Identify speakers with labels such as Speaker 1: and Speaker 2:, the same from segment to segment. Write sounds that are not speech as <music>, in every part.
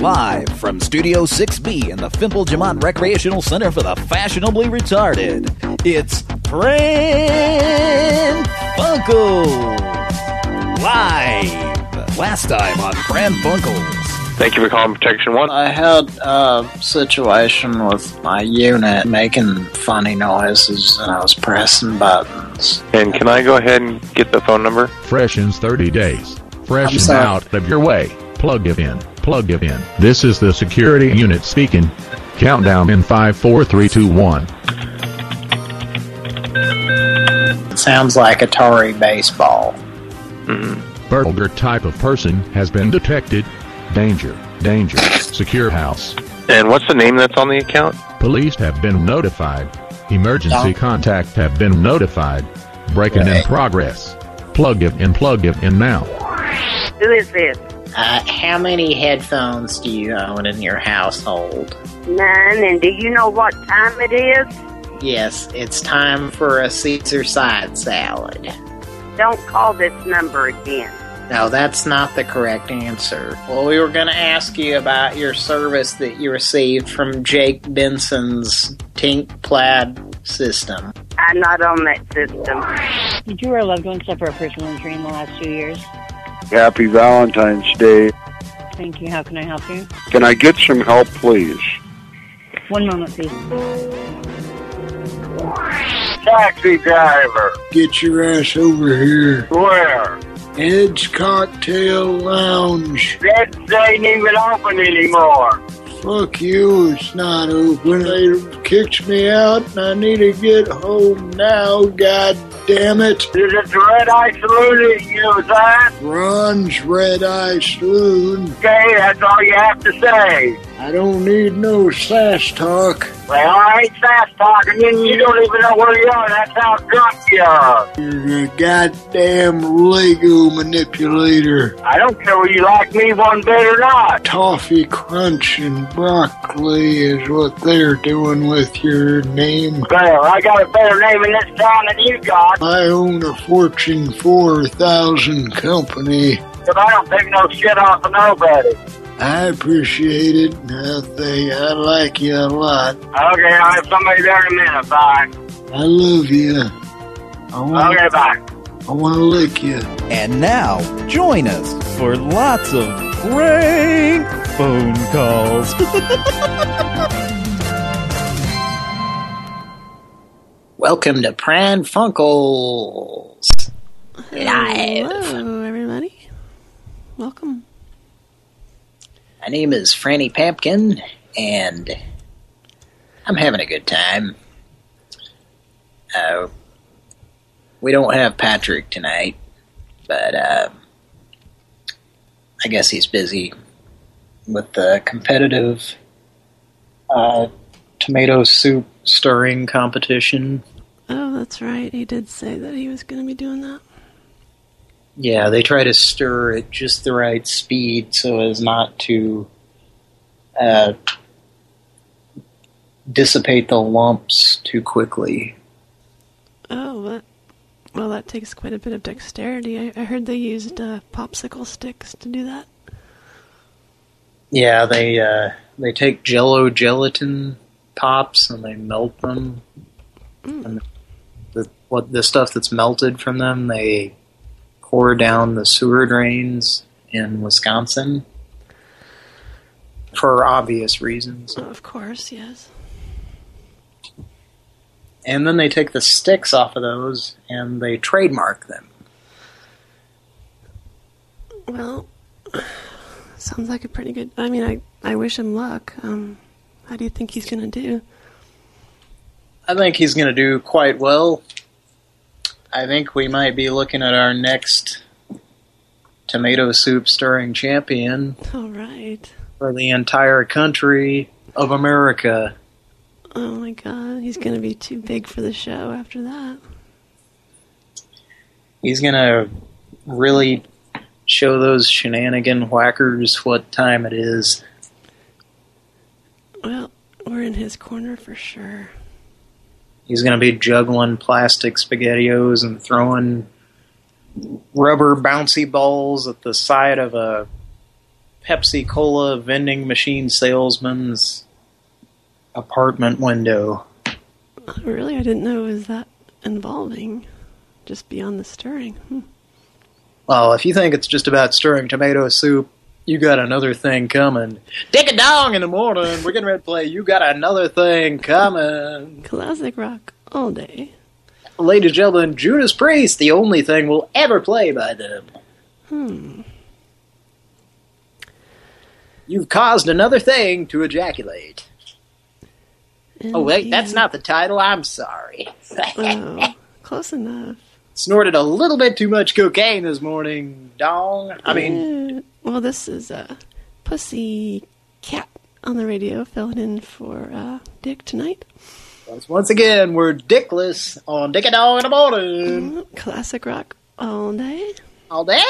Speaker 1: Live from Studio 6B in the Fimple Jamont Recreational Center for the Fashionably Retarded, it's Pran Funkels Live. Last time on Pran Funkels.
Speaker 2: Thank you for calling Protection One.
Speaker 3: I had a situation with my unit making funny noises and I was pressing buttons.
Speaker 2: And can I go ahead and get the phone number?
Speaker 4: Freshens 30 days. Freshen
Speaker 3: sorry.
Speaker 4: out of your way. Plug it in. Plug it in. This is the security unit speaking. Countdown in 5, 4, 3, 2, 1.
Speaker 3: It sounds like Atari baseball.
Speaker 4: Burglar type of person has been detected. Danger. Danger. Secure house.
Speaker 2: And what's the name that's on the account?
Speaker 4: Police have been notified. Emergency
Speaker 3: Doc.
Speaker 4: contacts have been notified. Breaking in progress. Plug it in. Plug it in now.
Speaker 5: Who is this?
Speaker 3: Uh, how many headphones do you own in your household?
Speaker 5: None. And do you know what time it is?
Speaker 3: Yes, it's time for a Caesar side salad.
Speaker 5: Don't call this number again.
Speaker 3: No, that's not the correct answer. Well, we were going to ask you about your service that you received from Jake Benson's Tink Plaid system.
Speaker 5: I'm not on that system.
Speaker 6: Did you or a loved one suffer a personal injury in the last two years?
Speaker 7: Happy Valentine's Day.
Speaker 6: Thank you. How can I help you?
Speaker 7: Can I get some help, please?
Speaker 6: One moment, please.
Speaker 7: Taxi driver.
Speaker 8: Get your ass over here.
Speaker 7: Where?
Speaker 8: Ed's Cocktail Lounge.
Speaker 7: That ain't even open anymore.
Speaker 8: Fuck you, it's not open. They kicked me out and I need to get home now, god damn it.
Speaker 7: Is it Red Eye Saloon that you use that?
Speaker 8: Ron's Red Eye Saloon.
Speaker 7: Okay, that's all you have to say.
Speaker 8: I don't need no sass talk.
Speaker 7: Well, I ain't sass talking, and you don't even know where you are. That's how drunk you are.
Speaker 8: You're a goddamn Lego manipulator.
Speaker 7: I don't care whether you like me one bit or not.
Speaker 8: Toffee Crunch and broccoli is what they're doing with your name.
Speaker 7: Well, I got a better name in this town than you got,
Speaker 8: I own a Fortune 4000 company.
Speaker 7: but I don't take no shit off of nobody.
Speaker 8: I appreciate it. I I like you a lot.
Speaker 7: Okay, I'll have somebody there in a minute. Bye.
Speaker 8: I love you. I want,
Speaker 7: Okay, bye.
Speaker 8: I want to lick you.
Speaker 1: And now, join us for lots of prank phone calls. <laughs>
Speaker 3: Welcome to Pran Funkels Live.
Speaker 9: Hello, everybody. Welcome.
Speaker 3: My name is Franny Pampkin, and I'm having a good time. Uh, we don't have Patrick tonight, but uh, I guess he's busy with the competitive uh, tomato soup stirring competition.
Speaker 9: Oh, that's right. He did say that he was going to be doing that.
Speaker 3: Yeah, they try to stir at just the right speed so as not to uh, dissipate the lumps too quickly.
Speaker 9: Oh, that, well, that takes quite a bit of dexterity. I, I heard they used uh, popsicle sticks to do that.
Speaker 3: Yeah, they uh, they take Jello gelatin pops and they melt them, and the what the stuff that's melted from them they pour down the sewer drains in Wisconsin for obvious reasons.
Speaker 9: Of course, yes.
Speaker 3: And then they take the sticks off of those and they trademark them.
Speaker 9: Well, sounds like a pretty good. I mean, I I wish him luck. Um, how do you think he's going to do?
Speaker 3: I think he's going to do quite well. I think we might be looking at our next tomato soup stirring champion <laughs>
Speaker 9: All right.
Speaker 3: for the entire country of America.
Speaker 9: Oh my God, he's going to be too big for the show after that.
Speaker 3: He's going to really show those shenanigan whackers what time it is.
Speaker 9: Well, we're in his corner for sure.
Speaker 3: He's going to be juggling plastic spaghettios and throwing rubber bouncy balls at the side of a Pepsi Cola vending machine salesman's apartment window.
Speaker 9: Really, I didn't know it was that involving. Just beyond the stirring. Hmm.
Speaker 3: Well, if you think it's just about stirring tomato soup, you got another thing coming. Dick a dong in the morning. We're getting ready to play. You got another thing coming.
Speaker 9: Classic rock all day.
Speaker 3: Ladies and gentlemen, Judas Priest, the only thing we'll ever play by them.
Speaker 9: Hmm.
Speaker 3: You've caused another thing to ejaculate. Oh, wait, that's not the title. I'm sorry. <laughs>
Speaker 9: oh, close enough.
Speaker 3: Snorted a little bit too much cocaine this morning, dong. I mean,
Speaker 9: Eh, well, this is uh, Pussy Cat on the radio, filling in for uh, Dick tonight.
Speaker 3: once again, we're dickless on Dick and Dong in the morning.
Speaker 9: Mm, Classic rock all day.
Speaker 3: All day?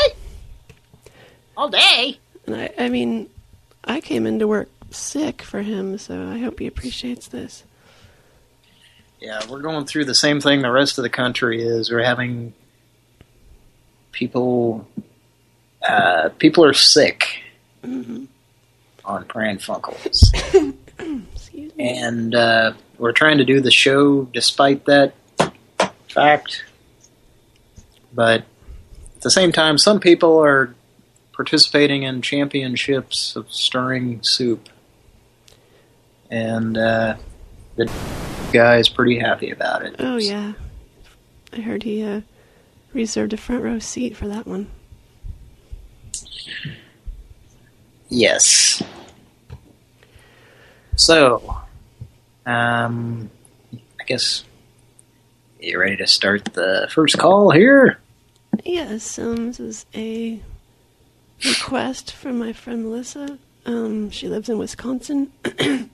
Speaker 3: All day?
Speaker 9: And I, I mean, I came into work sick for him, so I hope he appreciates this.
Speaker 3: Yeah, we're going through the same thing the rest of the country is. We're having people, uh, people are sick
Speaker 9: Mhm.
Speaker 3: on Pran Funkels. <coughs> and uh, we're trying to do the show despite that fact. But at the same time, some people are participating in championships of stirring soup. And uh, the guy is pretty happy about it.
Speaker 9: Oh yeah, I heard he uh, reserved a front row seat for that one.
Speaker 3: Yes. So, um, I guess you ready to start the first call here?
Speaker 9: Yes, um, this is a request from my friend Melissa. Um, she lives in Wisconsin, <clears throat>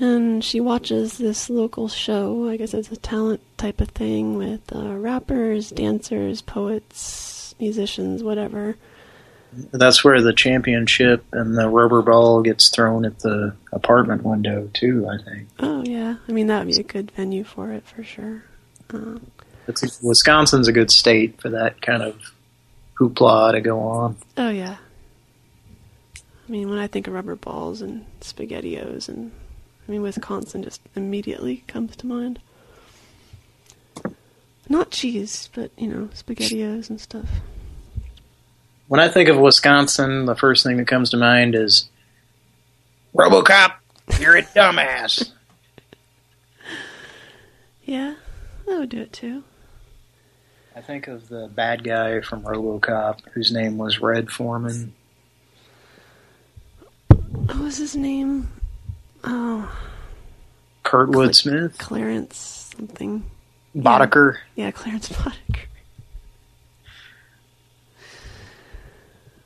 Speaker 9: and she watches this local show. I guess it's a talent type of thing with uh, rappers, dancers, poets, musicians, whatever.
Speaker 3: That's where the championship and the rubber ball gets thrown at the apartment window too. I think
Speaker 9: Oh yeah, I mean that would be a good venue for it for sure. Um,
Speaker 3: Wisconsin's a good state for that kind of hoopla to go on.
Speaker 9: Oh yeah. I mean, when I think of rubber balls and spaghettios, and I mean Wisconsin just immediately comes to mind. Not cheese, but you know spaghettios and stuff.
Speaker 3: When I think of Wisconsin, the first thing that comes to mind is RoboCop. You're a dumbass. <laughs>
Speaker 9: Yeah, that would do it too.
Speaker 3: I think of the bad guy from RoboCop whose name was Red Forman.
Speaker 9: What was his name? Oh,
Speaker 3: Kurtwood Smith.
Speaker 9: Clarence something.
Speaker 3: Boddicker.
Speaker 9: Yeah, Clarence Boddicker.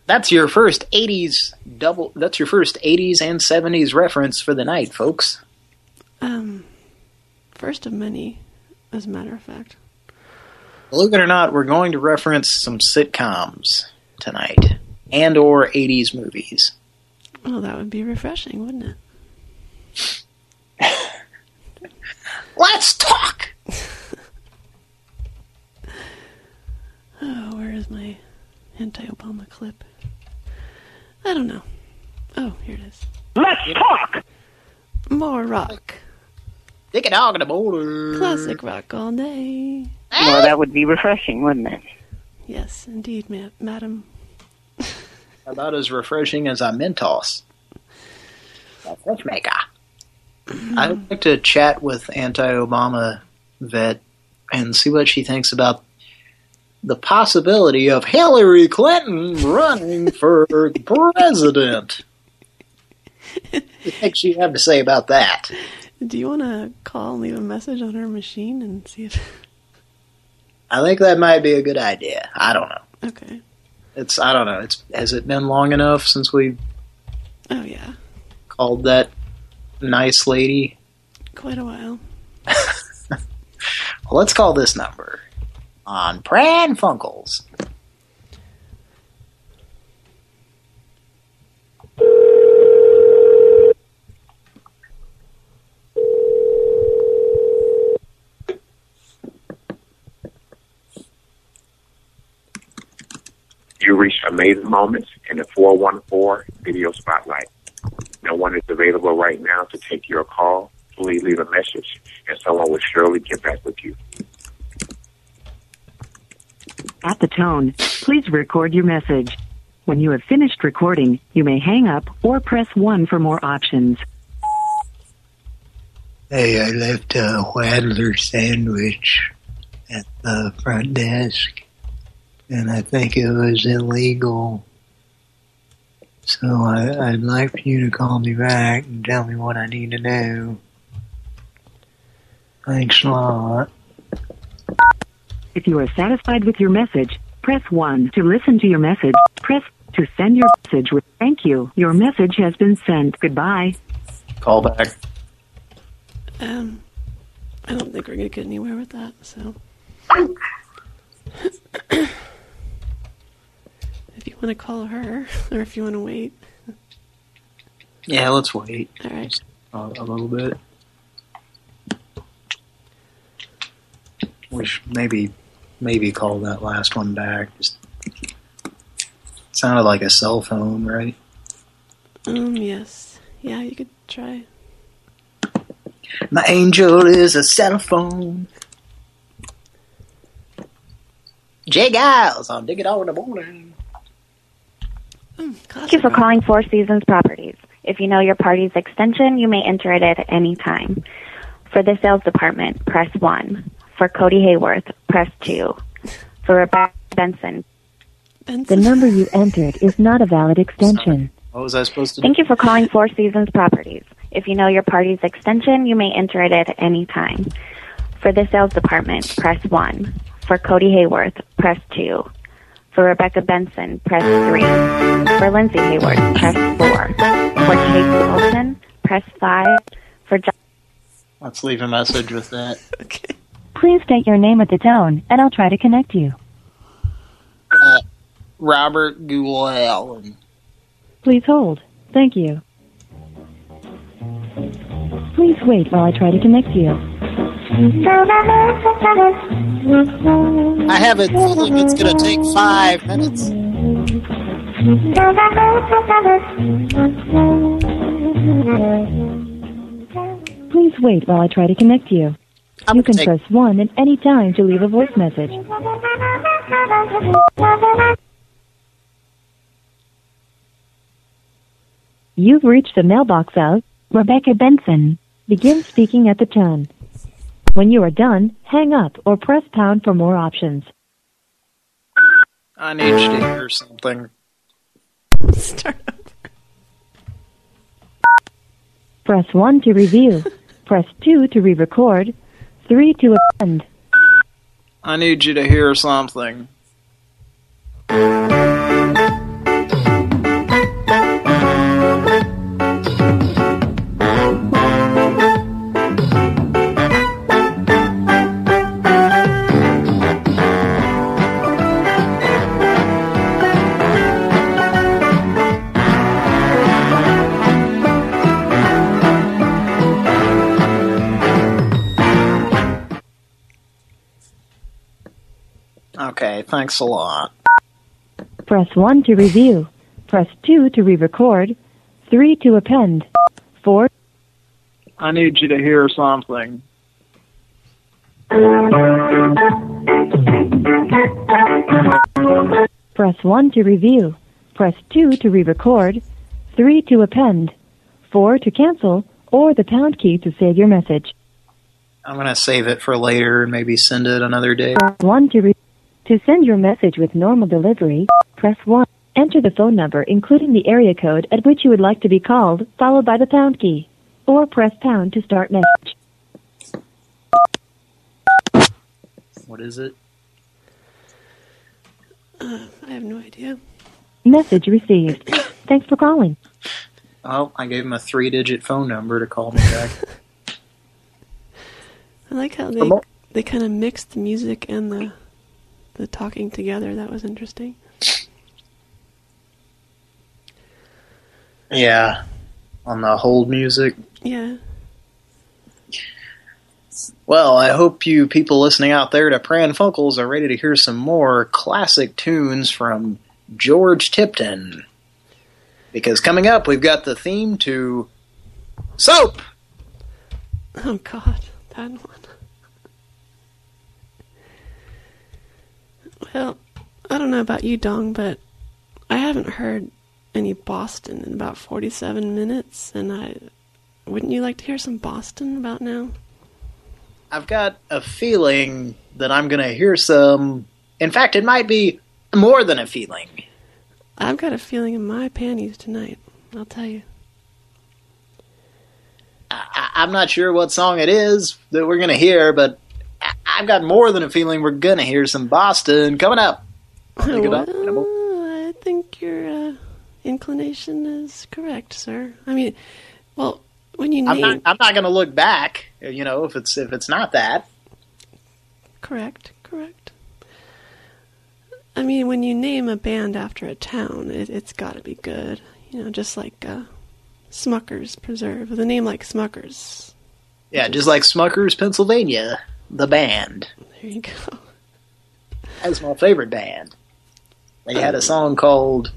Speaker 3: That's your first 80s double that's your first 80s and 70s reference for the night, folks.
Speaker 9: Um, first of many, as a matter of fact.
Speaker 3: Believe it or not, we're going to reference some sitcoms tonight and or 80s movies.
Speaker 9: Well, that would be refreshing, wouldn't it?
Speaker 3: Let's talk. <laughs>
Speaker 9: Oh, where is my anti-Obama clip? I don't know. Oh, here it is.
Speaker 7: Let's talk.
Speaker 9: More rock.
Speaker 3: Take a dog in the border.
Speaker 9: Classic rock all day. Eh?
Speaker 5: Well, that would be refreshing, wouldn't it?
Speaker 9: Yes, indeed, ma- madam. <laughs>
Speaker 3: About as refreshing as a Mentos. A fresh maker. I'd hmm. like to chat with anti-Obama vet and see what she thinks about the possibility of Hillary Clinton running for <laughs> president. what do you she have to say about that?
Speaker 9: Do you want to call and leave a message on her machine and see if...
Speaker 3: I think that might be a good idea. I don't know.
Speaker 9: Okay.
Speaker 3: It's I don't know. It's has it been long enough since we
Speaker 9: Oh, yeah.
Speaker 3: called that nice lady?
Speaker 9: Quite a while.
Speaker 3: Well, <laughs> let's call this number on Pran Funkels.
Speaker 2: You reached
Speaker 10: Amazing Moments in the 414 Video Spotlight. No one is available right now to take your call. Please leave a message and someone will surely get back with you.
Speaker 11: At the tone, please record your message. When you have finished recording, you may hang up or press 1 for more options.
Speaker 12: Hey, I left a Wadler sandwich at the front desk, and I think it was illegal. So I, I'd like for you to call me back and tell me what I need to know. Thanks a lot.
Speaker 11: If you are satisfied with your message, press 1 to listen to your message. Press to send your message thank you. Your message has been sent. Goodbye.
Speaker 3: Call back.
Speaker 9: Um, I don't think we're gonna get anywhere with that. So, <clears throat> if you want to call her, or if you want to wait,
Speaker 3: Yeah, let's wait.
Speaker 9: all right.
Speaker 3: A, a little bit. We should maybe, maybe call that last one back. Just sounded like a cell phone, right?
Speaker 9: Um, yes, yeah, you could try.
Speaker 3: My angel is a cell phone. J. Geils on Dig It All in the Morning.
Speaker 13: Mm, thank you for calling Four Seasons Properties. If you know your party's extension, you may enter it at any time. For the sales department, press 1. For Cody Hayworth, press 2. For Rebecca Benson, Benson.
Speaker 14: The number you entered is not a valid extension.
Speaker 3: What was I supposed to do?
Speaker 13: thank you for calling Four Seasons Properties. If you know your party's extension, you may enter it at any time. For the sales department, press 1. For Cody Hayworth, press 2. For Rebecca Benson, press 3. For Lindsay Hayward, press 4. For Kate Wilson, press 5. For John
Speaker 3: Let's leave a message with that. <laughs> okay.
Speaker 14: Please state your name at the tone, and I'll try to connect you.
Speaker 3: Uh, Robert Goulal.
Speaker 14: Please hold. Thank you. Please wait while I try to connect you.
Speaker 15: I have a feeling it's going to take five minutes.
Speaker 14: Please wait while I try to connect you. you can press 1 at any time to leave a voice message. You've reached the mailbox of Rebecca Benson. Begin speaking at the tone. When you are done, hang up or press pound for more options.
Speaker 3: I need you to hear something.
Speaker 14: Press 1 to review. <laughs> press 2 to re-record. 3 to append.
Speaker 3: I need you to hear something. Okay, thanks a lot.
Speaker 14: Press 1 to review. Press 2 to re-record. 3 to append. 4
Speaker 3: I need you to hear something.
Speaker 14: Press 1 to review. Press 2 to re-record. 3 to append. 4 to cancel, or the pound key to save your message.
Speaker 3: I'm gonna save it for later and maybe send it another day.
Speaker 14: Press 1 to re- To send your message with normal delivery, press 1. Enter the phone number including the area code at which you would like to be called, followed by the pound key. Or press pound to start message.
Speaker 3: What is it?
Speaker 9: Uh, I have no idea.
Speaker 14: Message received. <coughs> Thanks for calling.
Speaker 3: Oh, I gave him a three-digit phone number to call me back. <laughs>
Speaker 9: I like how they they kind of mixed the music and the the talking together. That was interesting.
Speaker 3: yeah, on the hold music.
Speaker 9: Yeah.
Speaker 3: Well, I hope you people listening out there to Pran Funkels are ready to hear some more classic tunes from George Tipton. Because coming up, we've got the theme to Soap!
Speaker 9: Oh God, that one. Well, I don't know about you, Dong, but I haven't heard any Boston in about 47 minutes, and I wouldn't you like to hear some Boston about now?
Speaker 3: I've got a feeling that I'm going to hear some... In fact, it might be more than a feeling.
Speaker 9: I've got a feeling in my panties tonight. I'll tell you.
Speaker 3: I, I'm not sure what song it is that we're going to hear, but I've got more than a feeling we're going to hear some Boston coming up. I'll think about it in a moment.
Speaker 9: Well, I think your uh, inclination is correct, sir. I mean, well, when you
Speaker 3: I'm
Speaker 9: name
Speaker 3: not, I'm not going to look back, you know, if it's if it's not that.
Speaker 9: correct, correct. I mean, when you name a band after a town, it, it's got to be good. You know, just like uh, Smucker's Preserve. With a name like Smucker's,
Speaker 3: Yeah, just like Smucker's Pennsylvania, the band.
Speaker 9: there you go.
Speaker 3: That's my favorite band. They had a song called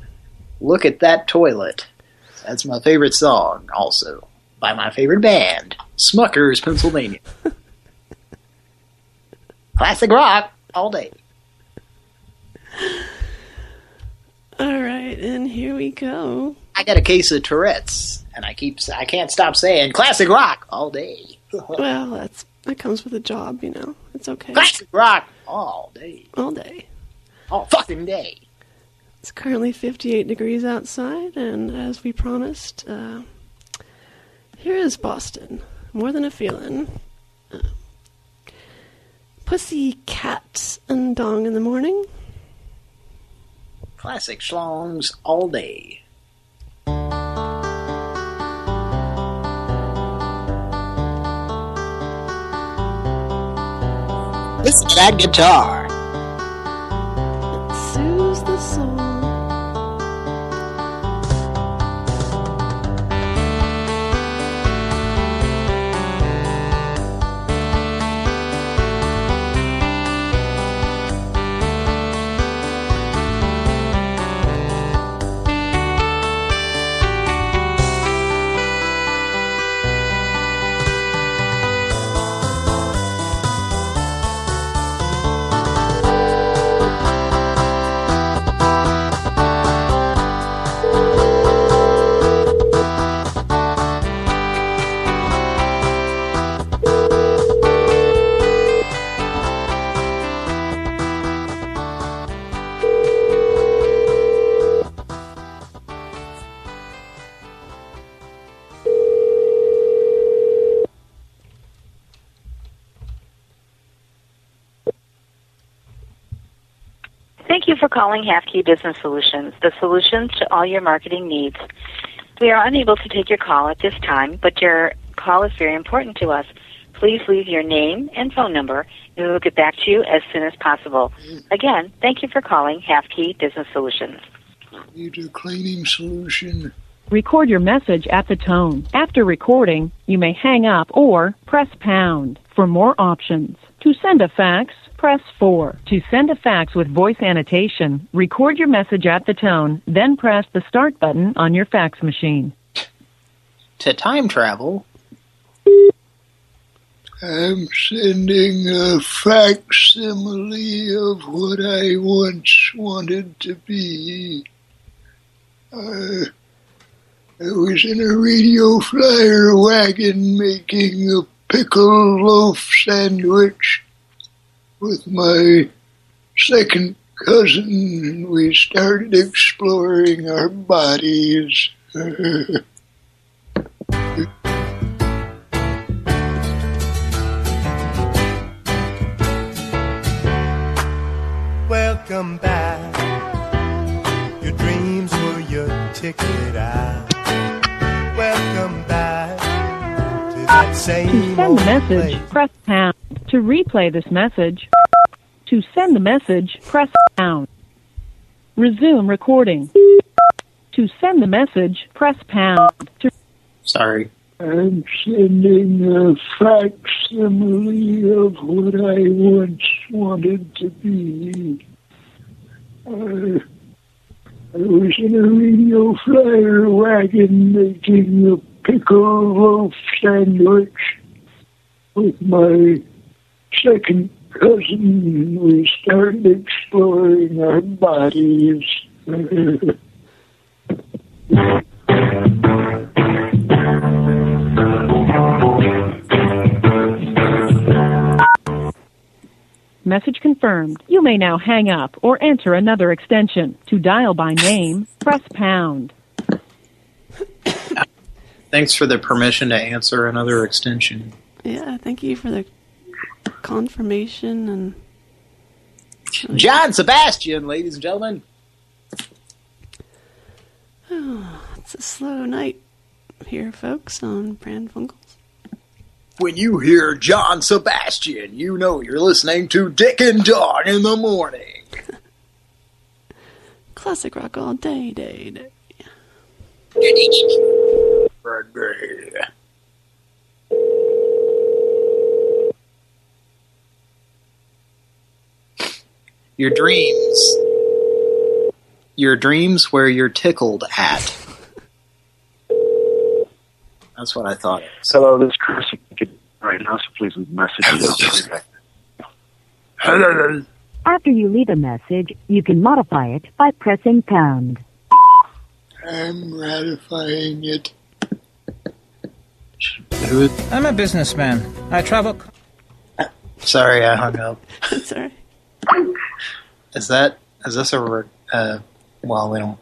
Speaker 3: Look at That Toilet. That's my favorite song, also, by my favorite band, Smucker's Pennsylvania. <laughs> Classic rock, all day.
Speaker 9: All right, and here we go.
Speaker 3: I got a case of Tourette's, and I keep I can't stop saying classic rock all day. <laughs>
Speaker 9: Well, that's that comes with a job, you know. It's okay.
Speaker 3: classic rock all day,
Speaker 9: All day.
Speaker 3: all fucking day.
Speaker 9: It's currently 58 degrees outside, and as we promised, uh, here is Boston. More than a feeling. Uh, pussy, cat, and dong in the morning.
Speaker 3: Classic schlongs all day.
Speaker 16: To that guitar.
Speaker 9: Soothes the soul.
Speaker 17: Calling Halfkey Business Solutions, the solutions to all your marketing needs. We are unable to take your call at this time, but your call is very important to us. Please leave your name and phone number, and we will get back to you as soon as possible. Again, thank you for calling Halfkey Business Solutions.
Speaker 18: Need a cleaning solution.
Speaker 19: Record your message at the tone. After recording, you may hang up or press pound for more options. To send a fax, press 4. To send a fax with voice annotation, record your message at the tone, then press the start button on your fax machine.
Speaker 3: To time travel,
Speaker 18: I'm sending a facsimile of what I once wanted to be. I, I was in a radio flyer wagon making a pickle loaf sandwich with my second cousin, we started exploring our bodies. <laughs>
Speaker 20: Welcome back. Your dreams were your ticket out. Welcome back to that
Speaker 19: To
Speaker 20: same
Speaker 19: send
Speaker 20: old
Speaker 19: message,
Speaker 20: place.
Speaker 19: press pound. To replay this message, to send the message, press pound. Resume recording. To send the message, press pound. To
Speaker 3: sorry.
Speaker 18: I'm sending a facsimile of what I once wanted to be. I, I was in a radio flyer wagon making a pickle loaf sandwich with my second cousin. We started exploring our bodies.
Speaker 19: Message confirmed. You may now hang up or enter another extension. To dial by name, press pound.
Speaker 3: Thanks for the permission to answer another extension.
Speaker 9: Yeah, thank you for the confirmation and
Speaker 21: John Sebastian, ladies and gentlemen.
Speaker 9: oh, <sighs> it's a slow night here, folks, on Brand Funkels.
Speaker 21: When you hear John Sebastian, you know you're listening to Dick and Dawn in the morning. <laughs>
Speaker 9: Classic rock all day, day, day.
Speaker 3: Your dreams. Your dreams where you're tickled at. That's what I thought.
Speaker 22: Hello, this is Chris. Right now, so please leave a message. and you.
Speaker 18: Hello.
Speaker 23: After you leave a message, you can modify it by pressing pound.
Speaker 18: I'm ratifying it.
Speaker 24: I'm a businessman. I travel.
Speaker 3: Sorry, I hung up. <laughs>
Speaker 9: Sorry. <laughs>
Speaker 3: Is that is this a uh? Well, we don't.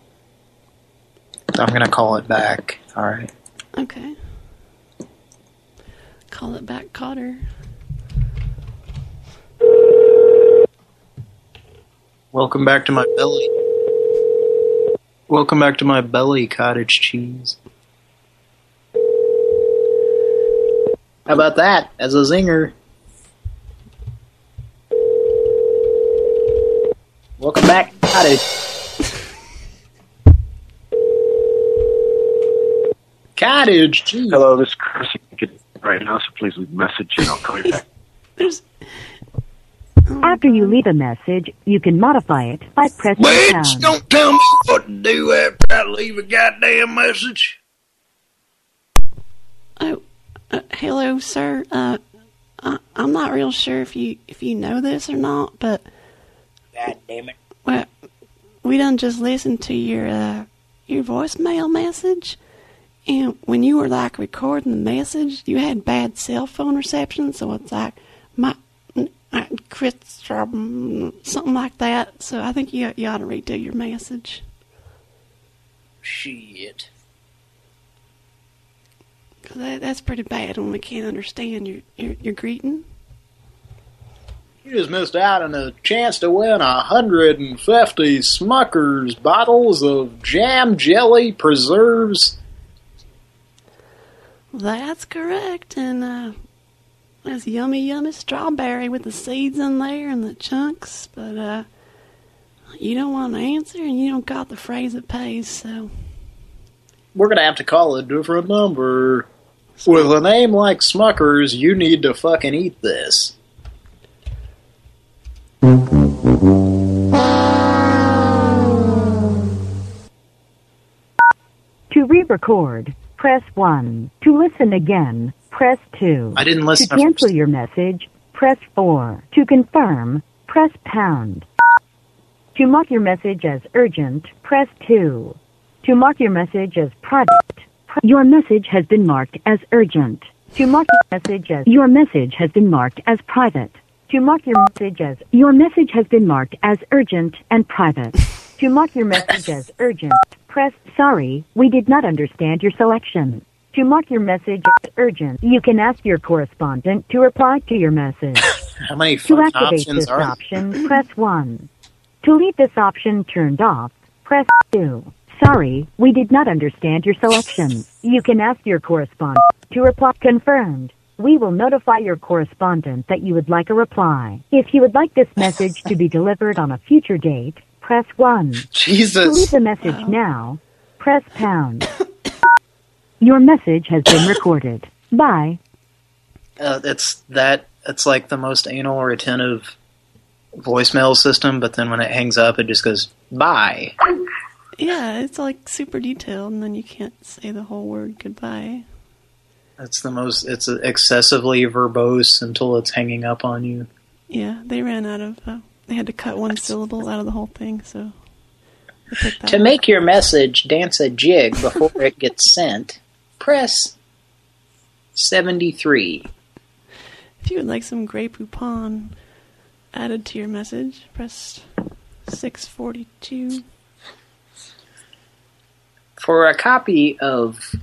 Speaker 3: I'm gonna call it back. All right.
Speaker 9: Okay. Call it back, Cotter.
Speaker 3: Welcome back to my belly. Welcome back to my belly, cottage cheese. How about that as a zinger? Welcome back, cottage. Cottage cheese.
Speaker 22: Hello, this is Chris. Right now, so please leave a message and I'll call you back. <laughs>
Speaker 23: After you leave a message, you can modify it by pressing
Speaker 18: Wait,
Speaker 23: pound.
Speaker 18: don't tell me what to do after I leave a goddamn message.
Speaker 9: Oh, uh, hello, sir. Uh, I, I'm not real sure if you if you know this or not, but
Speaker 21: God damn it.
Speaker 9: well, we done just listened to your uh, your voicemail message, and when you were like recording the message, you had bad cell phone reception, so it's like my uh, Chris something like that. So I think you you ought to redo your message.
Speaker 21: Shit.
Speaker 9: 'Cause that, that's pretty bad when we can't understand your your, your greeting.
Speaker 3: You just missed out on a chance to win a hundred and fifty Smuckers bottles of jam, jelly, preserves.
Speaker 9: That's correct, and uh, there's yummy, yummy strawberry with the seeds in there and the chunks. But uh, you don't want to answer, and you don't got the phrase that pays. So
Speaker 3: We're gonna have to call a different number. With a name like Smuckers, you need to fucking eat this.
Speaker 23: To re-record, press 1. To listen again, press 2.
Speaker 3: I didn't listen
Speaker 23: To cancel your message, press 4. To confirm, press pound. To mark your message as urgent, press 2. To mark your message as private, your message has been marked as urgent. To mark your message as your message has been marked as private. To mark your message as your message has been marked as urgent and private. <laughs> to mark your message as urgent, press sorry, we did not understand your selection. To mark your message as urgent, you can ask your correspondent to reply to your message. <laughs>
Speaker 3: How many
Speaker 23: To activate
Speaker 3: options
Speaker 23: this
Speaker 3: are
Speaker 23: option, press 1. To leave this option turned off, press 2. Sorry, we did not understand your selection. You can ask your correspondent to reply confirmed. We will notify your correspondent that you would like a reply. If you would like this message to be delivered on a future date, press 1.
Speaker 3: Jesus.
Speaker 23: To leave the message now, press pound. Your message has been recorded. Bye.
Speaker 3: Uh, it's that. It's like the most anal retentive voicemail system, but then when it hangs up, it just goes bye.
Speaker 9: Yeah, it's like super detailed, and then you can't say the whole word goodbye.
Speaker 3: That's the most. It's excessively verbose until it's hanging up on you.
Speaker 9: Yeah, they ran out of. Uh, they had to cut one syllable out of the whole thing, so. they picked
Speaker 3: To
Speaker 9: up.
Speaker 3: make your message dance a jig before it gets sent, press 73.
Speaker 9: If you would like some Grey Poupon added to your message, press 642.
Speaker 3: For a copy of...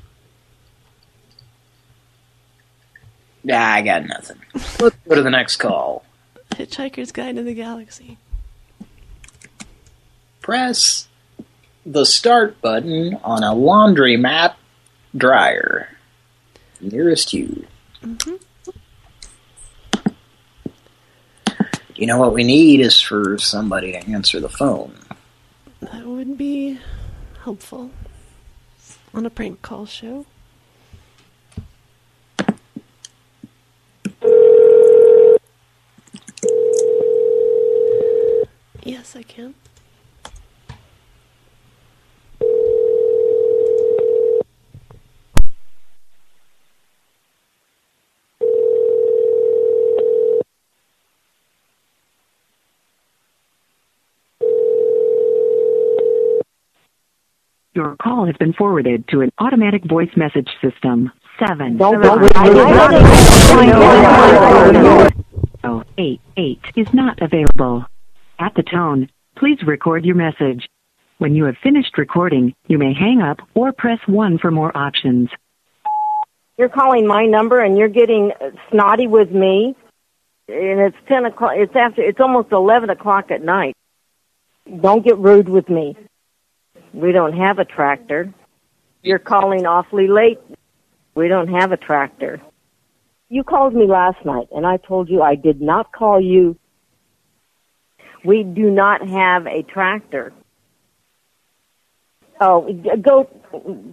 Speaker 3: Nah, I got nothing. Let's go to the next call.
Speaker 9: Hitchhiker's Guide to the Galaxy.
Speaker 3: Press the start button on a laundromat dryer nearest you.
Speaker 9: hmm
Speaker 3: You know what we need is for somebody to answer the phone.
Speaker 9: That would be helpful on a prank call show. Yes, I can.
Speaker 11: Your call has been forwarded to an automatic voice message system. Seven.
Speaker 7: Don't- don't-
Speaker 11: Oh, eight, eight is not available. At the tone, please record your message. When you have finished recording, you may hang up or press one for more options.
Speaker 25: You're calling my number and you're getting snotty with me, and it's ten o'clock. It's after. It's almost eleven o'clock at night. Don't get rude with me. We don't have a tractor. You're calling awfully late. We don't have a tractor. You called me last night, and I told you I did not call you. We do not have a tractor. Oh, go.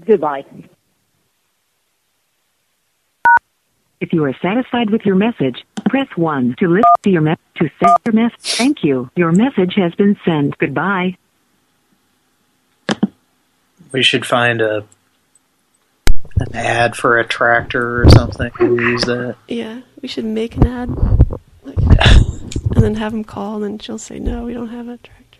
Speaker 25: Goodbye.
Speaker 11: If you are satisfied with your message, press 1 to listen to your message. To send your message, thank you. Your message has been sent. Goodbye.
Speaker 3: We should find a an ad for a tractor or something and use that.
Speaker 9: Yeah, we should make an ad. Like, and then have him call, and then she'll say, no, we don't have a tractor.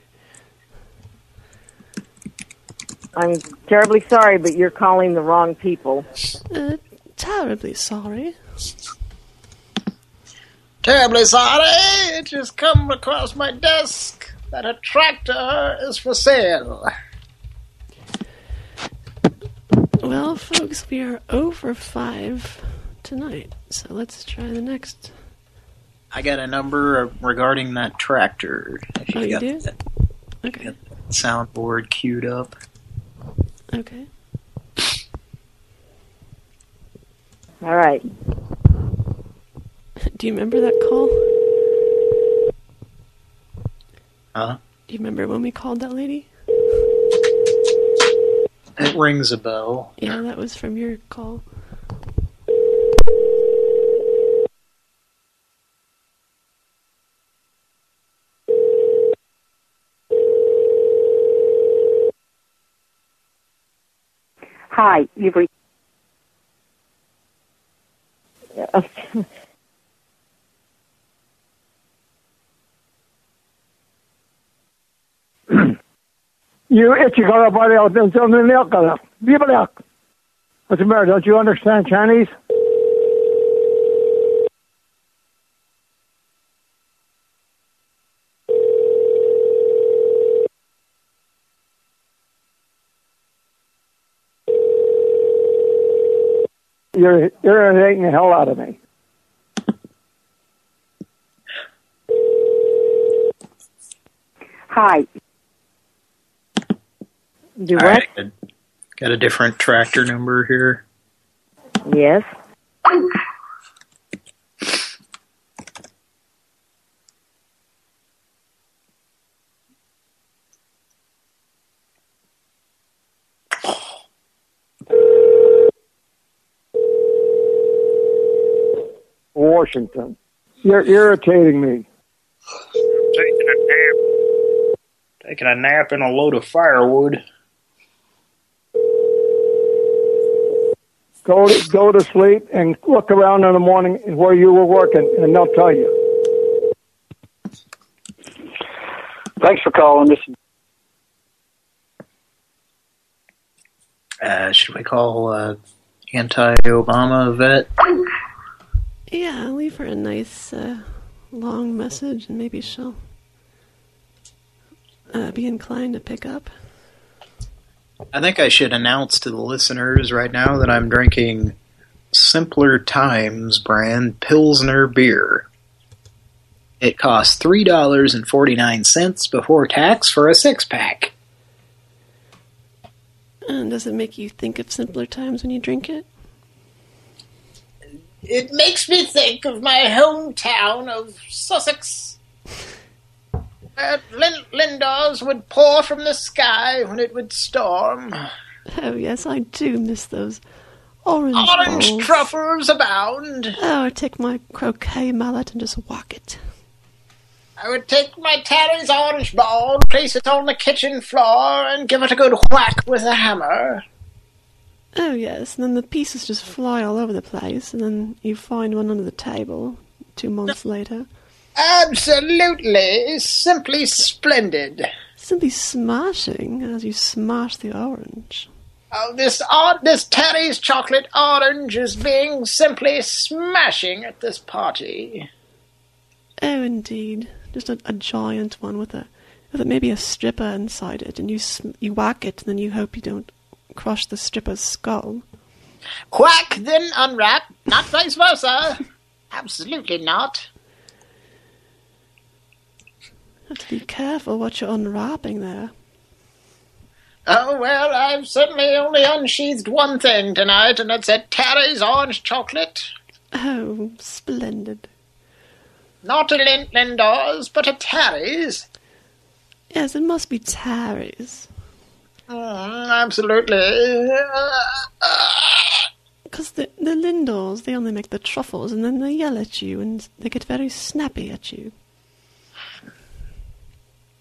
Speaker 25: I'm terribly sorry, but you're calling the wrong people.
Speaker 9: Uh, terribly sorry.
Speaker 3: Terribly sorry, it just come across my desk that a tractor is for sale.
Speaker 9: Well, folks, we are over 5 tonight, so let's try the next.
Speaker 3: I got a number regarding that tractor. If
Speaker 9: Oh, you
Speaker 3: got
Speaker 9: do?
Speaker 3: that
Speaker 9: Okay.
Speaker 3: soundboard queued up.
Speaker 9: Okay.
Speaker 25: All right.
Speaker 9: Do you remember that call?
Speaker 3: Huh?
Speaker 9: Do you remember when we called that lady?
Speaker 3: It rings a bell.
Speaker 9: Yeah, that was from your call.
Speaker 25: Hi, you've reached.
Speaker 7: You itchy got a body out there, got up. Leave it out. What's the matter? Don't you understand Chinese? You're irritating the hell out of me.
Speaker 25: Hi. Do
Speaker 3: All
Speaker 25: what?
Speaker 3: right. Got a different tractor number here.
Speaker 25: Yes.
Speaker 7: Washington. You're irritating me.
Speaker 3: Taking a nap. Taking a nap in a load of firewood.
Speaker 26: Go to, go to sleep and look around in the morning where you were working, and they'll tell you.
Speaker 27: Thanks for calling. This
Speaker 28: uh, should we call uh, anti-Obama vet? <coughs>
Speaker 9: Yeah, leave her a nice uh, long message and maybe she'll uh, be inclined to pick up.
Speaker 28: I think I should announce to the listeners right now that I'm drinking Simpler Times brand Pilsner beer. It costs $3.49 before tax for a six-pack.
Speaker 9: And does it make you think of simpler times when you drink it?
Speaker 29: It makes me think of my hometown of Sussex. Where Lin- Lindors would pour from the sky when it would storm.
Speaker 9: Oh, yes, I do miss those orange
Speaker 29: Orange
Speaker 9: balls.
Speaker 29: truffles abound.
Speaker 9: Oh, I'd take my croquet mallet and just whack it.
Speaker 29: I would take my Terry's orange ball, place it on the kitchen floor, and give it a good whack with a hammer.
Speaker 9: Oh, yes, and then the pieces just fly all over the place, and then you find one under the table two months later.
Speaker 29: Absolutely, simply splendid.
Speaker 9: Simply smashing as you smash the orange.
Speaker 29: Oh, this or- this Terry's chocolate orange is being simply smashing at this party.
Speaker 9: Oh, indeed. Just a, a giant one with a with a, maybe a stripper inside it, and you sm- you whack it, and then you hope you don't crush the stripper's skull.
Speaker 29: Quack, then unwrap, not vice versa. Absolutely not.
Speaker 9: Have to be careful what you're unwrapping there.
Speaker 29: Oh, well, I've certainly only unsheathed one thing tonight, and it's a Terry's orange chocolate.
Speaker 9: Oh, splendid.
Speaker 29: Not a Lin- Lindor's, but a Terry's.
Speaker 9: Yes, it must be Terry's.
Speaker 29: Mm, absolutely.
Speaker 9: Because the, the Lindors, they only make the truffles, and then they yell at you, and they get very snappy at you.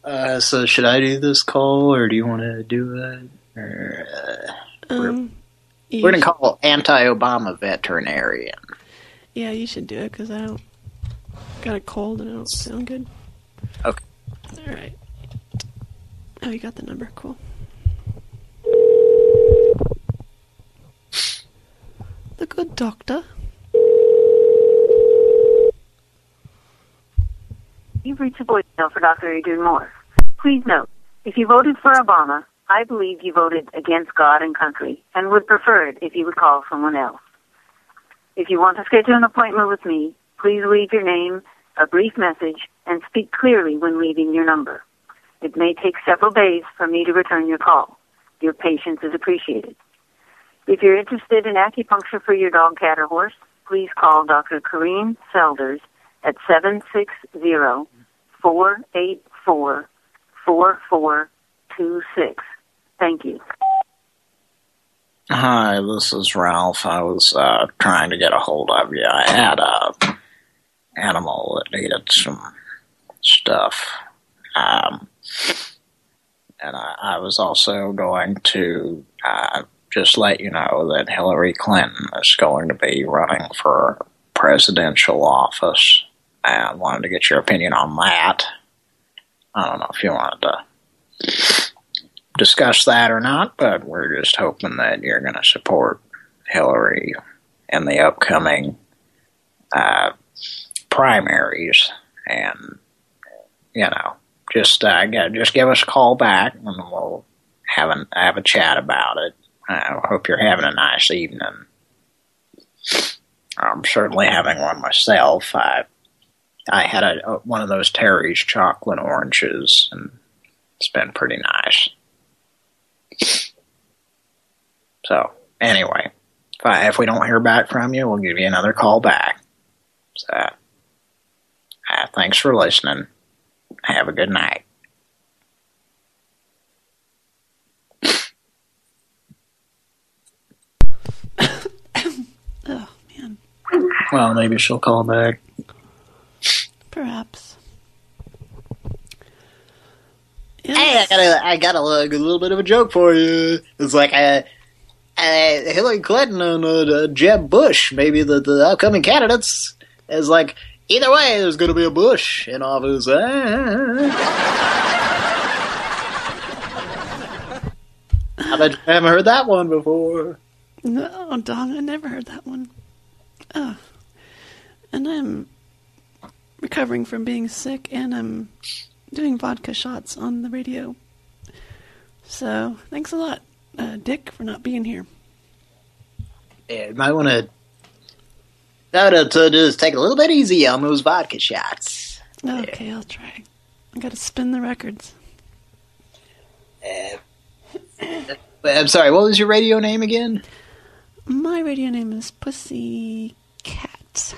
Speaker 28: Uh, so should I do this call, or do you want to do it? Or, uh,
Speaker 9: Um,
Speaker 28: we're going to call anti-Obama veterinarian.
Speaker 9: Yeah, you should do it, because I don't... Got a cold and I don't sound good.
Speaker 28: Okay.
Speaker 9: Alright. Oh, you got the number. Cool. The good doctor.
Speaker 30: You've reached a voicemail for Dr. Adrian Moore. Please note, if you voted for Obama, I believe you voted against God and country and would prefer it if you would call someone else. If you want to schedule an appointment with me, please leave your name, a brief message, and speak clearly when leaving your number. It may take several days for me to return your call. Your patience is appreciated. If you're interested in acupuncture for your dog, cat, or horse, please call Dr. Kareem Selders at 760-484-4426. Thank you.
Speaker 3: Hi, this is Ralph. I was uh, trying to get a hold of you. I had a animal that needed some stuff. Um, and I, I was also going to uh, just let you know that Hillary Clinton is going to be running for presidential office. I wanted to get your opinion on that. I don't know if you wanted to discuss that or not, but we're just hoping that you're going to support Hillary in the upcoming uh, primaries. And, you know, just uh, just give us a call back and we'll have, an, have a chat about it. I hope you're having a nice evening. I'm certainly having one myself. I I had a, a one of those Terry's chocolate oranges, and it's been pretty nice. So anyway, if, I, if we don't hear back from you, we'll give you another call back. So uh, thanks for listening. Have a good night. <coughs>
Speaker 9: Oh, man.
Speaker 28: Well, maybe she'll call back.
Speaker 9: Perhaps.
Speaker 28: Hey, I got a, I got a, like, a little bit of a joke for you. It's like a,
Speaker 3: uh, Hillary Clinton and uh, uh, Jeb Bush, maybe the, the upcoming candidates, is like, either way, there's going to be a Bush in office. I bet you haven't heard that one before.
Speaker 9: No, dog, I never heard that one. Oh. And I'm recovering from being sick, and I'm doing vodka shots on the radio. So, thanks a lot, uh, Dick, for not being here.
Speaker 3: Yeah, you might want to no, no, to just take a little bit easy on those vodka shots.
Speaker 9: Okay, I'll try. I gotta spin the records.
Speaker 3: Uh, I'm sorry, what was your radio name again?
Speaker 9: My radio name is Pussy Cat.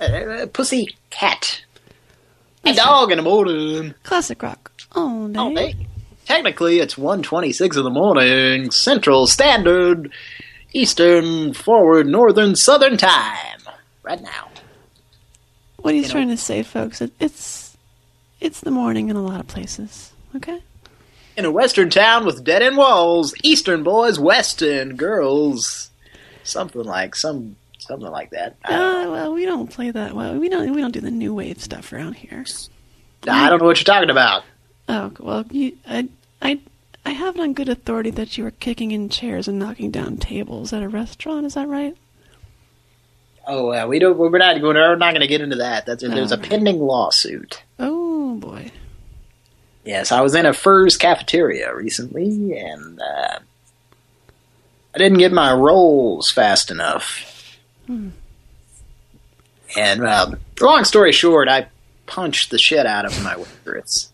Speaker 3: Uh, Pussy Cat. A dog in the morning.
Speaker 9: Classic rock. All day.
Speaker 3: All day. Technically, it's 1.26 in the morning, Central Standard, Eastern, Forward, Northern, Southern Time. Right now.
Speaker 9: What are you,
Speaker 3: You know-
Speaker 9: trying to say, folks? It, it's it's the morning in a lot of places. Okay.
Speaker 3: In a western town with dead-end walls, Eastern boys, Western girls. Something like, some, something like that.
Speaker 9: Uh, well, we don't play that well. We don't we don't do the new wave stuff around here.
Speaker 3: I don't know what you're talking about.
Speaker 9: Oh well, you, I I I have it on good authority that you were kicking in chairs and knocking down tables at a restaurant. Is that right?
Speaker 3: Oh, uh, we don't, we're not going, we're not going to get into that. That's, there's a pending lawsuit.
Speaker 9: Oh boy.
Speaker 3: Yes, I was in a Furr's cafeteria recently, and uh, I didn't get my rolls fast enough.
Speaker 9: Hmm.
Speaker 3: And uh, long story short, I punched the shit out of my waitress.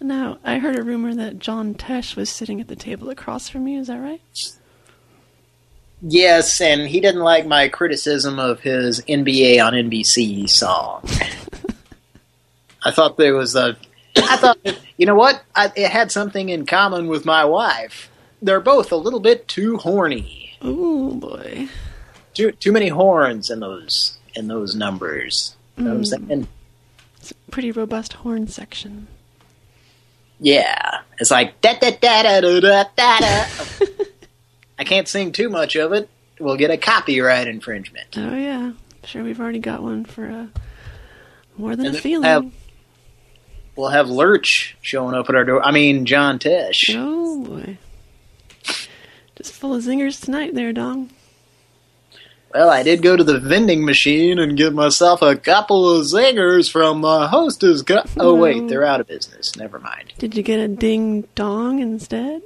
Speaker 9: Now I heard a rumor that John Tesh was sitting at the table across from you. Is that right?
Speaker 3: Yes, and he didn't like my criticism of his NBA on NBC song. <laughs> I thought there was a. I thought, you know what? I, it had something in common with my wife. They're both a little bit too horny.
Speaker 9: Oh boy.
Speaker 3: Too too many horns in those in those numbers. You know what I'm
Speaker 9: Mm.
Speaker 3: saying?
Speaker 9: It's a pretty robust horn section.
Speaker 3: Yeah, it's like da da da da da da da. da. <laughs> I can't sing too much of it. We'll get a copyright infringement.
Speaker 9: Oh yeah, sure. We've already got one for uh, more than
Speaker 3: And
Speaker 9: a feeling.
Speaker 3: have- We'll have Lurch showing up at our door. I mean, John Tesh.
Speaker 9: Oh boy, just full of zingers tonight, there, Dong.
Speaker 3: Well, I did go to the vending machine and get myself a couple of zingers from uh, Hostess. Co- oh wait, they're out of business. Never mind.
Speaker 9: Did you get a ding dong instead?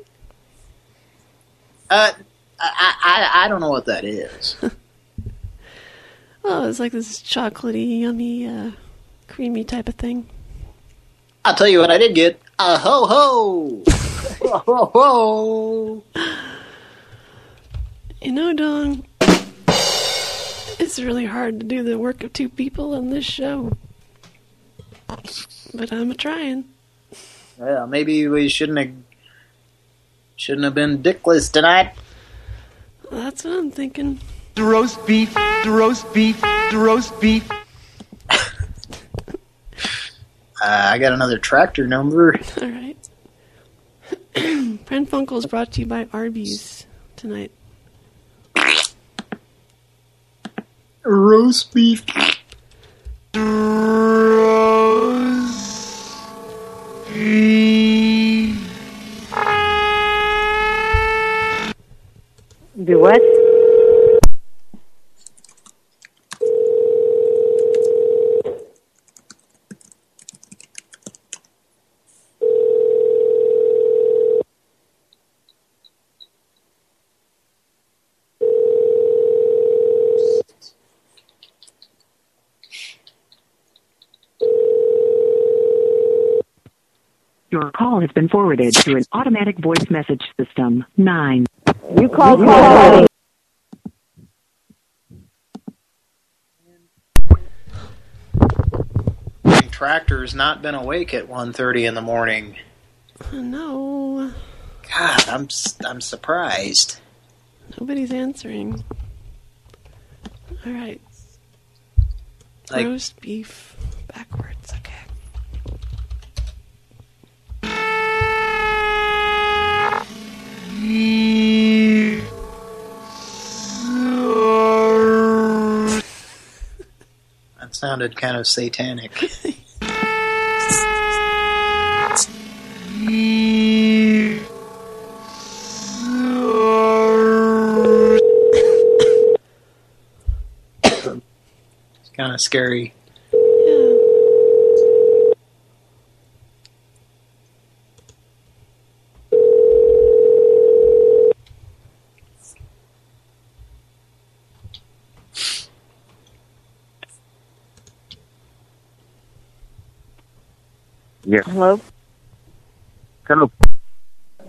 Speaker 3: Uh, I I, I don't know what that is. <laughs>
Speaker 9: Oh, it's like this chocolatey, yummy, uh, creamy type of thing.
Speaker 3: I'll tell you what I did get. A ho ho. ho ho ho.
Speaker 9: You know, Dong, it's really hard to do the work of two people on this show. But I'm a trying.
Speaker 3: Well, maybe we shouldn't have shouldn't have been dickless tonight.
Speaker 9: That's what I'm thinking.
Speaker 31: The roast beef, the roast beef, the roast beef. <laughs>
Speaker 3: Uh, I got another tractor number.
Speaker 9: All right. Pran Funkel is brought to you by Arby's tonight.
Speaker 3: Roast beef.
Speaker 25: Do what?
Speaker 11: Call has been forwarded to an automatic voice message system. 9.
Speaker 25: You called somebody.
Speaker 3: Tractor's not been awake at 1.30 in the morning.
Speaker 9: No,
Speaker 3: God, I'm s- I'm surprised.
Speaker 9: nobody's answering. All right.
Speaker 3: Like-
Speaker 9: Roast beef backwards. Okay.
Speaker 3: That sounded kind of satanic. It's kind of scary.
Speaker 32: Yes.
Speaker 25: Hello?
Speaker 32: Hello.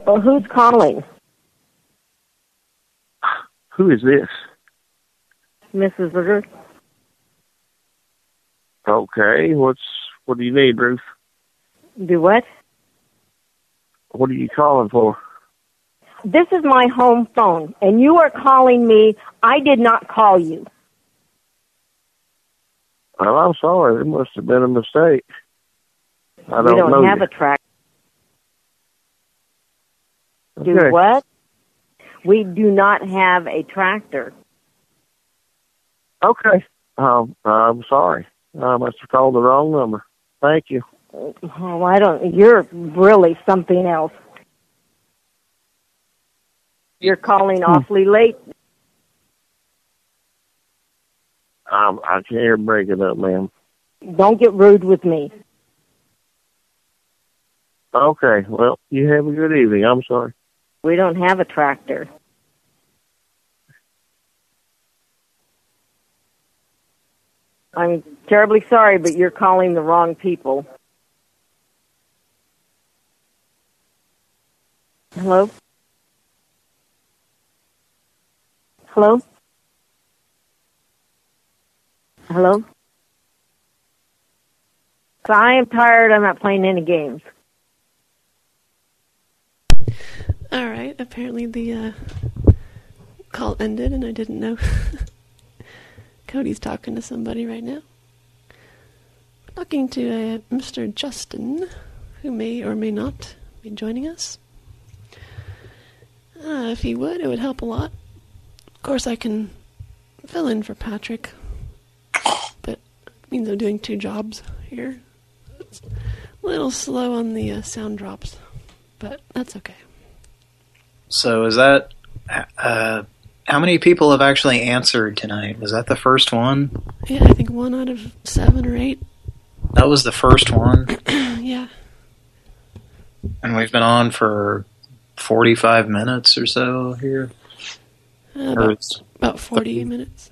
Speaker 25: Well, who's calling?
Speaker 32: Who is this?
Speaker 25: Mrs. Ruth?
Speaker 32: Okay. What's what do you need, Ruth?
Speaker 25: Do what?
Speaker 32: What are you calling for?
Speaker 25: This is my home phone, and you are calling me. I did not call you.
Speaker 32: Well, I'm sorry. It must have been a mistake. I
Speaker 25: we
Speaker 32: don't,
Speaker 25: don't
Speaker 32: know
Speaker 25: have
Speaker 32: you.
Speaker 25: a track.
Speaker 32: Okay.
Speaker 25: Do what? We do not have a tractor.
Speaker 32: Okay. Um, I'm sorry. I must have called the wrong number. Thank you.
Speaker 25: Oh, I don't. You're really something else. You're calling
Speaker 32: Hmm.
Speaker 25: awfully late.
Speaker 32: Um, I can't break it up, ma'am.
Speaker 25: Don't get rude with me.
Speaker 32: Okay. Well, you have a good evening. I'm sorry.
Speaker 25: We don't have a tractor. I'm terribly sorry, but you're calling the wrong people. Hello? Hello? Hello? So I am tired. I'm not playing any games.
Speaker 9: All Apparently the uh, call ended, and I didn't know. <laughs> Cody's talking to somebody right now. Talking to uh, Mr. Justin, who may or may not be joining us. Uh, if he would, it would help a lot. Of course, I can fill in for Patrick, but it means I'm doing two jobs here. It's a little slow on the uh, sound drops, but that's okay.
Speaker 3: So is that uh, how many people have actually answered tonight? Was that the first one?
Speaker 9: Yeah, I think one out of seven or eight.
Speaker 3: That was the first one, <clears throat>
Speaker 9: yeah.
Speaker 3: and we've been on for 45 minutes or so here.
Speaker 9: Uh, about, about 40 minutes.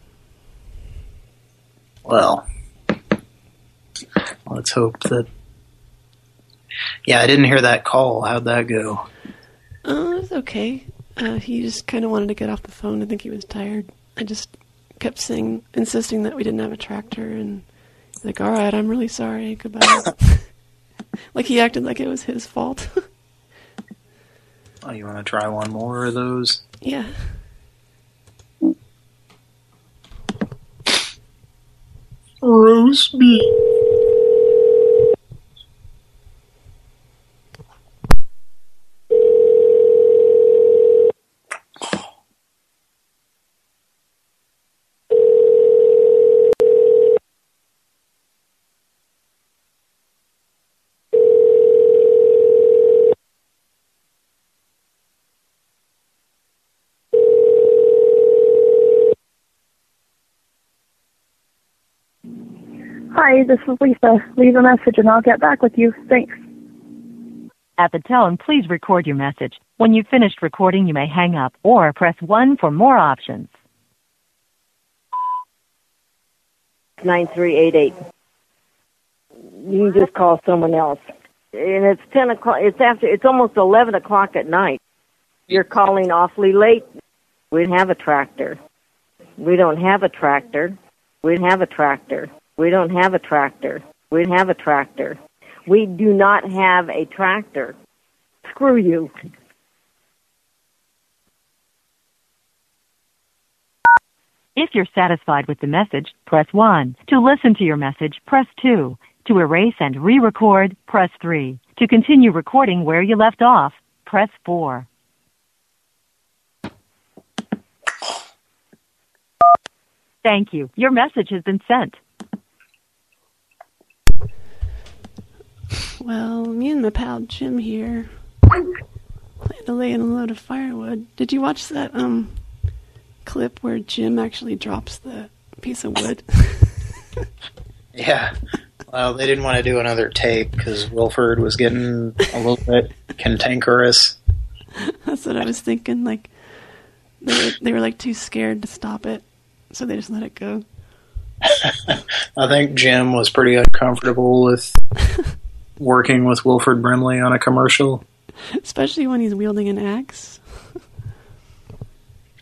Speaker 3: Well, let's hope that. Yeah, I didn't hear that call. How'd that go?
Speaker 9: Oh, it's okay. Uh, he just kind of wanted to get off the phone. I think he was tired. I just kept saying, insisting that we didn't have a tractor, and he's like, "All right, I'm really sorry. Goodbye." <laughs> like he acted like it was his fault.
Speaker 3: Oh, you want to try one more of those?
Speaker 9: yeah.
Speaker 3: Roast beef.
Speaker 33: Hi, this is Lisa. Leave a message and I'll get back with you. Thanks.
Speaker 11: At the tone, please record your message. When you've finished recording, you may hang up or press 1 for more options.
Speaker 25: 9388. You can just call someone else. And it's 10 o'clock. It's after, it's almost 11 o'clock at night. You're calling awfully late. We have a tractor. We don't have a tractor. We have a tractor. We don't have a tractor. We have a tractor. We do not have a tractor. Screw you.
Speaker 11: If you're satisfied with the message, press 1. To listen to your message, press 2. To erase and re-record, press 3. To continue recording where you left off, press 4. Thank you. Your message has been sent.
Speaker 9: My pal Jim here. Plan to lay in a load of firewood. Did you watch that um clip where Jim actually drops the piece of wood? <laughs>
Speaker 3: Yeah. Well, they didn't want to do another take because Wilford was getting a little bit cantankerous.
Speaker 9: That's what I was thinking. Like they were, they were like too scared to stop it, so they just let it go. <laughs>
Speaker 3: I think Jim was pretty uncomfortable with <laughs> working with Wilford Brimley on a commercial.
Speaker 9: Especially when he's wielding an axe.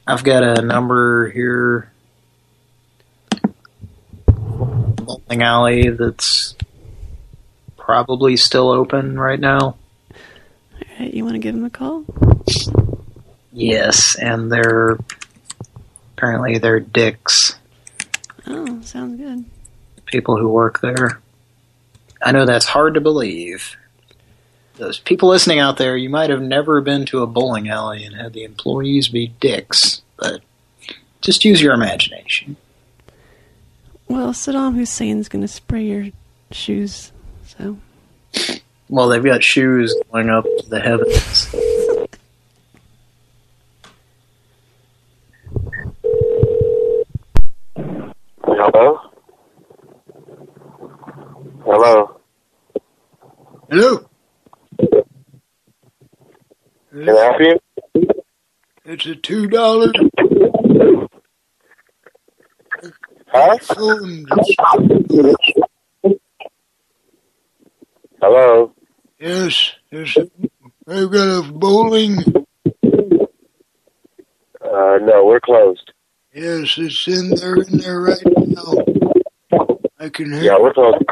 Speaker 3: I've got a number here. Bowling alley that's probably still open right now.
Speaker 9: Alright, you want to give him a call?
Speaker 3: Yes, and they're apparently they're dicks.
Speaker 9: Oh, sounds good.
Speaker 3: People who work there. I know that's hard to believe. Those people listening out there, you might have never been to a bowling alley and had the employees be dicks, but just use your imagination.
Speaker 9: Well, Saddam Hussein's going to spray your shoes, so.
Speaker 3: Well, they've got shoes going up to the heavens.
Speaker 32: Hello? Hello? Can I help you?
Speaker 8: It's a two dollar
Speaker 32: Huh? Hello?
Speaker 8: Yes, yes. I've got a bowling.
Speaker 32: Uh, no, we're closed.
Speaker 8: Yes, it's in there, in there right now. I can hear.
Speaker 32: Yeah, we're closed.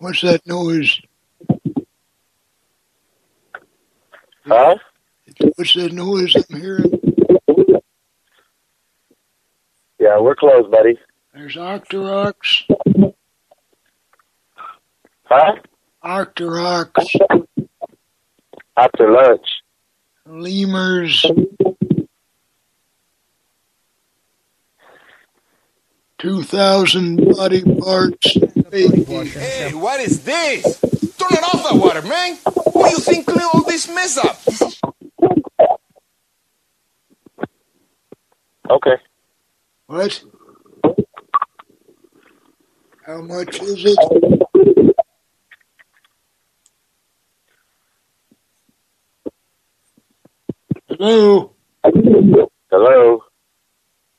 Speaker 8: What's that noise?
Speaker 32: Huh?
Speaker 8: What's that noise I'm hearing?
Speaker 32: Yeah, we're closed, buddy.
Speaker 8: There's Octorox.
Speaker 32: Huh?
Speaker 8: Octorox.
Speaker 32: After lunch.
Speaker 8: Lemurs. Two thousand body parts.
Speaker 34: Hey, what is this? Turn it off that water, man. Who do you think cleaned all this mess up?
Speaker 32: Okay.
Speaker 8: What? How much is it? Hello?
Speaker 32: Hello?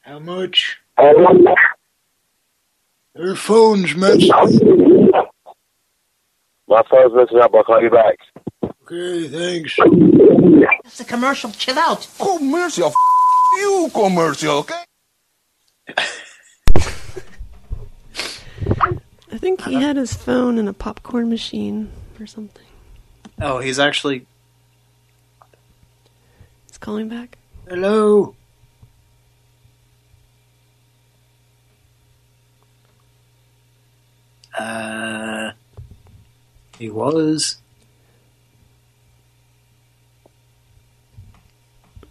Speaker 8: How much? Their phone's messed.
Speaker 32: My phone's messing up. I'll call you back.
Speaker 8: Okay, thanks.
Speaker 34: It's a commercial. Chill out. Commercial? F- you commercial, okay?
Speaker 9: I think he had his phone in a popcorn machine or something.
Speaker 3: Oh, he's actually...
Speaker 9: He's calling back.
Speaker 8: Hello?
Speaker 3: Uh, he was.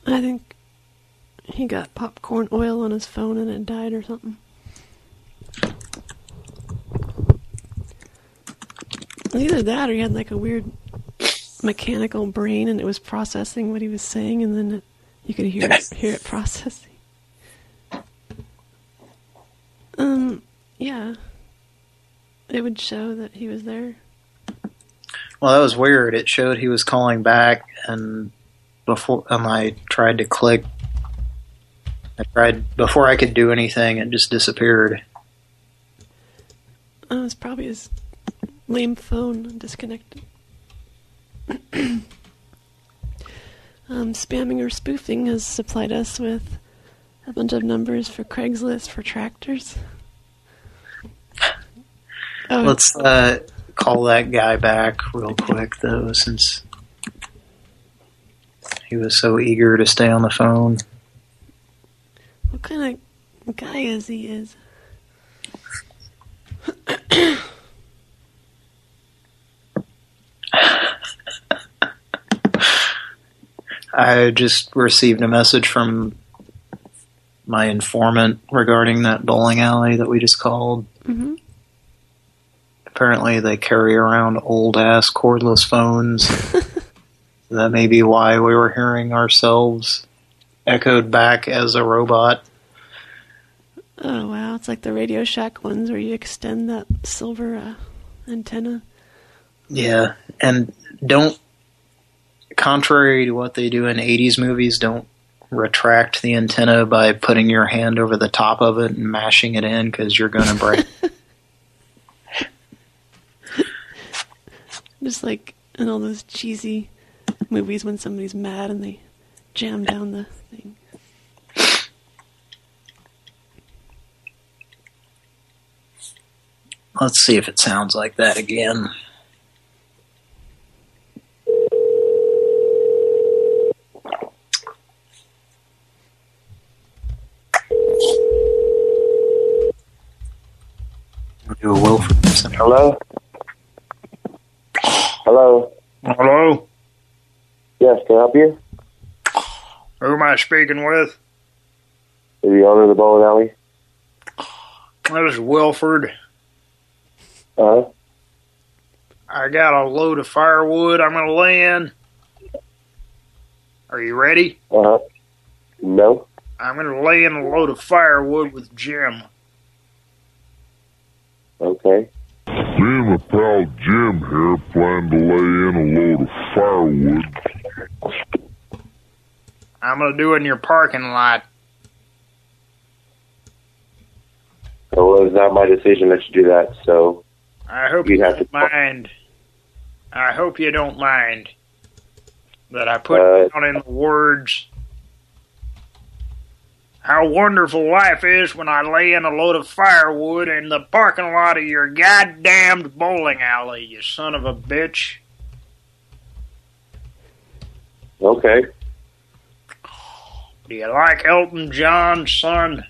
Speaker 9: I think he got popcorn oil on his phone and it died or something. Either that or he had like a weird mechanical brain and it was processing what he was saying and then it, you could hear it, hear it processing. Um, yeah. It would show that he was there.
Speaker 3: Well, that was weird. It showed he was calling back, and before, and I tried to click. I tried before I could do anything. It just disappeared.
Speaker 9: Oh, it's probably his lame phone disconnected. <clears throat> um, spamming or spoofing has supplied us with a bunch of numbers for Craigslist for tractors. Oh,
Speaker 3: Let's uh, call that guy back real quick, though, since he was so eager to stay on the phone.
Speaker 9: what kind of guy is he? Is <laughs>
Speaker 3: I just received a message from my informant regarding that bowling alley that we just called.
Speaker 9: hmm
Speaker 3: apparently they carry around old-ass cordless phones. <laughs> that may be why we were hearing ourselves echoed back as a robot.
Speaker 9: Oh wow, it's like the Radio Shack ones where you extend that silver uh, antenna.
Speaker 3: Yeah, and don't, contrary to what they do in 80s movies, don't retract the antenna by putting your hand over the top of it and mashing it in because you're going to break. <laughs>
Speaker 9: Just like in all those cheesy movies when somebody's mad and they jam down the thing.
Speaker 3: Let's see if it sounds like that again. We'll do a Wilford.
Speaker 32: Hello? <gasps> Hello?
Speaker 35: Hello?
Speaker 32: Yes, can I help you?
Speaker 35: Who am I speaking with?
Speaker 32: Is the owner of the bowling alley?
Speaker 35: This is Wilford.
Speaker 32: Uh-huh.
Speaker 35: I got a load of firewood I'm going to lay in. Are you ready?
Speaker 32: Uh-huh. No?
Speaker 35: I'm going to lay in a load of firewood with Jim.
Speaker 32: Okay.
Speaker 36: Me and my pal Jim here plan to lay in a load of firewood.
Speaker 35: I'm going to do it in your parking lot.
Speaker 32: Well, it's not my decision that you do that, so
Speaker 35: I hope
Speaker 32: You'd
Speaker 35: you
Speaker 32: have
Speaker 35: don't
Speaker 32: to-
Speaker 35: mind. I hope you don't mind that I put
Speaker 32: Uh,
Speaker 35: down in the words how wonderful life is when I lay in a load of firewood in the parking lot of your goddamned bowling alley, you son of a bitch.
Speaker 32: okay.
Speaker 35: Do you like Elton John, son?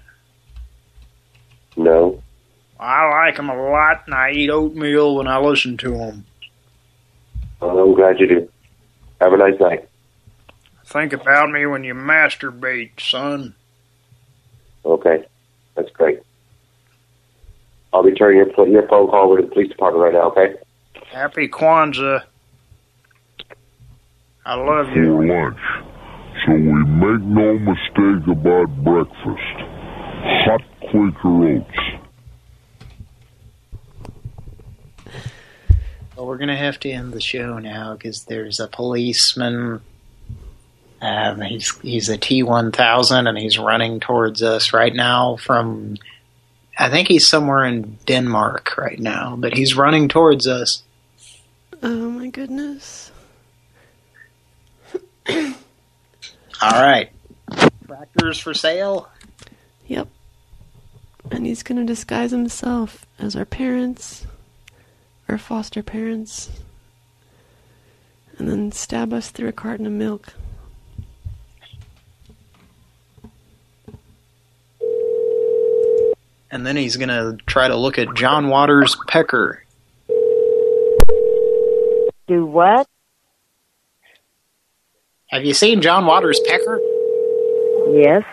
Speaker 32: No.
Speaker 35: I like him a lot, and I eat oatmeal when I listen to him.
Speaker 32: Well, I'm glad you do. Have a nice night.
Speaker 35: Think about me when you masturbate, son.
Speaker 32: Okay. That's great. I'll be turning your, your phone call over to the police department right now, okay?
Speaker 35: Happy Kwanzaa. I love you.
Speaker 36: For
Speaker 35: you.
Speaker 36: lunch. So we make no mistake about breakfast. Hot Quaker oats.
Speaker 3: Well, we're gonna have to end the show now because there's a policeman. Um, he's he's a T1000 and he's running towards us right now from. I think he's somewhere in Denmark right now, but he's running towards us.
Speaker 9: Oh my goodness.
Speaker 3: All right, tractors for sale.
Speaker 9: Yep. And he's gonna disguise himself as our parents, our foster parents, and then stab us through a carton of milk.
Speaker 3: And then he's gonna try to look at John Waters' pecker.
Speaker 25: Do what?
Speaker 3: Have you seen John Waters' pecker?
Speaker 25: Yes.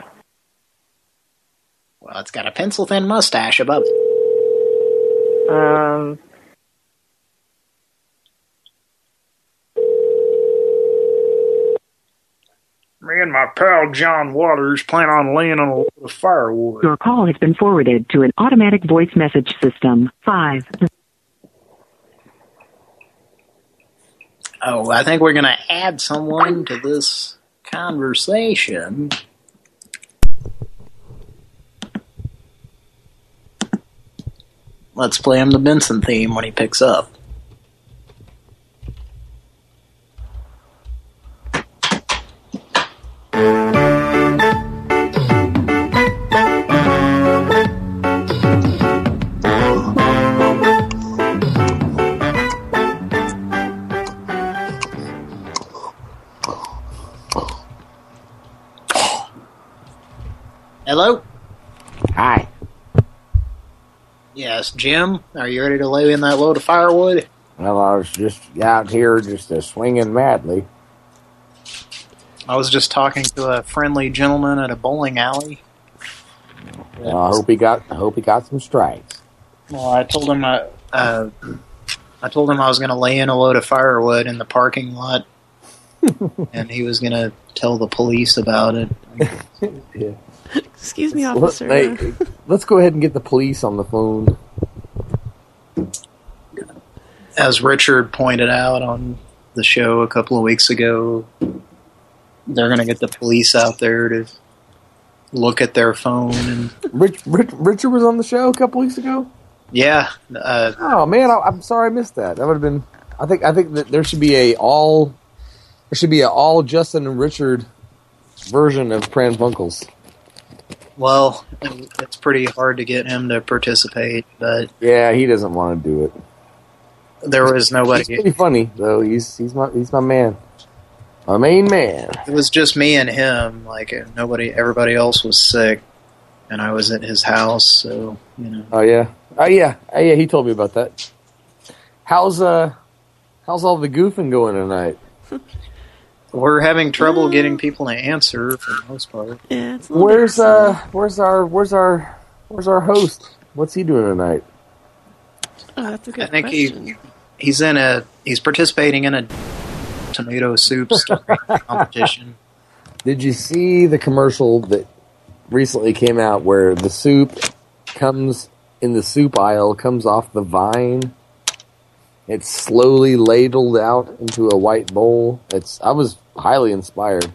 Speaker 3: Well, it's got a pencil-thin mustache above. it.
Speaker 25: Um.
Speaker 35: Me and my pal John Waters plan on laying on a load of firewood.
Speaker 11: Your call has been forwarded to an automatic voice message system. 5.
Speaker 3: Oh, I think we're gonna add someone to this conversation. Let's play him the Benson theme when he picks up. Hello?
Speaker 37: Hi.
Speaker 3: Yes, Jim? Are you ready to lay in that load of firewood?
Speaker 37: Well, I was just out here just uh, swinging madly.
Speaker 3: I was just talking to a friendly gentleman at a bowling alley.
Speaker 37: Well, I hope he got I hope he got some strikes.
Speaker 3: Well, I told him uh, uh, I told him I was going to lay in a load of firewood in the parking lot, <laughs> and he was going to tell the police about it. <laughs>
Speaker 37: yeah.
Speaker 9: Excuse me,
Speaker 37: Let-
Speaker 9: officer.
Speaker 37: hey, let's go ahead and get the police on the phone.
Speaker 3: As Richard pointed out on the show a couple of weeks ago, they're going to get the police out there to look at their phone and
Speaker 37: Rich, Rich, Richard was on the show a couple weeks ago.
Speaker 3: yeah, uh,
Speaker 37: Oh man, I, I'm sorry I missed that. That would have been. I think. I think that there should be a all. There should be an all Justin and Richard version of Pran Funkels.
Speaker 3: well, it's pretty hard to get him to participate, but
Speaker 37: Yeah, he doesn't want to do it.
Speaker 3: there was
Speaker 37: He's
Speaker 3: nobody.
Speaker 37: pretty funny though. He's he's my he's my man, my main man.
Speaker 3: It was just me and him. Like nobody, everybody else was sick, and I was at his house. So you know,
Speaker 37: Oh yeah, oh yeah, oh yeah. He told me about that. How's uh, how's all the goofing going tonight? <laughs>
Speaker 3: we're having trouble getting people to answer for the most part.
Speaker 9: Yeah, it's
Speaker 37: Where's uh, where's our where's our where's our host? What's he doing tonight?
Speaker 9: Oh, that's a good
Speaker 3: I think
Speaker 9: question.
Speaker 3: he he's in a he's participating in a tomato soup <laughs> competition.
Speaker 37: Did you see the commercial that recently came out where the soup comes in the soup aisle, comes off the vine? It's slowly ladled out into a white bowl. It's I was highly inspired.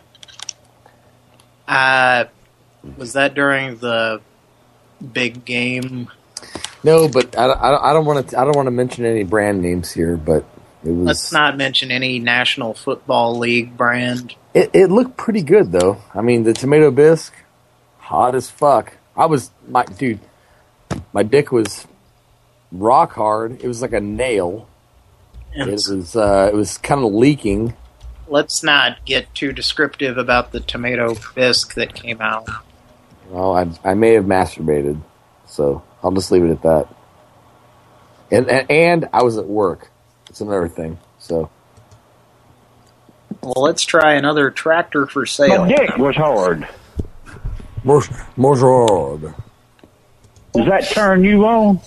Speaker 3: Uh, was that during the big game?
Speaker 37: No, but I, I, I don't want to I don't want to mention any brand names here, but it was
Speaker 3: Let's not mention any National Football League brand.
Speaker 37: It, it looked pretty good though. I mean, the tomato bisque, hot as fuck. I was my dude. My dick was rock hard. It was like a nail. It was uh, it was kind of leaking.
Speaker 3: Let's not get too descriptive about the tomato bisque that came out.
Speaker 37: Well, I I may have masturbated, so I'll just leave it at that. And and, and I was at work. It's another thing. So
Speaker 3: Well, let's try another tractor for sale.
Speaker 7: My dick was hard.
Speaker 37: more more hard.
Speaker 7: Does that turn you on?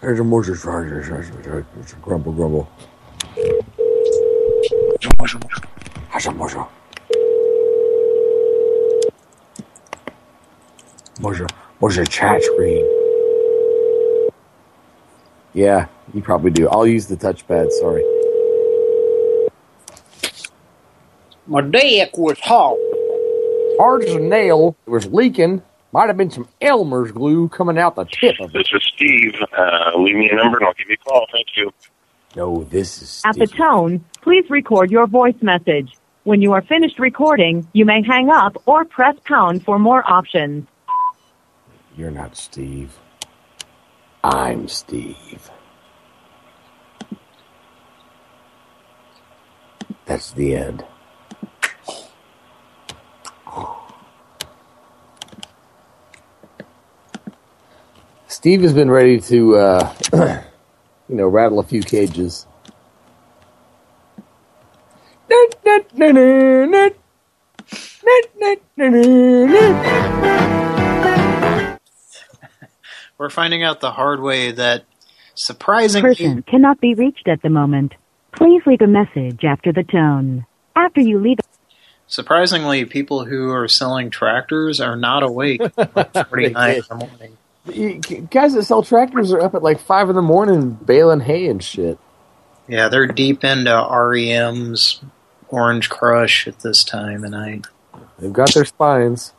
Speaker 37: There's a mush more there's a grumble grumble. What's your, what's your chat screen? Yeah, you probably do. I'll use the touchpad, sorry.
Speaker 18: My dick was hard.
Speaker 37: Hard as a nail. It was leaking. Might have been some Elmer's glue coming out the tip of it.
Speaker 38: This is Steve. Uh, leave me a number and I'll give you a call. Thank you.
Speaker 37: No, this is
Speaker 11: At the tone, please record your voice message. When you are finished recording, you may hang up or press pound for more options.
Speaker 37: You're not Steve. I'm Steve. That's the end. Steve has been ready to, uh, <clears throat> you know, rattle a few cages.
Speaker 3: We're finding out the hard way that surprisingly
Speaker 23: Person cannot be reached at the moment. Please leave a message after the tone. After you leave
Speaker 3: surprisingly people who are selling tractors are not awake at <laughs> 49 in the morning.
Speaker 37: You- Guys that sell tractors are up at like five in the morning baling hay and shit.
Speaker 3: Yeah, they're deep into REM's Orange Crush at this time of night.
Speaker 37: They've got their spines.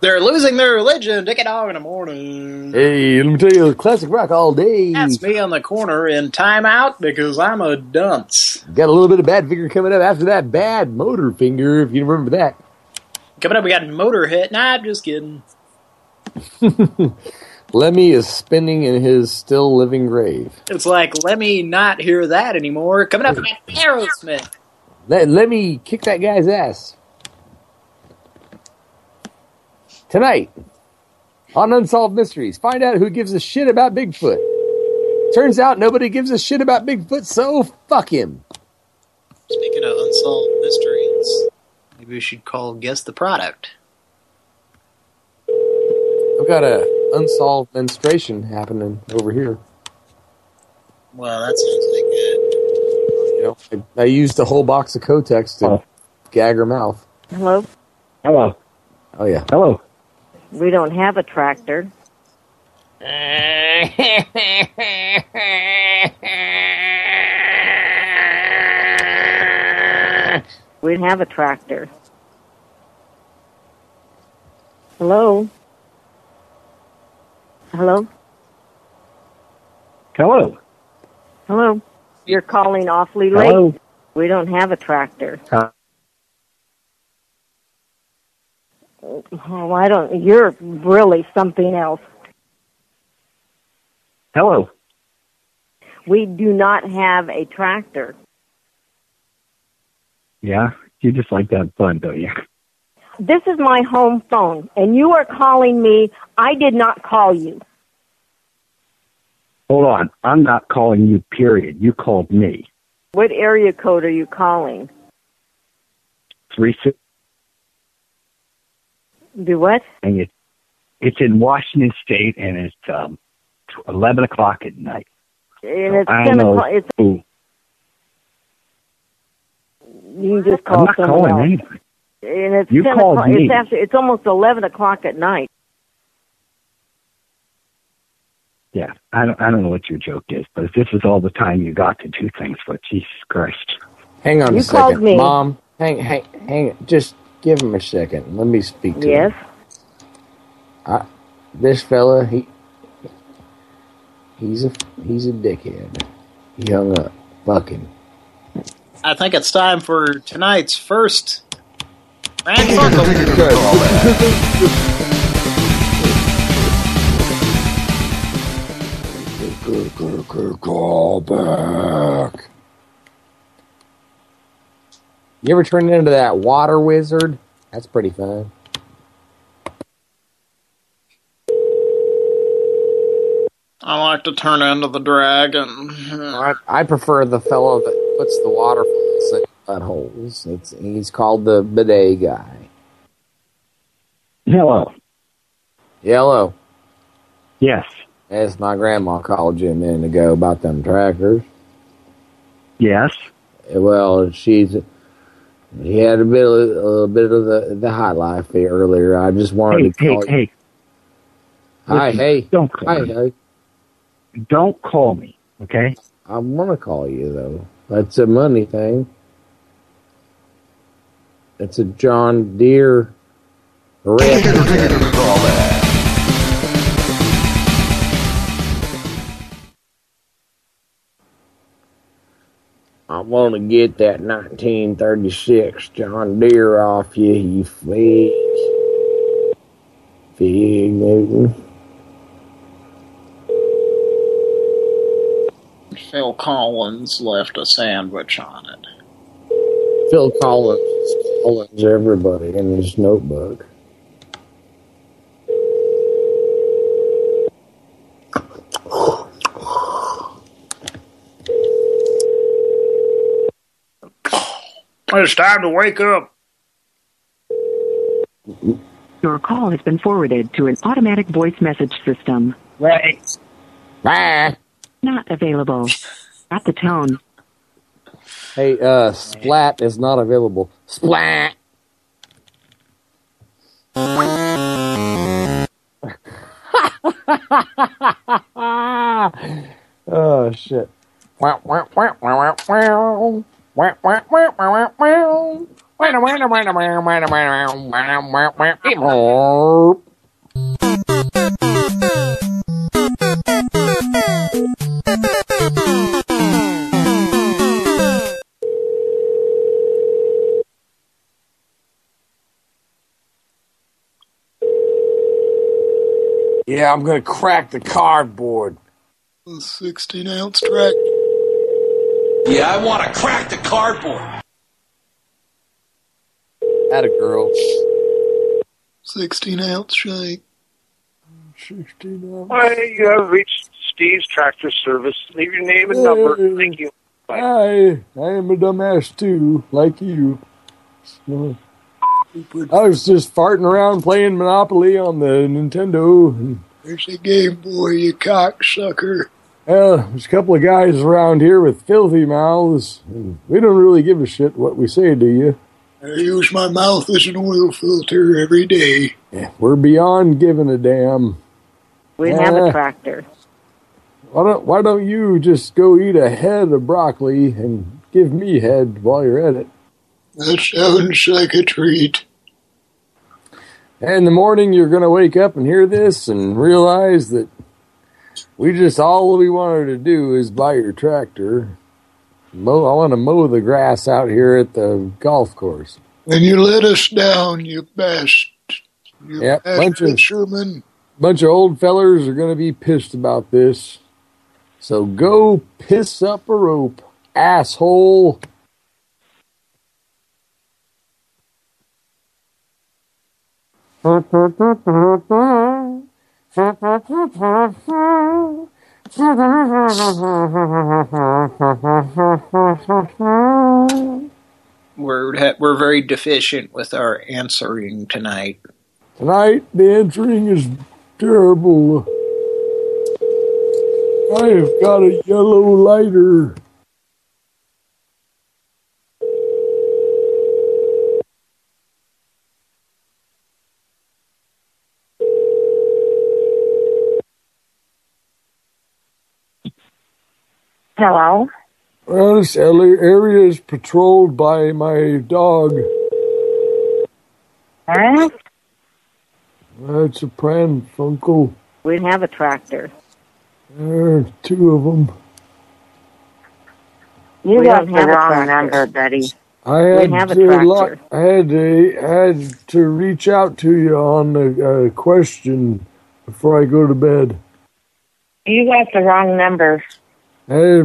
Speaker 3: They're losing their religion. Dick it dog in the morning.
Speaker 37: Hey, let me tell you, classic rock all day.
Speaker 3: That's me on the corner in timeout because I'm a dunce.
Speaker 37: Got a little bit of Badfinger coming up after that bad motor finger, if you remember that.
Speaker 3: Coming up, we got Motörhead. Nah, I'm just kidding. <laughs>
Speaker 37: Lemmy is spinning in his still living grave.
Speaker 3: It's like, let me not hear that anymore. Coming up, we got Aerosmith.
Speaker 37: Let, let me kick that guy's ass. Tonight, on Unsolved Mysteries, find out who gives a shit about Bigfoot. Turns out nobody gives a shit about Bigfoot, so fuck him.
Speaker 3: Speaking of unsolved mysteries, maybe we should call Guess the Product.
Speaker 37: I've got a unsolved menstruation happening over here.
Speaker 3: Well, that sounds like good.
Speaker 37: You know, I, I used a whole box of Kotex to gag her mouth.
Speaker 25: Hello?
Speaker 39: Hello.
Speaker 37: Oh yeah.
Speaker 39: Hello.
Speaker 25: We don't have a tractor. <laughs> We have a tractor. Hello? Hello?
Speaker 39: Hello.
Speaker 25: Hello? You're calling awfully late.
Speaker 39: Hello.
Speaker 25: We don't have a tractor.
Speaker 39: Uh,
Speaker 25: Oh, I don't. You're really something else.
Speaker 39: hello.
Speaker 25: We do not have a tractor.
Speaker 39: Yeah, you just like that fun, don't you?
Speaker 25: This is my home phone, and you are calling me. I did not call you.
Speaker 39: Hold on. I'm not calling you, period. You called me.
Speaker 25: What area code are you calling?
Speaker 39: Three six.
Speaker 25: Do what?
Speaker 39: And it, it's in Washington State, and it's um, 11 o'clock at night.
Speaker 25: And it's
Speaker 39: I
Speaker 25: ten o'clock. It's you can just
Speaker 39: I'm not calling
Speaker 25: else.
Speaker 39: anybody.
Speaker 25: And it's
Speaker 39: You
Speaker 25: ten
Speaker 39: called
Speaker 25: o'clock.
Speaker 39: me.
Speaker 25: It's after. It's almost eleven o'clock at night.
Speaker 39: Yeah, I don't, I don't know what your joke is, but if this is all the time you got to do things for, Jesus Christ.
Speaker 37: Hang on
Speaker 25: You
Speaker 37: a second,
Speaker 25: called me.
Speaker 37: Mom. Hang, hang, hang. Just give him a second. Let me speak to
Speaker 25: Yes.
Speaker 37: him. I, this fella, he, he's a, he's a dickhead. He hung up. Fuck him.
Speaker 3: I think it's time for tonight's first Pran Funkel.
Speaker 37: Call back. You ever turn into that water wizard? That's pretty fun.
Speaker 35: I like to turn into the dragon.
Speaker 37: I, I prefer the fellow that puts the water in buttholes. It's he's called the bidet guy.
Speaker 39: Hello.
Speaker 37: Yellow.
Speaker 39: Yes.
Speaker 37: As my grandma called you a minute ago about them trackers.
Speaker 39: Yes.
Speaker 37: Well, she's he had a bit of, a little bit of the the high life here earlier. I just wanted
Speaker 39: Hey,
Speaker 37: to
Speaker 39: hey,
Speaker 37: call you.
Speaker 39: hey.
Speaker 37: Hi,
Speaker 39: Listen,
Speaker 37: hey.
Speaker 39: Don't call
Speaker 37: Hi,
Speaker 39: me.
Speaker 37: hey.
Speaker 39: Don't call me, okay?
Speaker 37: I want to call you though. That's a money thing. It's a John Deere. Red. I want to get that 1936 John Deere off you, you fig. Fig Newton.
Speaker 35: Phil Collins left a sandwich on it.
Speaker 37: Phil Collins Collins everybody in his notebook.
Speaker 35: It's time to wake up.
Speaker 11: Your call has been forwarded to an automatic voice message system. Wait.
Speaker 39: Right.
Speaker 11: Not available. At the tone.
Speaker 37: Hey, uh, Splat is not available. Splat! oh, shit. Yeah, I'm gonna crack the cardboard.
Speaker 35: A 16 ounce track.
Speaker 34: Yeah, I want to crack the cardboard.
Speaker 37: At a girl.
Speaker 35: 16 ounce shake.
Speaker 37: 16 ounce.
Speaker 40: Hi, you have reached Steve's Tractor Service. Leave your name and number. Thank you. Bye.
Speaker 37: Hi, I am a dumbass too, like you. I was just farting around playing Monopoly on the Nintendo, and
Speaker 18: There's a Game Boy, you cocksucker.
Speaker 40: Uh, there's a couple of guys around here with filthy mouths. and We don't really give a shit what we say, do you?
Speaker 18: I use my mouth as an oil filter every day.
Speaker 40: Yeah, we're beyond giving a damn.
Speaker 25: We have
Speaker 40: Uh,
Speaker 25: a tractor.
Speaker 40: Why don't Why don't you just go eat a head of broccoli and give me head while you're at it?
Speaker 18: That sounds like a treat.
Speaker 40: In the morning, you're going to wake up and hear this and realize that we just all we wanted to do is buy your tractor. Mow, I want to mow the grass out here at the golf course.
Speaker 18: And you let us down, you best. You
Speaker 40: Yep, bunch
Speaker 18: bastard
Speaker 40: of
Speaker 18: Sherman.
Speaker 40: bunch of old fellers are going to be pissed about this. So go piss up a rope, asshole.
Speaker 3: We're we're very deficient with our answering tonight.
Speaker 40: Tonight, the answering is terrible. I have got a yellow lighter.
Speaker 25: Hello?
Speaker 40: Well, this area area is patrolled by my dog.
Speaker 25: Huh?
Speaker 40: That's a Pran Funkel.
Speaker 25: We have a tractor.
Speaker 40: There are two of them.
Speaker 25: You
Speaker 5: We
Speaker 25: don't
Speaker 5: have the
Speaker 25: a
Speaker 5: wrong
Speaker 25: tractor.
Speaker 5: number, buddy.
Speaker 40: I
Speaker 25: We
Speaker 40: had
Speaker 25: have a
Speaker 40: to
Speaker 25: tractor.
Speaker 40: I had to had to reach out to you on a, a question before I go to bed.
Speaker 5: You got the wrong number.
Speaker 40: Hey,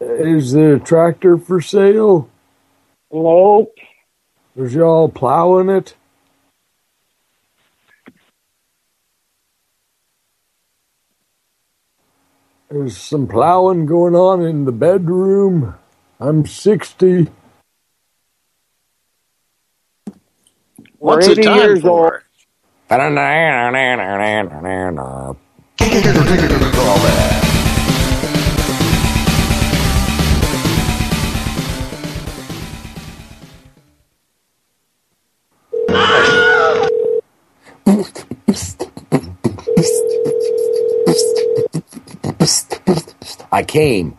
Speaker 40: is the tractor for sale?
Speaker 5: Nope.
Speaker 40: Was y'all plowing it? There's some plowing going on in the bedroom. I'm 60.
Speaker 3: What's
Speaker 5: We're
Speaker 3: the
Speaker 5: 80
Speaker 3: time
Speaker 5: years
Speaker 3: for?
Speaker 37: I came.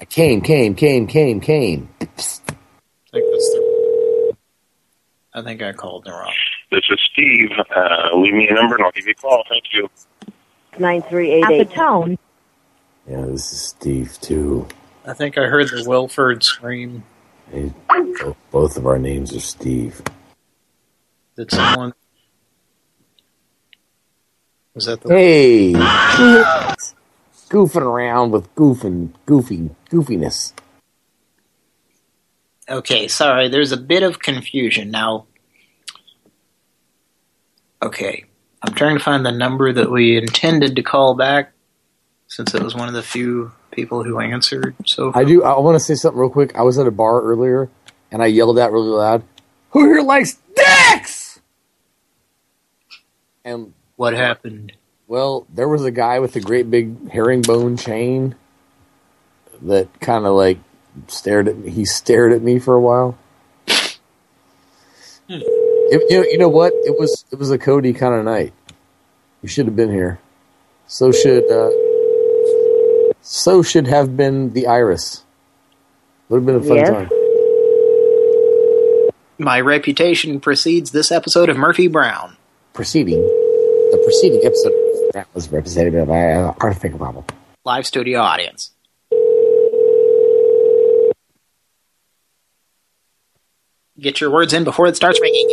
Speaker 37: I came, came, came, came, came.
Speaker 3: I think that's the. I think I called the wrong.
Speaker 27: This is Steve. Uh, leave me a number and I'll give you a call. Thank you.
Speaker 25: Nine three eight
Speaker 41: At the tone,
Speaker 37: Yeah, this is Steve too.
Speaker 3: I think I heard the Wilhelm scream.
Speaker 37: Hey, both of our names are Steve.
Speaker 3: Did someone? Was that the?
Speaker 37: Hey, goofing around with goofing, goofy, goofiness.
Speaker 3: Okay, sorry. There's a bit of confusion now. Okay, I'm trying to find the number that we intended to call back, since it was one of the few people who answered. So
Speaker 37: I do. I want to say something real quick. I was at a bar earlier, and I yelled out really loud, "Who here likes dicks?" And
Speaker 3: what happened?
Speaker 37: Well, there was a guy with a great big herringbone chain that kind of like stared at me. He stared at me for a while. It, you know, you know what? It was it was a Cody kind of night. You should have been here. So should uh, so should have been the Iris. Would have been a fun
Speaker 3: Yes.
Speaker 37: time.
Speaker 3: My reputation precedes this episode of Murphy Brown.
Speaker 37: Preceding the preceding episode that was represented by uh, Arthur Bobble.
Speaker 3: Live studio audience. Get your words in before it starts ringing.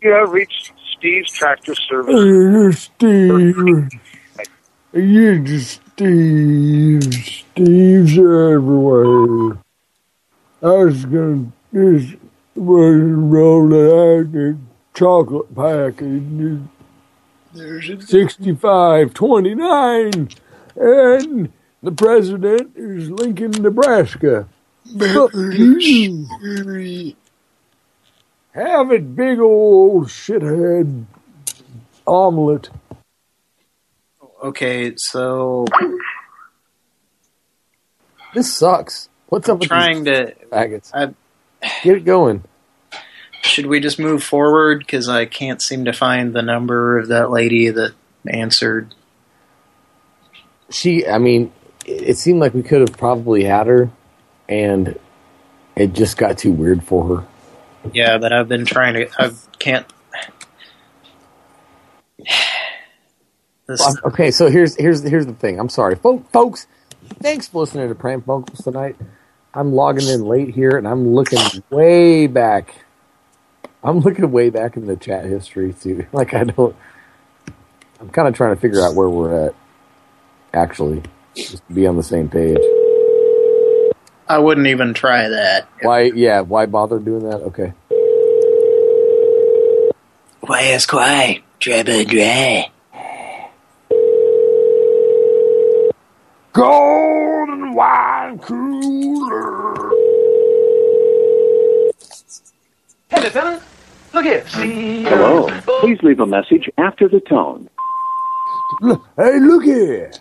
Speaker 42: You have reached Steve's Tractor Service.
Speaker 40: Hey, Steve. You just Steve. Steve's everywhere. I was gonna just was roll out a chocolate package.
Speaker 18: There's a
Speaker 40: Sixty-five twenty-nine, and the president is Lincoln, Nebraska. Fuck you. Have it, big old shithead. omelet.
Speaker 3: Okay, so
Speaker 40: This sucks. What's up with
Speaker 3: trying
Speaker 40: these
Speaker 3: to
Speaker 40: faggots?
Speaker 3: I,
Speaker 40: Get it going.
Speaker 3: Should we just move forward because I can't seem to find the number of that lady that answered.
Speaker 37: She, I mean, it seemed like we could have probably had her, and it just got too weird for her.
Speaker 3: Yeah, but I've been trying to. I can't. <sighs>
Speaker 37: Well, Okay, so here's here's here's the thing. I'm sorry, Fol- folks. Thanks for listening to Pran Funkels tonight. I'm logging in late here, and I'm looking way back. I'm looking way back in the chat history too. <laughs> Like I don't. I'm kind of trying to figure out where we're at. Actually, just to be on the same page.
Speaker 3: I wouldn't even try that.
Speaker 37: Why? Yeah. Why bother doing that? Okay.
Speaker 3: Why ask why? Jabba dry.
Speaker 40: Golden wine cooler.
Speaker 43: Hey, Lieutenant. Look here. See.
Speaker 44: Hello. Uh, Please leave a message after the tone.
Speaker 40: Hey, look here.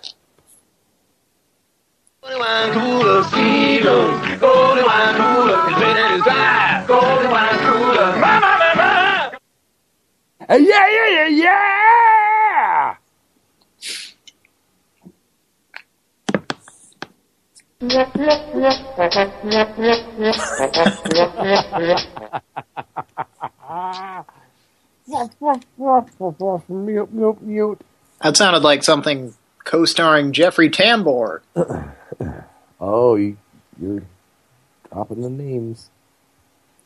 Speaker 43: Golden wine cooler, Seagulls. Golden wine cooler, it's been in. Golden wine cooler. Ma, ma, ma, ma.
Speaker 40: Hey, yeah, yeah, yeah, yeah. <laughs> mute, mute, mute.
Speaker 3: That sounded like something co-starring Jeffrey Tambor. <clears throat>
Speaker 37: Oh, you, you're dropping the names.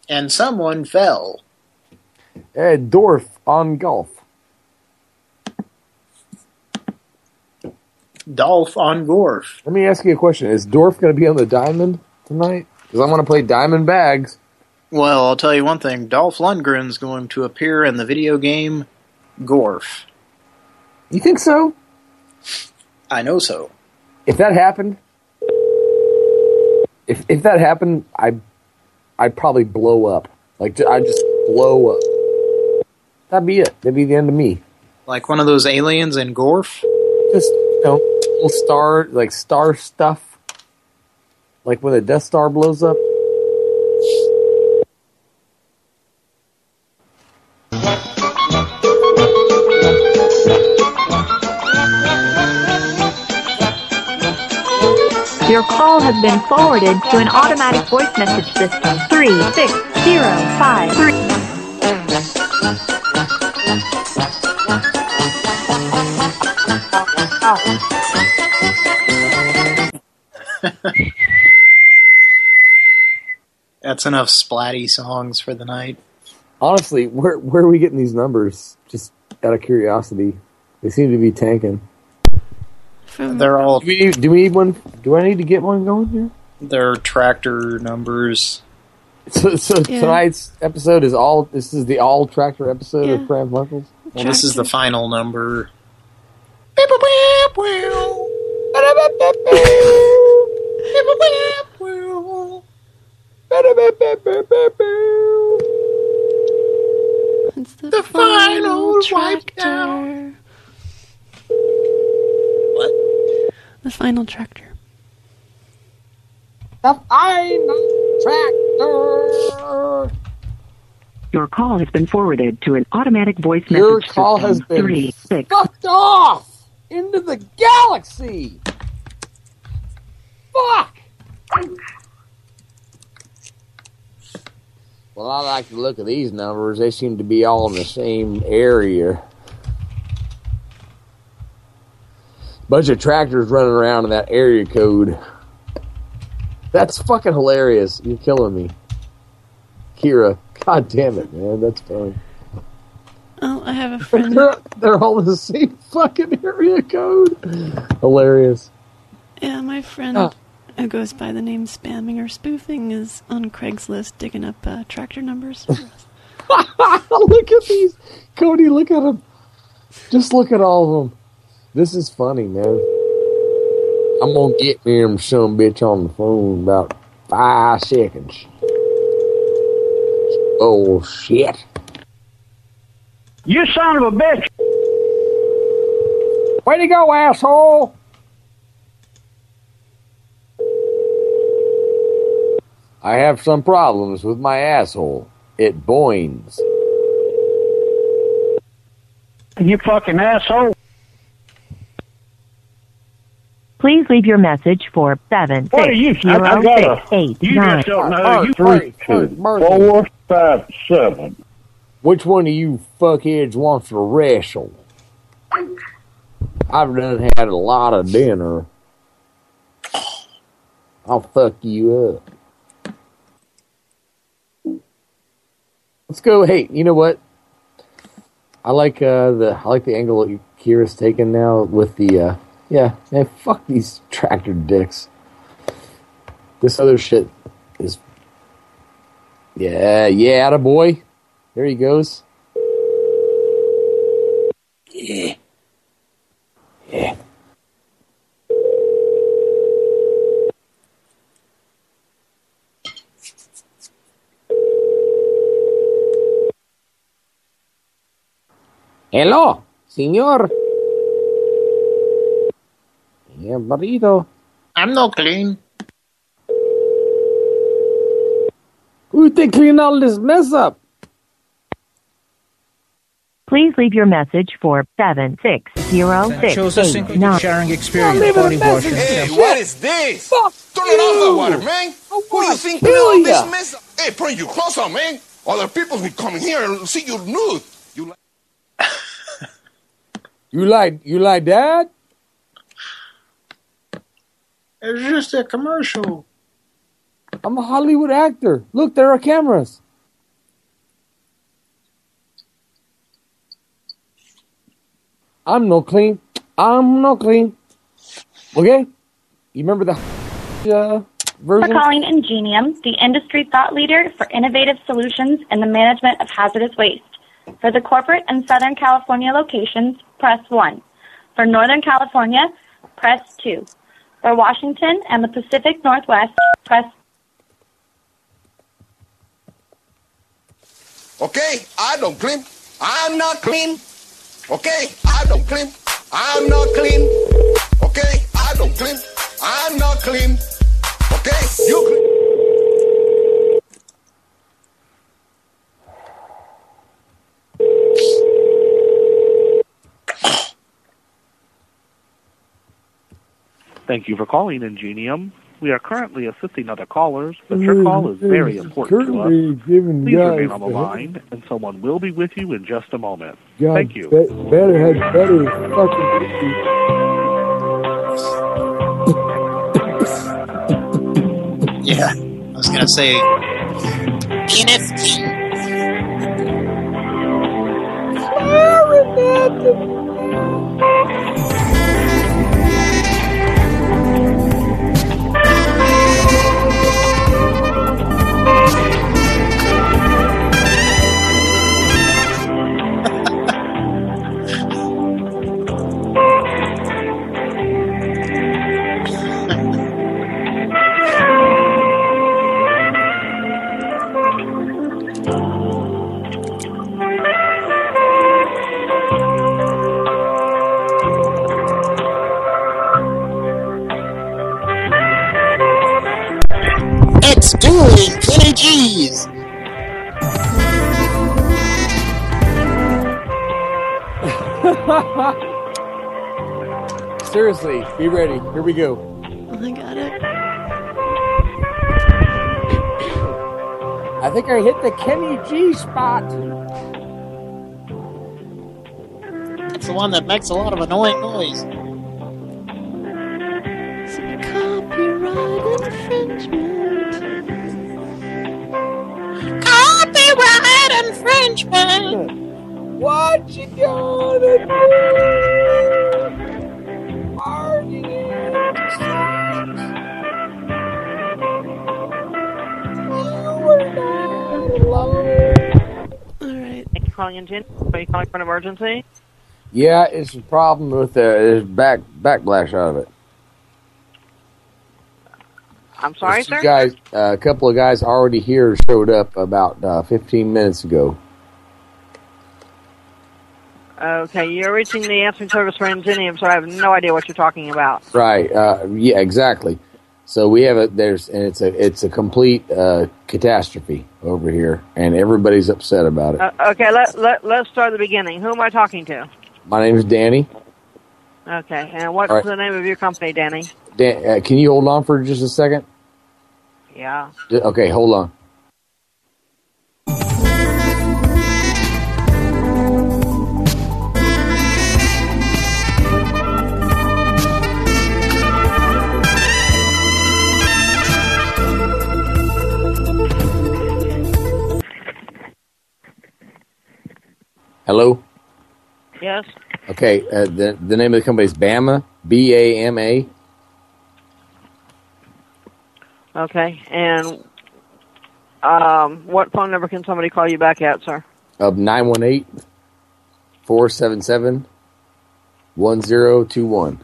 Speaker 3: And someone fell.
Speaker 40: Ed Dorf on golf.
Speaker 3: Dolph on Gorf.
Speaker 37: Let me ask you a question: Is Dorf going to be on the diamond tonight? Because I want to play diamond bags.
Speaker 3: Well, I'll tell you one thing. Dolph Lundgren's going to appear in the video game Gorf.
Speaker 37: You think so?
Speaker 3: I know so.
Speaker 37: If that happened, if if that happened, I I'd probably blow up. Like I'd just blow up. That'd be it. That'd be the end of me.
Speaker 3: Like one of those aliens in Gorf?
Speaker 37: Just you know, little star like star stuff. Like when the Death Star blows up.
Speaker 23: Your call has been forwarded to an automatic voice message system. 36053. <laughs>
Speaker 3: That's enough splatty songs for the night.
Speaker 37: Honestly, where where are we getting these numbers? Just out of curiosity, they seem to be tanking.
Speaker 3: They're all
Speaker 37: Do we need, do we need one? Do I need to get one going here?
Speaker 3: they're tractor numbers.
Speaker 37: So, so
Speaker 3: Yeah.
Speaker 37: tonight's episode is all. This is the all tractor episode of Pran Funkels.
Speaker 3: Well, this is the final number.
Speaker 9: It's the,
Speaker 3: The final wipe
Speaker 9: tractor.
Speaker 3: What?
Speaker 9: The final tractor.
Speaker 8: The final tractor.
Speaker 11: Your call has been forwarded to an automatic voice message
Speaker 40: Your call
Speaker 11: system.
Speaker 40: has been
Speaker 11: Three, six.
Speaker 40: fucked off into the galaxy. Fuck.
Speaker 37: Well, I like to look at these numbers. They seem to be all in the same area. Bunch of tractors running around in that area code. That's fucking hilarious. You're killing me. Kira. God damn it, man. That's funny.
Speaker 9: Oh, I have a friend.
Speaker 37: They're, <laughs> they're all in the same fucking area code. Hilarious.
Speaker 9: Yeah, my friend
Speaker 37: Ah.
Speaker 9: who goes by the name Spamming or Spoofing is on Craigslist digging up uh, tractor numbers. <laughs>
Speaker 37: look at these. Cody, look at them. Just look at all of them. This is funny, man. I'm gonna get me and some bitch on the phone in about five seconds. Oh shit.
Speaker 7: You son of a bitch!
Speaker 37: Way to go, asshole! I have some problems with my asshole. It boings.
Speaker 27: You fucking asshole.
Speaker 14: Please leave your message for seven
Speaker 27: What are you?
Speaker 14: six
Speaker 27: I, I got
Speaker 14: six
Speaker 27: a.
Speaker 14: eight
Speaker 27: You
Speaker 14: nine.
Speaker 27: just don't know.
Speaker 37: Oh,
Speaker 27: You
Speaker 37: three,
Speaker 27: three,
Speaker 37: two,
Speaker 27: two, four, five, seven.
Speaker 37: Which one of you fuckheads wants to wrestle? I've done had a lot of dinner. I'll fuck you up. Let's go. Hey, you know what? I like uh, the I like the angle that Kira's taking now with the uh, yeah. Man, fuck these tractor dicks. This other shit is yeah yeah. boy. There he goes. Yeah. Yeah. Hello, señor. Yeah, burrito.
Speaker 3: I'm not clean.
Speaker 37: Who they clean all this mess up?
Speaker 14: Please leave your message for seven six zero six
Speaker 40: shows us
Speaker 14: eight nine.
Speaker 40: sharing experience.
Speaker 37: leave a
Speaker 40: body
Speaker 37: message.
Speaker 40: washing.
Speaker 34: Hey, what is this? Turn it off the water, man. Who you think clean all this mess up? Hey, put your clothes on, man. Other people will come in here and see you nude. You like
Speaker 37: You like you like that?
Speaker 3: It's just a commercial.
Speaker 37: I'm a Hollywood actor. Look, there are cameras. I'm no clean. I'm no clean. Okay? You remember the <laughs> uh,
Speaker 45: For
Speaker 37: version?
Speaker 45: calling Ingenium, the industry thought leader for innovative solutions in the management of hazardous waste. For the corporate and Southern California locations, press 1. For Northern California, press 2. Washington and the Pacific Northwest, press
Speaker 34: Okay, I don't clean. I'm not clean. Okay, I don't clean. I'm not clean. Okay, I don't clean. I'm not clean. Okay, you clean.
Speaker 46: Thank you for calling Ingenium. We are currently assisting other callers, but your call is very important to us.
Speaker 37: Currently giving
Speaker 46: Please remain
Speaker 37: guys
Speaker 46: on the line, and someone will be with you in just a moment.
Speaker 37: God,
Speaker 46: Thank you.
Speaker 37: be- better had better fucking. <laughs>
Speaker 3: Yeah, I was gonna say NFT. It's doing Kenny G's.
Speaker 37: Seriously, be ready. Here we go.
Speaker 9: Oh, I got it.
Speaker 37: I think I hit the Kenny G spot.
Speaker 3: It's the one that makes a lot of annoying noise.
Speaker 9: Copyright infringement.
Speaker 37: What you gonna do? Party
Speaker 47: you for calling Engine. Are you calling for an emergency?
Speaker 37: Yeah, it's a problem with the back backlash out of it.
Speaker 47: I'm sorry, sir?
Speaker 37: guys, uh, a couple of guys already here showed up about uh, 15 minutes ago.
Speaker 47: Okay, you're reaching the answering service for Ingenium, so I have no idea what you're talking about.
Speaker 37: Right. Uh, yeah, exactly. So we have a there's and it's a it's a complete uh, catastrophe over here, and everybody's upset about it.
Speaker 47: Uh, okay, let, let, let's start at the beginning. Who am I talking to?
Speaker 37: My name is Danny.
Speaker 47: Okay, and what's
Speaker 37: right.
Speaker 47: the name of your company, Danny?
Speaker 37: Dan, uh, can you hold on for just a second?
Speaker 47: Yeah.
Speaker 37: Okay, hold on. Hello.
Speaker 47: Yes.
Speaker 37: Okay. Uh, the the name of the company is Bama. B A M A.
Speaker 47: Okay, and um, what phone number can somebody call you back at, sir?
Speaker 37: of 918 477 1021.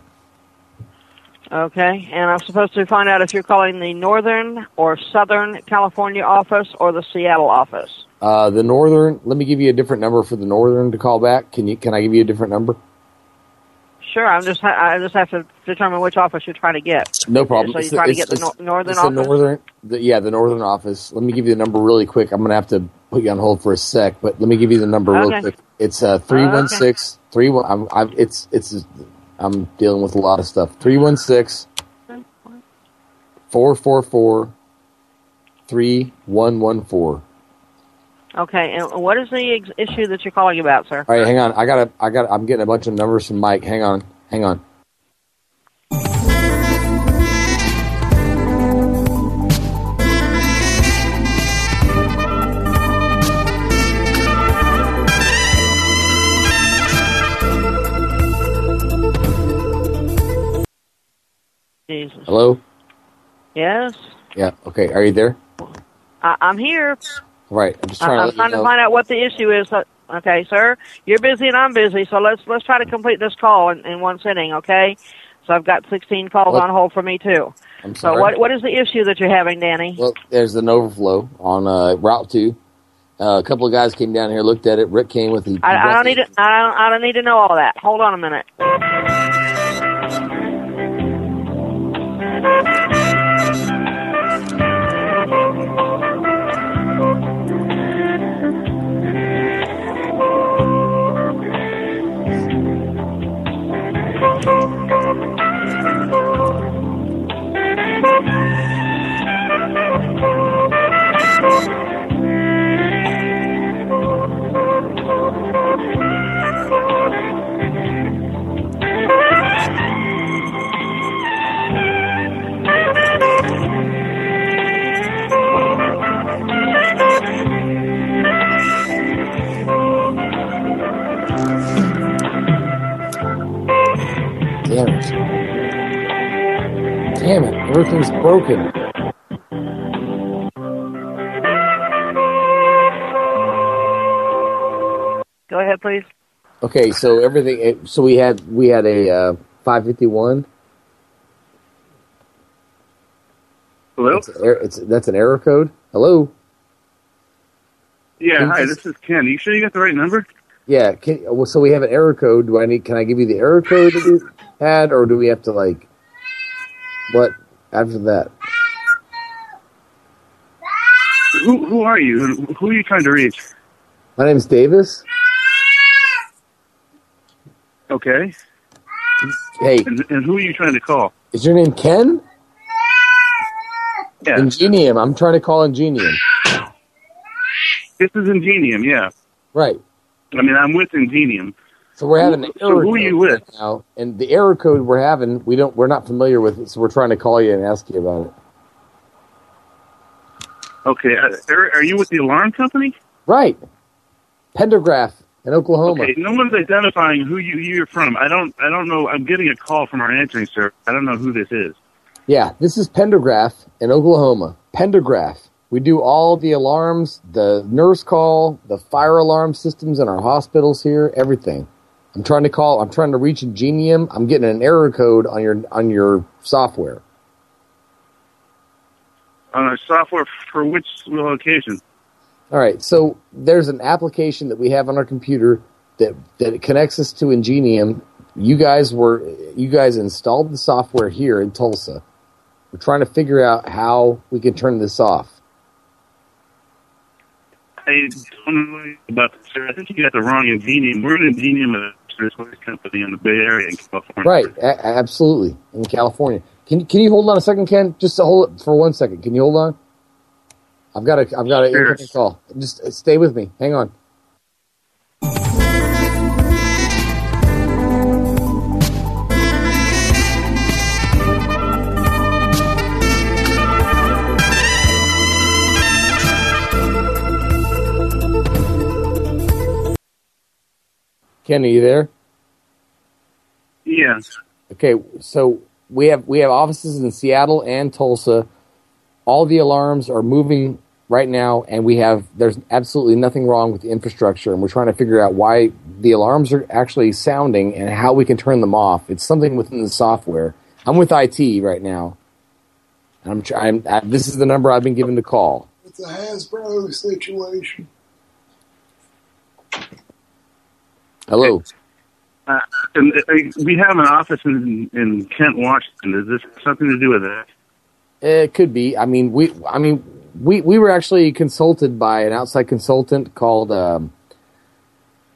Speaker 47: Okay, and I'm supposed to find out if you're calling the Northern or Southern California office or the Seattle office.
Speaker 37: Uh, the northern, let me give you a different number for the northern to call back. Can you? Can I give you a different number?
Speaker 47: Sure, I'm just I just have to determine which office you're trying to get.
Speaker 37: No problem.
Speaker 47: So you're trying to get the northern office.
Speaker 37: The northern, the, yeah, the northern office. Let me give you the number really quick. I'm gonna have to put you on hold for a sec, but let me give you the number real
Speaker 47: Okay.
Speaker 37: quick. It's uh three one six three one. I'm, I'm it's it's I'm dealing with a lot of stuff. Three one six four four four three one one four.
Speaker 47: Okay, and what is the ex- issue that you're calling about, sir?
Speaker 37: All right, hang on. I got I got. I'm getting a bunch of numbers from Mike. Hang on. Hang on.
Speaker 47: Jesus.
Speaker 37: Hello.
Speaker 47: Yes,
Speaker 37: Yeah. Okay. Are you there?
Speaker 47: I- I'm here.
Speaker 37: Right. I'm just
Speaker 47: I-
Speaker 37: trying
Speaker 47: I'm
Speaker 37: to
Speaker 47: trying to find out what the issue is. Uh, Okay, sir, you're busy and I'm busy, so let's let's try to complete this call in, in one sitting. Okay, so I've got 16 calls
Speaker 37: What?
Speaker 47: on hold for me too.
Speaker 37: I'm sorry.
Speaker 47: So what what is the issue that you're having, Danny?
Speaker 37: Well, there's an overflow on uh, Route Two. Uh, a couple of guys came down here, looked at it. Rick came with the.
Speaker 47: I, I don't need to. I don't. I don't need to know all that. Hold on a minute.
Speaker 37: Damn it! Everything's broken.
Speaker 47: Go ahead, please.
Speaker 37: Okay, so everything. So we had we had a uh, 551.
Speaker 48: Hello?
Speaker 37: It's, it's that's an error code. Hello.
Speaker 48: Yeah,
Speaker 37: Can
Speaker 48: hi,
Speaker 37: just-
Speaker 48: this is Ken. you sure you got the right number?
Speaker 37: Yeah. Can, well, so we have an error code. Do I need? Can I give you the error code that we had, or do we have to like? What after that?
Speaker 48: Who who are you? Who, are you trying to reach?
Speaker 37: My name's Davis.
Speaker 48: Okay.
Speaker 37: Hey,
Speaker 48: And, and who are you trying to call?
Speaker 37: is your name Ken?
Speaker 48: Yeah.
Speaker 37: Ingenium. I'm trying to call Ingenium.
Speaker 48: This is Ingenium, yeah.
Speaker 37: Right.
Speaker 48: I mean, I'm with Ingenium.
Speaker 37: So we're having an
Speaker 48: So who are you with?
Speaker 37: right now, and the error code we're having, we don't, we're not familiar with it, so we're trying to call you and ask you about it.
Speaker 48: Okay, uh, are, are you with the alarm company?
Speaker 37: Right. Pendergraph in Oklahoma.
Speaker 48: Okay, no one's identifying who you you're from. I don't I don't know. I'm getting a call from our answering service. I don't know who this is.
Speaker 37: Yeah, this is Pendergraph in Oklahoma. Pendergraph. We do all the alarms, the nurse call, the fire alarm systems in our hospitals here, everything. I'm trying to call. I'm trying to reach Ingenium. I'm getting an error code on your on your software.
Speaker 48: On our software for which location?
Speaker 37: All right, so there's an application that we have on our computer that that connects us to Ingenium. You guys were you guys installed the software here in Tulsa. We're trying to figure out how we can turn this off.
Speaker 48: I don't know about this, sir. I think you got the wrong Ingenium. We're an Ingenium, a company in the Bay Area in California.
Speaker 37: Right, a- absolutely in California. Can can you hold on a second, Ken? Just to hold it for one second. Can you hold on? I've got a I've got an
Speaker 48: Sure.
Speaker 37: call. Just uh, stay with me. Hang on. Ken, are you there?
Speaker 48: Yes.
Speaker 37: Okay, so we have we have offices in Seattle and Tulsa. All the alarms are moving right now, and we have there's absolutely nothing wrong with the infrastructure, and we're trying to figure out why the alarms are actually sounding and how we can turn them off. It's something within the software. I'm with IT right now. I'm trying. This is the number I've been given to call.
Speaker 49: It's a Hasbro situation.
Speaker 37: Hello.
Speaker 48: Uh, and, uh, we have an office in, in Kent, Washington. Is this something to do with that?
Speaker 37: It could be. I mean, we. I mean, we we were actually consulted by an outside consultant called, um,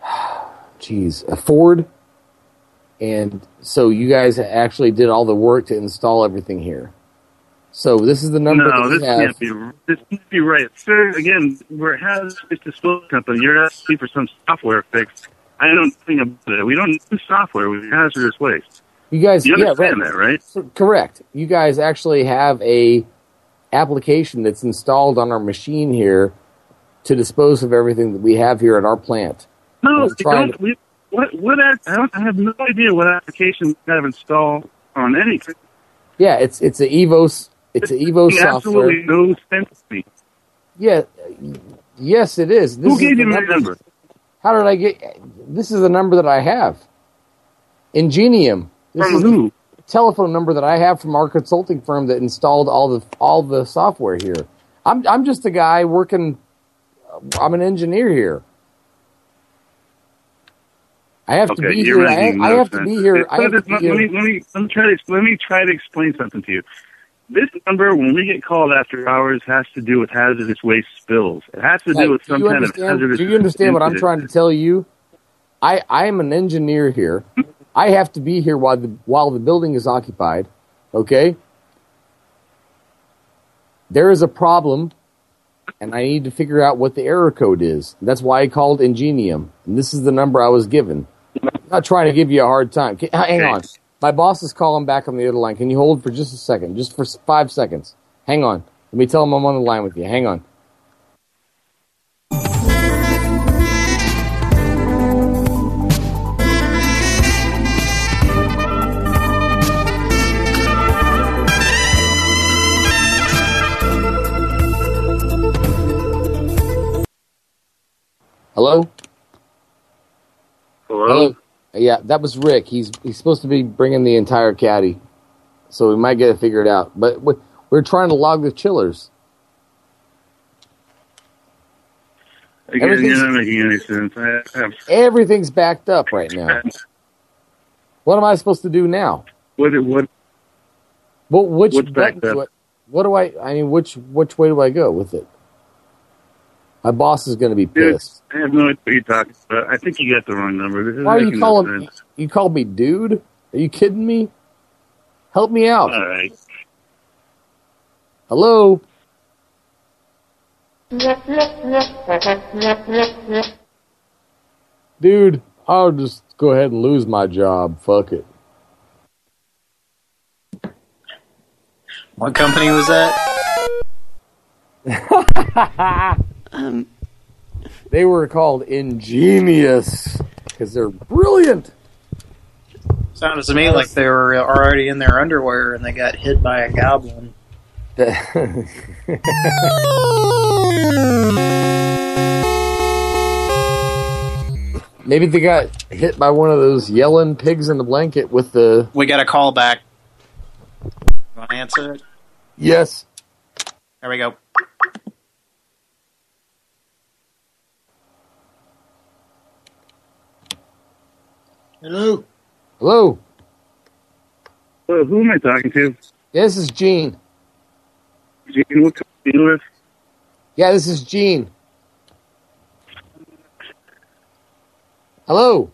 Speaker 37: <sighs> geez, a Ford, and so you guys actually did all the work to install everything here. So this is the number
Speaker 48: no, this
Speaker 37: have.
Speaker 48: can't be. This can't be right, sir. Again, we're a hazardous disposal company. You're asking for some software fix. I don't think about it. We don't do software. We do hazardous waste.
Speaker 37: You guys,
Speaker 48: You
Speaker 37: yeah,
Speaker 48: understand
Speaker 37: right.
Speaker 48: that, right?
Speaker 37: Correct. You guys actually have a application that's installed on our machine here to dispose of everything that we have here at our plant.
Speaker 48: No, we don't. We, what? What? I, don't, I have no idea what application we have installed on anything.
Speaker 37: Yeah, it's it's a Evos it's a Evo software.
Speaker 48: absolutely no sense to me.
Speaker 37: Yeah, yes, it is. This
Speaker 48: Who gave you my number?
Speaker 37: How did I get? This is the number that I have. Ingenium. This
Speaker 48: From
Speaker 37: is
Speaker 48: who?
Speaker 37: the telephone number that I have from our consulting firm that installed all the all the software here. I'm I'm just a guy working. I'm an engineer here. I have to be here. I, I have to be here. I have
Speaker 48: Let,
Speaker 37: to be
Speaker 48: let me
Speaker 37: here.
Speaker 48: let me let me try to let me try to explain something to you. This number, when we get called after hours, has to do with hazardous waste spills. It has to do with some kind of hazardous.
Speaker 37: Do you understand what I'm trying to tell you? I I am an engineer here. I have to be here while the while the building is occupied. Okay. There is a problem, and I need to figure out what the error code is. That's why I called Ingenium, and this is the number I was given. I'm not trying to give you a hard time. Hang on. My boss is calling back on the other line. Can you hold for just a second, just for five seconds? Hang on. Let me tell him I'm on the line with you. Hang on. Hello.
Speaker 48: Hello.
Speaker 37: Yeah, that was Rick. He's he's supposed to be bringing the entire caddy, so we might get it figured out. But we- we're trying to log the chillers.
Speaker 48: Again,
Speaker 37: Everything's-
Speaker 48: not making any sense. I have,
Speaker 37: Everything's backed up right now. What am I supposed to do now?
Speaker 48: what? What?
Speaker 37: Well, which
Speaker 48: What's
Speaker 37: button
Speaker 48: backed up?
Speaker 37: do what do I? I mean, which which way do I go with it? My boss is going to be
Speaker 48: Dude,
Speaker 37: pissed.
Speaker 48: I have no idea what you're talking about. I think you got the wrong number. This
Speaker 37: Why are you
Speaker 48: making no
Speaker 37: calling?
Speaker 48: sense.
Speaker 37: You called me dude? Are you kidding me? Help me out.
Speaker 48: All right.
Speaker 37: Hello. Dude, I'll just go ahead and lose my job. Fuck it.
Speaker 3: What company was that? <laughs>
Speaker 9: Um,
Speaker 37: They were called ingenious because they're brilliant.
Speaker 3: Sounded to me like they were already in their underwear and they got hit by a goblin. <laughs>
Speaker 37: Maybe they got hit by one of those yelling pigs in the blanket with the.
Speaker 3: We got a call back. Want to answer it?
Speaker 37: Yes.
Speaker 3: There we go.
Speaker 37: Hello. Hello.
Speaker 50: Uh, who am I talking to?
Speaker 37: This is Gene.
Speaker 50: Gene, what company are you with?
Speaker 37: Yeah, this is Gene. Hello.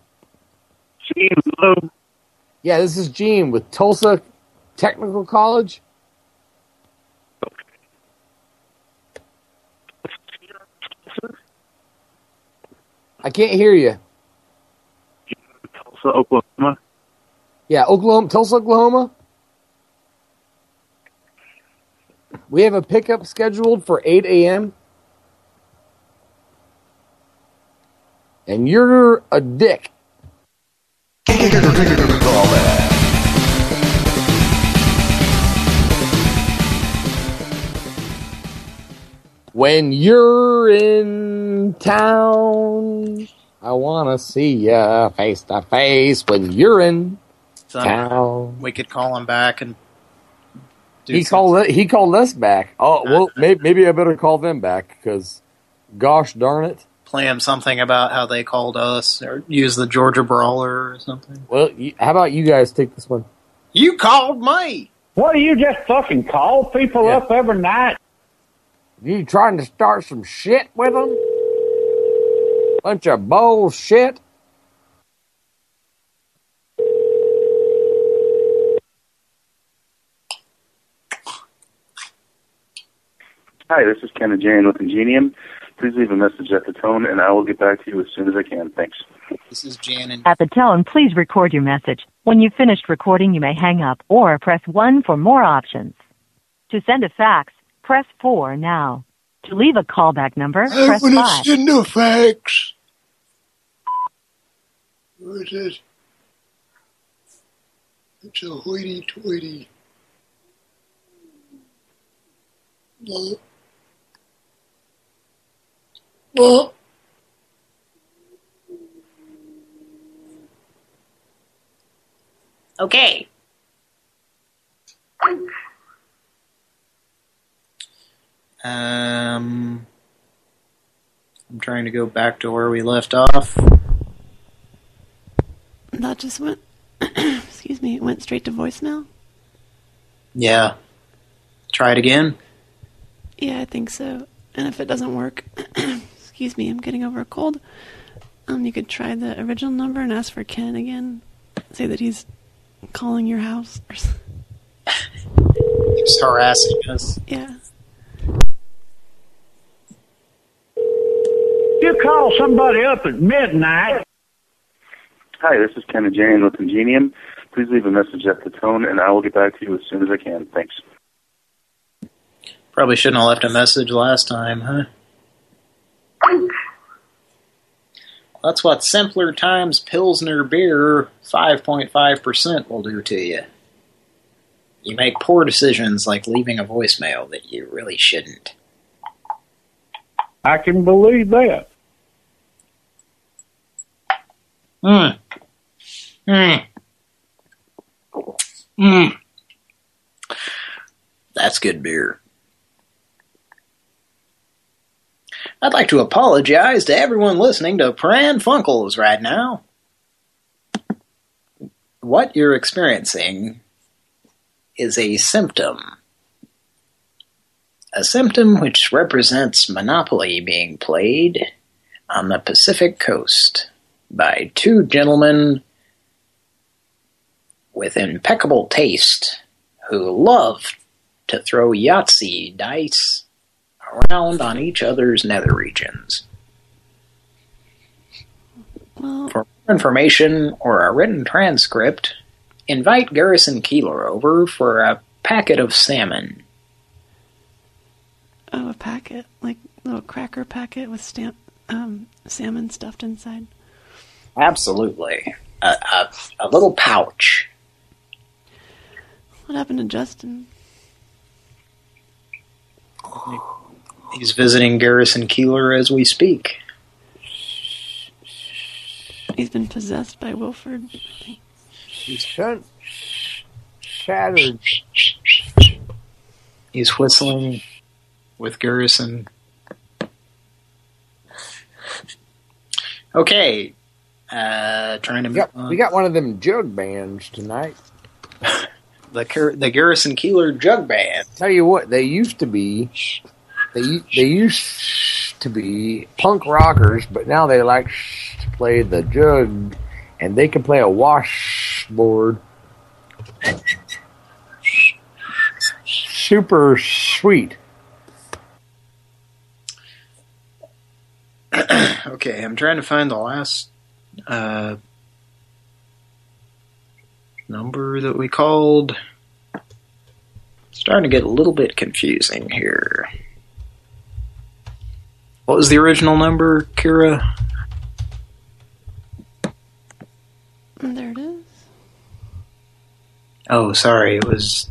Speaker 50: Gene, hello.
Speaker 37: Yeah, this is Gene with Tulsa Technical College. I can't hear you.
Speaker 50: Tulsa, Oklahoma.
Speaker 37: Yeah, Oklahoma, Tulsa, Oklahoma. We have a pickup scheduled for 8 a.m. And you're a dick. When you're in town, I want to see ya face to face when you're in
Speaker 3: So
Speaker 37: town.
Speaker 3: we could call him back and do
Speaker 37: He
Speaker 3: some-
Speaker 37: called he called us back. Oh well, <laughs> maybe, maybe I better call them back because, gosh darn it.
Speaker 3: play him something about how they called us or use the Georgia Brawler or something.
Speaker 37: Well, how about you guys take this one?
Speaker 3: You called me.
Speaker 27: What do you just fucking call people up every night?
Speaker 37: You trying to start some shit with them? Bunch of bullshit.
Speaker 48: Hi, this is Ken and Jane with Ingenium. Please leave a message at the tone, and I will get back to you as soon as I can. Thanks.
Speaker 3: This is Jan and
Speaker 14: At the tone, please record your message. When you've finished recording, you may hang up or press 1 for more options. To send a fax, press 4 now. To leave a callback number,
Speaker 18: I
Speaker 14: press
Speaker 18: want to
Speaker 14: 5.
Speaker 18: send a fax. What is it? It's a hoity-toity. No. Well,
Speaker 3: Okay. Um, I'm trying to go back to where we left off.
Speaker 9: That just went. <clears throat> excuse me. It went straight to voicemail.
Speaker 3: Yeah. Try it again.
Speaker 9: Yeah, I think so. And if it doesn't work, <clears throat> excuse me, I'm getting over a cold. Um, you could try the original number and ask for Ken again. Say that he's calling your house. <laughs>
Speaker 3: He's harassing us.
Speaker 9: yeah.
Speaker 27: You call somebody up at midnight.
Speaker 48: Hi, this is Ken and Jane with Ingenium. Please leave a message at the tone, and I will get back to you as soon as I can. Thanks.
Speaker 3: Probably shouldn't have left a message last time, huh? That's what Simpler Times Pilsner Beer 5.5% will do to you. You make poor decisions like leaving a voicemail that you really shouldn't.
Speaker 27: I can believe that.
Speaker 3: Hmm. Hmm. Hmm. That's good beer. I'd like to apologize to everyone listening to Pran Funkels right now. What you're experiencing is a symptom. A symptom which represents Monopoly being played on the Pacific coast by two gentlemen with impeccable taste who love to throw Yahtzee dice around on each other's nether regions.
Speaker 9: Well,
Speaker 3: For more information or a written transcript, invite Garrison Keillor over for a packet of salmon.
Speaker 9: oh, a packet, like a little cracker packet with stamp, um, salmon stuffed inside.
Speaker 3: Absolutely. A, a, a little pouch.
Speaker 9: What happened to Justin?
Speaker 3: He's visiting Garrison Keillor as we speak.
Speaker 9: He's been possessed by Wilford.
Speaker 37: Shut, shattered.
Speaker 3: He's whistling with Garrison. Okay. Uh, trying to
Speaker 37: We got, we got one of them jug bands tonight. <laughs>
Speaker 3: the the Garrison Keillor Jug Band.
Speaker 37: Tell you what, they used to be they they used to be punk rockers, but now they like to play the jug, and they can play a washboard. Super sweet. <clears throat>
Speaker 3: okay, I'm trying to find the last uh, number that we called. Starting to get a little bit confusing here. What was the original number, Kira?
Speaker 9: There it is.
Speaker 3: Oh, sorry, it was.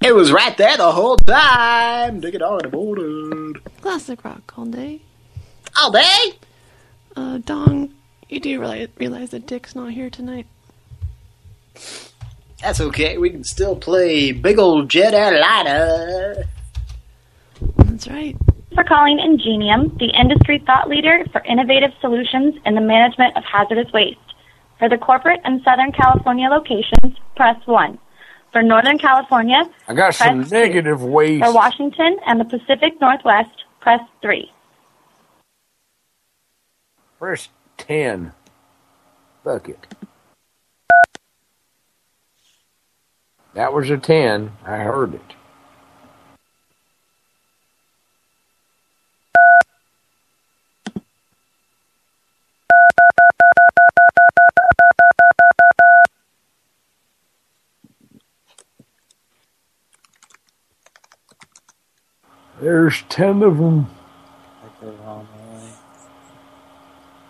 Speaker 3: It was right there the whole time. Dig it on the border.
Speaker 9: Classic rock all day.
Speaker 3: All day?
Speaker 9: Uh, Dong, you do realize, realize that Dick's not here tonight.
Speaker 3: That's okay. We can still play Big Old Jet Airliner.
Speaker 9: That's right.
Speaker 45: For calling Ingenium, the industry thought leader for innovative solutions in the management of hazardous waste. For the corporate and Southern California locations, press 1. For Northern California,
Speaker 37: I got some
Speaker 45: press
Speaker 37: negative waste.
Speaker 45: For Washington and the Pacific Northwest, press 3.
Speaker 37: Press 10. Fuck it. That was a 10. I heard it.
Speaker 40: There's ten of them.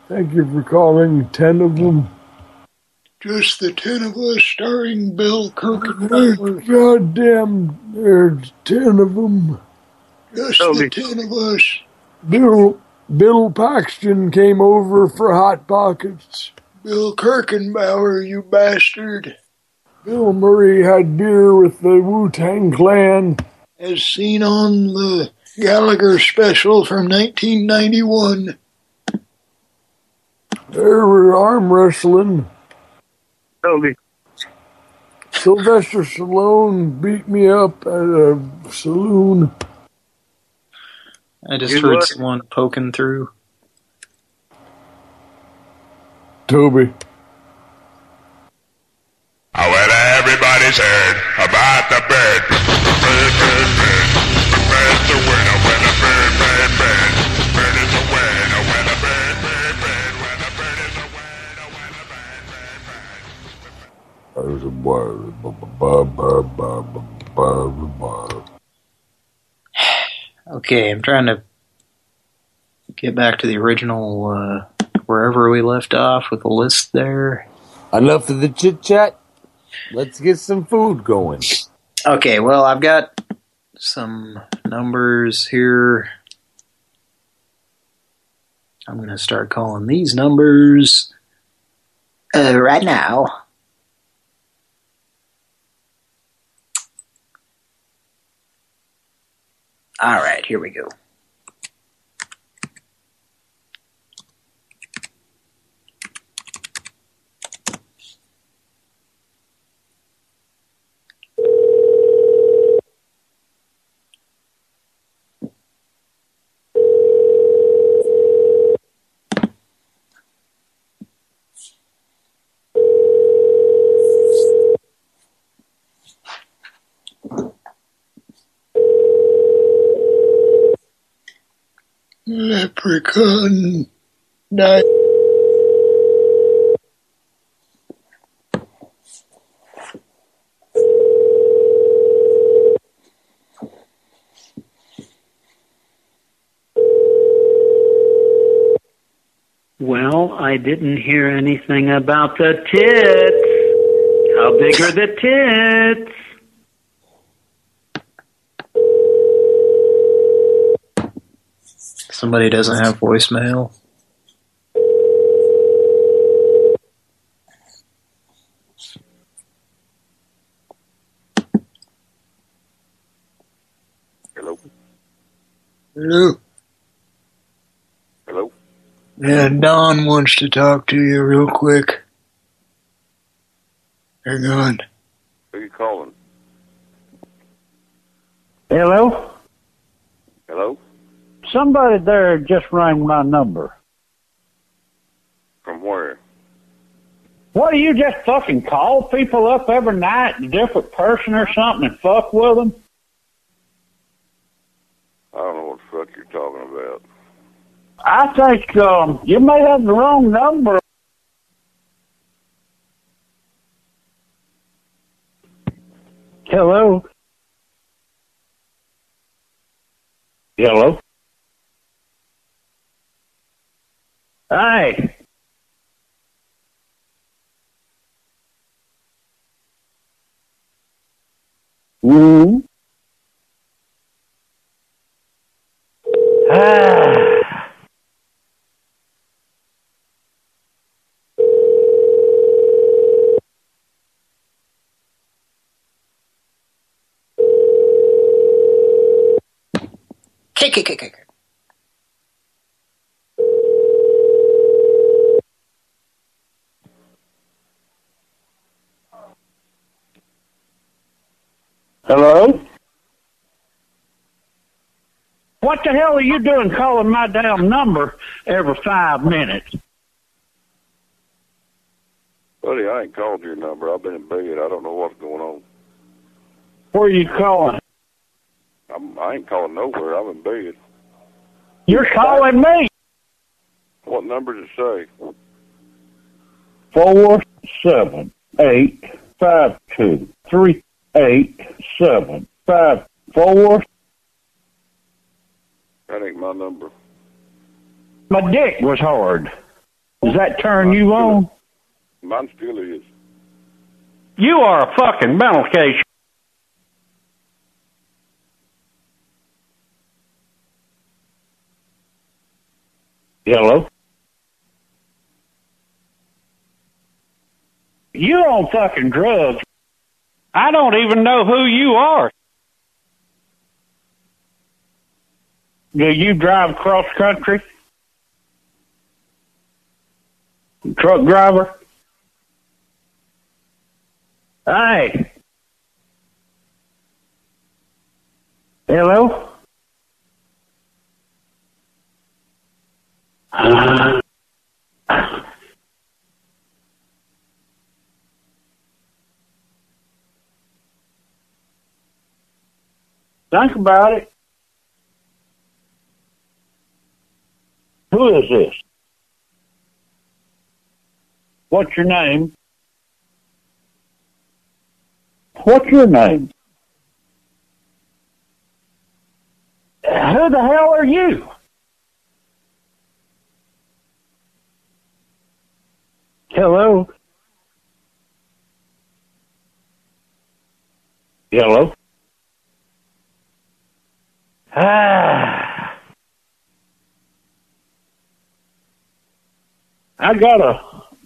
Speaker 40: Thank you for calling ten of them.
Speaker 49: Just the ten of us starring Bill Kirk
Speaker 40: God damn, there's ten of them.
Speaker 49: Just the ten of us.
Speaker 40: Bill Bill Paxton came over for Hot Pockets.
Speaker 49: Bill Kirchenbauer, you bastard.
Speaker 40: Bill Murray had beer with the Wu-Tang Clan.
Speaker 49: As seen on the Gallagher special from 1991.
Speaker 40: They were arm wrestling.
Speaker 48: Toby.
Speaker 40: Sylvester Stallone beat me up at a saloon.
Speaker 3: I just
Speaker 40: You
Speaker 3: heard
Speaker 40: what?
Speaker 3: someone poking through.
Speaker 40: Toby.
Speaker 34: Oh, well, everybody's heard about the bird. Bird, bird, bird. Bird's a winner when a bird, bird, bird. Bird <sighs>
Speaker 3: Okay, I'm trying to get back to the original, uh, wherever we left off with the list there.
Speaker 37: Enough of the chit chat. Let's get some food going.
Speaker 3: Okay, well, I've got some numbers here. I'm going to start calling these numbers uh, right now. All right, here we go.
Speaker 49: Leprechaun. Night.
Speaker 51: Well, I didn't hear anything about the tits. How big are the tits?
Speaker 3: Somebody doesn't have voicemail.
Speaker 32: Hello?
Speaker 49: Hello?
Speaker 32: Hello?
Speaker 18: Yeah, Don wants to talk to you real quick. Hang on.
Speaker 52: Who you calling?
Speaker 27: Hello?
Speaker 52: Hello?
Speaker 27: Somebody there just rang my number.
Speaker 52: From where?
Speaker 27: What do you just fucking call people up every night, a different person or something, and fuck with them?
Speaker 52: I don't know what the fuck you're talking about.
Speaker 27: I think um, you may have the wrong number. Hello? Hello? Hi. Mm. Ah.
Speaker 3: Kick, kick, kick, kick.
Speaker 27: Hello? What the hell are you doing calling my damn number every five minutes?
Speaker 52: Buddy, I ain't called your number. I've been in bed. I don't know what's going on.
Speaker 27: Where are you calling?
Speaker 52: I'm, I ain't calling nowhere. I'm in bed.
Speaker 27: You're calling me.
Speaker 52: What number does it say?
Speaker 27: Four seven eight five two three eight seven five four.
Speaker 52: That ain't my number.
Speaker 27: My dick was hard. Does that turn you on?
Speaker 52: Mine still is.
Speaker 27: You are a fucking mental case. Hello? You're on fucking drugs. I don't even know who you are. Do you drive cross country? Truck driver? Hey. Hello? Think about it. Who is this? What's your name? What's your name? Who the hell are you? Hello? Hello? Ah. I got a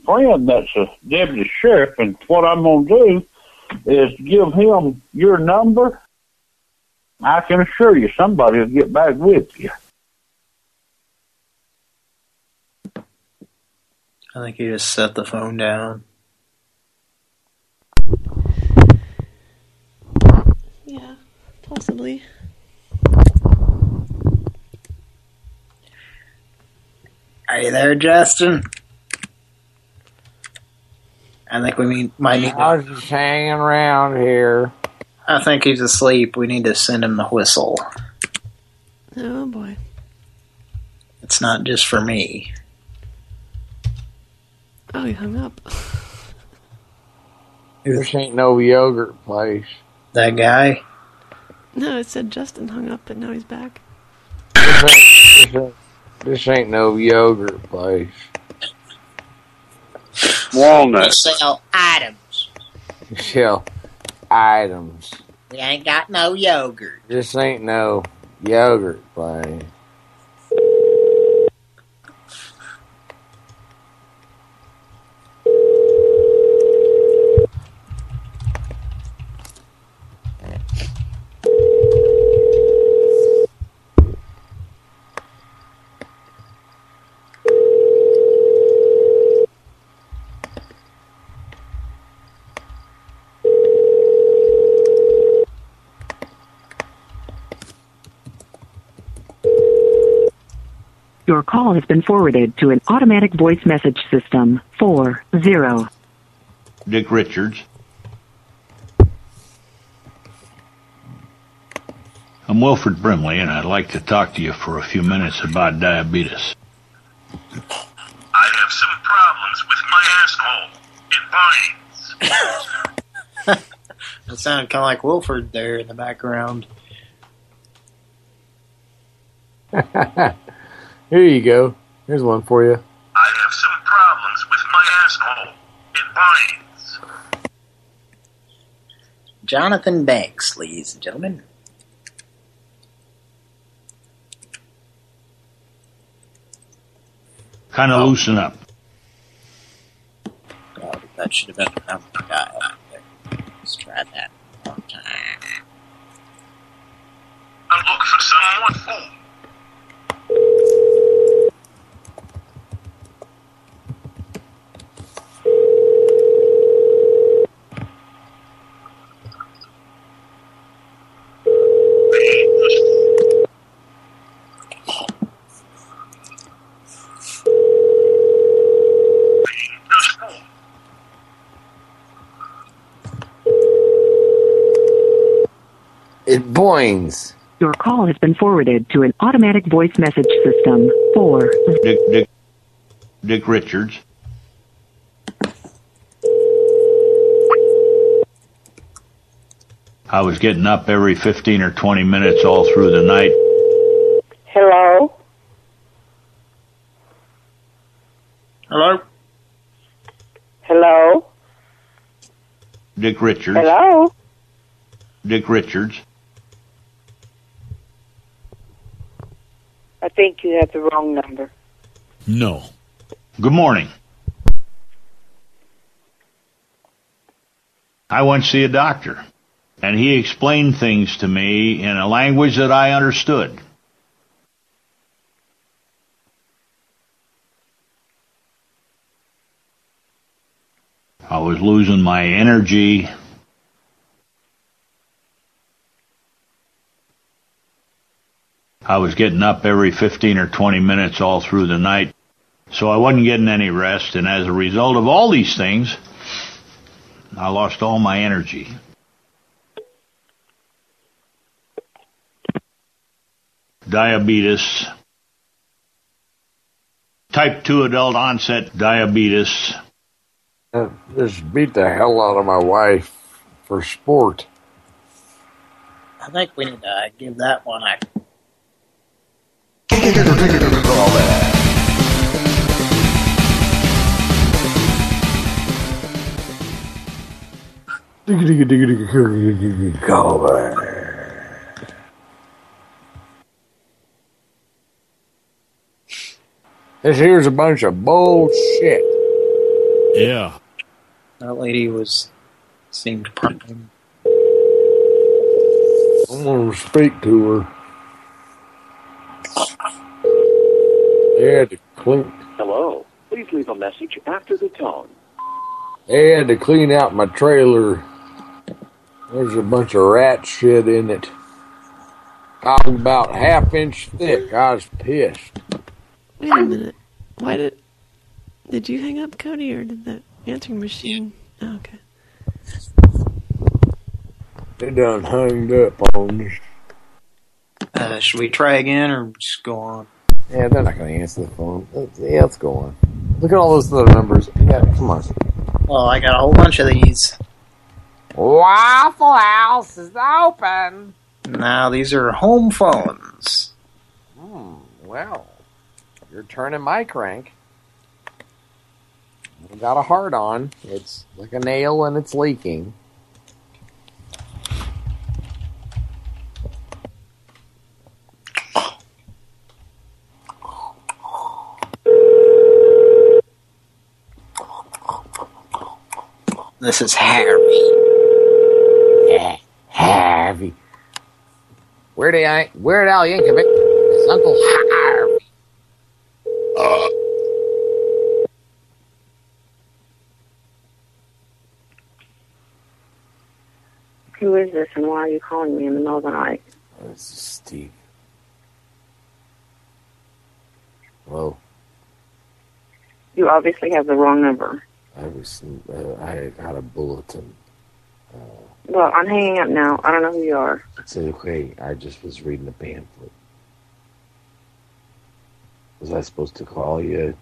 Speaker 27: friend that's a deputy sheriff, and what I'm going to do is give him your number. I can assure you somebody will get back with you.
Speaker 3: I think he just set the phone down.
Speaker 9: Yeah, possibly.
Speaker 3: Are you there, Justin? I think we mean, might need.
Speaker 37: I was just hanging around here.
Speaker 3: I think he's asleep. We need to send him the whistle.
Speaker 9: Oh boy.
Speaker 3: It's not just for me.
Speaker 9: Oh, he hung up.
Speaker 37: This ain't no yogurt place.
Speaker 3: That guy?
Speaker 9: No, it said Justin hung up, but now he's back.
Speaker 37: This ain't, this ain't, this ain't no yogurt place.
Speaker 52: Walnut.
Speaker 3: sell items.
Speaker 37: Sell items.
Speaker 3: We ain't got no yogurt.
Speaker 37: This ain't no yogurt place.
Speaker 11: Call has been forwarded to an automatic voice message system. Four zero.
Speaker 53: Dick Richards. I'm Wilford Brimley, and I'd like to talk to you for a few minutes about diabetes.
Speaker 54: I have some problems with my asshole. It binds.
Speaker 3: It sounded kind of like Wilfred there in the background. <laughs>
Speaker 40: Here you go. Here's one for you.
Speaker 54: I have some problems with my asshole. It binds.
Speaker 3: Jonathan Banks, ladies and gentlemen.
Speaker 53: Kind of oh. loosen up.
Speaker 3: Oh, that should have been another guy out there. Let's try that one more time.
Speaker 54: I look for someone. Ooh.
Speaker 37: Boings.
Speaker 11: Your call has been forwarded to an automatic voice message system. Four
Speaker 53: Dick Dick Dick Richards. I was getting up every 15 or 20 minutes all through the night.
Speaker 55: Hello?
Speaker 3: Hello?
Speaker 55: Hello?
Speaker 53: Dick Richards.
Speaker 55: Hello?
Speaker 53: Dick Richards.
Speaker 55: I think you have the wrong number.
Speaker 53: No. Good morning. I went to see a doctor, and he explained things to me in a language that I understood. I was losing my energy. I was getting up every 15 or 20 minutes all through the night. So I wasn't getting any rest, and as a result of all these things, I lost all my energy. Diabetes, type 2 adult onset diabetes,
Speaker 40: Uh, Just beat the hell out of my wife for sport.
Speaker 3: I think we need to give that one a
Speaker 40: This here's a bunch of bullshit.
Speaker 53: Yeah.
Speaker 3: That lady was seemed prime.
Speaker 40: I'm gonna speak to her. They had to clean.
Speaker 56: Hello. Please leave a message after the tone.
Speaker 40: They had to clean out my trailer. There's a bunch of rat shit in it. I was about half inch thick. I was pissed.
Speaker 9: Wait a minute. Why did did you hang up, Cody, or did the answering machine? Oh, okay.
Speaker 40: They done hung up on us.
Speaker 3: Uh, should we try again or just go on?
Speaker 40: Yeah, they're not going to answer the phone. Let's, yeah, let's go on. Look at all those other numbers. Yeah, come on.
Speaker 3: Well, I got a whole bunch of these.
Speaker 37: Waffle House is open.
Speaker 3: Now these are home phones.
Speaker 37: Hmm, well, you're turning my crank. I got a heart on. It's like a nail and it's leaking.
Speaker 3: This is Harry.
Speaker 37: Harvey. Weird Al, Weird Al Yankovic. It's Uncle Harvey.
Speaker 55: Who is this and why are you calling me in the middle of the night?
Speaker 40: This is Steve.
Speaker 37: Hello.
Speaker 55: You obviously have the wrong number.
Speaker 37: I was. Uh, I got a bulletin.
Speaker 55: Well, I'm hanging up now. I don't know who you are.
Speaker 37: It's okay. I just was reading the pamphlet. Was I supposed to call you?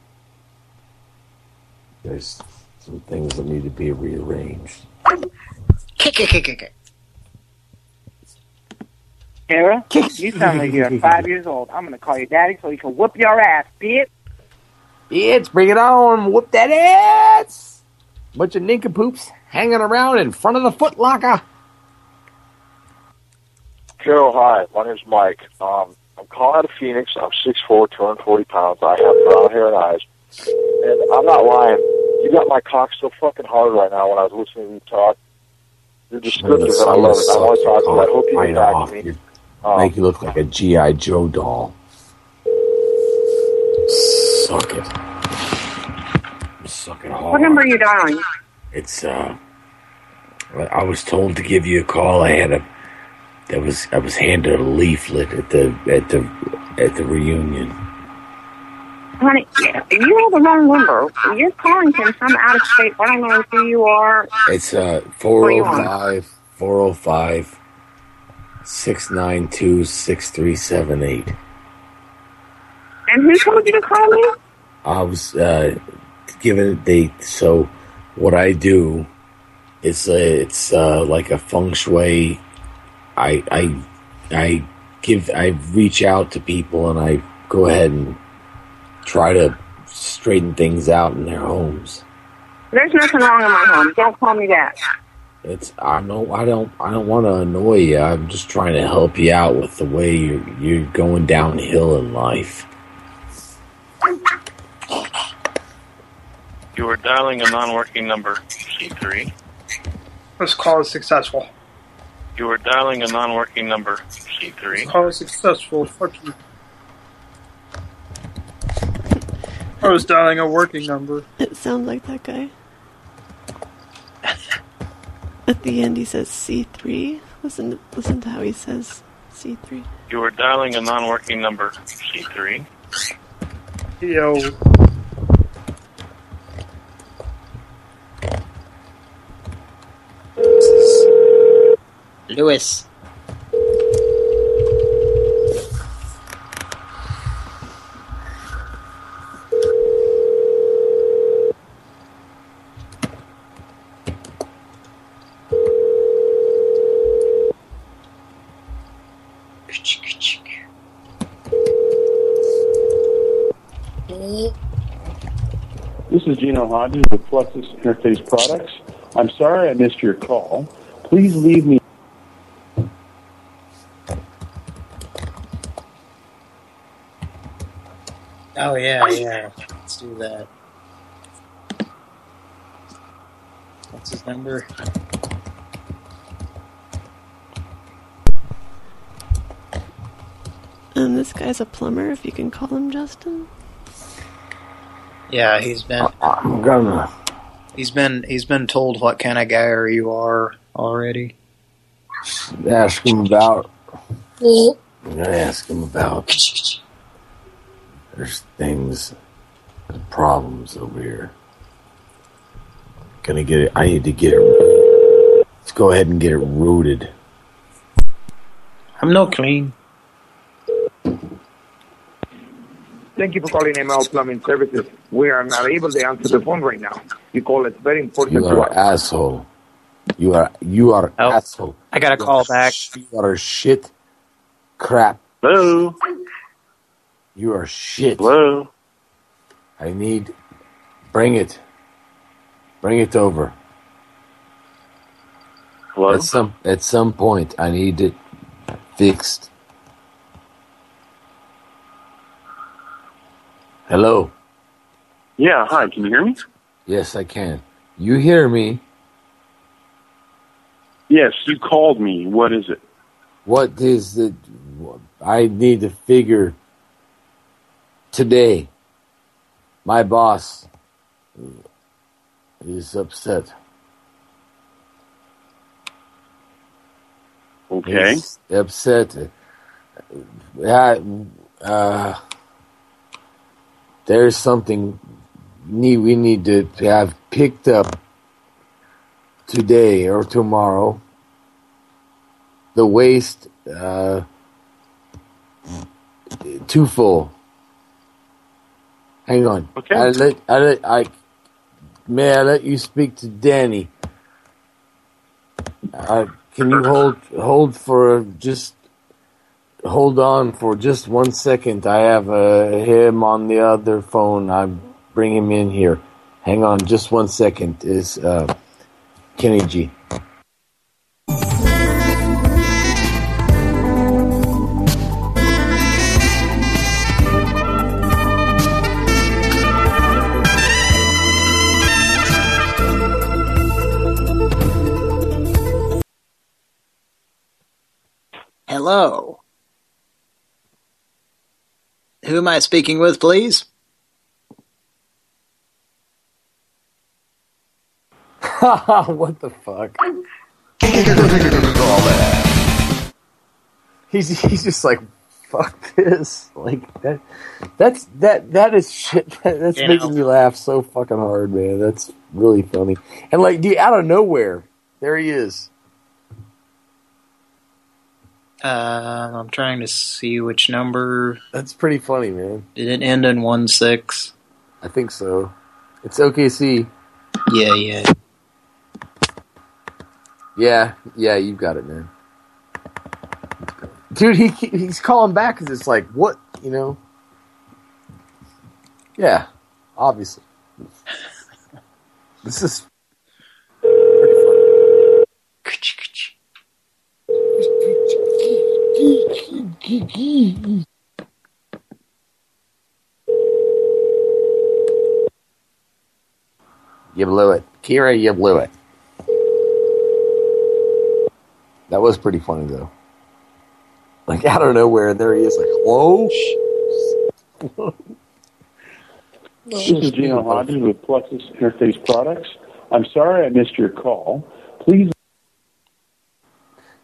Speaker 37: There's some things that need to be rearranged.
Speaker 57: Kick, kick, kick, kick, kick.
Speaker 58: Sarah, you sound like you're five years old. I'm gonna call you daddy so you can whoop your ass, bitch.
Speaker 37: Bitch, bring it on. Whoop that ass. Bunch of nincompoops hanging around in front of the Foot Locker.
Speaker 59: Carol, hi. My name's Mike. Um, I'm calling out of Phoenix. I'm 6'4", 240 pounds. I have brown hair and eyes. And I'm not lying. You got my cock so fucking hard right now when I was listening to you talk. You're descriptive and I love it. I want to talk to you. I hope you
Speaker 37: Right
Speaker 59: get back
Speaker 37: off.
Speaker 59: to me.
Speaker 37: You make you look like a G.I. Joe doll. Suck it. Suck it hard.
Speaker 55: What number are you dialing?
Speaker 37: It's uh I was told to give you a call. I had a that was I was handed a leaflet at the at the at the reunion.
Speaker 55: Honey, you have the wrong number. You're calling from some out of state. I don't know who you are.
Speaker 37: It's uh
Speaker 55: What do you want?
Speaker 37: 405 405 692 6378.
Speaker 55: And who told you to call me?
Speaker 37: I was uh, given a date. so what I do is uh, it's uh, like a feng shui. I I I give I reach out to people and I go ahead and try to straighten things out in their homes.
Speaker 55: There's nothing wrong in my home. Don't call me that.
Speaker 37: It's I know I don't I don't want to annoy you. I'm just trying to help you out with the way you're you're going downhill in life.
Speaker 27: You are dialing a non-working number, C3.
Speaker 57: This call is successful.
Speaker 27: You are dialing a non-working number, C3.
Speaker 57: Call is successful. Fuck you. I was dialing a working number.
Speaker 9: It sounds like that guy. At the end, he says C3. Listen, to, listen to how he says C3.
Speaker 27: You are dialing a non-working number, C3.
Speaker 57: Yo.
Speaker 3: Lewis.
Speaker 60: This is Gino Hodges with Plexus Interface Products. I'm sorry I missed your call. Please leave me.
Speaker 3: Oh yeah, yeah. Let's do that. What's his number?
Speaker 9: Um, this guy's a plumber, if you can call him Justin.
Speaker 3: Yeah, he's been.
Speaker 37: I'm gonna.
Speaker 3: He's been. He's been told what kind of guy you are already.
Speaker 37: Ask him about. I'm gonna ask him about. There's things, problems over here. Gonna get it. I need to get it. Let's go ahead and get it rooted.
Speaker 3: I'm no clean.
Speaker 61: Thank you for calling ML Plumbing Services. We are not able to answer the phone right now. You call is very important
Speaker 37: You are
Speaker 61: us.
Speaker 37: asshole. You are you are oh, asshole.
Speaker 3: I got a call back.
Speaker 37: You are shit. Crap.
Speaker 27: Hello.
Speaker 37: You are shit.
Speaker 27: Hello.
Speaker 37: I need. Bring it. Bring it over.
Speaker 27: Hello.
Speaker 37: At some at some point, I need it fixed. Hello.
Speaker 27: Yeah, hi. Can you hear me?
Speaker 37: Yes, I can. You hear me?
Speaker 27: Yes, you called me. What is it?
Speaker 37: What is the? I need to figure today. My boss is upset.
Speaker 27: Okay.
Speaker 37: He's upset. Yeah, uh, there's something need we need to have picked up today or tomorrow. The waste uh, too full. Hang on.
Speaker 62: Okay.
Speaker 37: I let I let I may I let you speak to Danny. Uh, can you hold hold for just hold on for just one second? I have uh, him on the other phone. I bring him in here. Hang on, just one second. Is uh, Kenny G?
Speaker 3: Hello. Who am I speaking with, please? <laughs>
Speaker 37: what the fuck? He's he's just like fuck this. Like that that's that that is shit <laughs> that, that's
Speaker 3: You
Speaker 37: making
Speaker 3: know.
Speaker 37: me laugh so fucking hard, man. That's really funny. And like dude, out of nowhere, there he is.
Speaker 3: Uh, I'm trying to see which number.
Speaker 37: That's pretty funny, man.
Speaker 3: Did it end in one six?
Speaker 37: I think so. It's OKC.
Speaker 3: Yeah, yeah.
Speaker 37: Yeah, yeah, You've got it, man. Dude, he he's calling back because it's like, what, you know? Yeah, obviously. this is You blew it. Kira, you blew it. That was pretty funny, though. Like, out of nowhere, there he is, like, hello?
Speaker 62: This is Gino Hodges with Plexus Interface Products. I'm sorry I missed your call. Please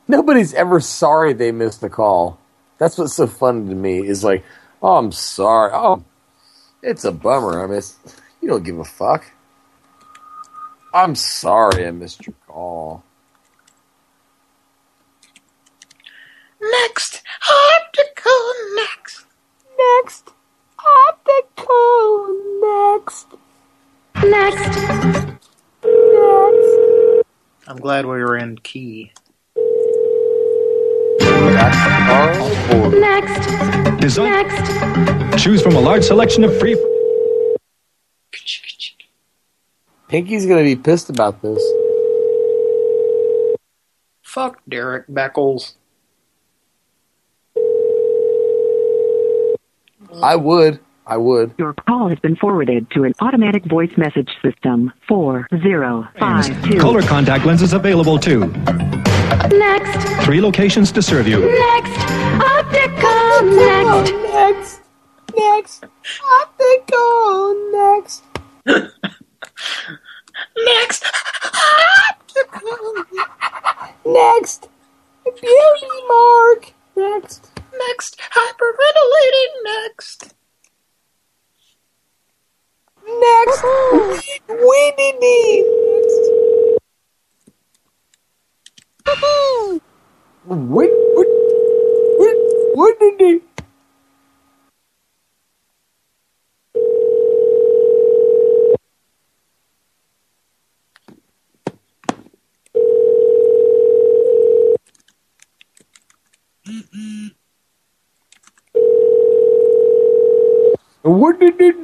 Speaker 37: Nobody's ever sorry they missed the call. That's what's so funny to me, is like, oh, I'm sorry. Oh, it's a bummer I missed. You don't give a fuck. I'm sorry I missed your call.
Speaker 40: Next, optical next.
Speaker 11: Next. Optical. Next. Next. Next.
Speaker 3: I'm glad we were in key.
Speaker 11: Next.
Speaker 63: Design.
Speaker 11: Next.
Speaker 63: Choose from a large selection of free.
Speaker 37: Pinky's gonna be pissed about this.
Speaker 3: Fuck Derek Beckles.
Speaker 37: I would. I would.
Speaker 11: Your call has been forwarded to an automatic voice message system. Four zero five two.
Speaker 63: Color contact lenses available too.
Speaker 11: Next.
Speaker 63: Three locations to serve you.
Speaker 11: Next. Optical. Next.
Speaker 40: Next. Next. Optical next. <laughs> next. Optical. Next. Beauty mark. Next. Next. Hyperventilating next. Next. Uh-huh. Weedy knee. Next.
Speaker 37: What? What? What? What did he? What did it?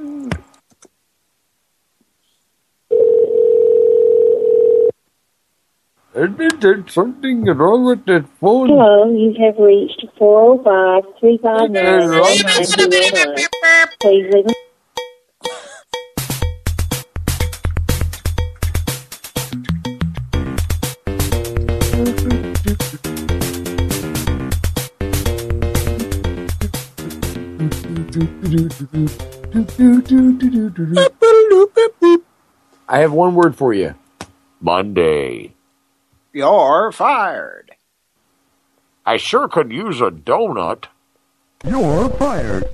Speaker 37: There's something wrong with that phone.
Speaker 55: Hello, you have reached 405 359 Please leave a
Speaker 37: I have one word for you. Monday.
Speaker 64: You're fired.
Speaker 37: I sure could use a donut. You're fired.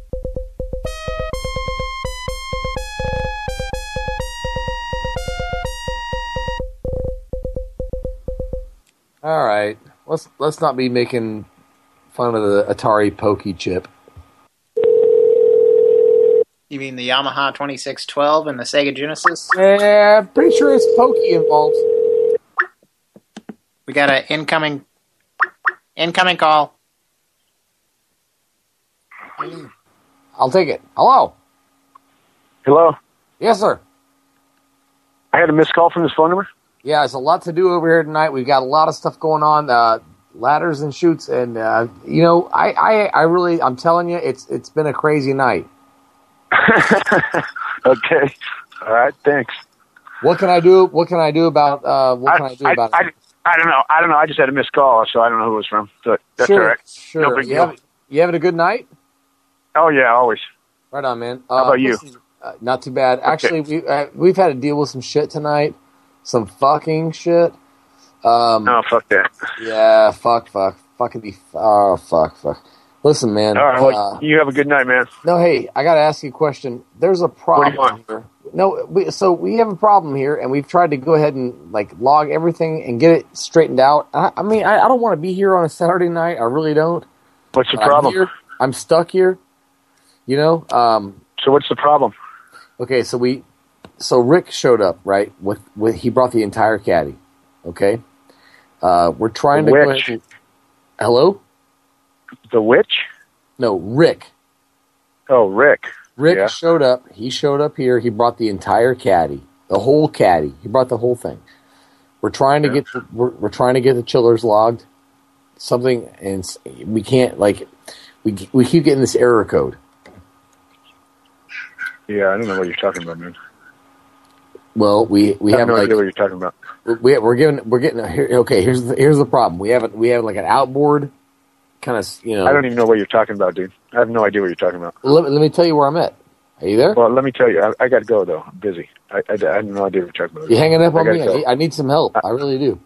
Speaker 37: All right. Let's let's not be making fun of the Atari Pokey chip.
Speaker 3: You mean the Yamaha 2612 and the Sega Genesis?
Speaker 37: Yeah, pretty sure it's Pokey involved.
Speaker 3: We got an incoming incoming call.
Speaker 37: I'll take it. Hello.
Speaker 65: Hello.
Speaker 37: Yes, sir.
Speaker 65: I had a missed call from this phone number.
Speaker 37: Yeah, it's a lot to do over here tonight. We've got a lot of stuff going on, uh, ladders and shoots, and uh, you know, I, I, I really, I'm telling you, it's it's been a crazy night. <laughs>
Speaker 65: Okay. All right. Thanks.
Speaker 37: What can I do? What can I do about? Uh, what can I, do about
Speaker 65: I,
Speaker 37: it?
Speaker 65: I don't know. I don't know. I just had a missed call, so I don't know who it was from. So that's
Speaker 37: sure,
Speaker 65: all right.
Speaker 37: sure.
Speaker 65: No big
Speaker 37: you,
Speaker 65: deal.
Speaker 37: have, you having a good night?
Speaker 65: Oh yeah, always.
Speaker 37: Right on, man.
Speaker 65: How about you?
Speaker 37: Uh, not too bad. Actually, we uh, we've had to deal with some shit tonight. Some fucking shit. Um,
Speaker 65: Oh fuck that.
Speaker 37: Yeah, fuck, fuck, fucking be. Oh, fuck, fuck. Listen, man.
Speaker 65: All right. Well,
Speaker 37: uh,
Speaker 65: you have a good night, man.
Speaker 37: no, hey, I got to ask you a question. There's a problem here. No, we, so we have a problem here, and we've tried to go ahead and like log everything and get it straightened out. I, I mean, I, I don't want to be here on a Saturday night. I really don't.
Speaker 65: What's the
Speaker 37: I'm
Speaker 65: problem?
Speaker 37: here. I'm stuck here. You know. Um,
Speaker 65: so what's the problem?
Speaker 37: Okay, so we, so Rick showed up right with with he brought the entire caddy. Okay, uh, we're trying
Speaker 65: The
Speaker 37: to go
Speaker 65: witch.
Speaker 37: ahead. And, hello.
Speaker 65: The witch?
Speaker 37: No, Rick.
Speaker 65: Oh, Rick.
Speaker 37: Rick
Speaker 65: Yeah.
Speaker 37: showed up. He showed up here. He brought the entire caddy, the whole caddy. He brought the whole thing. We're trying to get the, we're, we're trying to get the chillers logged. Something and we can't like we we keep getting this error code.
Speaker 65: Yeah, I don't know what you're talking about, man.
Speaker 37: Well, we we
Speaker 65: I have
Speaker 37: have
Speaker 65: no
Speaker 37: like
Speaker 65: idea what you're talking about.
Speaker 37: we we're giving we're getting here, okay. Here's the, here's the problem. We have we have like an outboard kind of you know.
Speaker 65: I don't even know what you're talking about, dude. I have no idea what you're talking about.
Speaker 37: Let, let me tell you where I'm at. Are you there?
Speaker 65: Well, let me tell you, I, I got to go though. I'm busy. I, I, I have no idea what you're talking about.
Speaker 37: You hanging up on
Speaker 65: gotta
Speaker 37: me? I
Speaker 65: go.
Speaker 37: need, I need some help. I really do.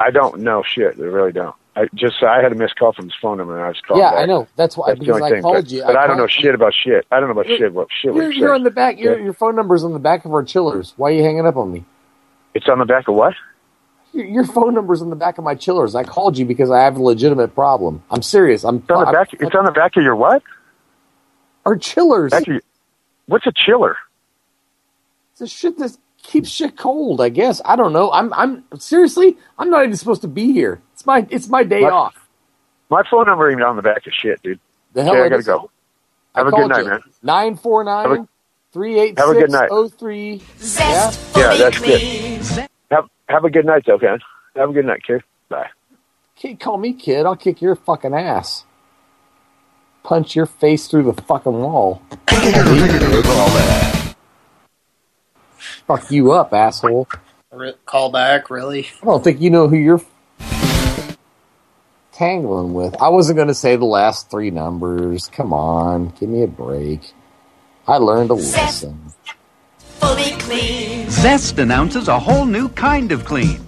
Speaker 65: I don't know shit. I really don't. I just I had a missed call from his phone number, and I was called.
Speaker 37: Yeah,
Speaker 65: back.
Speaker 37: I know. That's why
Speaker 65: That's the
Speaker 37: because I
Speaker 65: thing.
Speaker 37: called
Speaker 65: but,
Speaker 37: you.
Speaker 65: but I, don't know shit about shit. I don't know about
Speaker 37: You're-
Speaker 65: shit. What shit?
Speaker 37: You're,
Speaker 65: you're,
Speaker 37: you're on the back. Your
Speaker 65: Yeah.
Speaker 37: your phone number's on the back of our chillers. Why are you hanging up on me?
Speaker 65: It's on the back of what?
Speaker 37: Your, your phone number's in the back of my chillers. I called you because I have a legitimate problem. I'm serious. I'm
Speaker 65: It's on the back. It's on the back of your what?
Speaker 37: Our chillers.
Speaker 65: Back of your, what's a chiller?
Speaker 37: It's a shit that keeps shit cold. I guess I don't know. I'm I'm seriously. I'm not even supposed to be here. It's my it's my day
Speaker 65: What?
Speaker 37: off.
Speaker 65: My phone number ain't on the back of shit, dude.
Speaker 37: The hell
Speaker 65: okay, I gotta
Speaker 37: is.
Speaker 65: go. Have a good night,
Speaker 37: you.
Speaker 65: man.
Speaker 37: Nine four
Speaker 65: Have a-
Speaker 37: three eight
Speaker 65: have a good
Speaker 37: six
Speaker 65: night.
Speaker 37: oh three. Yeah.
Speaker 65: Yeah, that's good. Have have a good night, though, man. Have a good night, kid. Bye.
Speaker 37: Kid, call me kid. I'll kick your fucking ass. Punch your face through the fucking wall. Fuck you up, asshole.
Speaker 3: Re- Call back, really?
Speaker 37: I don't think you know who you're tangling with. I wasn't going to say the last three numbers. Come on, give me a break. I learned to listen.
Speaker 66: Fully clean. Zest announces a whole new kind of clean.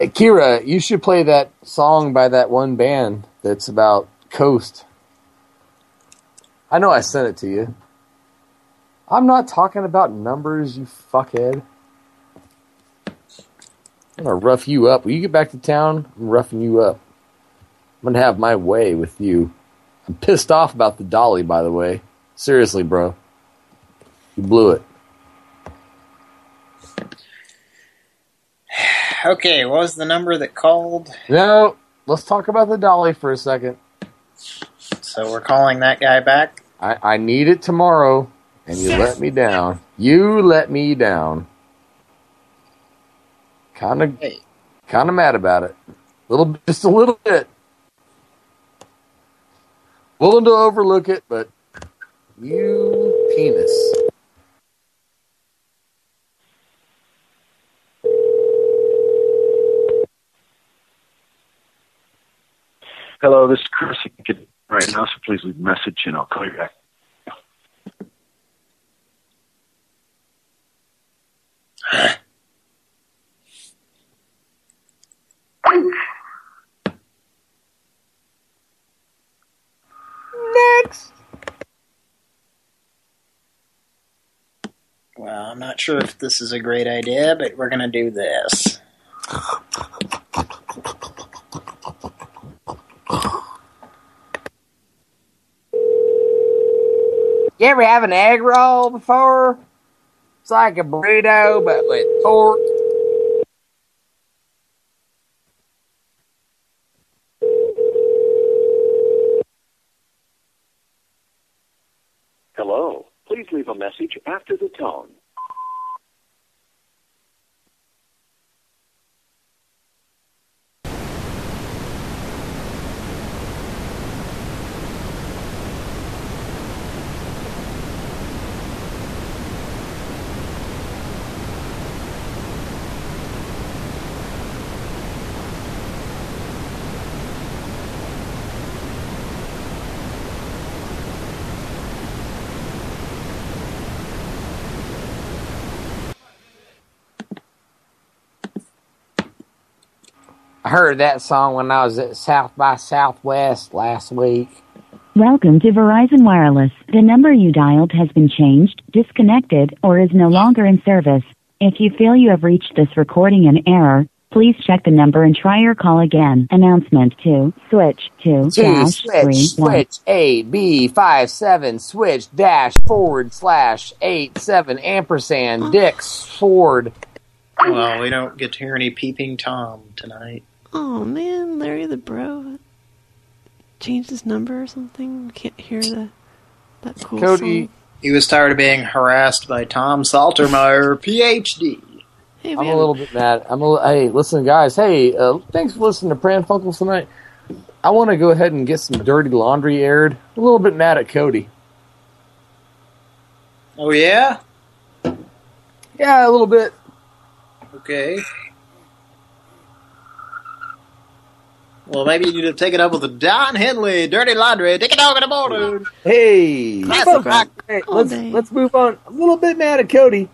Speaker 37: Hey, Kira, you should play that song by that one band that's about Coast. I know I sent it to you. I'm not talking about numbers, you fuckhead. I'm gonna rough you up. When you get back to town, I'm roughing you up. I'm gonna have my way with you. I'm pissed off about the dolly, by the way. Seriously, bro. You blew it. <sighs>
Speaker 3: Okay, what was the number that called?
Speaker 37: No, let's talk about the dolly for a second.
Speaker 3: So we're calling that guy back?
Speaker 37: I, I need it tomorrow, and you let me down. You let me down. Kind of, kind of mad about it. Little, just a little bit. Willing to overlook it, but you penis.
Speaker 67: Hello, this is Chris. You can get right now, so please leave a message and I'll call you back.
Speaker 37: Next.
Speaker 3: Well, I'm not sure if this is a great idea, but we're gonna do this. <laughs>
Speaker 37: You ever have an egg roll before? It's like a burrito, but with pork.
Speaker 22: Hello. Please leave a message after the tone.
Speaker 37: Heard that song when I was at South by Southwest last week.
Speaker 68: Welcome to Verizon Wireless. The number you dialed has been changed, disconnected, or is no longer in service. If you feel you have reached this recording in error, please check the number and try your call again. Announcement 2. Switch to
Speaker 37: Two,
Speaker 68: dash
Speaker 37: switch,
Speaker 68: 3 1.
Speaker 37: switch, A, B, five, seven, switch, dash, forward, slash, eight, seven, ampersand, Dix, Ford.
Speaker 3: Well, we don't get to hear any peeping Tom tonight.
Speaker 9: Oh man, Larry the Bro changed his number or something. Can't hear the that cool song.
Speaker 3: He was tired of being harassed by Tom Saltermeyer, PhD.
Speaker 9: Hey,
Speaker 37: I'm a little bit mad. I'm a, hey, listen, guys. Hey, uh, thanks for listening to Pran Funkels tonight. I want to go ahead and get some dirty laundry aired. A little bit mad at Cody.
Speaker 3: Oh yeah?
Speaker 37: Yeah, a little bit.
Speaker 3: Okay. Well, maybe you need to take it up with Don Henley, Dirty Laundry, take a dog in the morning.
Speaker 37: Hey,
Speaker 3: Classic rock.
Speaker 37: Hey, let's let's move on. A little bit mad at Cody.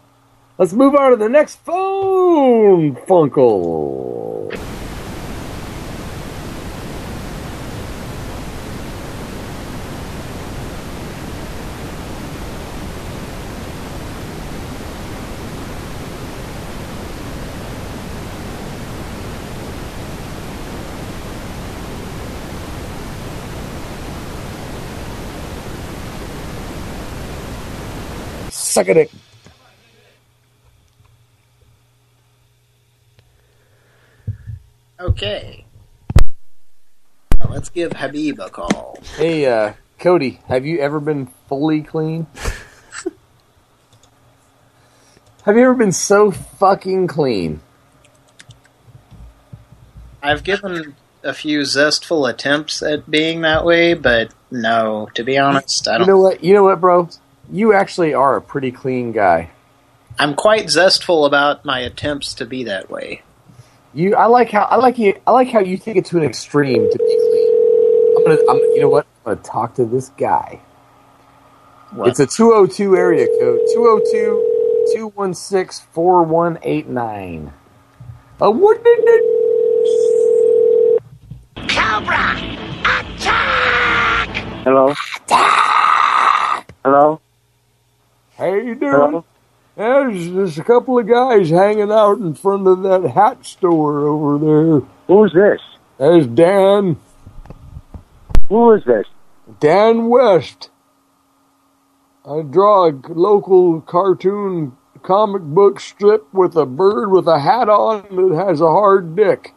Speaker 37: Let's move on to the next phone Funkel. Suck a dick.
Speaker 3: Okay. Now let's give Habib a call.
Speaker 37: Hey, uh, Cody, have you ever been fully clean? <laughs> have you ever been so fucking clean?
Speaker 3: I've given a few zestful attempts at being that way, but no, to be honest, I don't.
Speaker 37: You know what? You know what, bro? You actually are a pretty clean guy.
Speaker 3: I'm quite zestful about my attempts to be that way.
Speaker 37: You, I like how I like you. I like how you take it to an extreme to be clean. I'm gonna, I'm, you know what? I'm gonna talk to this guy.
Speaker 3: What?
Speaker 37: It's a 202 area code 202 216 4189. Uh, what did it?
Speaker 43: Cobra!
Speaker 67: Hello? Hello?
Speaker 40: How you doing?
Speaker 67: Hello?
Speaker 40: There's, there's a couple of guys hanging out in front of that hat store over there.
Speaker 67: Who's this?
Speaker 40: There's Dan.
Speaker 67: Who is this?
Speaker 40: Dan West. I draw a local cartoon comic book strip with a bird with a hat on that has a hard dick.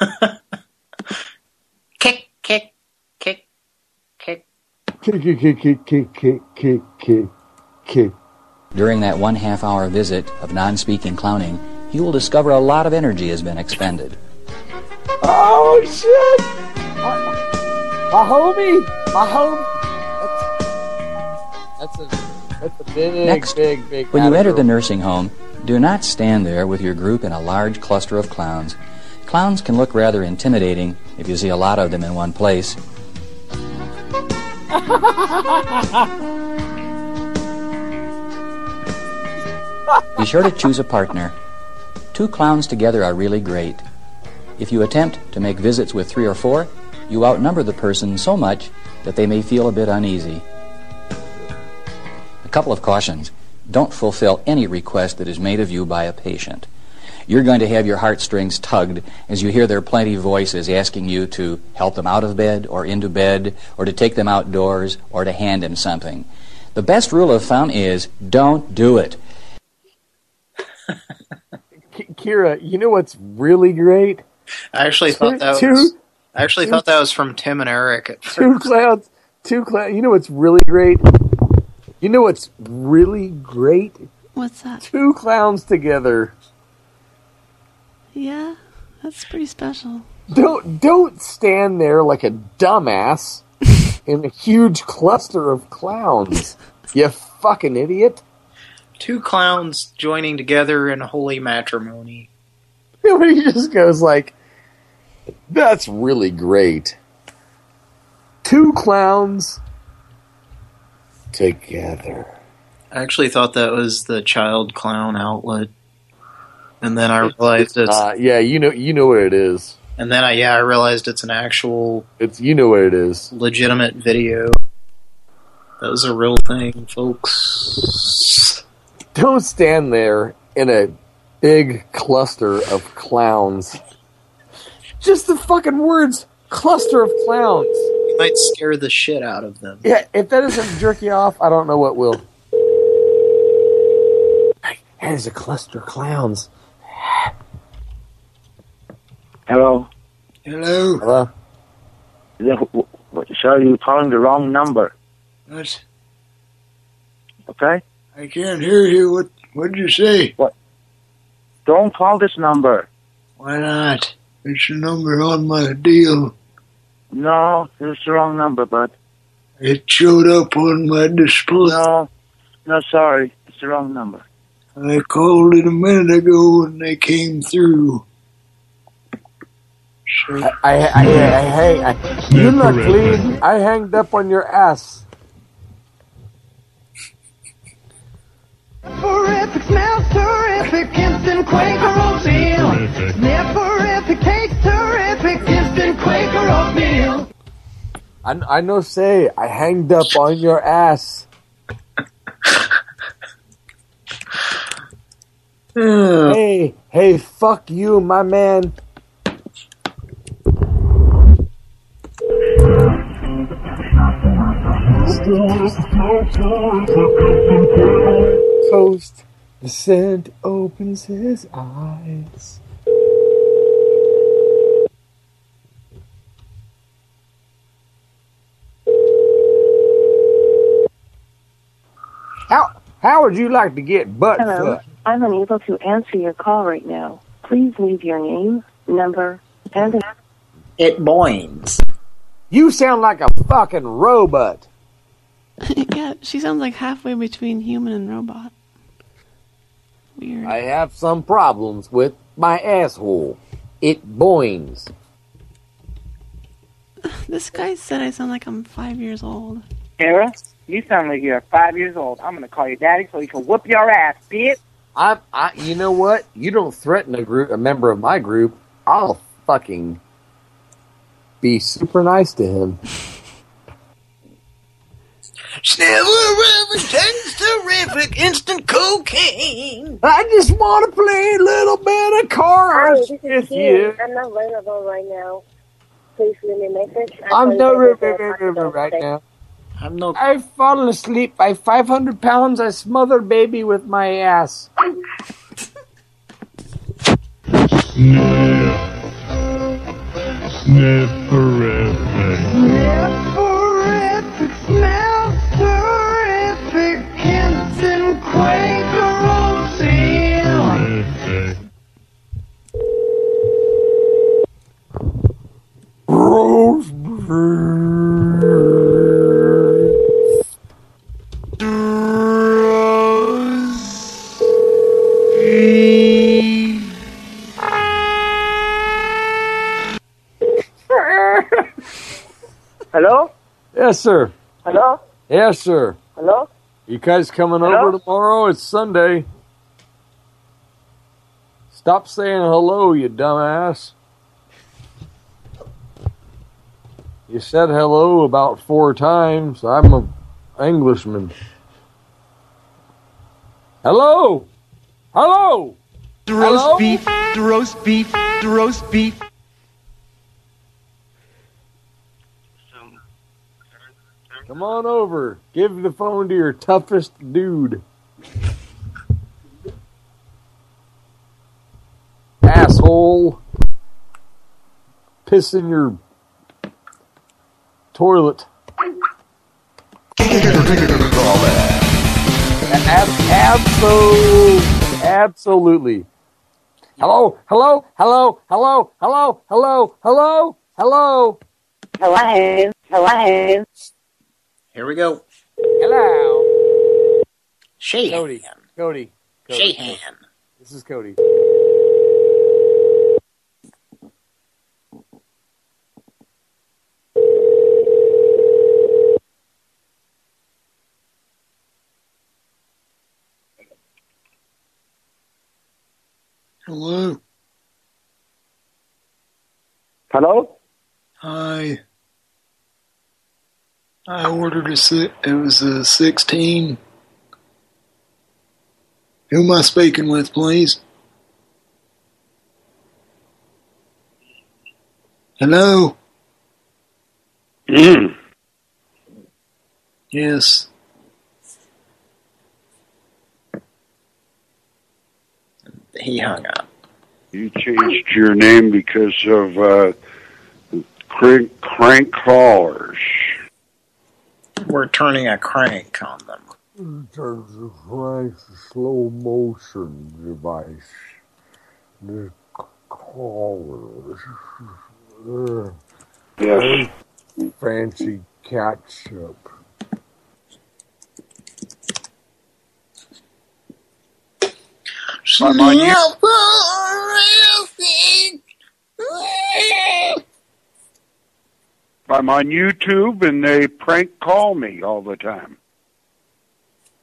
Speaker 40: <laughs>
Speaker 3: Kick, kick, kick, kick.
Speaker 40: Kick, kick, kick, kick, kick, kick, kick, kick, kick.
Speaker 69: During that one half hour visit of non speaking clowning, you will discover a lot of energy has been expended.
Speaker 40: Oh shit!
Speaker 37: My, my homie, my home. That's, that's a that's a big,
Speaker 69: Next,
Speaker 37: big, big.
Speaker 69: When you enter the nursing home, do not stand there with your group in a large cluster of clowns. Clowns can look rather intimidating if you see a lot of them in one place. Be sure to choose a partner. Two clowns together are really great. If you attempt to make visits with three or four, you outnumber the person so much that they may feel a bit uneasy. A couple of cautions. Don't fulfill any request that is made of you by a patient. You're going to have your heartstrings tugged as you hear their plaintive voices asking you to help them out of bed or into bed or to take them outdoors or to hand them something. The best rule of thumb is don't do it.
Speaker 37: Kira, you know what's really great?
Speaker 3: I actually thought that
Speaker 37: Two-
Speaker 3: was. I actually thought that was from Tim and Eric. At
Speaker 37: Two
Speaker 3: first.
Speaker 37: clowns. Two clowns. You know what's really great? You know what's really great?
Speaker 9: What's that?
Speaker 37: Two clowns together.
Speaker 9: Yeah, that's pretty special.
Speaker 37: Don't don't stand there like a dumbass <laughs> in a huge cluster of clowns. You fucking idiot.
Speaker 3: Two clowns joining together in holy matrimony. <laughs>
Speaker 37: he just goes like, "That's really great." Two clowns together.
Speaker 3: I actually thought that was the child clown outlet, and then I realized it's.
Speaker 37: Uh, yeah, you know, you know where it is.
Speaker 3: and then I yeah I realized it's an actual
Speaker 37: It's you know where it is.
Speaker 3: legitimate video. That was a real thing, folks.
Speaker 37: Don't stand there in a big cluster of clowns. Just the fucking words cluster of clowns.
Speaker 3: You might scare the shit out of them.
Speaker 37: Yeah, if that doesn't jerk you off, I don't know what will. Hey, there's a cluster of clowns.
Speaker 58: Hello.
Speaker 3: Hello.
Speaker 37: Hello.
Speaker 58: Yeah, w- w- Sir, you're calling the wrong number.
Speaker 18: What?
Speaker 58: Okay?
Speaker 18: I can't hear you. What what did you say?
Speaker 58: What? Don't call this number.
Speaker 18: Why not? It's the number on my deal.
Speaker 58: No, it's the wrong number, bud.
Speaker 18: It showed up on my display.
Speaker 58: No, no, sorry. It's the wrong number.
Speaker 18: I called it a minute ago and they came through. So,
Speaker 37: I, I, I, I, I, I you're not clean. I hanged up on your ass.
Speaker 43: Terrific, smells terrific, instant Quaker oatmeal. Snifferific, tastes terrific, instant Quaker oatmeal.
Speaker 37: I, I know say, I hanged up on your ass. <laughs> hey, hey, fuck you, my man. Toast. The scent opens his eyes. How how would you like to get butt
Speaker 70: Hello.
Speaker 37: fucked?
Speaker 70: I'm unable to answer your call right now. Please leave your name, number, and
Speaker 37: It boings. You sound like a fucking robot. <laughs>
Speaker 9: yeah, she sounds like halfway between human and robot. Weird.
Speaker 37: I have some problems with my asshole. It boings. <sighs>
Speaker 9: This guy said I sound like I'm five years old.
Speaker 58: Kara, you sound like you're five years old. I'm gonna call your daddy so he can whoop your ass, bitch.
Speaker 37: I, I, you know what? You don't threaten a group, a member of my group. I'll fucking be super nice to him.
Speaker 43: Snellerific, tastes terrific, instant cocaine.
Speaker 37: I just want to play a little bit of cards
Speaker 70: Hi,
Speaker 37: with you.
Speaker 70: I'm not available right now. Please leave me a message.
Speaker 37: I'm
Speaker 70: I'll
Speaker 37: no
Speaker 70: call you back
Speaker 37: right now.
Speaker 3: I'm no.
Speaker 37: I've fallen asleep by 500 pounds. I smother baby with my ass.
Speaker 43: Snifferific, smells terrific, instant Quaker oatmeal.
Speaker 58: Hello?
Speaker 37: Yes, sir.
Speaker 58: Hello?
Speaker 37: Yes, sir.
Speaker 58: Hello?
Speaker 37: You guys coming
Speaker 58: Hello?
Speaker 37: over tomorrow? It's Sunday. Stop saying hello, you dumbass. You said hello about four times. I'm a Englishman. Hello? Hello?
Speaker 43: the roast beef, the roast beef, the roast beef.
Speaker 40: Come on over. Give the phone to your toughest dude. Asshole. Piss in your toilet. Ab- abso- absolutely. Hello, hello, hello, hello, hello, hello, hello, hello.
Speaker 25: Hello, hello.
Speaker 3: Here we go.
Speaker 40: Hello.
Speaker 3: Shake
Speaker 40: Cody. Cody. Cody.
Speaker 3: Shake.
Speaker 40: This is Cody.
Speaker 3: Hello.
Speaker 67: Hello?
Speaker 3: Hi. I ordered a si it was a 16. Who am I speaking with, please? Hello?
Speaker 67: Mm.
Speaker 3: Yes. He hung up.
Speaker 71: You changed your name because of uh, crank, crank callers.
Speaker 3: We're turning a crank on them.
Speaker 40: In terms of Frank's slow motion device, the caller. Uh,
Speaker 71: Yes.
Speaker 40: Fancy catsup.
Speaker 71: I'm on you. I'm on YouTube and they prank call me all the time.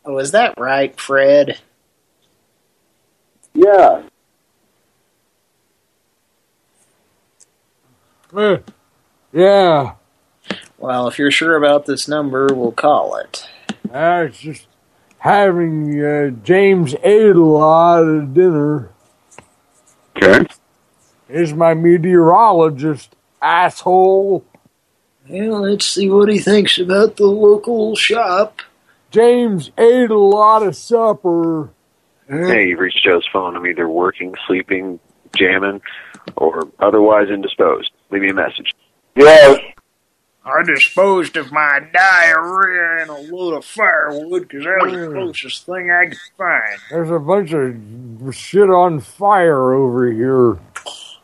Speaker 3: Oh, is that right, Fred?
Speaker 71: Yeah.
Speaker 40: Eh, yeah,
Speaker 3: Well, if you're sure about this number, we'll call it.
Speaker 40: I was just having uh, James ate a lot at dinner.
Speaker 71: Okay.
Speaker 40: Is my meteorologist, asshole.
Speaker 3: Well, let's see what he thinks about the local shop.
Speaker 40: James ate a lot of supper.
Speaker 22: Hey, you've reached Joe's phone. I'm either working, sleeping, jamming, or otherwise indisposed. Leave me a message.
Speaker 71: Yes.
Speaker 18: I disposed of my diarrhea in a load of firewood because that was the mm. closest thing I could find.
Speaker 40: There's a bunch of shit on fire over here.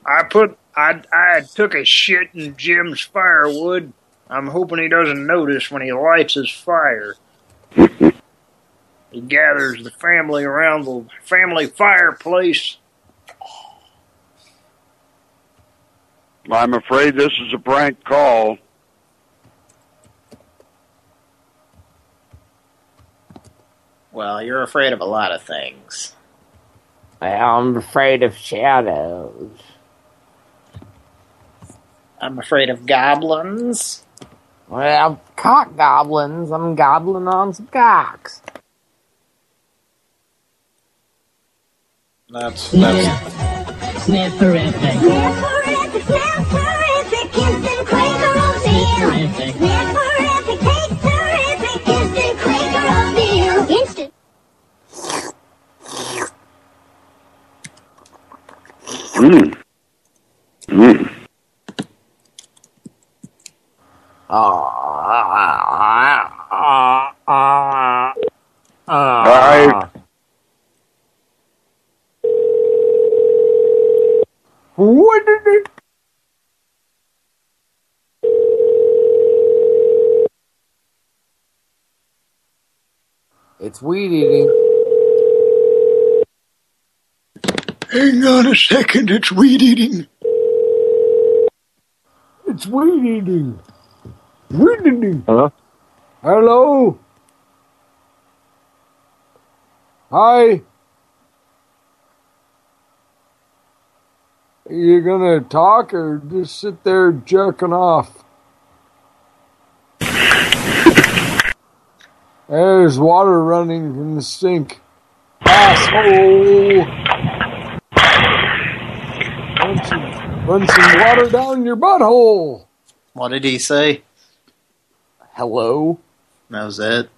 Speaker 18: I put I I took a shit in Jim's firewood. I'm hoping he doesn't notice when he lights his fire. he gathers the family around the family fireplace.
Speaker 71: I'm afraid this is a prank call.
Speaker 3: Well, you're afraid of a lot of things.
Speaker 37: Well, I'm afraid of shadows.
Speaker 3: I'm afraid of goblins.
Speaker 37: Well, cock goblins. I'm gobbling on some cocks.
Speaker 3: That's that's
Speaker 43: Snifferific. Snifferific, snifferific, instant Quaker Oatmeal. Snifferific, taste terrific, instant Quaker Oatmeal. Instant.
Speaker 71: Mm. Mm.
Speaker 40: I... What did it?
Speaker 37: It's weed eating.
Speaker 3: Hang on a second, it's weed eating.
Speaker 40: It's weed eating. Weed eating.
Speaker 67: Hello?
Speaker 40: Hello? Hi? Are You gonna talk or just sit there jerking off? There's water running in the sink. Asshole! run some, run some water down your butthole.
Speaker 3: What did he say?
Speaker 37: Hello.
Speaker 3: That was it.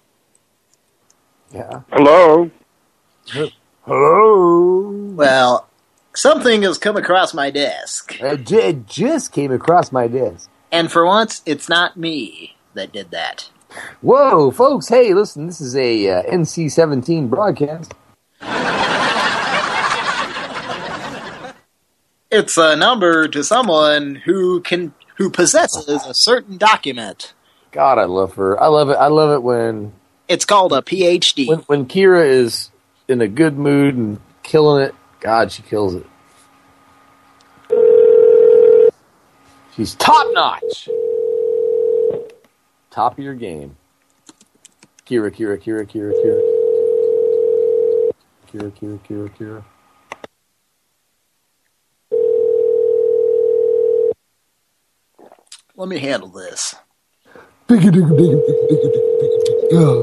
Speaker 37: Yeah.
Speaker 71: Hello.
Speaker 40: Hello.
Speaker 3: Well, something has come across my desk.
Speaker 37: It, it just came across my desk.
Speaker 3: And for once, it's not me that did that.
Speaker 37: Whoa, folks! Hey, listen, this is a uh, NC-17 broadcast.
Speaker 3: It's a number to someone who can who possesses a certain document.
Speaker 37: God, I love her. I love it. I love it when
Speaker 3: It's called a PhD.
Speaker 37: when when Kira is in a good mood and killing it. God, she kills it. She's top notch. Top of your game. Kira, Kira, Kira, Kira, Kira. Kira, Kira, Kira, Kira.
Speaker 3: Let me handle this.
Speaker 40: Yeah.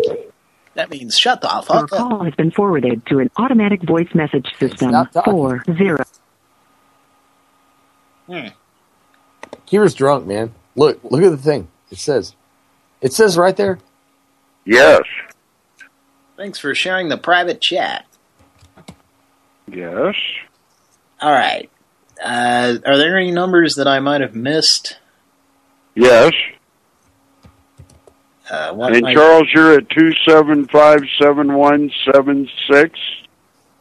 Speaker 3: That means shut the
Speaker 11: Your
Speaker 3: fuck up.
Speaker 11: call has been forwarded to an automatic voice message system.
Speaker 37: Stop talking.
Speaker 11: Four zero.
Speaker 3: Hmm.
Speaker 37: Kira's drunk, man. Look, look at the thing. It says, it says right there.
Speaker 71: Yes.
Speaker 3: Thanks for sharing the private chat.
Speaker 71: Yes.
Speaker 3: All right. Uh, are there any numbers that I might have missed?
Speaker 71: Yes.
Speaker 3: Uh, what
Speaker 71: And
Speaker 3: might-
Speaker 71: Charles, you're at two seven five seven one seven six.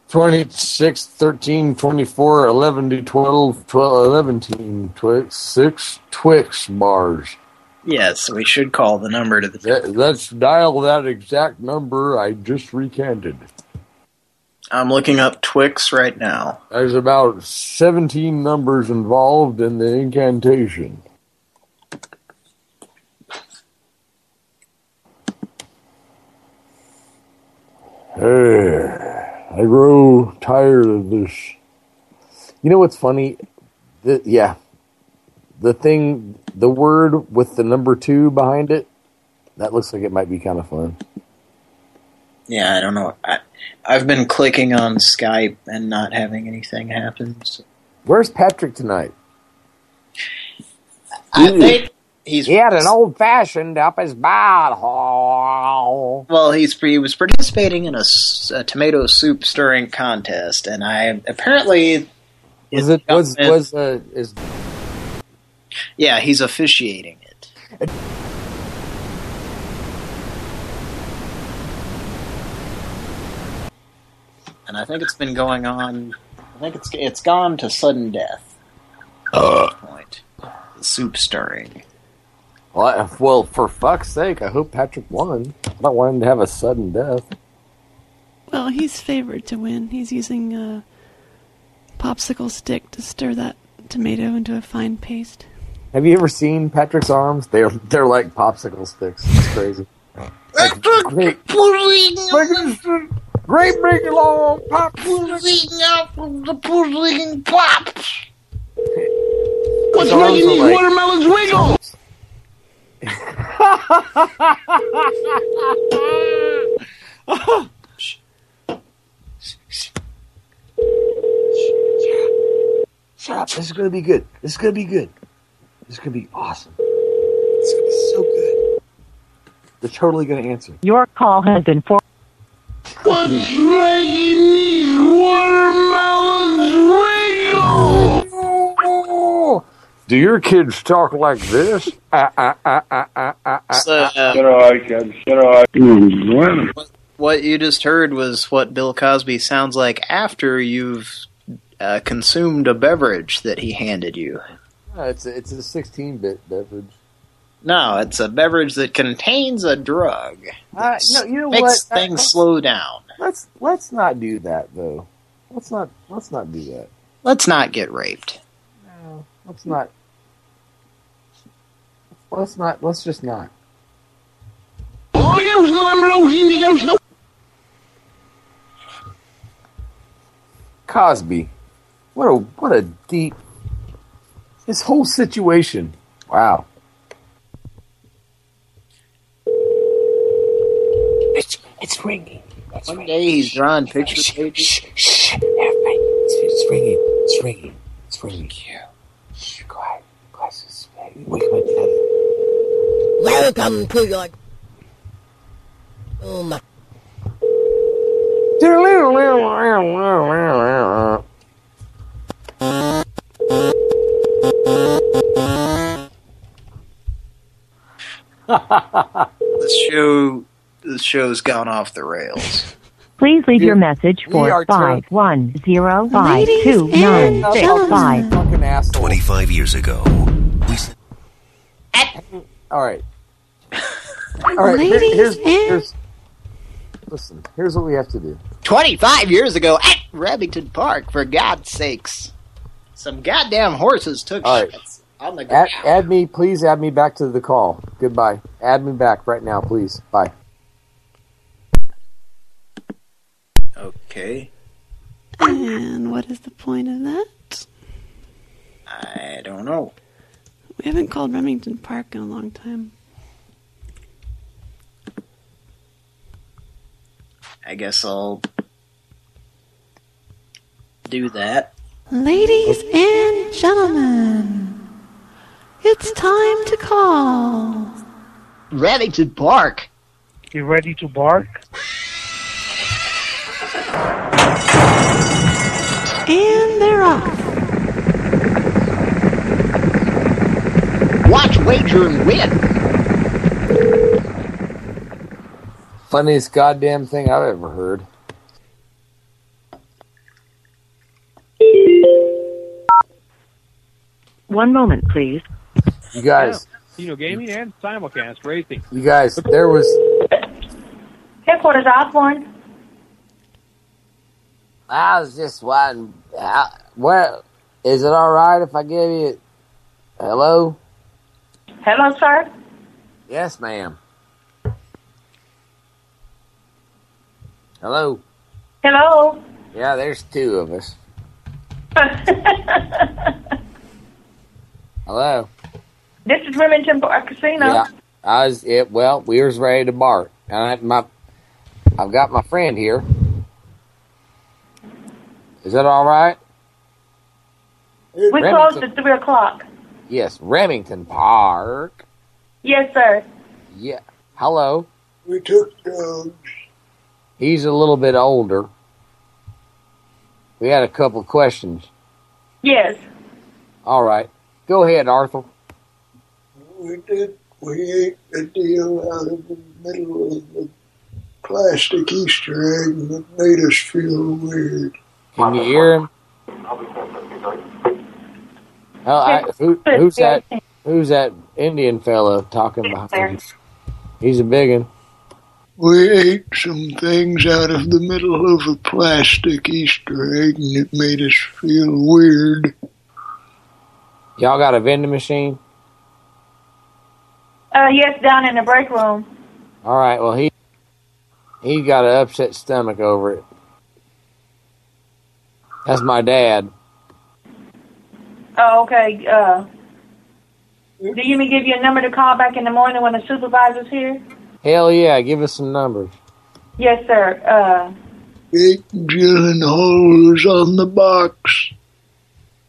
Speaker 40: 26, 13, 24, 11 to 12, 12 11, teen, Twix, 6 Twix bars.
Speaker 3: Yes, we should call the number to the.
Speaker 40: That, let's dial that exact number I just recanted.
Speaker 3: I'm looking up Twix right now.
Speaker 40: There's about 17 numbers involved in the incantation. I grow tired of this.
Speaker 37: You know what's funny? The, yeah. The thing, the word with the number two behind it, that looks like it might be kind of fun.
Speaker 3: Yeah, I don't know. I, I've been clicking on Skype and not having anything happen. So.
Speaker 37: Where's Patrick tonight?
Speaker 3: I think he's
Speaker 37: He had an old fashioned up his butthole.
Speaker 3: well. He's he was participating in a tomato soup stirring contest, and I apparently
Speaker 37: Was it was was uh, is
Speaker 3: yeah he's officiating it. And I think it's been going on. I think it's it's gone to sudden death.
Speaker 37: Uh.
Speaker 3: Point. The soup stirring.
Speaker 37: Well, I- well, for fuck's sake, I hope Patrick won. I don't want him to have a sudden death.
Speaker 9: Well, he's favored to win. He's using a popsicle stick to stir that tomato into a fine paste.
Speaker 37: Have you ever seen Patrick's arms? They're they're like popsicle sticks. It's crazy. Like, great, great big long pop.
Speaker 43: What's
Speaker 37: His arms
Speaker 43: making these
Speaker 37: like-
Speaker 43: watermelons wiggle?
Speaker 37: Shut up. This is gonna be good. This is gonna be good. This is gonna be awesome. It's gonna be so good. They're totally gonna answer.
Speaker 11: Your call has been for.
Speaker 43: What's making these watermelons wiggle?
Speaker 40: Do your kids talk like this? Ah, ah, ah,
Speaker 3: so, uh,
Speaker 71: Shut up, kid. Shut up.
Speaker 3: What, what you just heard was what Bill Cosby sounds like after you've uh, consumed a beverage that he handed you.
Speaker 37: No, it's a, it's a 16-bit beverage.
Speaker 3: No, it's a beverage that contains a drug.
Speaker 37: Uh, no, you know
Speaker 3: makes
Speaker 37: what?
Speaker 3: things slow down.
Speaker 37: Let's let's not do that though. Let's not let's not do that.
Speaker 3: Let's not get raped.
Speaker 37: No, let's not. Let's not. Let's just not. Cosby, what a what a deep. This whole situation. Wow.
Speaker 43: It's it's ringing. It's
Speaker 3: One day he's drawing picture pages.
Speaker 43: Shh, shh, everybody. It's, it's ringing. It's ringing. It's
Speaker 37: sweetie. Shh, quiet. Quiet, Wake up my daddy.
Speaker 18: Welcome to your. Oh my.
Speaker 3: This show, this show's gone off the rails.
Speaker 14: Please leave your message for
Speaker 3: are
Speaker 14: five one zero five
Speaker 3: Ladies
Speaker 14: two
Speaker 3: and
Speaker 14: nine six
Speaker 3: gentlemen.
Speaker 14: five.
Speaker 37: Fucking asshole.
Speaker 72: 25 years ago, we s-
Speaker 37: All right. All right. here-
Speaker 18: Ladies
Speaker 37: here's,
Speaker 18: and-
Speaker 37: here's, listen. Here's what we have to do.
Speaker 3: 25 years ago at Remington Park, for God's sakes. Some goddamn horses took
Speaker 37: All right.
Speaker 3: shits on the
Speaker 37: Add, add me, please. Add me back to the call. Goodbye. Add me back right now, please. Bye.
Speaker 3: Okay.
Speaker 9: And what is the point of that?
Speaker 3: I don't know.
Speaker 9: We haven't called Remington Park in a long time.
Speaker 3: I guess I'll do that.
Speaker 9: Ladies and gentlemen, it's time to call.
Speaker 3: Ready to Park.
Speaker 73: You ready to bark?
Speaker 9: And they're off.
Speaker 3: Watch, wager, and win.
Speaker 37: Funniest goddamn thing I've ever heard.
Speaker 14: One moment, please.
Speaker 37: You guys,
Speaker 74: Casino gaming and simulcast racing.
Speaker 37: you guys, there was.
Speaker 75: Headquarters Osborne.
Speaker 37: I was just wondering. How, well, is it all right if I give you? Hello.
Speaker 75: Hello, sir.
Speaker 37: Yes, ma'am. Hello.
Speaker 75: Hello.
Speaker 37: Yeah, there's two of us. <laughs> Hello.
Speaker 75: This is Remington Park Casino.
Speaker 37: Yeah, I was. It, well, we was ready to bark, and I, my, I've got my friend here. Is that all right?
Speaker 75: We
Speaker 37: Remington-
Speaker 75: closed at 3 o'clock.
Speaker 37: Yes, Remington Park.
Speaker 75: Yes, sir.
Speaker 37: Yeah. Hello.
Speaker 18: We took dogs.
Speaker 37: He's a little bit older. We had a couple questions.
Speaker 75: Yes.
Speaker 37: All right. Go ahead, Arthur.
Speaker 18: We did. We ate a deal out of the middle of the plastic Easter egg and it made us feel weird.
Speaker 37: Can you hear him? Oh, I, who, who's that? Who's that Indian fella talking behind you? He's a big one.
Speaker 18: We ate some things out of the middle of a plastic Easter egg and it made us feel weird.
Speaker 37: Y'all got a vending machine?
Speaker 75: Uh, yes, down in the break room.
Speaker 37: All right. Well, he he got an upset stomach over it. That's my dad.
Speaker 75: Oh, okay. Uh, do you mean give you a number to call back in the morning when the supervisor's here?
Speaker 37: Hell yeah! Give us some numbers.
Speaker 75: Yes, sir. Uh,
Speaker 18: Jake Gyllenhaal was on the box.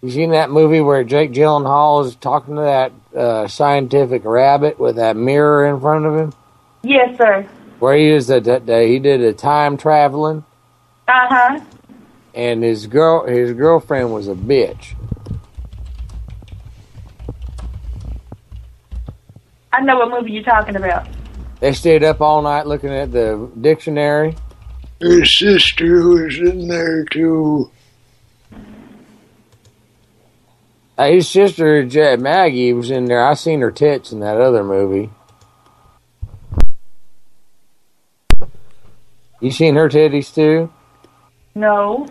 Speaker 37: You seen that movie where Jake Gyllenhaal is talking to that uh, scientific rabbit with that mirror in front of him?
Speaker 75: yes, sir.
Speaker 37: Where he is that that day he did a time traveling,
Speaker 75: Uh huh.
Speaker 37: and his girl his girlfriend was a bitch.
Speaker 75: I know what movie you're talking about.
Speaker 37: They stayed up all night looking at the dictionary.
Speaker 18: His sister was in there too.
Speaker 37: Uh, his sister Ja- Maggie was in there. I seen her tits in that other movie. You seen her titties too?
Speaker 75: No.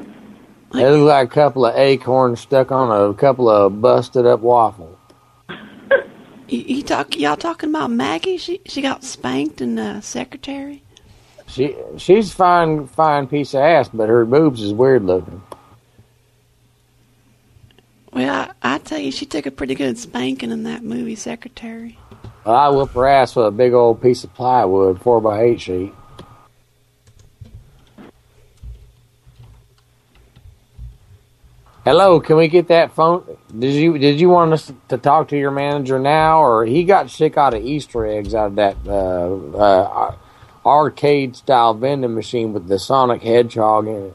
Speaker 37: They look like a couple of acorns stuck on a couple of busted up waffles.
Speaker 9: You, you talk, y'all talking about Maggie? She she got spanked in the secretary.
Speaker 37: She she's a fine fine piece of ass, but her boobs is weird looking.
Speaker 9: Well, I, I tell you, she took a pretty good spanking in that movie, Secretary.
Speaker 37: Well, I whoop her ass with a big old piece of plywood, four by eight sheet. Hello, can we get that phone? Did you did you want us to talk to your manager now, or he got sick out of Easter eggs out of that uh, uh, arcade style vending machine with the Sonic Hedgehog in it?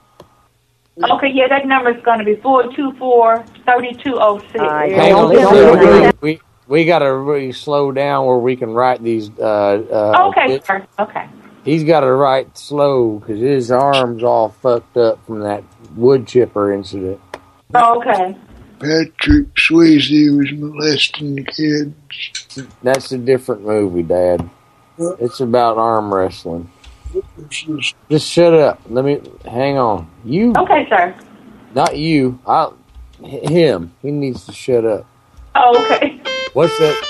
Speaker 76: Okay, yeah, that number is going to be 424-3206.
Speaker 37: Hang on, we, we we got to really slow down where we can write these. Uh, uh,
Speaker 76: Okay,
Speaker 37: it-
Speaker 76: sir. Okay.
Speaker 37: He's got to write slow because his arms all fucked up from that wood chipper incident.
Speaker 76: Oh, okay.
Speaker 18: Patrick Swayze was molesting kids.
Speaker 37: That's a different movie, Dad. It's about arm wrestling. Just shut up. Let me hang on. You,
Speaker 76: Okay, sir.
Speaker 37: not you. I, him. He needs to shut up.
Speaker 76: Oh, okay.
Speaker 37: What's that?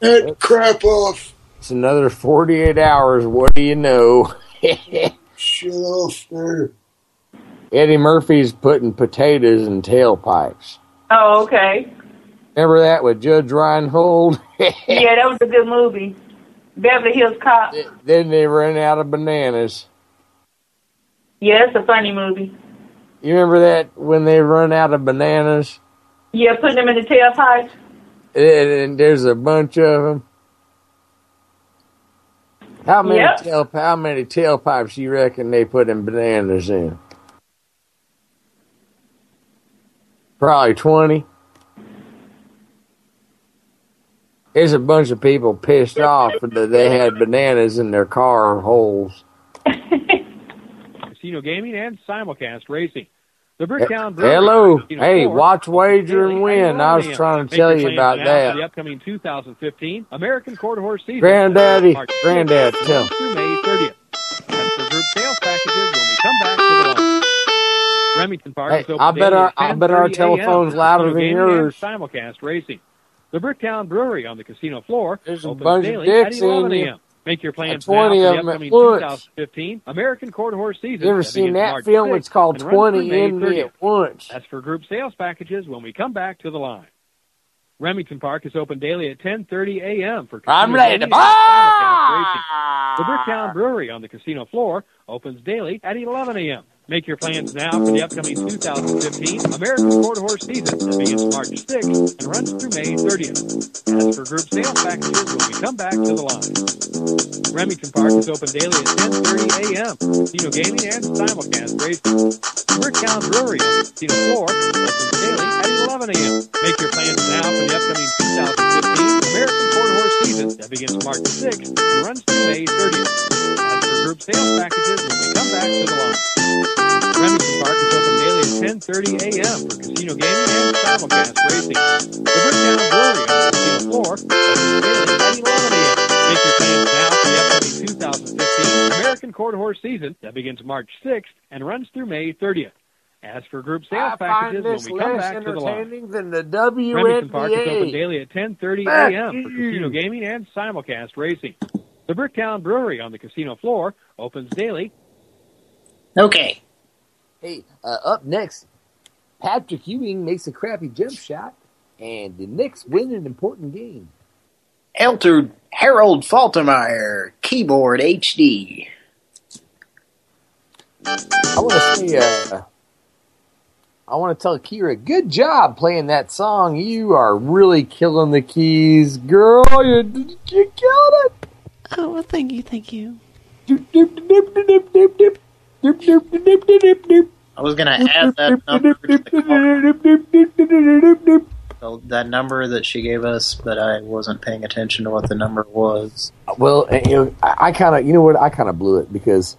Speaker 18: That crap off.
Speaker 37: It's another forty-eight hours. What do you know?
Speaker 18: Shut. <laughs>
Speaker 37: Eddie Murphy's putting potatoes in tailpipes.
Speaker 76: Oh, okay.
Speaker 37: Remember that with Judge Reinhold? <laughs>
Speaker 76: yeah, that was a good movie. Beverly Hills Cop.
Speaker 37: then they ran out of bananas.
Speaker 76: Yeah, it's a funny movie.
Speaker 37: You remember that when they run out of bananas?
Speaker 76: Yeah, putting them in the tailpipe.
Speaker 37: And, and there's a bunch of them. How many
Speaker 76: Yep.
Speaker 37: tail how many tailpipes you reckon they put in bananas in? Probably twenty. There's a bunch of people pissed off that they had bananas in their car holes. <laughs>
Speaker 74: Casino gaming and simulcast racing. The Bricktown Brewery.
Speaker 37: Hello, hey, watch wager and win. I was trying to tell you about that.
Speaker 74: The upcoming 2015 American Quarter Horse season.
Speaker 37: Granddaddy,
Speaker 74: March 6th
Speaker 37: granddad, tell.
Speaker 74: Through May 30th. As for group sales packages when we come back to the. Remington Park
Speaker 37: Hey,
Speaker 74: is open
Speaker 37: I bet our- I bet our
Speaker 74: 10:30
Speaker 37: telephone's louder than yours.
Speaker 74: Simulcast racing. The Bricktown Brewery on the casino floor
Speaker 37: There's a bunch of dicks in you.
Speaker 74: Make your plans now
Speaker 37: 20
Speaker 74: for the upcoming
Speaker 37: once.
Speaker 74: 2015 American Quarter Horse season.
Speaker 37: You ever seen that film?
Speaker 74: 6th
Speaker 37: It's called
Speaker 74: and runs through
Speaker 37: 20
Speaker 74: May
Speaker 37: in Me at Once.
Speaker 74: That's for group sales packages when we come back to the line. Remington Park is open daily at 10:30 a.m. for
Speaker 37: I'm ready to
Speaker 74: gaming and simulcast racing. The Bricktown Brewery on the casino floor opens daily at 11 a.m. Make your plans now for the upcoming 2015 American Quarter Horse season that begins March 6th and runs through May 30th. As for group sales packages when we come back to the line. Remington Park is open daily at 10:30 a.m. Casino gaming and simulcast racing. Bricktown Brewery casino floor opens daily at 11 a.m. Make your plans now for the upcoming 2015 American Quarter Horse season that begins March 6th and runs through May 30th. Group sales packages when we come back to the line. Remington Park is open daily at 10:30 a.m. for casino gaming and simulcast racing. The Bricktown Brewery on the casino floor opens daily at 11 a.m. Make your plans now for the upcoming 2015 American Quarter Horse season that begins March 6th and runs through May 30th. As for group sales
Speaker 37: I
Speaker 74: packages when we come back to the line.
Speaker 37: entertaining than the
Speaker 74: Remington Park is open daily at 10:30 a.m. for casino gaming and simulcast racing. The Bricktown Brewery on the casino floor opens daily.
Speaker 3: Okay.
Speaker 77: Hey, uh, up next, Patrick Ewing makes a crappy jump shot, and the Knicks win an important game.
Speaker 3: Elter Harold Faltermeyer, keyboard HD.
Speaker 77: I want to say, uh, I want to tell Kira, good job playing that song. You are really killing the keys, girl. You, you killed it.
Speaker 9: Oh, well, thank you, thank you.
Speaker 3: I was gonna add that number to the call, that number that she gave us, but I wasn't paying attention to what the number was.
Speaker 77: Well, uh, you know, I, I kind of, you know what, I kind of blew it because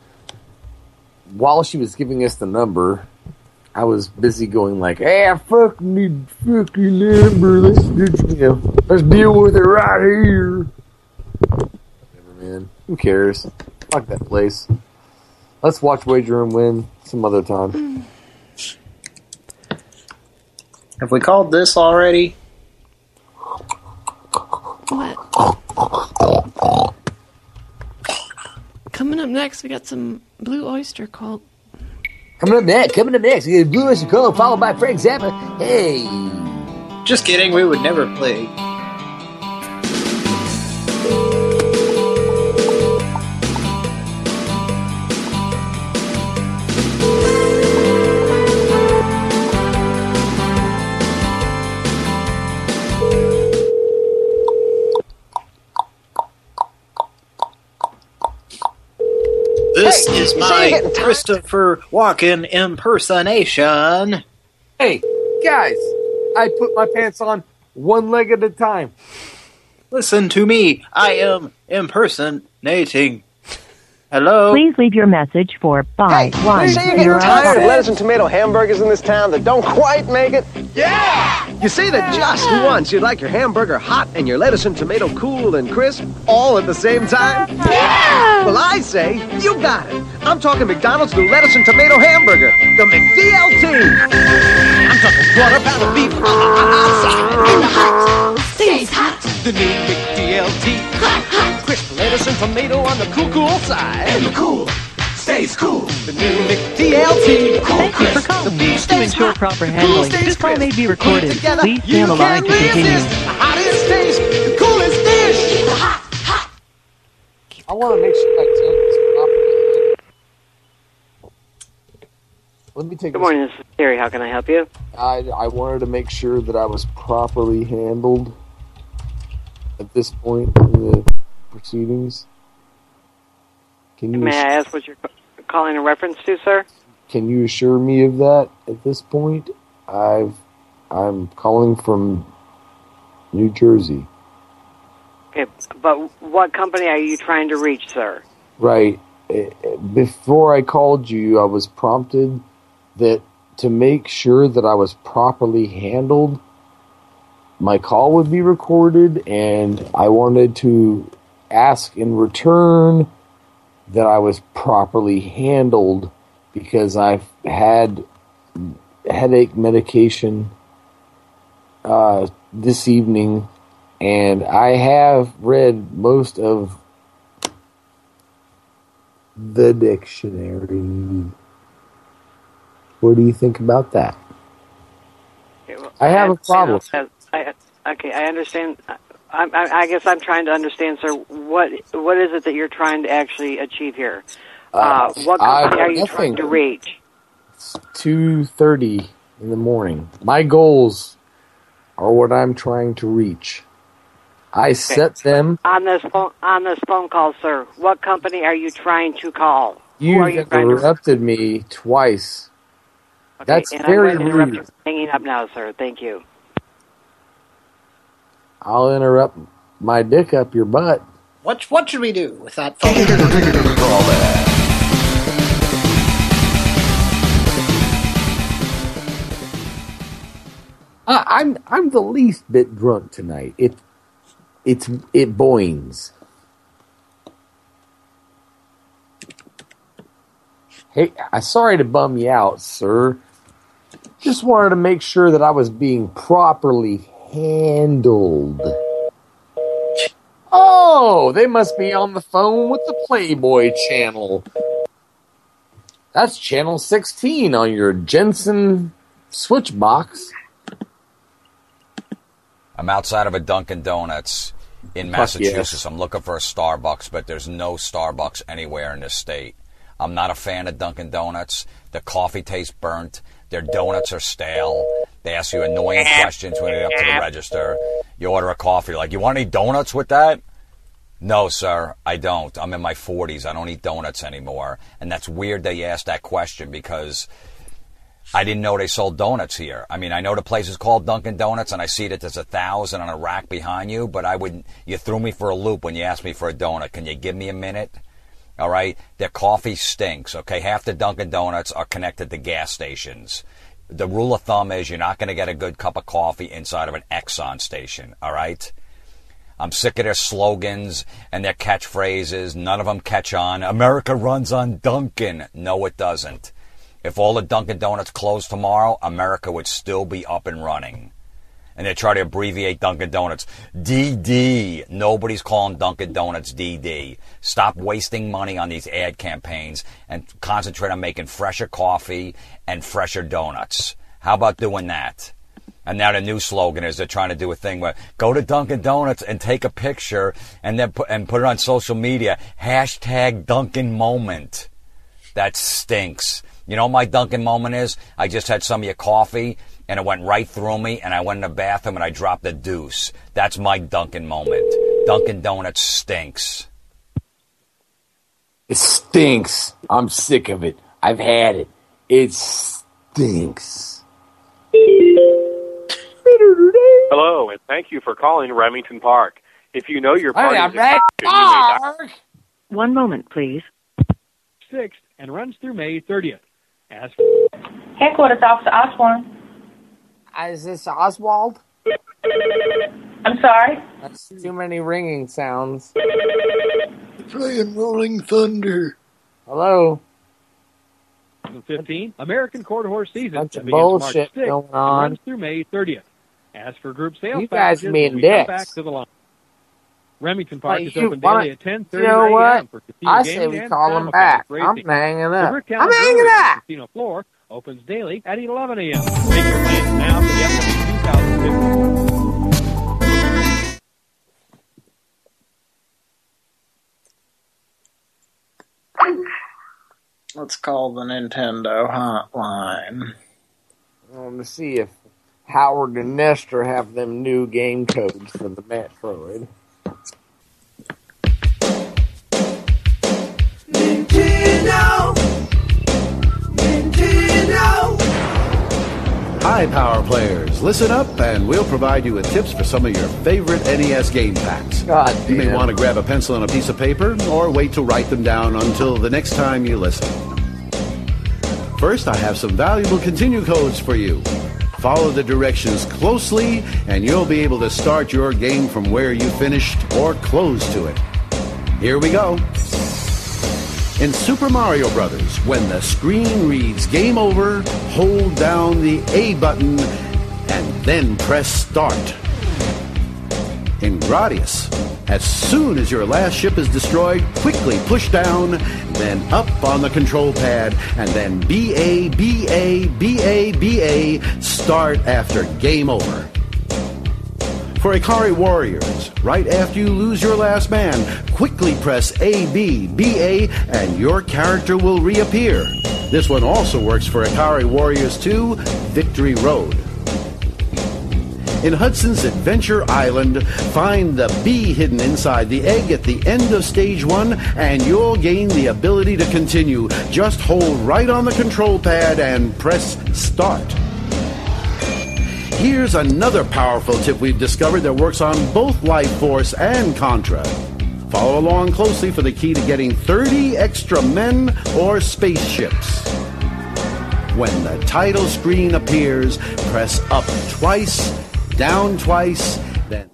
Speaker 77: while she was giving us the number, I was busy going like, "Hey, I fucking need fucking number. Let's, you know, let's deal with it right here." Whatever, man. Who cares? Fuck that place. Let's watch Wager and Win some other time.
Speaker 3: Have we called this already?
Speaker 9: What? Coming up next, we got some Blue Oyster Cult.
Speaker 77: Coming up next, coming up next, we got Blue Oyster Cult, followed by Frank Zappa. Hey,
Speaker 3: Just kidding, we would never play. Is my
Speaker 78: you're getting tired?
Speaker 3: Christopher Walken impersonation.
Speaker 37: Hey, guys, I put my pants on one leg at a time.
Speaker 3: Listen to me. I am impersonating. Hello?
Speaker 11: Please leave your message for five one
Speaker 78: You say you're getting tired of lettuce and tomato hamburgers in this town that don't quite make it? Yeah! You say that just once you'd like your hamburger hot and your lettuce and tomato cool and crisp all at the same time? Yeah! Well, I say you got it. I'm talking McDonald's new lettuce and tomato hamburger, the McDLT. I'm talking quarter pound of beef outside <laughs> in the hot.
Speaker 43: Stays hot.
Speaker 78: The new McDLT. Hot, hot. Crisp lettuce and tomato on the cool, cool side. And the cool stays cool. The new McDLT. Cool,
Speaker 11: Thank you for
Speaker 78: crisp.
Speaker 11: calling.
Speaker 78: The beef
Speaker 11: To
Speaker 78: stays
Speaker 11: ensure
Speaker 78: hot.
Speaker 11: proper
Speaker 78: The cool
Speaker 11: this call may be recorded.
Speaker 78: together,
Speaker 11: Please stay
Speaker 78: you
Speaker 11: on the line
Speaker 78: can't
Speaker 11: to continue.
Speaker 78: resist The hottest taste, the coolest dish. Hot, hot.
Speaker 37: I want to make sure I tell this properly. Let me take
Speaker 79: Good morning, this is Terry. How can I help you?
Speaker 37: I, I wanted to make sure that I was properly handled at this point in the proceedings. Can you
Speaker 79: May I ask what you're calling a reference to, sir?
Speaker 37: can you assure me of that at this point? I've I'm calling from New Jersey.
Speaker 79: Okay, but what company are you trying to reach, sir?
Speaker 37: Right. Eh, eh, Before I called you, I was prompted that to make sure that I was properly handled, my call would be recorded, and I wanted to ask in return that I was properly handled because I've had headache medication uh, this evening, and I have read most of the dictionary. What do you think about that?
Speaker 79: Okay, well,
Speaker 37: I have a problem.
Speaker 79: I, I, okay, I understand. I, I, I guess I'm trying to understand, sir. What what is it that you're trying to actually achieve here? Uh, what company
Speaker 37: I-
Speaker 79: are you trying to reach?
Speaker 37: Two thirty in the morning. My goals are what I'm trying to reach. I set them.
Speaker 79: On this phone on this phone call, sir. What company are you trying to call? You to
Speaker 37: interrupted me twice.
Speaker 79: Okay,
Speaker 37: That's very
Speaker 79: I'm going to interrupt
Speaker 37: rude.
Speaker 79: hanging up now, sir. Thank you.
Speaker 37: I'll interrupt my dick up your butt.
Speaker 3: What what should we do with that phone?
Speaker 37: I, I'm I'm the least bit drunk tonight. It it's it boings. Hey, I'm sorry to bum you out, sir. Just wanted to make sure that I was being properly handled. Oh, they must be on the phone with the Playboy channel. That's channel 16 on your Jensen switch box.
Speaker 80: I'm outside of a Dunkin' Donuts in
Speaker 37: Fuck
Speaker 80: Massachusetts.
Speaker 37: yes.
Speaker 80: I'm looking for a Starbucks, but there's no Starbucks anywhere in this state. I'm not a fan of Dunkin' Donuts. The coffee tastes burnt. Their donuts are stale. They ask you annoying questions when you get up to the register. You order a coffee, like, you want any donuts with that? No, sir, I don't. I'm in my 40s. I don't eat donuts anymore. And that's weird you asked that question because I didn't know they sold donuts here. I mean, I know the place is called Dunkin' Donuts, and I see that there's a thousand on a rack behind you. But I would, you threw me for a loop when you asked me for a donut. Can you give me a minute? All right, their coffee stinks. Okay, half the Dunkin' Donuts are connected to gas stations. The rule of thumb is you're not going to get a good cup of coffee inside of an Exxon station. All right. I'm sick of their slogans and their catchphrases. None of them catch on. America runs on Dunkin'. No, it doesn't. If all the Dunkin' Donuts closed tomorrow, America would still be up and running. And they try to abbreviate Dunkin' Donuts. DD. Nobody's calling Dunkin' Donuts DD. Stop wasting money on these ad campaigns and concentrate on making fresher coffee and fresher donuts. How about doing that? And now the new slogan is they're trying to do a thing where go to Dunkin' Donuts and take a picture and then put, and put it on social media. Hashtag Dunkin' Moment. That stinks. You know my Dunkin' moment is? I just had some of your coffee and it went right through me and I went in the bathroom and I dropped a deuce. That's my Dunkin' moment. Dunkin' Donuts stinks.
Speaker 40: It stinks. I'm sick of it. I've had it. It stinks.
Speaker 81: Hello, and thank you for calling Remington Park. If you know your
Speaker 11: Hey,
Speaker 81: party's
Speaker 11: I'm
Speaker 81: extension, you may
Speaker 11: One moment, please.
Speaker 74: 6th and runs through May 30th. Ask
Speaker 76: Headquarters Officer Osborne.
Speaker 37: Uh, is this Oswald?
Speaker 76: I'm sorry?
Speaker 37: That's too many ringing sounds.
Speaker 82: Playing Rolling Thunder.
Speaker 37: Hello?
Speaker 74: 2015 American Quarter Horse season
Speaker 37: Bunch
Speaker 74: that
Speaker 37: of
Speaker 74: begins
Speaker 37: bullshit
Speaker 74: March 6th
Speaker 37: going
Speaker 74: and
Speaker 37: on.
Speaker 74: runs through May 30th. Ask for group sales
Speaker 37: You guys
Speaker 74: packages
Speaker 37: being
Speaker 74: when we come
Speaker 37: dicks.
Speaker 74: back to the line. Remington Park
Speaker 37: Hey,
Speaker 74: is open
Speaker 37: wanna-
Speaker 74: daily at 10:30
Speaker 37: You know what?
Speaker 74: a.m. for casino
Speaker 37: I
Speaker 74: gaming
Speaker 37: say we
Speaker 74: and
Speaker 37: call them back.
Speaker 74: racing.
Speaker 37: I'm hanging up. I'm hanging up.
Speaker 74: the Casino floor opens daily at 11 a.m. Make your plans now for the upcoming 2015.
Speaker 3: Let's call the Nintendo hotline.
Speaker 37: I want to see if Howard and Nester have them new game codes for the Metroid.
Speaker 43: Nintendo. Nintendo.
Speaker 83: Hi, Power Players. Listen up, and we'll provide you with tips for some of your favorite NES game packs.
Speaker 37: God
Speaker 83: You may
Speaker 37: damn.
Speaker 83: want to grab a pencil and a piece of paper, or wait to write them down until the next time you listen. First, I have some valuable continue codes for you. Follow the directions closely, and you'll be able to start your game from where you finished or close to it. Here we go. In Super Mario Brothers, when the screen reads Game Over, hold down the A button and then press Start. In Gradius, as soon as your last ship is destroyed, quickly push down, then up on the control pad, and then B A B A B A B A start after Game Over. For Ikari Warriors, right after you lose your last man, quickly press A, B, B, A, and your character will reappear. This one also works for Ikari Warriors 2 Victory Road. In Hudson's Adventure Island, find the bee hidden inside the egg at the end of stage one, and you'll gain the ability to continue. Just hold right on the control pad and press Start. Here's another powerful tip we've discovered that works on both Life Force and Contra. Follow along closely for the key to getting 30 extra men or spaceships. When the title screen appears, press up twice, down twice, then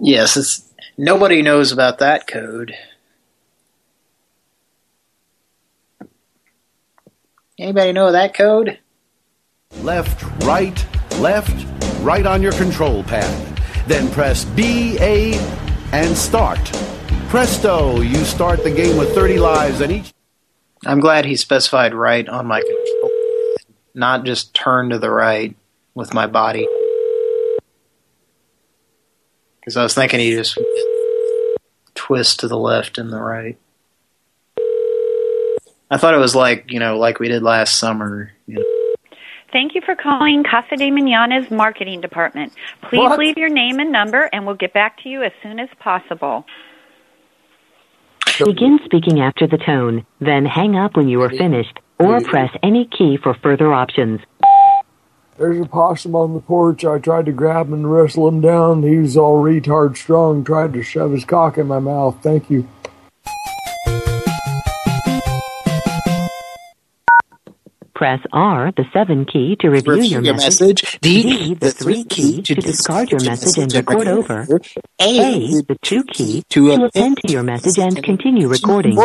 Speaker 3: Yes, it's nobody knows about that code. Anybody know that code?
Speaker 83: Left, right, left, right on your control pad. Then press B, A, and start. Presto, you start the game with 30 lives and each
Speaker 3: I'm glad he specified right on my control, not just turn to the right with my body. Because I was thinking he just twist to the left and the right. I thought it was like, you know, like we did last summer. You know.
Speaker 84: Thank you for calling Casa de Manana's marketing department. Please
Speaker 3: What?
Speaker 84: leave your name and number, and we'll get back to you as soon as possible.
Speaker 11: Begin speaking after the tone, then hang up when you are finished, or press any key for further options.
Speaker 40: There's a possum on the porch. I tried to grab him and wrestle him down. He was all retard strong, tried to shove his cock in my mouth. Thank you.
Speaker 11: Press R, the 7 key, to review
Speaker 3: Review
Speaker 11: your
Speaker 3: your
Speaker 11: message.
Speaker 3: message.
Speaker 11: D, the 3 key, to discard your message and record over. A, the 2 key, to append to your message and continue recording.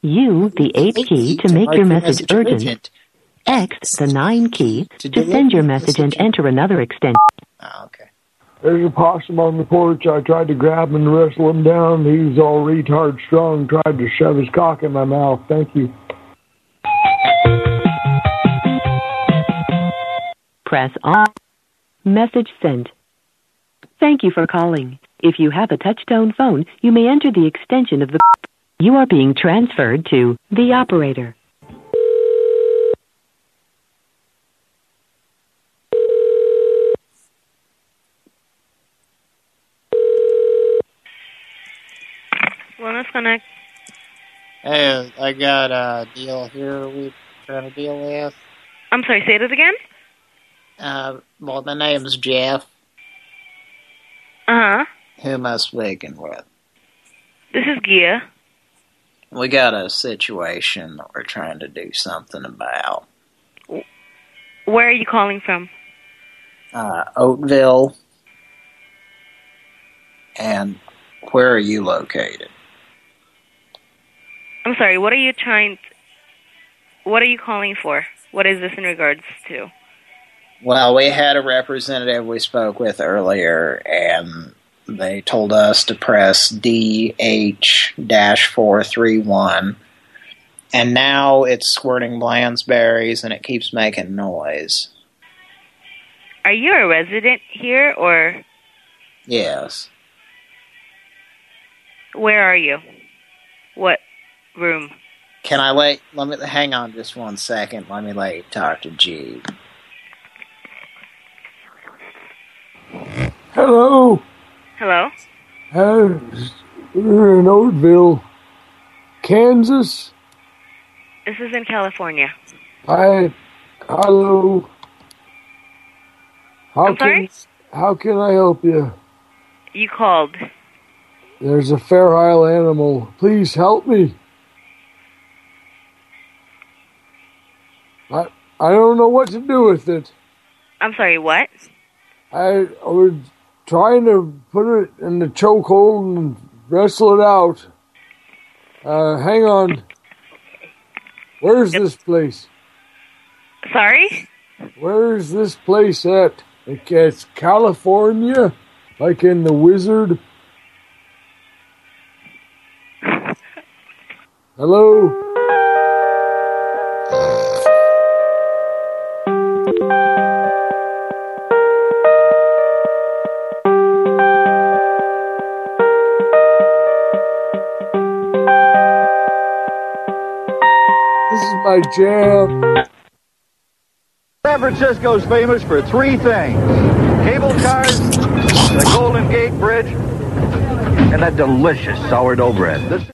Speaker 11: U, the 8 key, to make your message urgent. X, the 9 key, to send your message and enter another extension.
Speaker 40: Ah, There's a possum on the porch. I tried to grab him and wrestle him down. He's all retard strong, tried to shove his cock in my mouth. Thank you.
Speaker 11: Press on. Message sent. Thank you for calling. If you have a touchtone phone, you may enter the extension of the. You are being transferred to the operator.
Speaker 85: Bonus Connect.
Speaker 3: Hey, I got a deal here we trying to deal with.
Speaker 85: I'm sorry, say that again?
Speaker 3: Uh, well, my name's Jeff.
Speaker 85: Uh-huh.
Speaker 3: Who am I speaking with?
Speaker 85: This is Gia.
Speaker 3: We got a situation that we're trying to do something about.
Speaker 85: Where are you calling from?
Speaker 3: Uh, Oatville. And where are you located?
Speaker 85: I'm sorry, what are you trying... What are you calling for? What is this in regards to?
Speaker 3: Well, we had a representative we spoke with earlier, and they told us to press DH-431, and now it's squirting Blansberries, and it keeps making noise.
Speaker 85: Are you a resident here, or
Speaker 3: Yes.
Speaker 85: where are you? What room?
Speaker 3: Can I let, let me, hang on just one second, let me let you talk to G.
Speaker 40: Hello.
Speaker 85: Hello?
Speaker 40: Uh, we're in Oatville, Kansas.
Speaker 85: This is in California.
Speaker 40: Hi. hello. How
Speaker 85: I'm sorry?
Speaker 40: can how can I help you?
Speaker 85: You called.
Speaker 40: There's a feral animal. Please help me. I I don't know what to do with it.
Speaker 85: I'm sorry, what?
Speaker 40: I, I was trying to put it in the chokehold and wrestle it out. Uh, hang on. Where's this place?
Speaker 85: Sorry?
Speaker 40: Where's this place at? It's California? Like in The Wizard? <laughs> Hello? My jam.
Speaker 86: San Francisco's famous for three things cable cars, the Golden Gate Bridge, and that delicious sourdough bread. This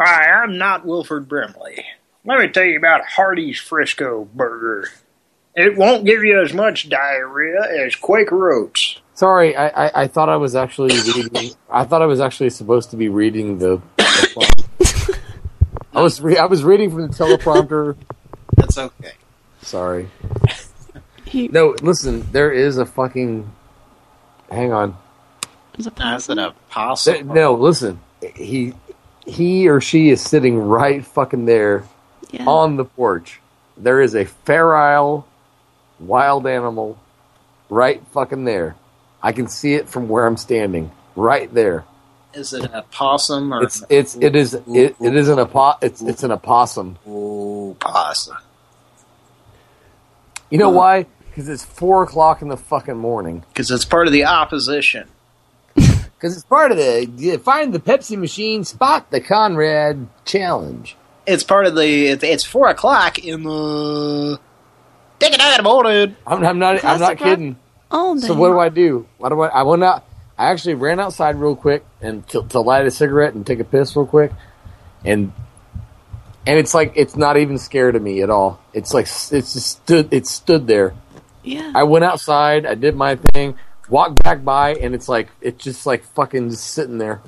Speaker 18: Hi, I'm not Wilford Brimley. Let me tell you about Hardee's Frisco Burger. It won't give you as much diarrhea as Quaker Oats.
Speaker 37: Sorry, I, I, I thought I was actually reading. I thought I was actually supposed to be reading the. the prompt. <laughs> I was re- I was reading from the teleprompter. <laughs>
Speaker 3: That's okay.
Speaker 37: Sorry. No, listen. There is a fucking. Hang on.
Speaker 9: Is it
Speaker 3: That's an opossum.
Speaker 37: There- no, listen. He he or she is sitting right fucking there
Speaker 9: Yeah.
Speaker 37: on the porch. There is a feral wild animal right fucking there. I can see it from where I'm standing. Right there.
Speaker 3: Is it a possum or
Speaker 37: It's it's it is it, it is an apo- it's it's an opossum.
Speaker 3: Ooh, possum.
Speaker 37: You know why? Because it's four o'clock in the fucking morning.
Speaker 3: Because it's part of the opposition. <laughs>
Speaker 37: Because it's part of the find the Pepsi machine, spot the Conrad challenge.
Speaker 3: It's part of the. It's, it's four o'clock in the. Take it out of the morning.
Speaker 37: I'm, I'm not. I'm not kidding.
Speaker 9: All
Speaker 37: So what do I do? What do I? I will out. I actually ran outside real quick and to, to light a cigarette and take a piss real quick, and and it's like it's not even scared of me at all. It's like it's just stood. It stood there.
Speaker 9: Yeah.
Speaker 37: I went outside. I did my thing. Walked back by, and it's like it's just like fucking just sitting there.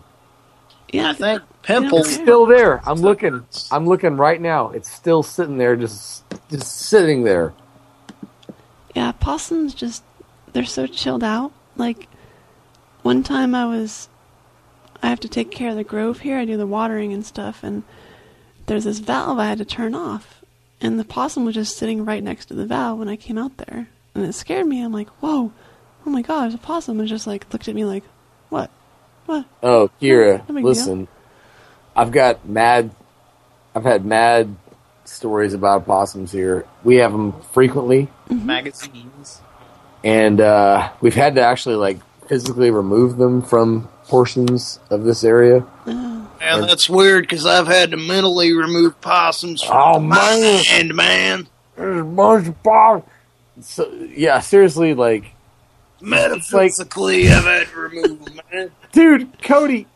Speaker 9: Yeah.
Speaker 3: I think pimples.
Speaker 37: It's still there. I'm looking. I'm looking right now. It's still sitting there, just just sitting there.
Speaker 9: Yeah, possums just they're so chilled out. Like one time I was I have to take care of the grove here. I do the watering and stuff and there's this valve I had to turn off. And the possum was just sitting right next to the valve when I came out there. And it scared me. I'm like, "Whoa. Oh my god, there's a possum." And just like looked at me like, "What? What?"
Speaker 37: Oh, Kira,
Speaker 9: No big deal.
Speaker 37: listen. I've got mad. I've had mad stories about possums here. We have them frequently,
Speaker 3: Magazines.
Speaker 37: and uh, we've had to actually like physically remove them from portions of this area.
Speaker 3: And that's weird because I've had to mentally remove possums from
Speaker 37: Oh, man.
Speaker 3: mind, man.
Speaker 37: There's a bunch of possums. So yeah, seriously, like,
Speaker 3: Metaphysically, I've had to remove them, man. <laughs>
Speaker 37: dude, Cody,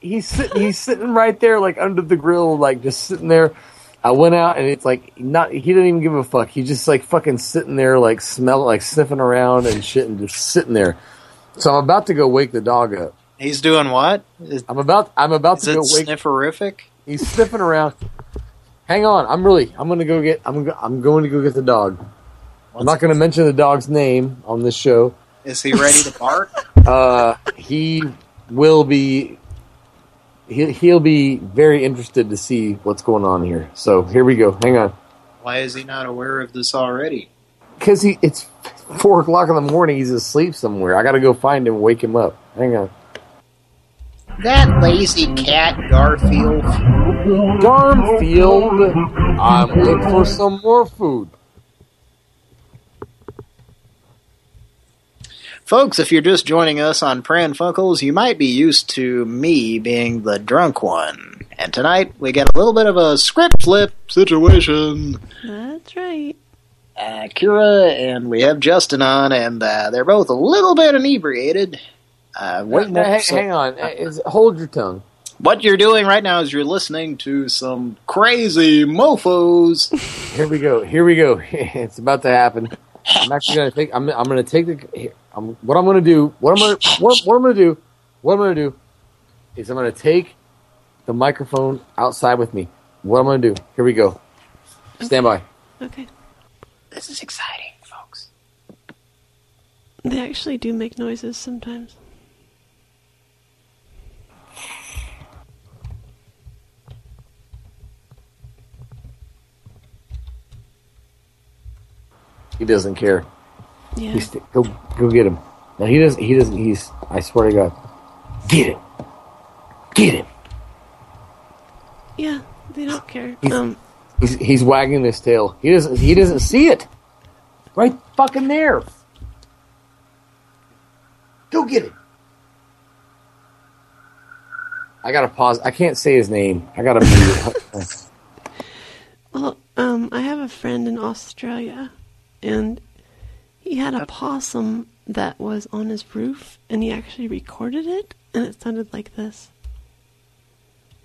Speaker 37: he's sitting he's sitting right there like under the grill, like just sitting there. I went out and it's like not he didn't even give a fuck. He's just like fucking sitting there like smelling like sniffing around and shit and just sitting there. So I'm about to go wake the dog up.
Speaker 3: He's doing what? Is,
Speaker 37: I'm about I'm about to go wake
Speaker 3: snifferific?
Speaker 37: He's sniffing around. Hang on, I'm really I'm gonna go get I'm I'm going to go get the dog. I'm not going to mention the dog's name on this show.
Speaker 3: Is he ready to bark? <laughs>
Speaker 37: Uh, he will be. He, he'll be very interested to see what's going on here. So here we go. Hang on,
Speaker 3: Why is he not aware of this already?
Speaker 37: because he it's four o'clock in the morning. He's asleep somewhere. I got to go find him, wake him up. Hang on.
Speaker 3: That lazy cat, Garfield.
Speaker 37: Garfield, I'm looking for some more food.
Speaker 3: Folks, if you're just joining us on Pran Funkels, you might be used to me being the drunk one. And tonight, we get a little bit of a script flip situation.
Speaker 9: That's right.
Speaker 3: Uh, Kira and we have Justin on, and uh, they're both a little bit inebriated. Uh, waiting
Speaker 37: Now,
Speaker 3: up
Speaker 37: hang,
Speaker 3: some-
Speaker 37: hang on, Uh, is, hold your tongue.
Speaker 3: What you're doing right now is you're listening to some crazy mofos. <laughs>
Speaker 37: Here we go. Here we go. <laughs> it's about to happen. I'm actually gonna take. I'm. I'm gonna take the. I'm, what I'm gonna do. What I'm gonna. What, what I'm gonna do. What I'm gonna do. Is I'm gonna take the microphone outside with me. What I'm gonna do. Here we go. Stand by.
Speaker 9: Okay.
Speaker 3: This is exciting, folks.
Speaker 9: They actually do make noises sometimes.
Speaker 37: He doesn't care.
Speaker 9: Yeah.
Speaker 37: He's, go go get him. No, he doesn't. He doesn't. He's. I swear to God. Get him. Get him.
Speaker 9: Yeah, they don't care.
Speaker 37: He's,
Speaker 9: Um,
Speaker 37: he's he's wagging his tail. He doesn't. He doesn't see it. Right fucking there. Go get it. I gotta pause. I can't say his name. I gotta mute <laughs>
Speaker 9: well, um, I have a friend in Australia, and he had a possum that was on his roof, and he actually recorded it, and it sounded like this.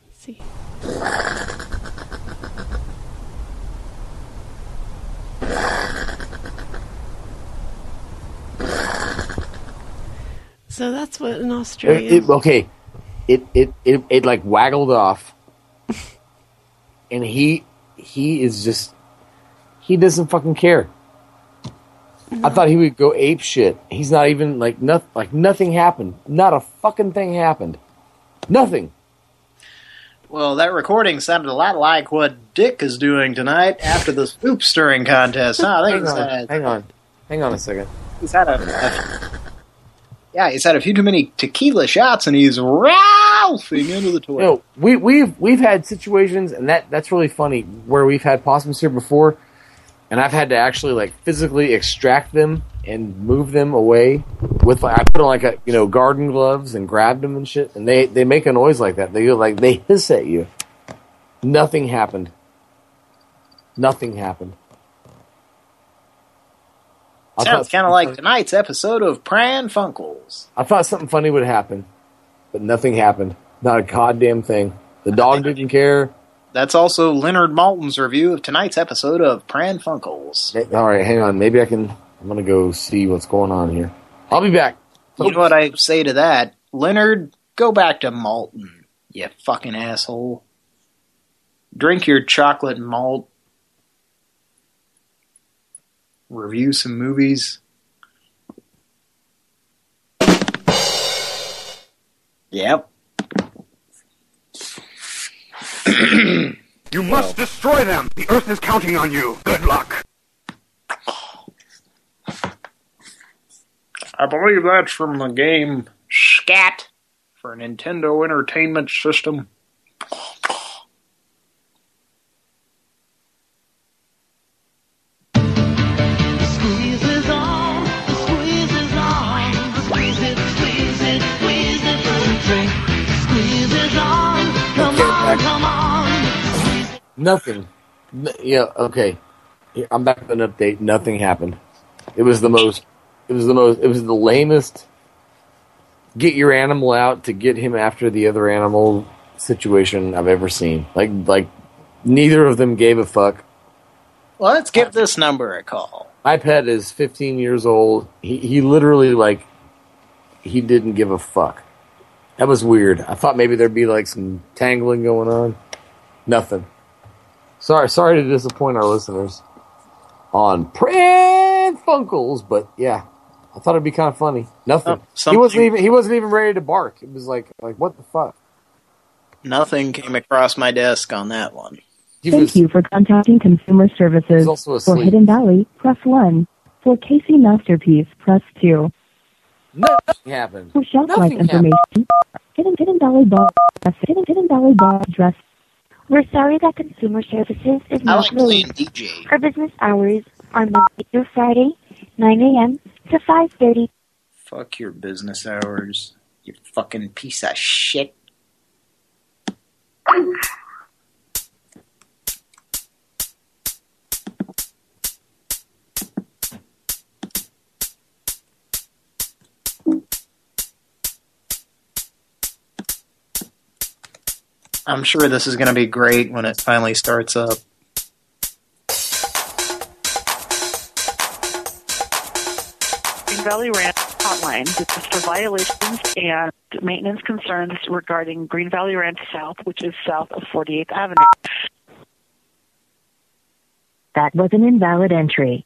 Speaker 9: Let's see. So that's what in Australia.
Speaker 37: It- it- okay, it, it it it like waggled off, <laughs> and he he is just he doesn't fucking care. I thought he would go ape shit. He's not even like nothing. Like nothing happened. Not a fucking thing happened. Nothing.
Speaker 3: Well, that recording sounded a lot like what Dick is doing tonight after the soup stirring contest. Huh?
Speaker 37: Hang on,
Speaker 3: had,
Speaker 37: hang on, hang on a second.
Speaker 3: he's had a, a yeah, he's had a few too many tequila shots, and he's ralphing into the toilet.
Speaker 37: No, we we've we've had situations, and that that's really funny where we've had possums here before, and I've had to actually like physically extract them and move them away with like I put on like a you know garden gloves and grabbed them and shit, and they they make a noise like that. They go like they <laughs> hiss at you. Nothing happened. Nothing happened. I
Speaker 3: Sounds kind of like tonight's episode of Pran Funkels.
Speaker 37: I thought something funny would happen, but nothing happened. Not a goddamn thing. The dog didn't care.
Speaker 3: That's also Leonard Maltin's review of tonight's episode of Pran Funkels.
Speaker 37: All right, hang on. Maybe I can. I'm gonna go see what's going on here. I'll be back.
Speaker 3: You know what I say to that? Leonard, go back to Malton, you fucking asshole. Drink your chocolate malt. Review some movies. Yep.
Speaker 43: You must destroy them. The Earth is counting on you. Good luck.
Speaker 18: I believe that's from the game Scat for Nintendo Entertainment System.
Speaker 37: Nothing. Yeah. Okay. I'm back with an update. Nothing happened. It was the most. It was the most. It was the lamest. get your animal out to get him after the other animal situation I've ever seen. Like like neither of them gave a fuck.
Speaker 3: Well, let's give this number a call.
Speaker 37: My pet is 15 years old. He he literally like he didn't give a fuck. That was weird. I thought maybe there'd be like some tangling going on. Nothing. Sorry, sorry to disappoint our listeners on Pran Funkels, but yeah, I thought it'd be kind of funny. Nothing.
Speaker 3: Oh,
Speaker 37: he wasn't even he wasn't even ready to bark. It was like like what the fuck.
Speaker 3: Nothing came across my desk on that one.
Speaker 14: Thank you for contacting Consumer Services.
Speaker 3: also
Speaker 14: For. Hidden Valley, press 1. For KC Masterpiece, press 2.
Speaker 37: Nothing happened.
Speaker 14: For shelf life
Speaker 37: Nothing happened.
Speaker 14: information, Hidden, Hidden Valley Bar, press Hidden, Hidden Valley Bar address. We're sorry that Consumer Services is not
Speaker 3: like playing. DJ.
Speaker 14: Our business hours are Monday through Friday, 9 a.m. to 5.30.
Speaker 3: Fuck your business hours, you fucking piece of shit. <laughs> I'm sure this is going to be great when it finally starts up.
Speaker 87: Green Valley Ranch hotline. This is for violations and maintenance concerns regarding Green Valley Ranch South, which is south of 48th Avenue.
Speaker 14: That was an invalid entry.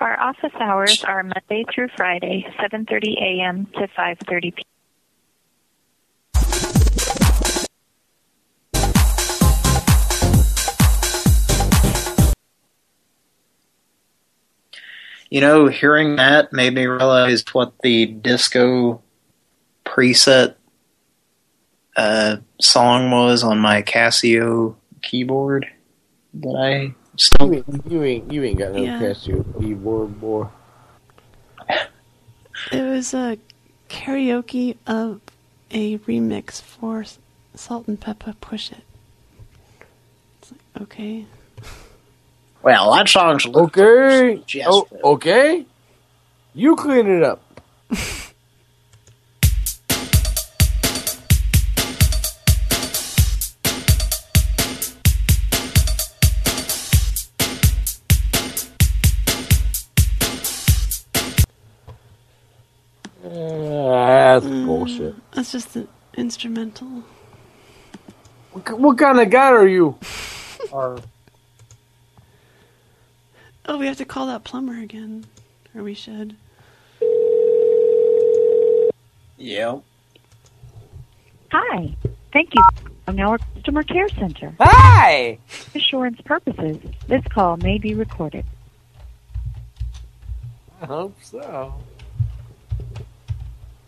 Speaker 88: Our office hours are Monday through Friday, 7:30 a.m. to 5:30 p.m.
Speaker 3: You know, hearing that made me realize what the disco preset uh, song was on my Casio keyboard that I still.
Speaker 37: You ain't, you ain't you ain't got no
Speaker 9: Yeah.
Speaker 37: Casio keyboard, boy.
Speaker 9: It was a karaoke of a remix for Salt-N-Pepa Push It. It's like, okay.
Speaker 3: Well, that song's
Speaker 37: okay.
Speaker 3: Yes.
Speaker 37: Oh, okay. You clean it up. Ah, that's bullshit.
Speaker 9: That's just an instrumental.
Speaker 37: What, what kind of guy are you?
Speaker 3: Or
Speaker 9: Oh, we have to call that plumber again. Or we should.
Speaker 3: Yeah.
Speaker 84: Hi. Thank you for calling our customer care center.
Speaker 37: Hi.
Speaker 84: For Assurance purposes, this call may be recorded.
Speaker 37: I hope so.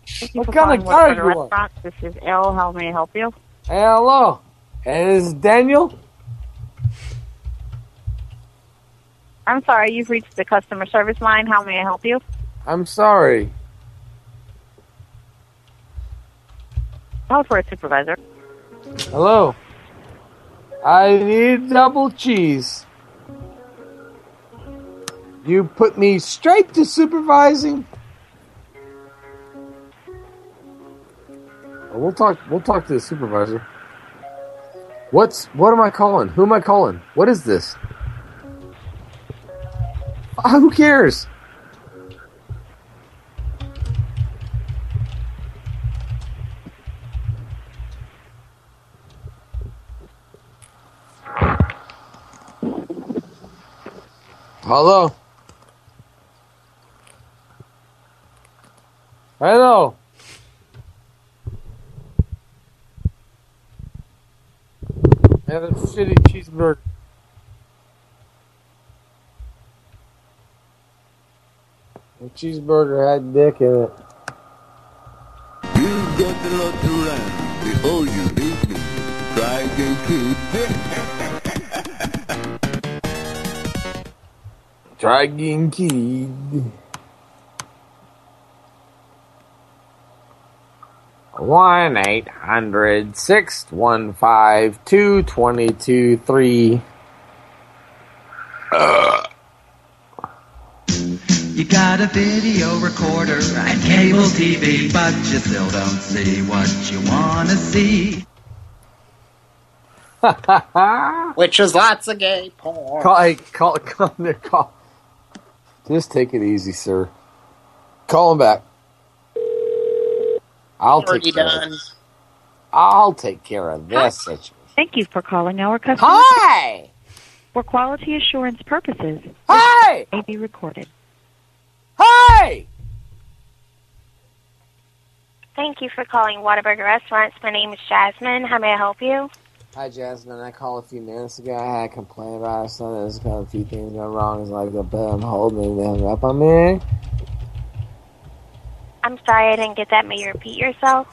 Speaker 84: Thank you
Speaker 37: What
Speaker 84: for
Speaker 37: kind of
Speaker 84: calling
Speaker 37: guy
Speaker 84: Woodford
Speaker 37: you are?
Speaker 84: Restaurant. This is Elle. How may I help you?
Speaker 37: Hello. Is Daniel.
Speaker 84: I'm sorry, you've reached the customer service line. How may I help you?
Speaker 37: I'm sorry.
Speaker 84: Hold for a supervisor.
Speaker 37: Hello. I need double cheese. You put me straight to supervising. We'll talk. We'll talk to the supervisor. What's what am I calling? Who am I calling? What is this? <laughs> Who cares? Hello. Hello. Have a shitty cheeseburger. The cheeseburger had dick in it.
Speaker 43: You've got a lot to learn before you leave me. Try again, kid. <laughs>
Speaker 37: Try again, kid. One eight hundred six one five two twenty two three. Uh.
Speaker 43: You got got a video recorder and cable TV, but you still don't see what you want to see. <laughs>
Speaker 3: Which is lots of gay porn.
Speaker 37: Call, hey, call, call, call. Just take it easy, sir. Call him back. I'll
Speaker 3: Already
Speaker 37: take care
Speaker 3: done.
Speaker 37: of I'll take care of this situation.
Speaker 84: Thank you for calling our customer.
Speaker 37: Hi!
Speaker 84: For quality assurance purposes,
Speaker 37: Hi!
Speaker 84: may be recorded.
Speaker 37: Hi!
Speaker 89: Thank you for calling Whataburger Restaurants. My name is Jasmine. How may I help you?
Speaker 37: Hi, Jasmine. I called a few minutes ago. I had a complaint about something. There's got a few things going wrong. It's like the bed I'm holding. They hung up on me.
Speaker 89: I'm sorry I didn't get that. May you repeat yourself?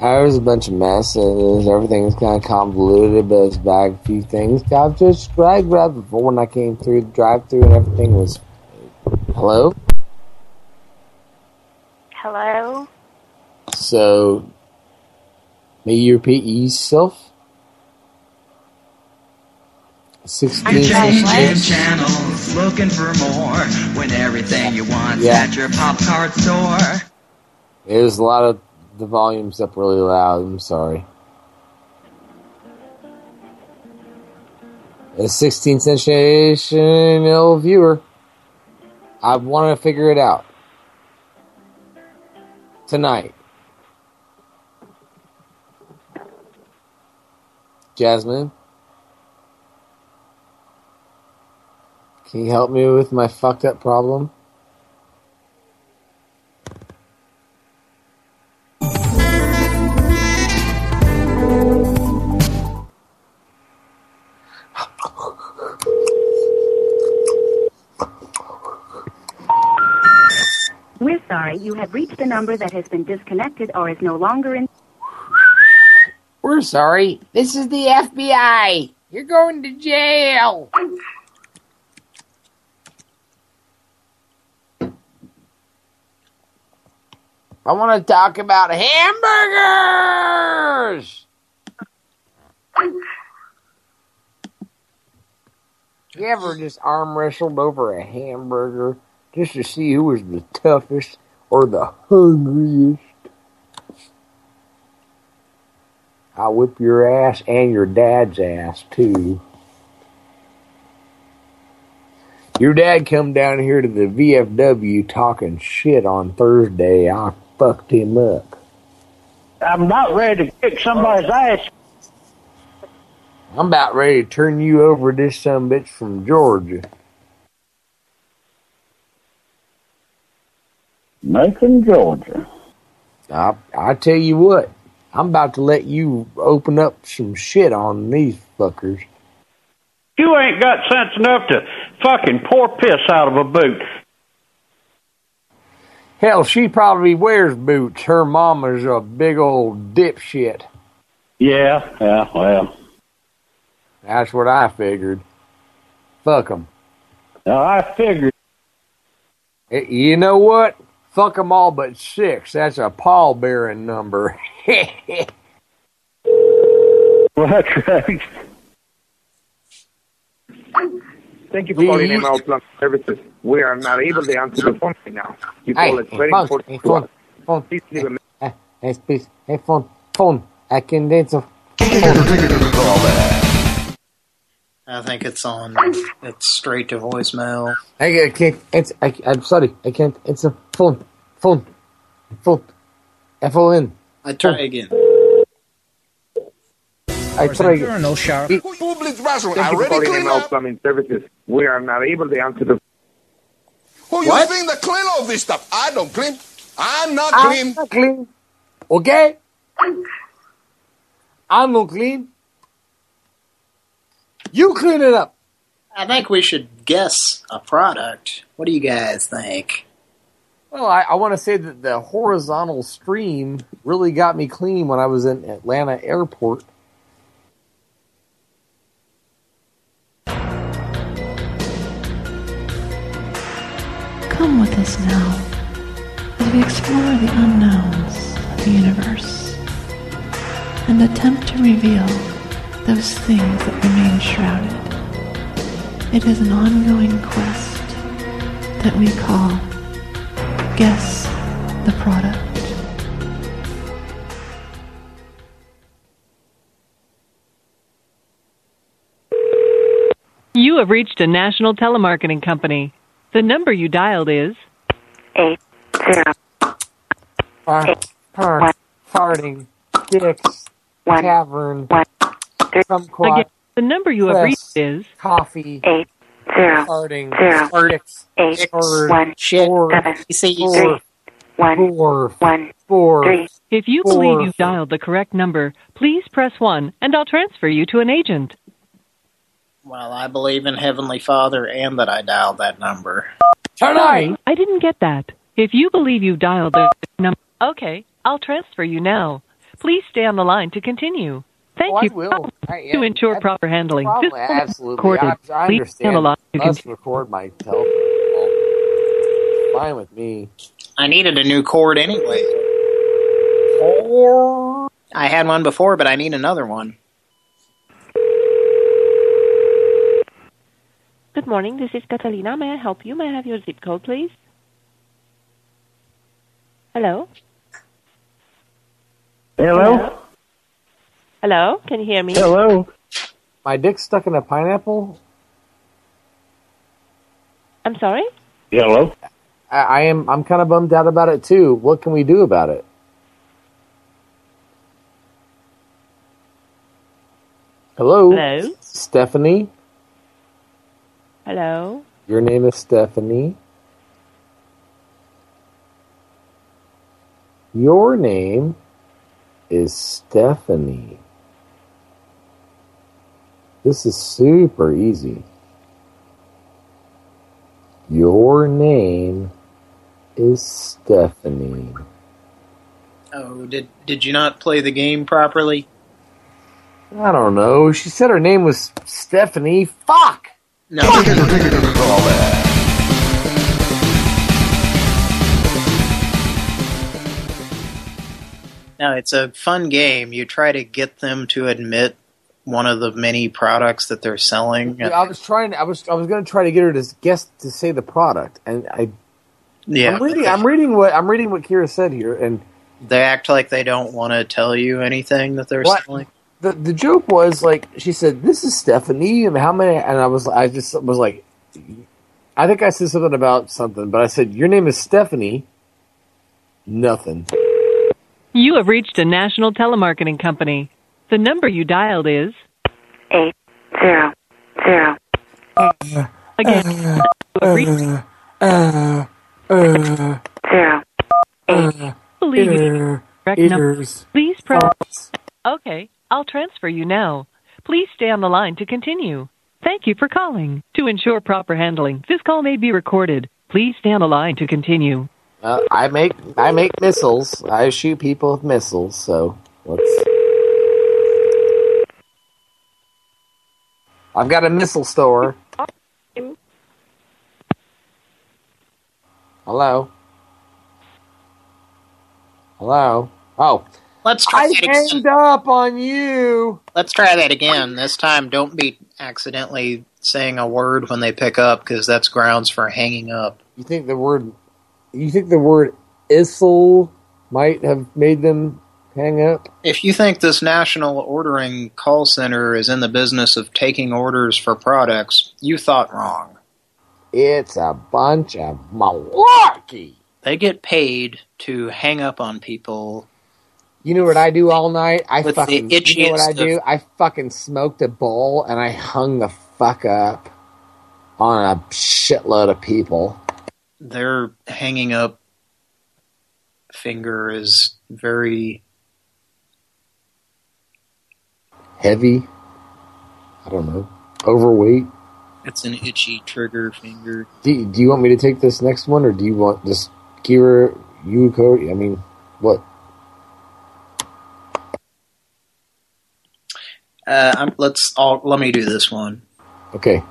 Speaker 37: There was a bunch of messages. Everything was kind of convoluted, but it's back a few things. I've just I grabbed before when I came through the drive-through and everything was. Hello.
Speaker 89: Hello?
Speaker 37: So, may you repeat yourself? Sixteen.
Speaker 43: Changing channels, looking for more, when everything you want's
Speaker 37: Yeah.
Speaker 43: at your pop card store.
Speaker 37: There's a lot of the volume's up really loud. I'm sorry. A 16th sensational viewer. I want to figure it out tonight. Jasmine, can you help me with my fucked up problem?
Speaker 90: Sorry, you have reached a number that has been disconnected or is no longer in.
Speaker 37: We're sorry. This is the FBI. You're going to jail. I want to talk about hamburgers. You ever just arm wrestled over a hamburger just to see who was the toughest or the hungriest? I'll whip your ass and your dad's ass too. Your dad come down here to the VFW talking shit on Thursday. I fucked him up.
Speaker 18: I'm not ready to kick somebody's ass.
Speaker 37: I'm about ready to turn you over to this some bitch from Georgia.
Speaker 18: Macon, Georgia.
Speaker 37: I I tell you what, I'm about to let you open up some shit on these fuckers.
Speaker 18: You ain't got sense enough to fucking pour piss out of a boot.
Speaker 37: Hell, she probably wears boots. Her mama's a big old dipshit.
Speaker 18: Yeah, yeah, well.
Speaker 37: That's what I figured. Fuck 'em.
Speaker 18: Now, I figured.
Speaker 37: Eh, You know what? Fuck 'em all but six. That's a pallbearing number. <laughs>
Speaker 18: Well, that's right.
Speaker 61: Thank you for calling ML Plum Services. We are not able to answer the phone right now. You
Speaker 37: Hey,
Speaker 61: call it very
Speaker 37: phone,
Speaker 61: important
Speaker 37: hey,
Speaker 61: to
Speaker 37: phone,
Speaker 61: us.
Speaker 37: phone.
Speaker 61: Please leave a message.
Speaker 37: Hey, please. Hey, phone. Phone. I can dance a
Speaker 3: I think it's on. It's straight to voicemail.
Speaker 37: I, I can't. It's. I, I'm sorry. I can't. It's a phone. Phone. Phone. F O N.
Speaker 3: I try again.
Speaker 37: I try again.
Speaker 61: no shower. Thank you for calling ML Plumbing Services. We are not able to answer the
Speaker 91: Who you
Speaker 61: What?
Speaker 91: think that clean all this stuff? I don't clean. I'm not
Speaker 37: I'm
Speaker 91: clean.
Speaker 37: not clean. Okay? I'm not clean. You clean it up.
Speaker 3: I think we should guess a product. What do you guys think?
Speaker 37: Well, I, I want to say that the horizontal stream really got me clean when I was in Atlanta airport.
Speaker 9: Come with us now as we explore the unknowns of the universe and attempt to reveal those things that remain shrouded. It is an ongoing quest that we call Guess the product.
Speaker 92: You have reached a national telemarketing company. The number you dialed is
Speaker 93: eight zero
Speaker 37: Fart, fart, farting, dicks, tavern, kumquat,
Speaker 92: Again, the number you have reached is
Speaker 37: coffee,
Speaker 93: eight zero
Speaker 37: farting,
Speaker 93: zero
Speaker 37: dicks,
Speaker 93: eight
Speaker 37: bird,
Speaker 93: one
Speaker 37: four,
Speaker 93: seven
Speaker 37: four,
Speaker 93: one
Speaker 37: four,
Speaker 93: one
Speaker 37: four.
Speaker 93: three.
Speaker 92: If you
Speaker 37: Four.
Speaker 92: believe you dialed the correct number, please press 1 and I'll transfer you to an agent.
Speaker 3: Well, I believe in Heavenly Father and that I dialed that number.
Speaker 92: Sorry, I didn't get that. If you believe you dialed the number, okay, I'll transfer you now. Please stay on the line to continue. Thank
Speaker 37: Oh, I
Speaker 92: you
Speaker 37: will. I,
Speaker 92: to ensure proper handling.
Speaker 37: Problem,
Speaker 92: This call is
Speaker 37: absolutely.
Speaker 92: recorded.
Speaker 37: I, I
Speaker 92: Please stay on the
Speaker 37: understand.
Speaker 92: line to
Speaker 37: Must
Speaker 92: continue.
Speaker 37: record my telephone. Fine with me.
Speaker 3: I needed a new cord anyway. I had one before, but I need another one.
Speaker 94: Good morning. This is Catalina. May I help you? May I have your zip code, please? Hello?
Speaker 37: Hello?
Speaker 94: Hello? Hello, can you hear me?
Speaker 37: Hello? My dick's stuck in a pineapple?
Speaker 94: I'm sorry?
Speaker 37: Hello? I, I am, I'm kind of bummed out about it too. What can we do about it? Hello?
Speaker 94: Hello?
Speaker 37: Stephanie?
Speaker 94: Hello?
Speaker 37: Your name is Stephanie? Your name is Stephanie. This is super easy. Your name is Stephanie.
Speaker 3: Oh, did did you not play the game properly?
Speaker 37: I don't know. She said her name was Stephanie. Fuck!
Speaker 3: No. No, it's a fun game. You try to get them to admit one of the many products that they're selling.
Speaker 37: I was trying. I was. I was going to try to get her to guess to say the product, and I.
Speaker 3: Yeah.
Speaker 37: I'm reading. I'm reading what I'm reading what Kira said here, and
Speaker 3: They act like they don't want to tell you anything that they're
Speaker 37: What?
Speaker 3: selling.
Speaker 37: the the joke was like she said, "This is Stephanie." And how many? And I was. I just was like, I think I said something about something, but I said, "Your name is Stephanie." Nothing.
Speaker 92: You have reached a national telemarketing company. The number you dialed is
Speaker 93: Eight zero zero.
Speaker 92: again. you have reached
Speaker 93: Zero.
Speaker 92: believe you correct number. Please press. Okay, I'll transfer you now. Please stay on the line to continue. Thank you for calling. To ensure proper handling, this call may be recorded. Please stay on the line to continue.
Speaker 37: Uh, I make I make missiles. I shoot people with missiles. So let's. I've got a missile store. Hello. Hello. Oh,
Speaker 3: Let's try
Speaker 37: I hanged up on you.
Speaker 3: Let's try that again. This time, don't be accidentally saying a word when they pick up, because that's grounds for hanging up.
Speaker 37: You think the word? You think the word "issel" might have made them hang up?
Speaker 3: If you think this national ordering call center is in the business of taking orders for products, you thought wrong.
Speaker 37: It's a bunch of malarkey.
Speaker 3: They get paid to hang up on people.
Speaker 37: You know what I do all night? I fucking. You know what I do? I fucking smoked a bowl and I hung the fuck up on a shitload of people.
Speaker 3: Their hanging up finger is very
Speaker 37: Heavy. I don't know. Overweight.
Speaker 3: It's an itchy trigger finger.
Speaker 37: Do, do you want me to take this next one, or do you want just Kira, you, Cody? I mean, what?
Speaker 3: Uh, I'm, let's all let me do this one.
Speaker 37: Okay.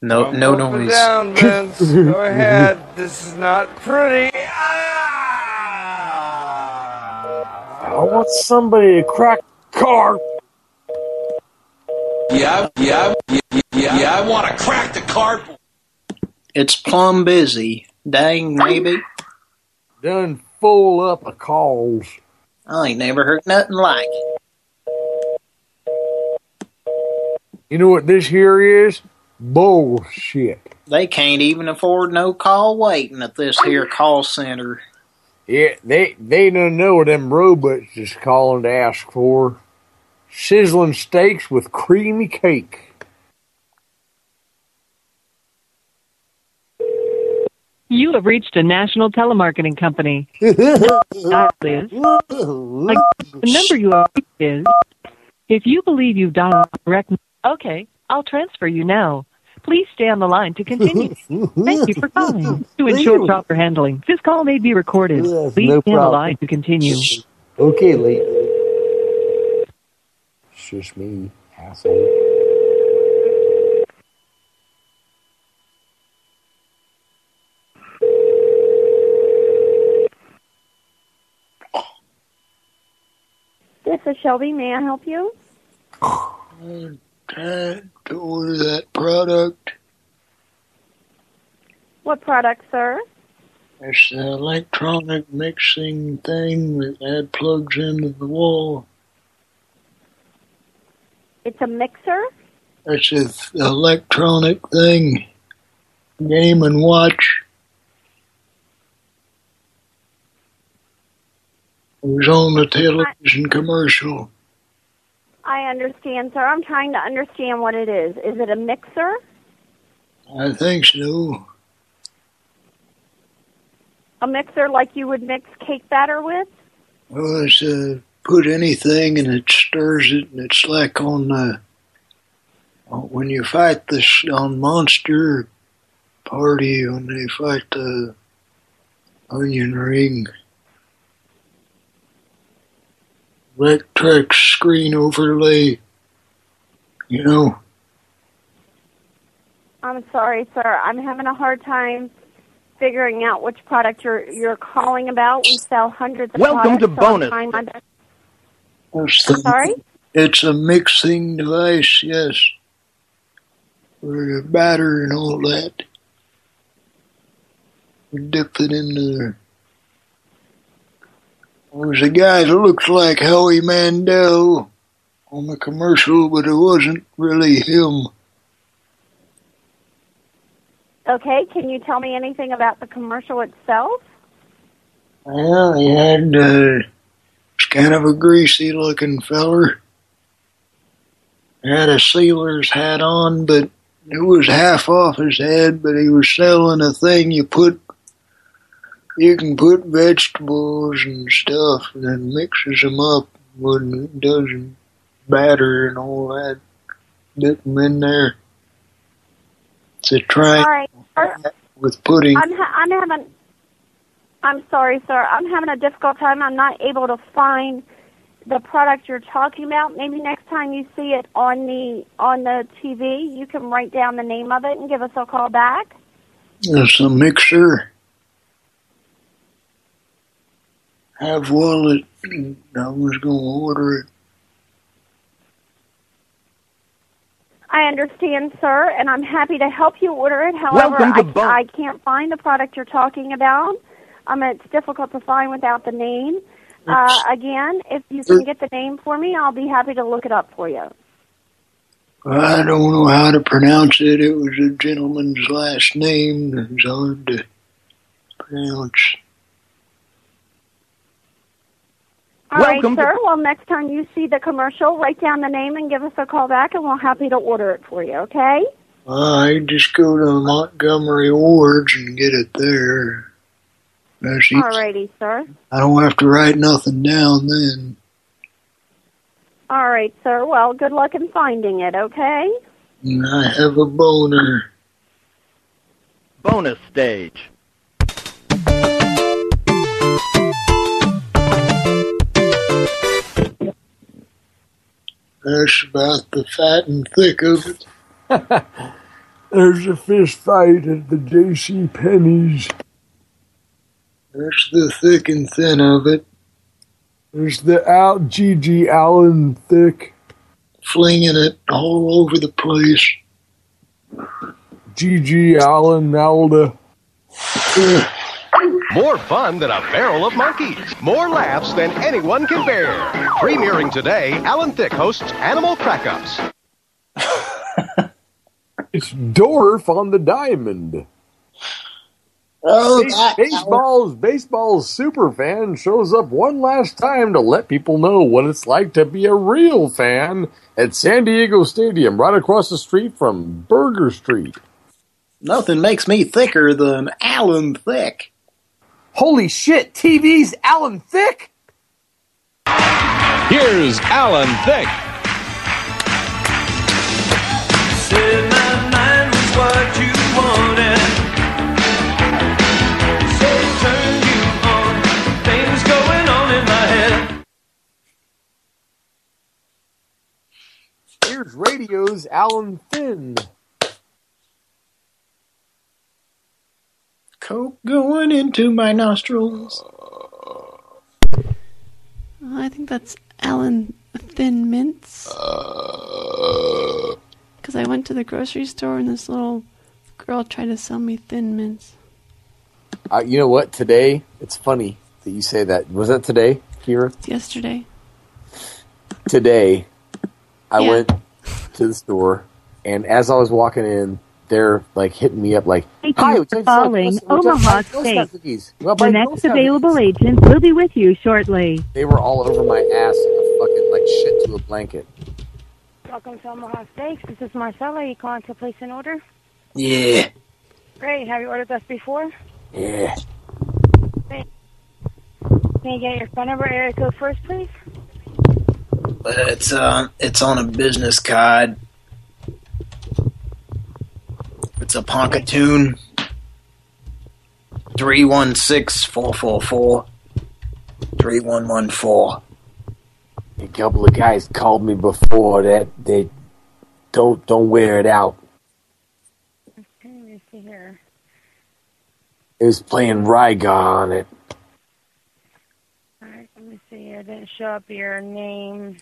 Speaker 3: No, no
Speaker 95: Up and
Speaker 3: noise.
Speaker 95: down, Vince. <laughs> Go ahead. This is not pretty.
Speaker 37: I want somebody to crack the car.
Speaker 91: Yeah, yeah, yeah, yeah, yeah. I want to crack the cardboard.
Speaker 3: It's plumb busy. Dang, maybe.
Speaker 40: Done full up of calls.
Speaker 3: I ain't never heard nothing like it.
Speaker 40: You know what this here is? Bullshit.
Speaker 3: They can't even afford no call waiting at this here call center.
Speaker 40: Yeah, they they don't know what them robots is calling to ask for. Sizzling steaks with creamy cake.
Speaker 92: You have reached a national telemarketing company. Dial is, like, the number you are is, if you believe you've dialed correct, okay, I'll transfer you now. Please stay on the line to continue. Thank you for calling. To ensure proper handling, this call may be recorded.
Speaker 40: Yes,
Speaker 92: Please
Speaker 40: no
Speaker 92: stay on the line to continue.
Speaker 40: Okay, lady. Shush me, asshole.
Speaker 96: This is Shelby. May I help you?
Speaker 18: I'm trying to order that product.
Speaker 96: What product, sir?
Speaker 18: It's the electronic mixing thing that plugs into the wall.
Speaker 96: It's a mixer.
Speaker 18: It's an electronic thing. Game and watch. It was on the television commercial.
Speaker 96: I understand, sir. I'm trying to understand what it is. Is it a mixer?
Speaker 18: I think so.
Speaker 96: A mixer like you would mix cake batter with?
Speaker 18: Well, it's uh, put anything and it stirs it, and it's like on uh, when you fight this on Monster Party when they fight the onion ring. Electric screen overlay, you know.
Speaker 96: I'm sorry, sir. I'm having a hard time figuring out which product you're you're calling about. We sell hundreds of
Speaker 18: Welcome
Speaker 96: products.
Speaker 18: to
Speaker 96: so I'm
Speaker 18: Bonus.
Speaker 96: trying to-
Speaker 18: It's the-
Speaker 96: Sorry?
Speaker 18: It's a mixing device, yes. For the batter and all that. We dip it in there. There's a guy that looks like Howie Mandel on the commercial, but it wasn't really him.
Speaker 96: Okay, can you tell me anything about the commercial itself?
Speaker 18: Well, he had, uh, kind of a greasy looking feller. He had a sailor's hat on, but it was half off his head, but he was selling a thing you put, you can put vegetables and stuff and then mixes them up when it doesn't batter and all that. Dip them in there. It's a triangle
Speaker 96: right.
Speaker 18: with pudding.
Speaker 96: I'm ha- I'm having. I'm sorry, sir. I'm having a difficult time. I'm not able to find the product you're talking about. Maybe next time you see it on the on the TV, you can write down the name of it and give us a call back.
Speaker 18: It's a mixer. Have wallet. I was going to order it.
Speaker 96: I understand, sir, and I'm happy to help you order it. However,
Speaker 18: Welcome to
Speaker 96: I, I can't find the product you're talking about. Um, it's difficult to find without the name. Uh, again, if you can get the name for me, I'll be happy to look it up for you.
Speaker 18: I don't know how to pronounce it. It was a gentleman's last name. It's hard to pronounce.
Speaker 96: All right,
Speaker 18: Welcome to-
Speaker 96: sir. Well, next time you see the commercial, write down the name and give us a call back, and we're happy to order it for you. Okay?
Speaker 18: I just go to Montgomery Wards and get it there. That's
Speaker 96: All righty, sir.
Speaker 18: I don't have to write nothing down then.
Speaker 96: All right, sir. Well, good luck in finding it. Okay?
Speaker 18: And I have a boner.
Speaker 97: Bonus stage.
Speaker 18: That's about the fat and thick of it. <laughs>
Speaker 40: There's a fist fight at the J.C. Penney's.
Speaker 18: There's the thick and thin of it.
Speaker 40: There's the Al G.G. Allen thick.
Speaker 18: Flinging it all over the place.
Speaker 40: G.G. Allen Alda.
Speaker 97: Uh, More fun than a barrel of monkeys. More laughs than anyone can bear. Premiering today, Alan Thicke hosts Animal Crack-Ups. <laughs>
Speaker 40: It's Dorf on the diamond.
Speaker 18: Oh, that-
Speaker 40: baseball's baseball's super fan shows up one last time to let people know what it's like to be a real fan at San Diego Stadium, right across the street from Burger Street.
Speaker 3: Nothing makes me thicker than Alan Thicke.
Speaker 40: Holy shit! TV's Alan Thicke.
Speaker 53: Here's Alan Thicke.
Speaker 43: Said my mind was what you wanted. So turn you on. Things going on in my head.
Speaker 40: Here's radio's Alan Thin.
Speaker 3: Coke going into my nostrils.
Speaker 9: I think that's Alan Thin Mints. Because I went to the grocery store and this little girl tried to sell me Thin Mints.
Speaker 37: Uh, you know what? Today, it's funny that you say that. Was that today, Kira?
Speaker 9: It's yesterday.
Speaker 37: Today, I
Speaker 9: Yeah.
Speaker 37: went to the store, and as I was walking in, they're like hitting me up, like,
Speaker 90: Thank
Speaker 37: "Hi,
Speaker 90: you
Speaker 37: would
Speaker 90: for
Speaker 37: you like some-
Speaker 90: calling
Speaker 37: would you
Speaker 90: Omaha
Speaker 37: some Girl
Speaker 90: State.
Speaker 37: Well,
Speaker 90: The next available
Speaker 37: cookies."
Speaker 90: agent will be with you shortly.
Speaker 37: They were all over my ass in a fucking like shit to a blanket.
Speaker 98: Welcome to Omaha Steaks. This is Marcella. You calling to place an order?
Speaker 3: Yeah,
Speaker 98: Great. Have you ordered us before?
Speaker 3: yeah.
Speaker 98: Can you get your phone number, area code first, please?
Speaker 3: But it's uh, it's on a business card. It's a Ponkatoon. Three one six four four four. Three one one four.
Speaker 37: A couple of guys called me before that they don't don't wear it out.
Speaker 98: Okay, let me see here.
Speaker 37: It was playing Rygar on it.
Speaker 98: All right, let me see here. Didn't show up your name.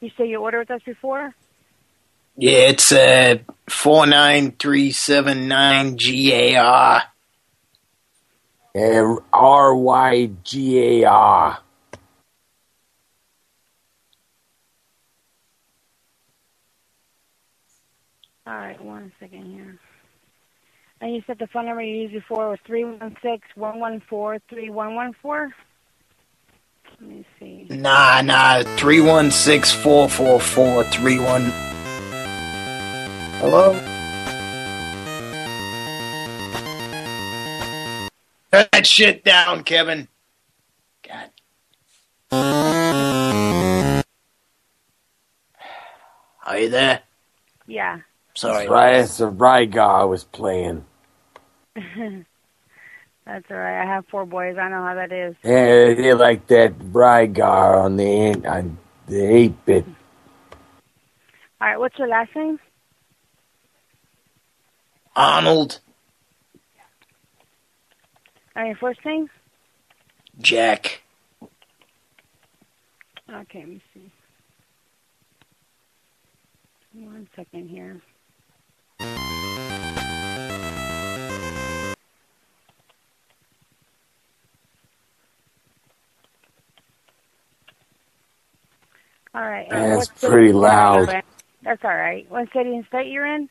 Speaker 98: You say you ordered with us before?
Speaker 3: Yeah, it's uh four nine three seven nine G A R.
Speaker 37: R Y G A R.
Speaker 98: All right, one second here. And you said the phone number you used before was three one six one one four three one one four. Let me see.
Speaker 3: Nah, nah. Three one six four four four three one. Hello. Turn that shit down, Kevin. God. Are you there?
Speaker 98: Yeah.
Speaker 3: Sorry.
Speaker 37: Right, it's the Rygar was playing. <laughs>
Speaker 98: That's all right. I have four boys. I know how that is.
Speaker 37: Yeah, they like that Rygar on the end, on the eight bit.
Speaker 98: All right, what's your last name?
Speaker 3: Arnold
Speaker 98: And your first name?
Speaker 3: Jack.
Speaker 98: Okay, let me see. One second here. All right.
Speaker 37: That's pretty
Speaker 98: and state are you
Speaker 37: loud.
Speaker 98: That's all right. What city and state you're in?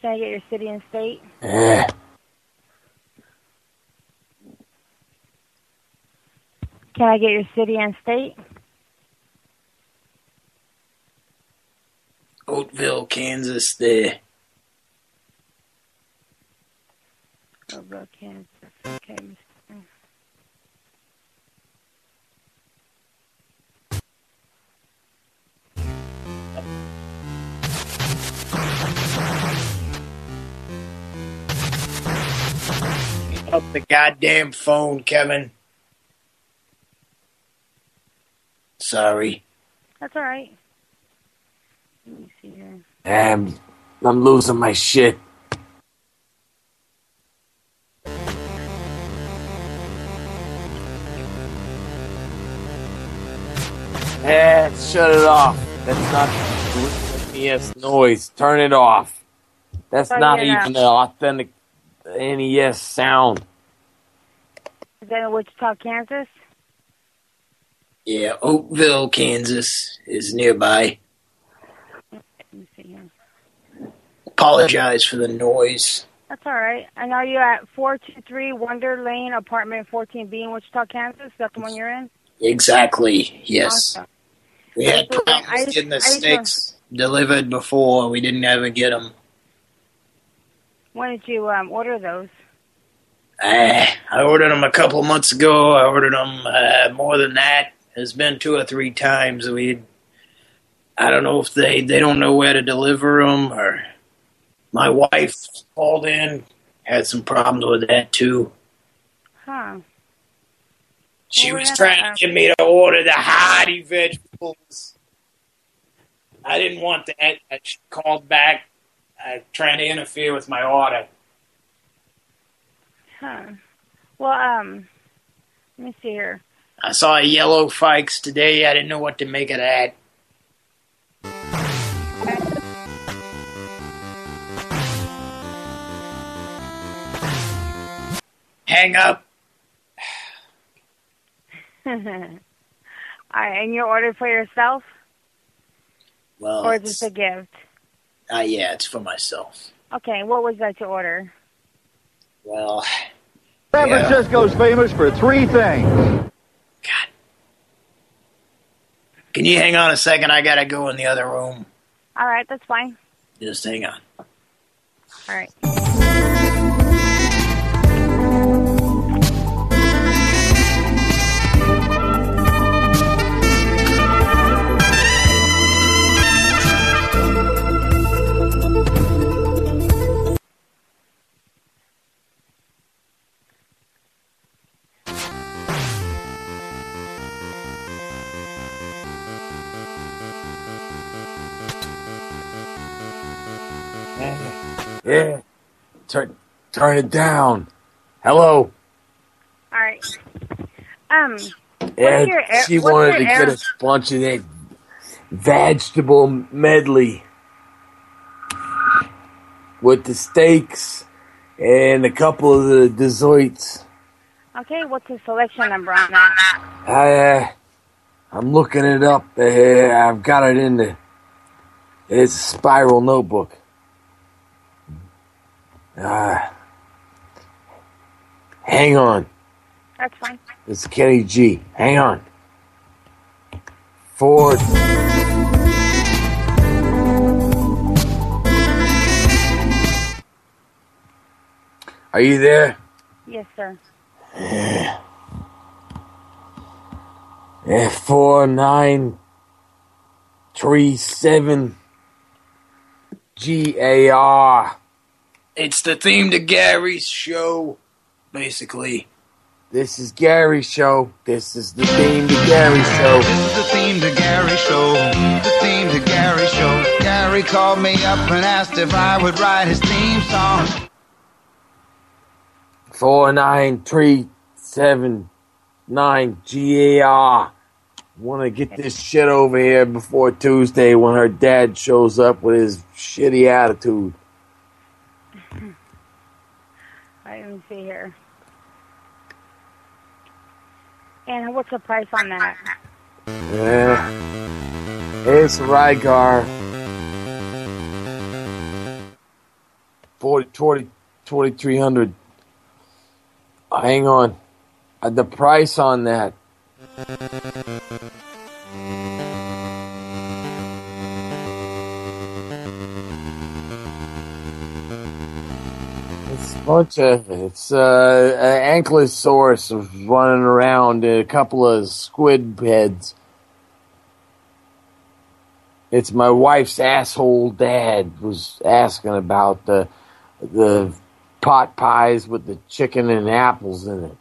Speaker 98: Can I get your city and state?
Speaker 37: Yeah.
Speaker 98: Can I get your city and state?
Speaker 3: Oatville, Kansas. There.
Speaker 98: Oakville, Kansas. Okay.
Speaker 3: Up the goddamn phone, Kevin. Sorry.
Speaker 98: That's all right. Let me see here.
Speaker 37: I'm, I'm losing my shit. Eh, shut it off. That's not NES noise. Turn it off. That's
Speaker 98: Oh,
Speaker 37: not
Speaker 98: yeah.
Speaker 37: even the authentic NES sound.
Speaker 98: Is that in Wichita, Kansas?
Speaker 3: Yeah, Oakville, Kansas is nearby.
Speaker 98: Let me see here.
Speaker 3: Apologize for the noise.
Speaker 98: That's all right. And are you at 423 Wonder Lane, apartment 14B in Wichita, Kansas? Is that the one you're in?
Speaker 3: Exactly, yes.
Speaker 98: Awesome.
Speaker 3: We had problems getting the
Speaker 98: I just-
Speaker 3: sticks delivered before. We didn't ever get them.
Speaker 98: When did you um, order those?
Speaker 3: I, I ordered them a couple months ago. I ordered them uh, more than that. It's been two or three times. We, I don't know if they they don't know where to deliver them, or my wife called in, had some problems with that too.
Speaker 98: Huh.
Speaker 3: She
Speaker 98: Well,
Speaker 3: was trying
Speaker 98: uh,
Speaker 3: to get me to order the hearty vegetables. I didn't want that. I she called back, uh, trying to interfere with my order.
Speaker 98: Huh. Well, um, let me see here.
Speaker 3: I saw a yellow fikes today. I didn't know what to make of that. Hang up. <laughs>
Speaker 98: all right, and you ordered for yourself,
Speaker 3: Well,
Speaker 98: or is this a gift?
Speaker 3: Uh, yeah, it's for myself.
Speaker 98: Okay, what was that to order?
Speaker 3: Well,
Speaker 97: San Francisco's famous for three things. God.
Speaker 3: Can you hang on a second? I gotta go in the other room.
Speaker 98: All right, that's fine.
Speaker 3: Just hang on.
Speaker 98: All right.
Speaker 37: Yeah. Turn turn it down. Hello.
Speaker 98: All right. Um, your
Speaker 37: she wanted to get a bunch of that vegetable medley with the steaks and a couple of the desserts.
Speaker 98: Okay, what's the selection number on that?
Speaker 37: I, uh, I'm looking it up. Uh, I've got it in the. It's a spiral notebook. Ah. hang on.
Speaker 98: That's fine.
Speaker 37: It's Kenny G. Hang on. Ford. Are you there?
Speaker 98: Yes, sir.
Speaker 37: Yeah. Yeah, four nine three seven G A R.
Speaker 3: It's the theme to Gary's show, basically.
Speaker 37: This is Gary's show. This is the theme to Gary's show.
Speaker 99: This is the theme to Gary show. The theme to Gary show. Gary called me up and asked if I would write his theme song.
Speaker 37: Four nine three seven nine G A R. Want to get this shit over here before Tuesday when her dad shows up with his shitty attitude.
Speaker 98: All right, let me see here. And what's the price on that?
Speaker 37: Yeah. It's Rygar. 40, 20, 2300. Hang on. Uh, the price on that. It's a bunch of it's uh, an ankylosaurus running around, a couple of squid heads. It's my wife's asshole dad was asking about the the pot pies with the chicken and apples in it.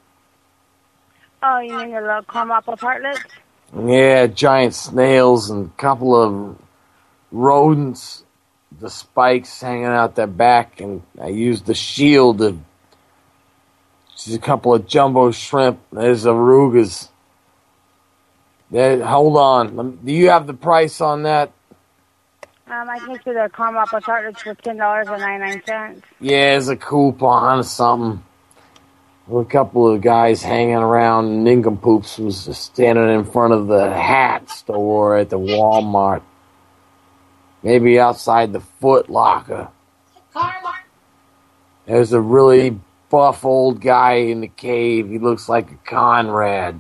Speaker 98: Oh, you mean the little come up apartments?
Speaker 37: Yeah, giant snails and a couple of rodents, the spikes hanging out their back, and I used the shield to. Just a couple of jumbo shrimp. There's arugas. There, hold on. Do you have the price on that?
Speaker 98: Um, I can you the caramel apple tartlets for ten dollars and ninety nine cents.
Speaker 37: Yeah, it's a coupon or something. A couple of guys hanging around nincompoops was standing in front of the hat store at the Walmart. Maybe outside the Foot Locker. There's a really buff old guy in the cave. He looks like a Conrad.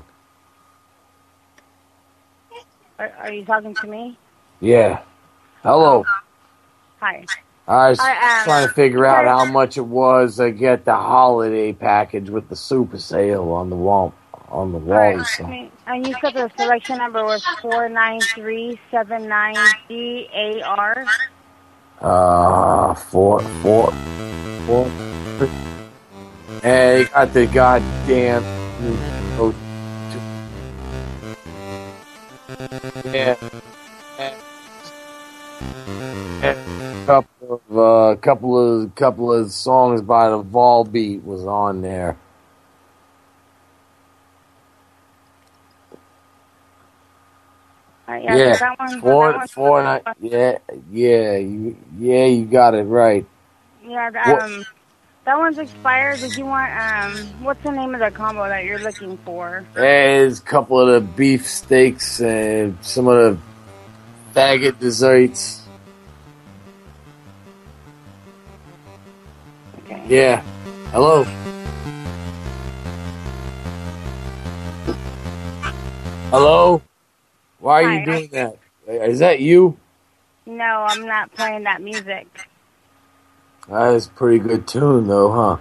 Speaker 98: Are, are you talking to me?
Speaker 37: Yeah. Hello.
Speaker 98: Hi.
Speaker 37: I was
Speaker 98: um,
Speaker 37: trying to figure out how much it was to get the holiday package with the super sale on the wall on the wall.
Speaker 98: Alright, me- And you said the selection number was four nine three seven nine D A R.
Speaker 37: Uh, four, four, four. Hey, got the goddamn. Oh, yeah. A couple of uh, couple of couple of songs by the Volbeat was on there. Yeah,
Speaker 98: yeah, that one,
Speaker 37: four,
Speaker 98: that
Speaker 37: four, nine, yeah, yeah, you, yeah, you got it right.
Speaker 98: yeah, the, um, that one's expired. Did you want um, what's the name of the combo that you're looking for?
Speaker 37: There's a couple of the beef steaks and some of the faggot desserts.
Speaker 98: Okay.
Speaker 37: Yeah. Hello. Hello. Why are you doing that? Is that you?
Speaker 98: No, I'm not playing that music.
Speaker 37: That is a pretty good tune, though,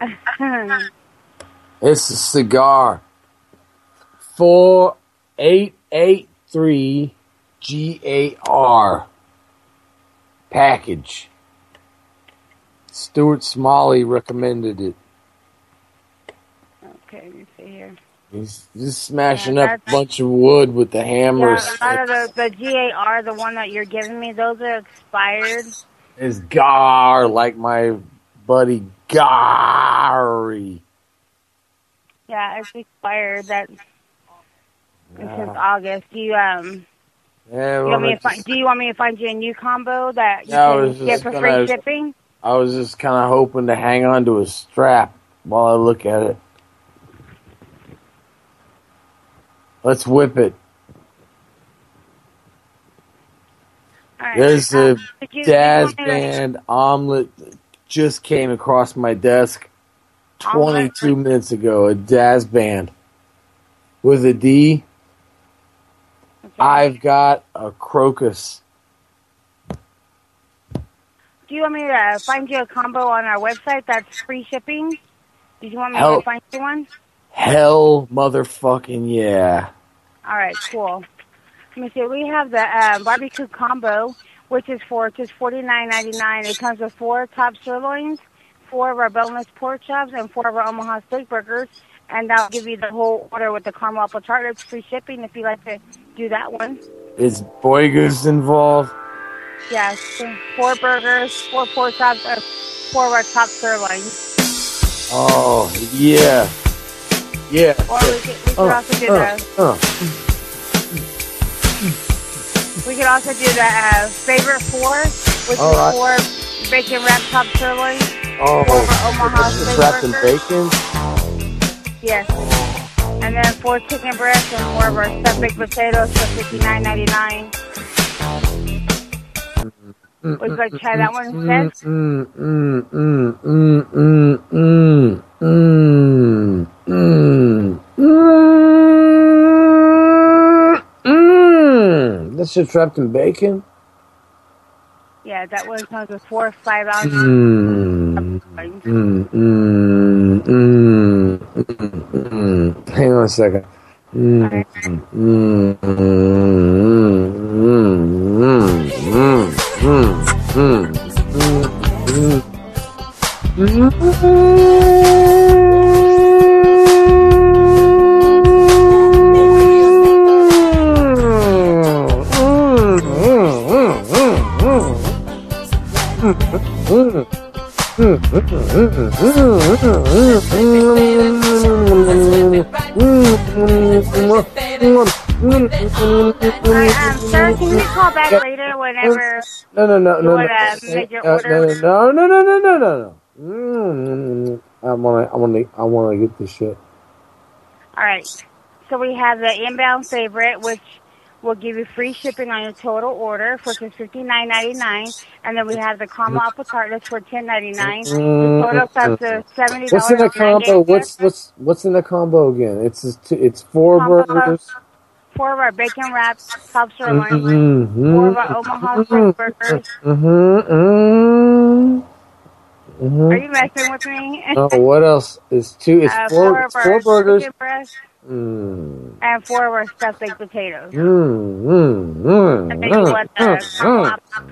Speaker 37: huh? <laughs> It's a cigar. Four eight eight three G A R package. Stuart Smalley recommended it.
Speaker 98: okay, let me see here.
Speaker 37: He's just smashing
Speaker 98: Yeah,
Speaker 37: up a bunch of wood with the hammer.
Speaker 98: Yeah, a lot of the, the GAR, the one that you're giving me, those are expired.
Speaker 37: It's Gar, like my buddy Gary.
Speaker 98: Yeah, it's expired. That since August. Do you um?
Speaker 37: Yeah,
Speaker 98: you want me to find, do you want me to find you a new combo that you
Speaker 37: Yeah,
Speaker 98: can get for
Speaker 37: gonna-
Speaker 98: free shipping?
Speaker 37: I was just kind of hoping to hang on to a strap while I look at it. Let's whip it.
Speaker 98: Right.
Speaker 37: There's
Speaker 98: um,
Speaker 37: a
Speaker 98: did you- did you
Speaker 37: jazz
Speaker 98: want me to-
Speaker 37: band omelet just came across my desk 22 minutes ago. A jazz band with a D. I've got a crocus.
Speaker 98: Do you want me to find you a combo on our website that's free shipping? Did you want me
Speaker 37: Hell-
Speaker 98: to find you one?
Speaker 37: Hell motherfucking yeah.
Speaker 98: All right, cool. Let me see. We have the uh, barbecue combo, which is for just forty nine ninety nine. It comes with four top sirloins, four of our boneless pork chops, and four of our Omaha steak burgers. And that'll give you the whole order with the caramel apple tartlets, free shipping if you like to do that one.
Speaker 37: Is Boygas involved?
Speaker 98: Yes, four burgers, four pork chops, four of our top sirloins.
Speaker 37: Oh, yeah. Yeah.
Speaker 98: Or we could, we could
Speaker 37: Uh,
Speaker 98: also do
Speaker 37: uh,
Speaker 98: the
Speaker 37: uh.
Speaker 98: we could also do the uh, favorite four, which
Speaker 37: All
Speaker 98: is
Speaker 37: right.
Speaker 98: four bacon wrapped top sirloins,
Speaker 37: Oh,
Speaker 98: four Omaha
Speaker 37: this is wrapped in bacon?
Speaker 98: Yes. And then four chicken breasts and four of our stuffed baked potatoes for fifty nine ninety nine. Would you like to try that one instead?
Speaker 37: Mm, mm, mm, mm, mm, mm, mm, mm, mm, mm. This is wrapped in bacon?
Speaker 98: Yeah, that one comes with four five ounce.
Speaker 37: Mm, mm, mm, mm, mm, mm. Hang on a second. Mm, mm, mm, mm, mm, mm, mm, mm, mm.
Speaker 98: Sir, can you call back later whenever
Speaker 37: No, no, no,
Speaker 98: you want to make your
Speaker 37: Uh,
Speaker 98: order?
Speaker 37: no, no, no, no, no, no, no. Mm, I wanna, I wanna, I wanna get this shit.
Speaker 98: Alright, so we have the inbound favorite, which will give you free shipping on your total order, which is fifty nine ninety nine, and then we have the caramel apple tartlets for ten ninety nine. The total comes to seventy
Speaker 37: What's in the
Speaker 98: dollars.
Speaker 37: combo? What's what's what's in the combo again? It's it's, it's four
Speaker 98: Combo.
Speaker 37: burgers.
Speaker 98: Four of our bacon wraps, top sirloin,
Speaker 37: Mm-hmm.
Speaker 98: four of our Omaha steak burgers.
Speaker 37: Mm-hmm. Mm-hmm.
Speaker 98: Are you messing with me?
Speaker 37: Oh, what else? It's two. It's
Speaker 98: uh,
Speaker 37: four.
Speaker 98: of
Speaker 37: It's four burgers. Mm.
Speaker 98: And four of our stuffed baked potatoes.
Speaker 37: Mm, mm, mm,
Speaker 98: And then you want the
Speaker 37: mm,
Speaker 98: caramel apple.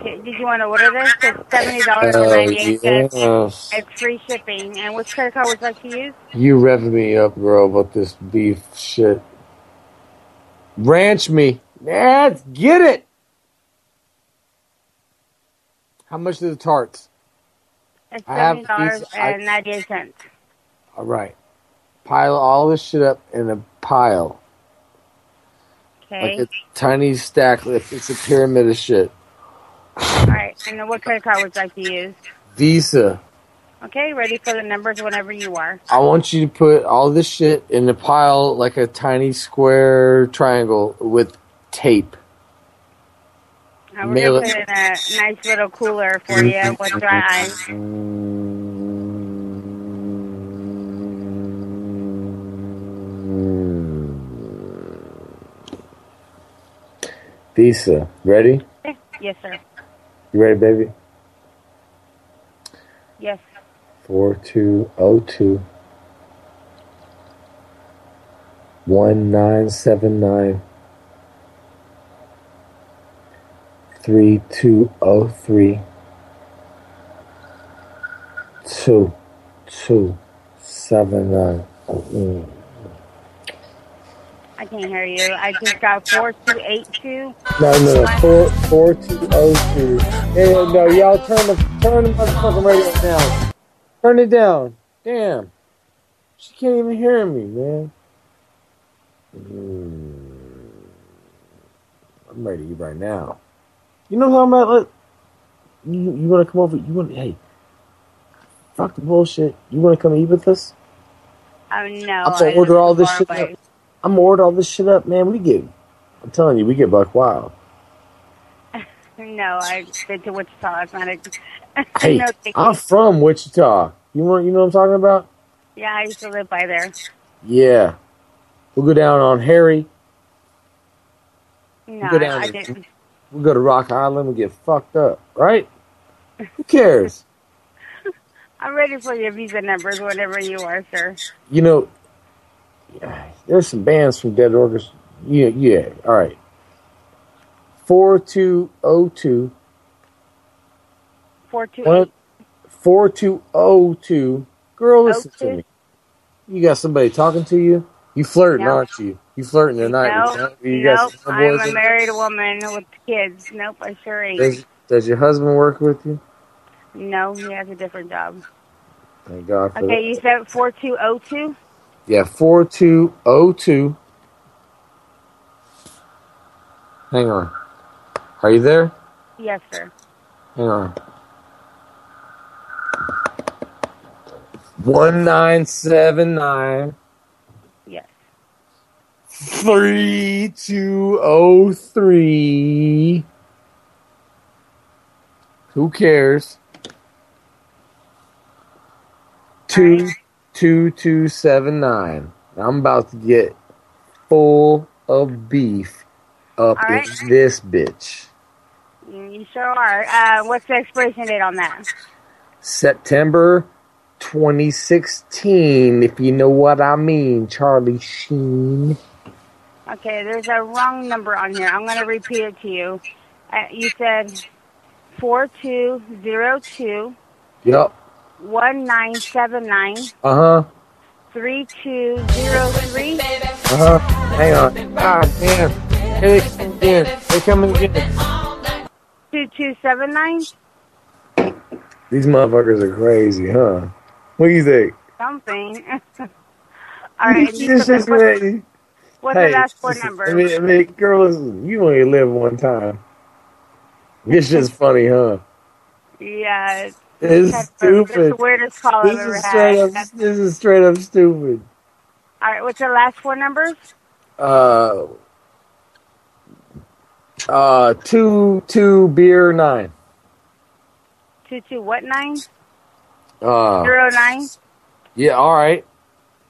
Speaker 98: Okay, did you want to order this? It's seventy dollars and ninety eight cents.
Speaker 37: yes.
Speaker 98: It's free shipping. And which credit card would you like to use?
Speaker 37: You revving me up, girl, about this beef shit. Ranch me. Let's get it. How much are the tarts?
Speaker 98: It's seventy dollars
Speaker 37: these- I-
Speaker 98: ninety eight cents.
Speaker 37: All right. Pile all this shit up in a pile.
Speaker 98: Okay.
Speaker 37: Like a tiny stack. It's it's a pyramid of shit.
Speaker 98: All right. And then what credit card would you like to use?
Speaker 37: Visa.
Speaker 98: Okay, ready for the numbers whenever you are.
Speaker 37: I want you to put all this shit in a pile like a tiny square triangle with tape.
Speaker 98: And we're
Speaker 37: Mail
Speaker 98: gonna put in a nice little cooler for you mm-hmm. with dry ice.
Speaker 37: Visa. Ready?
Speaker 98: Yes, sir.
Speaker 37: You ready, baby?
Speaker 98: Yes.
Speaker 37: Four two oh two one nine seven nine three two oh three two two seven nine. Mm.
Speaker 98: I can't hear you. I just got four two eight two.
Speaker 37: No, no, no. Four, four, two, oh, two. Hey, no, y'all turn the turn the motherfucking radio down. Turn it down. Damn. She can't even hear me, man. Mm. I'm ready right now. You know what I'm about? Let, you you want to come over? You wanna Hey, fuck the bullshit. You want to come eat with us?
Speaker 98: Oh no.
Speaker 37: I'm gonna order all this shit
Speaker 98: away.
Speaker 37: up. I'm gonna order all this shit up, man. We get. I'm telling you, we get buck wild. <laughs>
Speaker 98: No, I've been to Wichita. It's not a. <laughs>
Speaker 37: Hey,
Speaker 98: no,
Speaker 37: I'm
Speaker 98: you.
Speaker 37: from Wichita. You want? You know what I'm talking about?
Speaker 98: Yeah, I used to live by there.
Speaker 37: Yeah. We'll go down on Harry.
Speaker 98: No,
Speaker 37: go
Speaker 98: I,
Speaker 37: down
Speaker 98: I
Speaker 37: there.
Speaker 98: didn't.
Speaker 37: We'll go to Rock Island. We'll get fucked up, right? Who cares? <laughs>
Speaker 98: I'm ready for your visa numbers whatever you are, sir.
Speaker 37: you know, <sighs> there's some bands from Dead Organs. Yeah, yeah. All right. Four two oh two.
Speaker 98: Four two
Speaker 37: One,
Speaker 98: eight.
Speaker 37: four two oh two. Girl, listen to me. You got somebody talking to you? You flirting,
Speaker 98: No.
Speaker 37: aren't you? You flirting tonight?
Speaker 98: Nope.
Speaker 37: you
Speaker 98: nope.
Speaker 37: got some
Speaker 98: I'm a married woman with kids. Nope, I sure ain't.
Speaker 37: Does, does your husband work with you?
Speaker 98: No, he has a different job.
Speaker 37: Thank God for that.
Speaker 98: Okay, you said four two oh two.
Speaker 37: Yeah, four two oh two. Hang on. Are you there?
Speaker 98: Yes, sir.
Speaker 37: Hang on. One nine seven nine. Three two oh three. Who cares? Two two two seven nine. I'm about to get full of beef up
Speaker 98: All right.
Speaker 37: in this bitch.
Speaker 98: You sure are. Uh, what's the expiration date on that?
Speaker 37: September 2016, if you know what I mean, Charlie Sheen.
Speaker 98: Okay, there's a wrong number on here. I'm going to repeat it to you. Uh, you said four two zero two
Speaker 37: Yup.
Speaker 98: one nine seven nine
Speaker 37: Uh huh.
Speaker 98: three two zero three.
Speaker 37: Uh huh. Hang on. God damn. Here they come again. They coming again.
Speaker 98: Two two seven nine
Speaker 37: These motherfuckers are crazy, huh? What do you think?
Speaker 98: something. <laughs> <laughs> All right.
Speaker 37: It's
Speaker 98: you what's,
Speaker 37: hey,
Speaker 98: the last four numbers?
Speaker 37: I mean, I mean, girl, you only live one time. It's just funny, huh?
Speaker 98: yeah. It's,
Speaker 37: It's stupid.
Speaker 98: It's the weirdest call
Speaker 37: This
Speaker 98: I've ever
Speaker 37: is straight
Speaker 98: had.
Speaker 37: up.
Speaker 98: That's-
Speaker 37: This is straight up stupid.
Speaker 98: All right. What's the last four numbers?
Speaker 37: Uh, uh, two, two beer nine.
Speaker 98: Two two what nine?
Speaker 37: Uh,
Speaker 98: Zero nine.
Speaker 37: yeah, all right.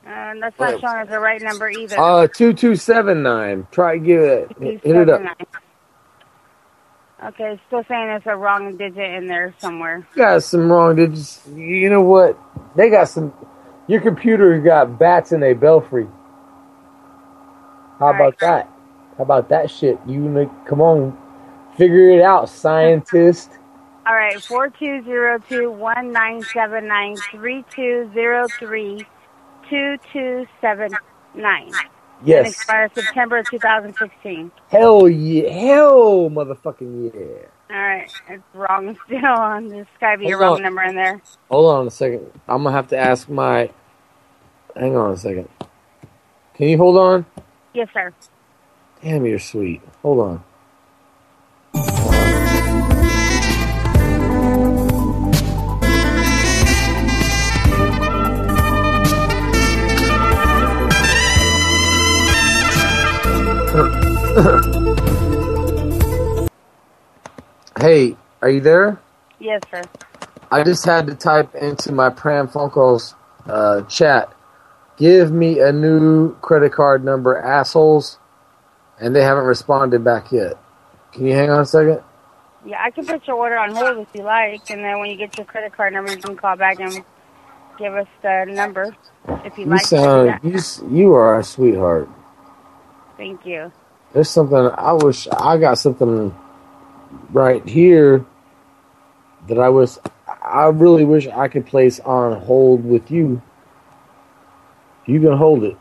Speaker 98: Uh, that's not showing as the right number either.
Speaker 37: Uh, two two seven nine. Try give it. Hit it up.
Speaker 98: Okay, still saying it's a wrong digit in there somewhere.
Speaker 37: got some wrong digits. You know what? They got some. Your computer got bats in a belfry. How about that? How about that shit? You come on, figure it out, scientist.
Speaker 98: All right, four two zero two one nine seven nine three two zero three two two seven nine.
Speaker 37: Yes.
Speaker 98: And expires September of 2016.
Speaker 37: Hell yeah! Hell, motherfucking yeah!
Speaker 98: All right, it's wrong <laughs> still on. There's got to be
Speaker 37: Hold
Speaker 98: wrong
Speaker 37: on.
Speaker 98: number in there.
Speaker 37: Hold on a second. I'm gonna have to ask my. Hang on a second. Can you hold on?
Speaker 98: Yes, sir.
Speaker 37: Damn, you're sweet. Hold on. Hey, are you there?
Speaker 98: Yes, sir.
Speaker 37: I just had to type into my Pran Funkels uh, chat. Give me a new credit card number, assholes. And they haven't responded back yet. Can you hang on a second?
Speaker 98: Yeah, I can put your order on hold if you like, and then when you get your credit card number, you can call back and give us the number if you,
Speaker 37: You
Speaker 98: like. to
Speaker 37: sound you you are a sweetheart.
Speaker 98: Thank you.
Speaker 37: There's something I wish I got something right here that I was I really wish I could place on hold with you. You can hold it.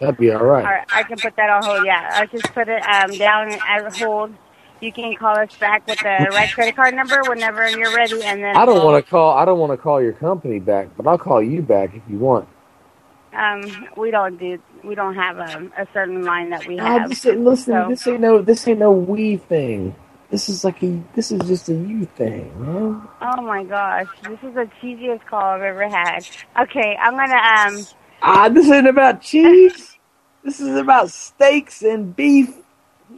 Speaker 37: That'd be all right.
Speaker 98: All right, I can put that on hold. Yeah, I just put it um, down as a hold. You can call us back with the right credit card number whenever you're ready, and then
Speaker 37: I don't want to call. I don't want to call your company back, but I'll call you back if you want.
Speaker 98: Um, we don't do. We don't have um, a certain line that we have.
Speaker 37: this ain't- listen,
Speaker 98: so-
Speaker 37: this ain't no. This ain't no we thing. This is like a. This is just a you thing, man.
Speaker 98: Oh my gosh, this is the cheesiest call I've ever had. Okay, I'm gonna um.
Speaker 37: Ah, this ain't about cheese. <laughs> this is about steaks and beef.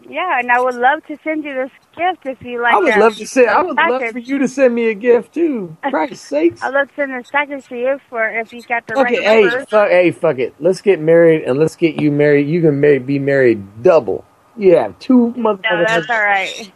Speaker 98: Yeah, and I would love to send you this gift if you like.
Speaker 37: I would love to send. I
Speaker 98: a
Speaker 37: would love for you to send me a gift too. <laughs> Christ's sakes.
Speaker 98: I'd love to send this package to you for if you got the
Speaker 37: Okay,
Speaker 98: right
Speaker 37: hey, fuck, hey, fuck it. Let's get married and let's get you married. You can marry, be married double. You have two
Speaker 98: No, that's all right.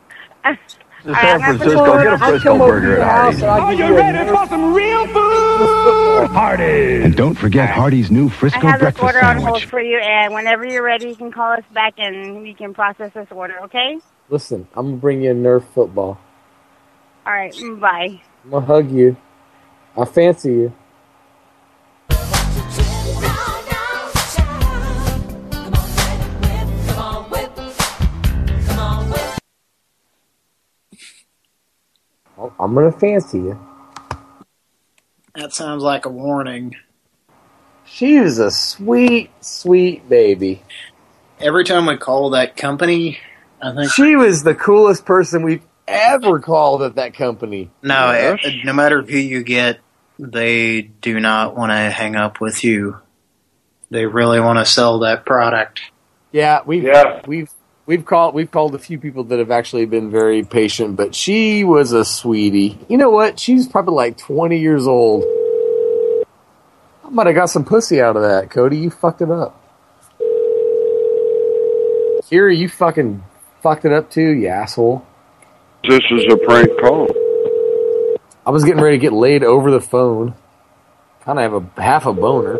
Speaker 37: To
Speaker 98: San
Speaker 37: Francisco, get a Frisco burger at Hardee's.
Speaker 97: Oh, Are you ready for some real food? <laughs>
Speaker 100: Hardee's. And don't forget Hardee's new Frisco
Speaker 98: I
Speaker 100: Frisco
Speaker 98: have this
Speaker 100: breakfast
Speaker 98: order on hold for you, and whenever you're ready, you can call us back and we can process this order. Okay?
Speaker 37: Listen, I'm gonna bring you a Nerf football.
Speaker 98: All right. Bye.
Speaker 37: I'm gonna hug you. I fancy you. I'm gonna fancy you.
Speaker 3: That sounds like a warning.
Speaker 37: She is a sweet, sweet baby.
Speaker 3: Every time we call that company, I think
Speaker 37: She was the coolest person we've ever called at that company.
Speaker 3: no, eh, no matter who you get, they do not want to hang up with you. They really want to sell that product.
Speaker 37: Yeah, we've we've we've called we've called a few people that have actually been very patient, but she was a sweetie. You know what? She's probably like twenty years old. I might have got some pussy out of that, Cody. You fucked it up. Kira, you fucking fucked it up too, you asshole.
Speaker 58: This is a prank call.
Speaker 37: I was getting ready to get laid over the phone. Kind of have a half a boner.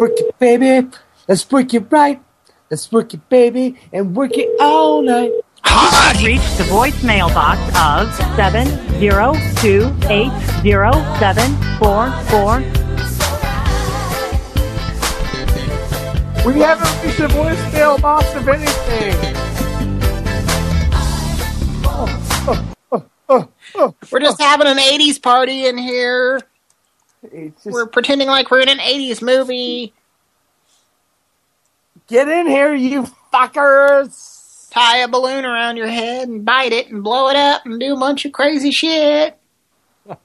Speaker 37: work it, baby. Let's work it right. Let's work it, baby, and work it all night.
Speaker 101: Hot! Reach the voicemail box of seven zero two eight zero seven four four.
Speaker 40: We haven't reached the voicemail box of anything.
Speaker 3: Oh, oh, oh, We're just having an 80s party in here. We're pretending like we're in an 80s movie.
Speaker 40: Get in here, you fuckers!
Speaker 3: Tie a balloon around your head and bite it and blow it up and do a bunch of crazy shit. <laughs>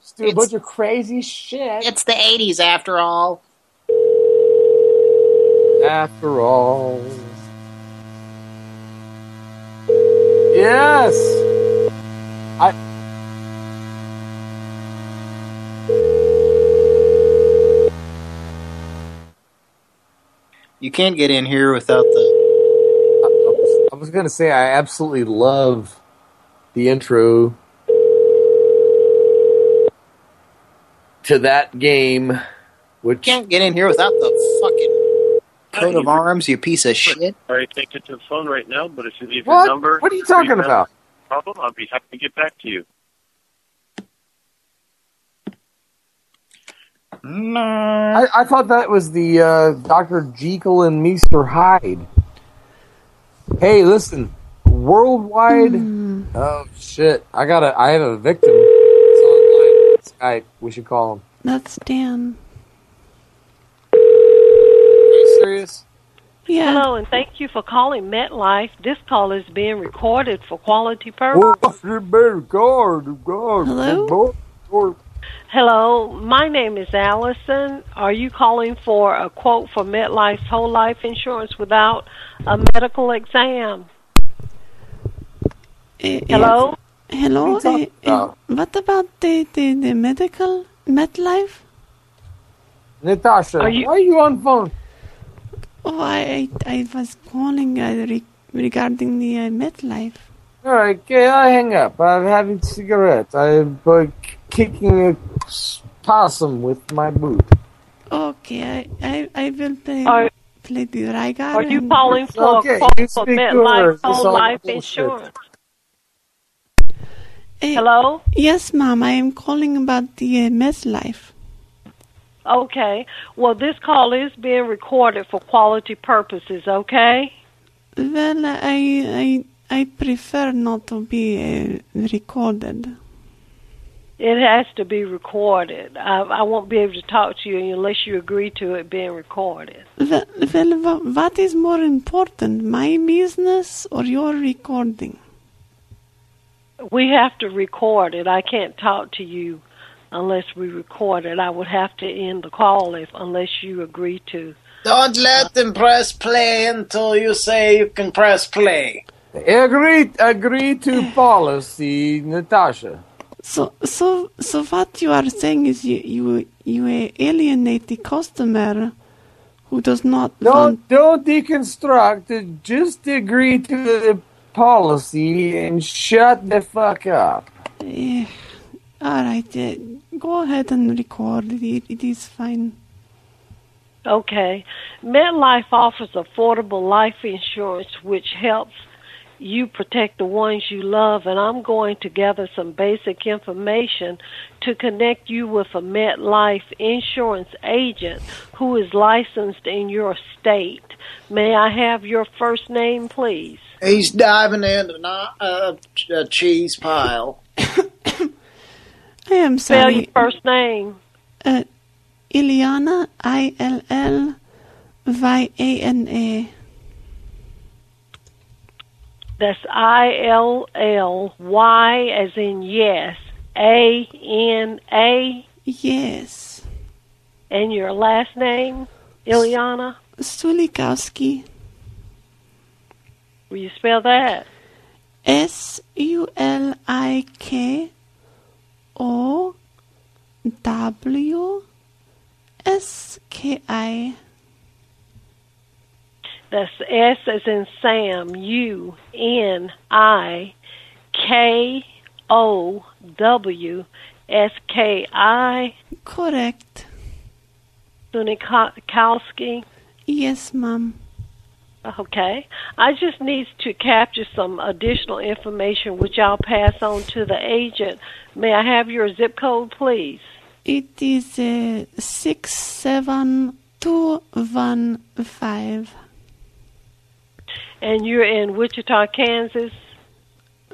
Speaker 40: Just do a bunch of crazy shit.
Speaker 3: It's the 80s after all.
Speaker 40: After all. Yes! I...
Speaker 3: You can't get in here without the...
Speaker 37: I was going to say I absolutely love the intro to that game, which
Speaker 3: can't get in here without the fucking coat of arms, you piece of shit.
Speaker 102: Sorry, can't get to the phone right now, but if you leave
Speaker 37: What?
Speaker 102: your number...
Speaker 37: What are you talking about?
Speaker 102: Problem, I'll be happy to get back to you.
Speaker 37: I, I thought that was the uh, Dr. Jekyll and Mr. Hyde. Hey, listen, worldwide. Oh shit! I got a. I have a victim. It's online. Skype. We should call him.
Speaker 9: That's Dan.
Speaker 37: Are you serious?
Speaker 9: Yeah.
Speaker 103: Hello, and thank you for calling MetLife. This call is being recorded for quality purposes. <laughs>
Speaker 9: Hello?
Speaker 103: Hello, my name is Allison. Are you calling for a quote for MetLife's whole life insurance without a medical exam?
Speaker 9: Eh,
Speaker 103: Hello?
Speaker 9: eh, hello?
Speaker 103: What are you
Speaker 9: eh, what about the, the, the medical MetLife?
Speaker 37: Natasha,
Speaker 103: Are you-
Speaker 37: why are you on phone?
Speaker 9: Oh, I I was calling uh, re- regarding the uh, MetLife.
Speaker 37: All right, okay, I hang up. I'm having cigarettes. I'm uh, kicking a possum with my boot.
Speaker 9: Okay, I, I, I will play,
Speaker 103: Are-
Speaker 9: play the Rygar.
Speaker 103: Are you calling for
Speaker 37: Okay,
Speaker 103: a quote for
Speaker 37: speak to her.
Speaker 103: MetLife's
Speaker 37: It's all
Speaker 103: whole life insurance?
Speaker 9: Eh,
Speaker 103: Hello?
Speaker 9: Yes, ma'am. I am calling about the uh, MetLife.
Speaker 103: Okay. Well, this call is being recorded for quality purposes, okay?
Speaker 9: Well, I I I prefer not to be uh, recorded.
Speaker 103: It has to be recorded. I, I won't be able to talk to you unless you agree to it being recorded.
Speaker 9: Well, well, what is more important, my business or your recording?
Speaker 103: We have to record it. I can't talk to you unless we record it. I would have to end the call if unless you agree to.
Speaker 3: Don't let them press play until you say you can press play.
Speaker 37: Agree, agree to <sighs> policy, Natasha.
Speaker 9: So, so, so what you are saying is you you you alienate the customer who does not want.
Speaker 37: Don't don't deconstruct. Just agree to the policy and shut the fuck up.
Speaker 9: Eh, all right, uh, go ahead and record. It, it is fine.
Speaker 103: Okay. MetLife offers affordable life insurance which helps you protect the ones you love and I'm going to gather some basic information to connect you with a MetLife insurance agent who is licensed in your state. May I have your first name, please?
Speaker 3: He's diving into not a, a cheese pile. <coughs>
Speaker 9: I am
Speaker 103: Spell
Speaker 9: sorry.
Speaker 103: your first name.
Speaker 9: Uh, Ilyana, I L L Y A N A.
Speaker 103: That's I L L Y as in yes, A N A,
Speaker 9: Yes.
Speaker 103: and your last name, Ilyana.
Speaker 9: Sulikowski.
Speaker 103: Will you spell that?
Speaker 9: S U L I K O W S K I.
Speaker 103: That's S as in Sam, U N I K O W S K I.
Speaker 9: Correct.
Speaker 103: Sunikowski.
Speaker 9: Yes, ma'am.
Speaker 103: Okay. I just need to capture some additional information which I'll pass on to the agent. May I have your zip code, please?
Speaker 9: It is uh, six seven two one five.
Speaker 103: And you're in Wichita, Kansas?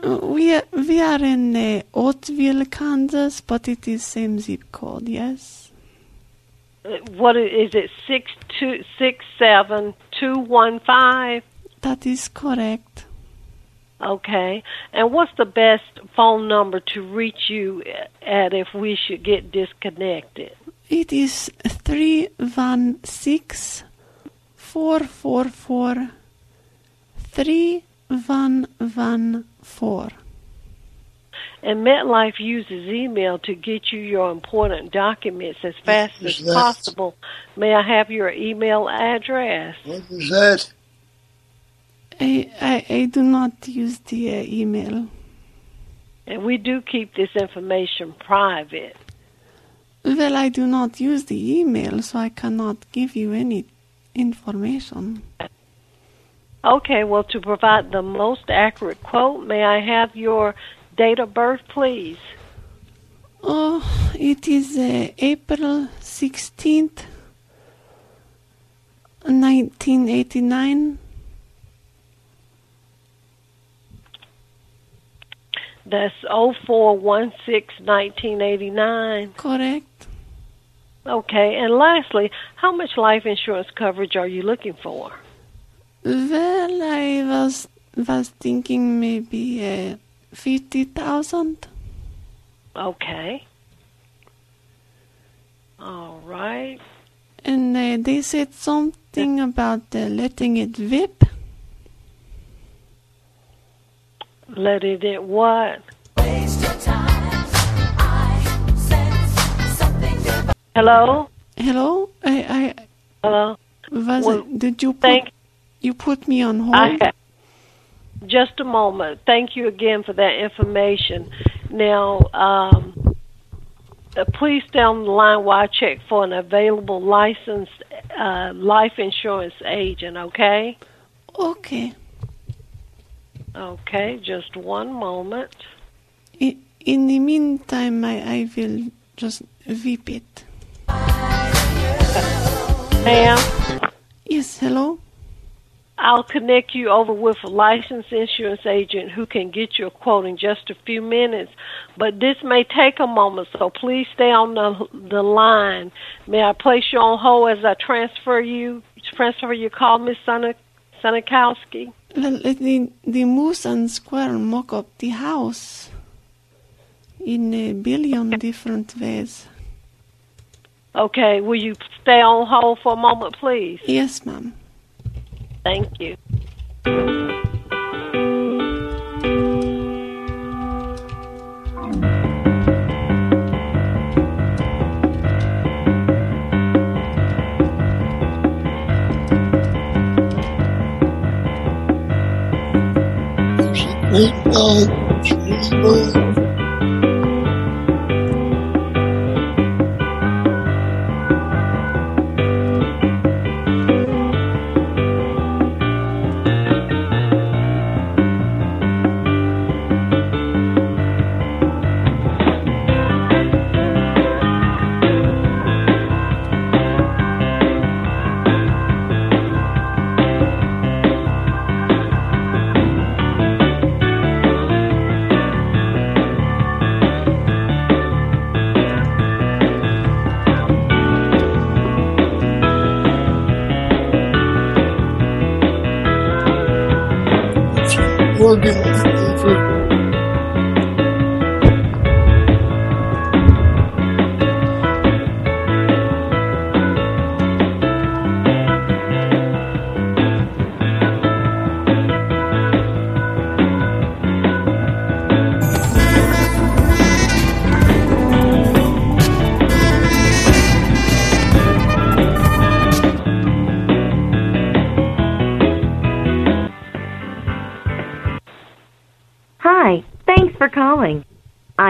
Speaker 9: Uh, We are, we are in uh, Oatville, Kansas, but it is same zip code. Yes.
Speaker 103: What is What is it? Six two six seven two one five.
Speaker 9: That is correct.
Speaker 103: Okay. And what's the best phone number to reach you at if we should get disconnected?
Speaker 9: It is three one six four four four three one one four.
Speaker 103: And MetLife uses email to get you your important documents as fast as
Speaker 18: that?
Speaker 103: possible. May I have your email address?
Speaker 18: What was that?
Speaker 9: I, I I do not use the uh, email.
Speaker 103: And we do keep this information private.
Speaker 9: Well, I do not use the email, so I cannot give you any information.
Speaker 103: Okay, well, to provide the most accurate quote, may I have your date of birth, please?
Speaker 9: Oh, it is uh, April 16th, 1989.
Speaker 103: That's 0416-1989.
Speaker 9: Correct.
Speaker 103: Okay, and lastly, how much life insurance coverage are you looking for?
Speaker 9: Well, I was was thinking maybe uh, 50,000.
Speaker 103: Okay. All right.
Speaker 9: And uh, they said something about uh, letting it whip.
Speaker 103: Let it in what? Hello?
Speaker 9: Hello? I, I
Speaker 103: Hello?
Speaker 9: was
Speaker 103: Well,
Speaker 9: it, did you put
Speaker 103: thank-
Speaker 9: you put me on hold?
Speaker 103: Ha- just a moment. Thank you again for that information. Now, um, uh, please stay on the line while I check for an available licensed uh, life insurance agent, okay?
Speaker 9: Okay.
Speaker 103: Okay, just one moment.
Speaker 9: I, in the meantime, I, I will just whip it.
Speaker 103: Ma'am,
Speaker 9: Yes, hello?
Speaker 103: I'll connect you over with a licensed insurance agent who can get you a quote in just a few minutes. But this may take a moment, so please stay on the the line. May I place you on hold as I transfer you transfer your call, Miss Sana Sanakowski?
Speaker 9: Well, uh, the, the moose and squirrel mock up the house in a billion different ways.
Speaker 103: Okay, will you stay on hold for a moment, please?
Speaker 9: Yes, ma'am.
Speaker 103: Thank you.
Speaker 18: Great dog.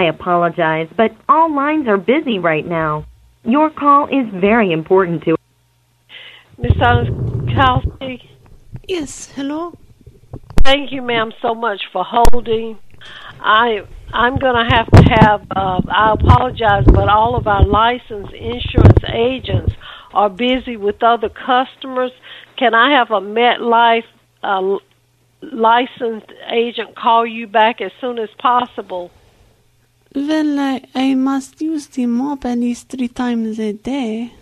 Speaker 104: I apologize, but all lines are busy right now. Your call is very important to
Speaker 103: Miss Sanakowski?
Speaker 9: Yes, hello?
Speaker 103: Thank you, ma'am, so much for holding. I I'm going to have to have, uh, I apologize, but all of our licensed insurance agents are busy with other customers. Can I have a MetLife uh, licensed agent call you back as soon as possible?
Speaker 9: Well, I, I must use the mop at least three times a day.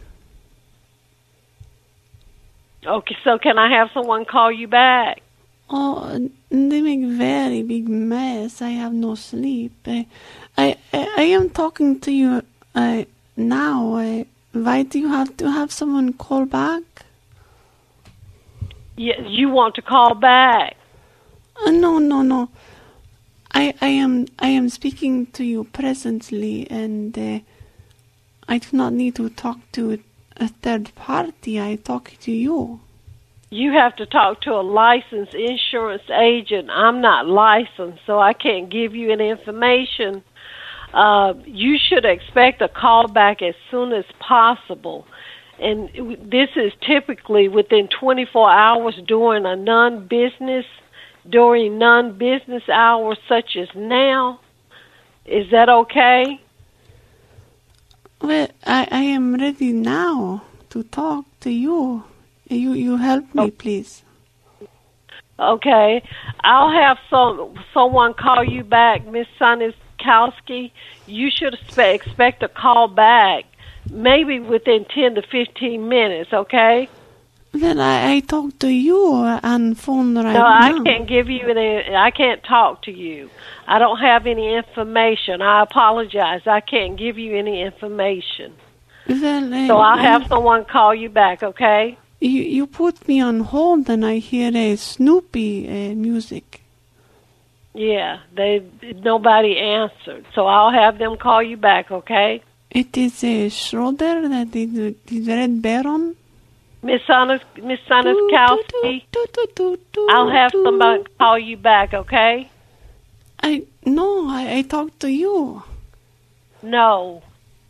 Speaker 103: Okay, so can I have someone call you back?
Speaker 9: Oh, they make very big mess. I have no sleep. I, I, I, I am talking to you uh, now. I, why do you have to have someone call back?
Speaker 103: Yes, you want to call back?
Speaker 9: Uh, no, no, no. I, I am, I am speaking to you presently, and uh, I do not need to talk to a third party. I talk to you.
Speaker 103: You have to talk to a licensed insurance agent. I'm not licensed, so I can't give you any information. Uh, you should expect a call back as soon as possible. And this is typically within 24 hours during a non business, during non business hours such as now. Is that okay?
Speaker 9: Well, I, I am ready now to talk to you. You you help me, please.
Speaker 103: Okay, I'll have some someone call you back, Miss Soniskowski. You should expect a call back, maybe within ten to fifteen minutes. Okay.
Speaker 9: Well, I, I talk to you on phone right
Speaker 103: no,
Speaker 9: now.
Speaker 103: I can't give you any. I can't talk to you. I don't have any information. I apologize. I can't give you any information.
Speaker 9: I,
Speaker 103: So I'll
Speaker 9: I-
Speaker 103: have someone call you back. Okay.
Speaker 9: You you put me on hold, and I hear a Snoopy uh, music.
Speaker 103: Yeah, they nobody answered, so I'll have them call you back. Okay.
Speaker 9: It is a Schroeder, that the, the Red Baron.
Speaker 103: Miss Sonis, Miss Soniskowski, I'll have somebody call you back, okay?
Speaker 9: I no, I, I talk to you.
Speaker 103: No,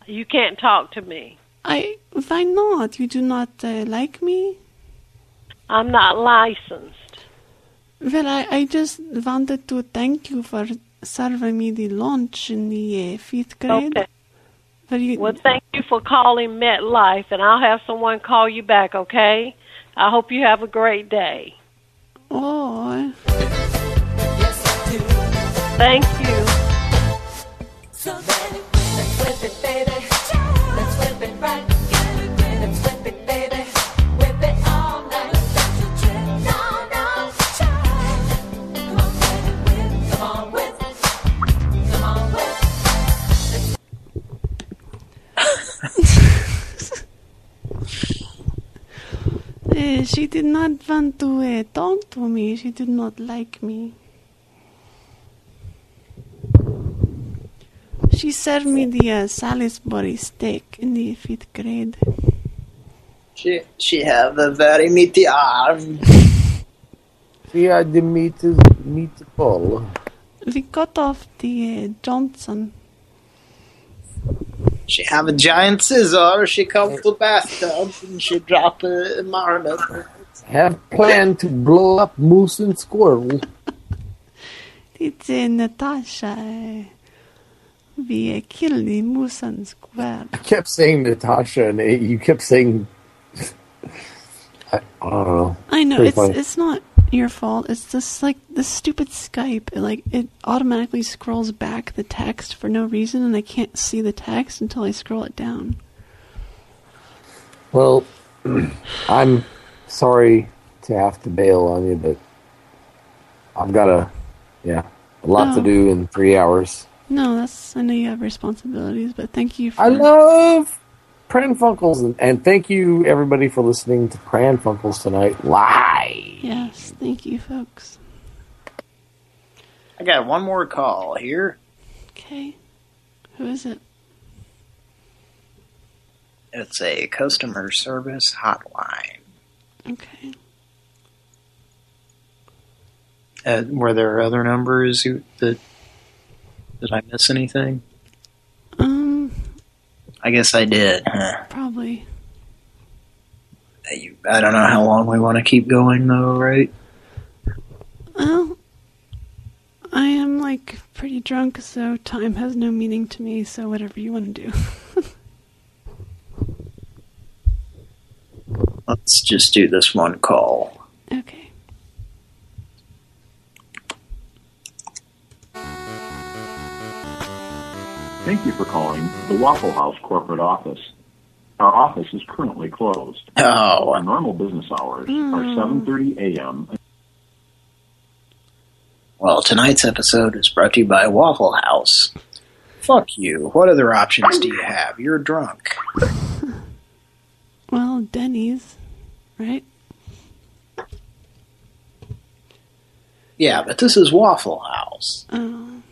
Speaker 103: you can't talk to me.
Speaker 9: I why not? You do not uh, like me?
Speaker 103: I'm not licensed.
Speaker 9: Well, I, I just wanted to thank you for serving me the lunch in the uh, fifth grade.
Speaker 103: Okay.
Speaker 9: But you,
Speaker 103: Well, thank you for calling MetLife, and I'll have someone call you back, okay? I hope you have a great day.
Speaker 9: Oh,
Speaker 103: Thank you.
Speaker 43: So then, let's it, baby.
Speaker 9: Uh, she did not want to uh, talk to me. She did not like me. She served me the uh, Salisbury steak in the fifth grade.
Speaker 3: She she have a very meaty arm.
Speaker 40: She had the meat meatball.
Speaker 9: We cut off the uh, Johnson.
Speaker 3: She have a giant scissor. She come to bathtub and she drop a marmot.
Speaker 40: Have plan to blow up moose and squirrel.
Speaker 9: It's uh, Natasha. Uh, we uh, killed the moose and square.
Speaker 40: I kept saying Natasha, and it, you kept saying. I, I don't know.
Speaker 9: I know
Speaker 40: Pretty
Speaker 9: it's
Speaker 40: funny.
Speaker 9: it's not your fault. It's just like the stupid Skype. It, like it automatically scrolls back the text for no reason, and I can't see the text until I scroll it down.
Speaker 40: Well, <clears throat> I'm sorry to have to bail on you, but I've got a yeah a lot to
Speaker 9: Oh.
Speaker 40: do in three hours.
Speaker 9: No, that's I know you have responsibilities, but thank you for.
Speaker 40: I love Pran Funkels, and, and thank you everybody for listening to Pran Funkels tonight live.
Speaker 9: Yes, thank you, folks.
Speaker 3: I got one more call here.
Speaker 9: Okay, who is it?
Speaker 3: It's a customer service hotline.
Speaker 9: Okay.
Speaker 3: Uh, were there other numbers you, that did I miss anything? I guess I did. Huh?
Speaker 9: probably.
Speaker 3: I don't know how long we want to keep going though, right?
Speaker 9: Well, I am like pretty drunk, so time has no meaning to me, so whatever you want to do. <laughs>
Speaker 3: Let's just do this one call.
Speaker 9: Okay.
Speaker 105: Thank you for calling the Waffle House corporate office. Our office is currently closed.
Speaker 3: Oh.
Speaker 105: Our normal business hours are hmm. 7.30 a.m.
Speaker 3: Well, tonight's episode is brought to you by Waffle House. Fuck you. What other options do you have? You're drunk. <laughs>
Speaker 9: Well, Denny's, right?
Speaker 3: Yeah, but this is Waffle House.
Speaker 9: Oh.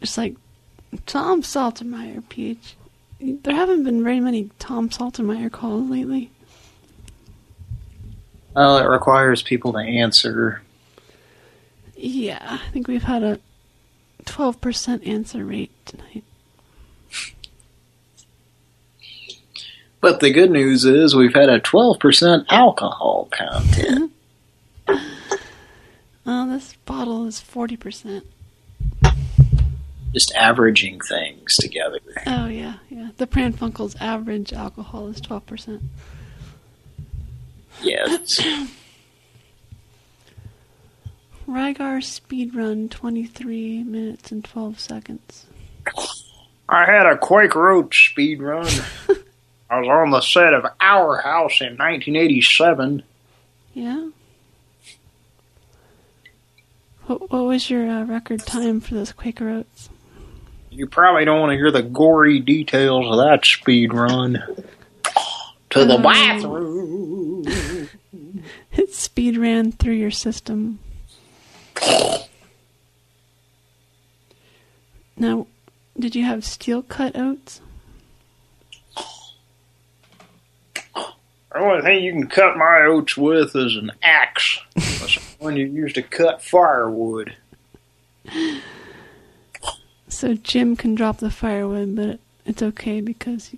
Speaker 9: It's like Tom Saltermeyer, PH. There haven't been very many Tom Saltermeyer calls lately.
Speaker 3: Well, it requires people to answer.
Speaker 9: Yeah, I think we've had a 12% answer rate tonight.
Speaker 3: But the good news is we've had a 12% alcohol content. <laughs>
Speaker 9: Oh, this bottle is 40%.
Speaker 3: Just averaging things together.
Speaker 9: Oh, yeah, yeah. The Pran Funkel's average alcohol is 12%.
Speaker 3: Yes. <coughs>
Speaker 9: Rygar speed run 23 minutes and 12 seconds.
Speaker 18: I had a Quaker Oats speed run. <laughs> I was on the set of Our House in 1987.
Speaker 9: Yeah? What, what was your uh, record time for those Quaker Oats?
Speaker 18: You probably don't want to hear the gory details of that speed run. To the
Speaker 9: Oh.
Speaker 18: bathroom.
Speaker 9: It <laughs> speed ran through your system. Now, did you have steel cut oats?
Speaker 18: The only thing you can cut my oats with is an axe. That's the one you use to cut firewood. <laughs>
Speaker 9: So Jim can drop the firewood, but it's okay because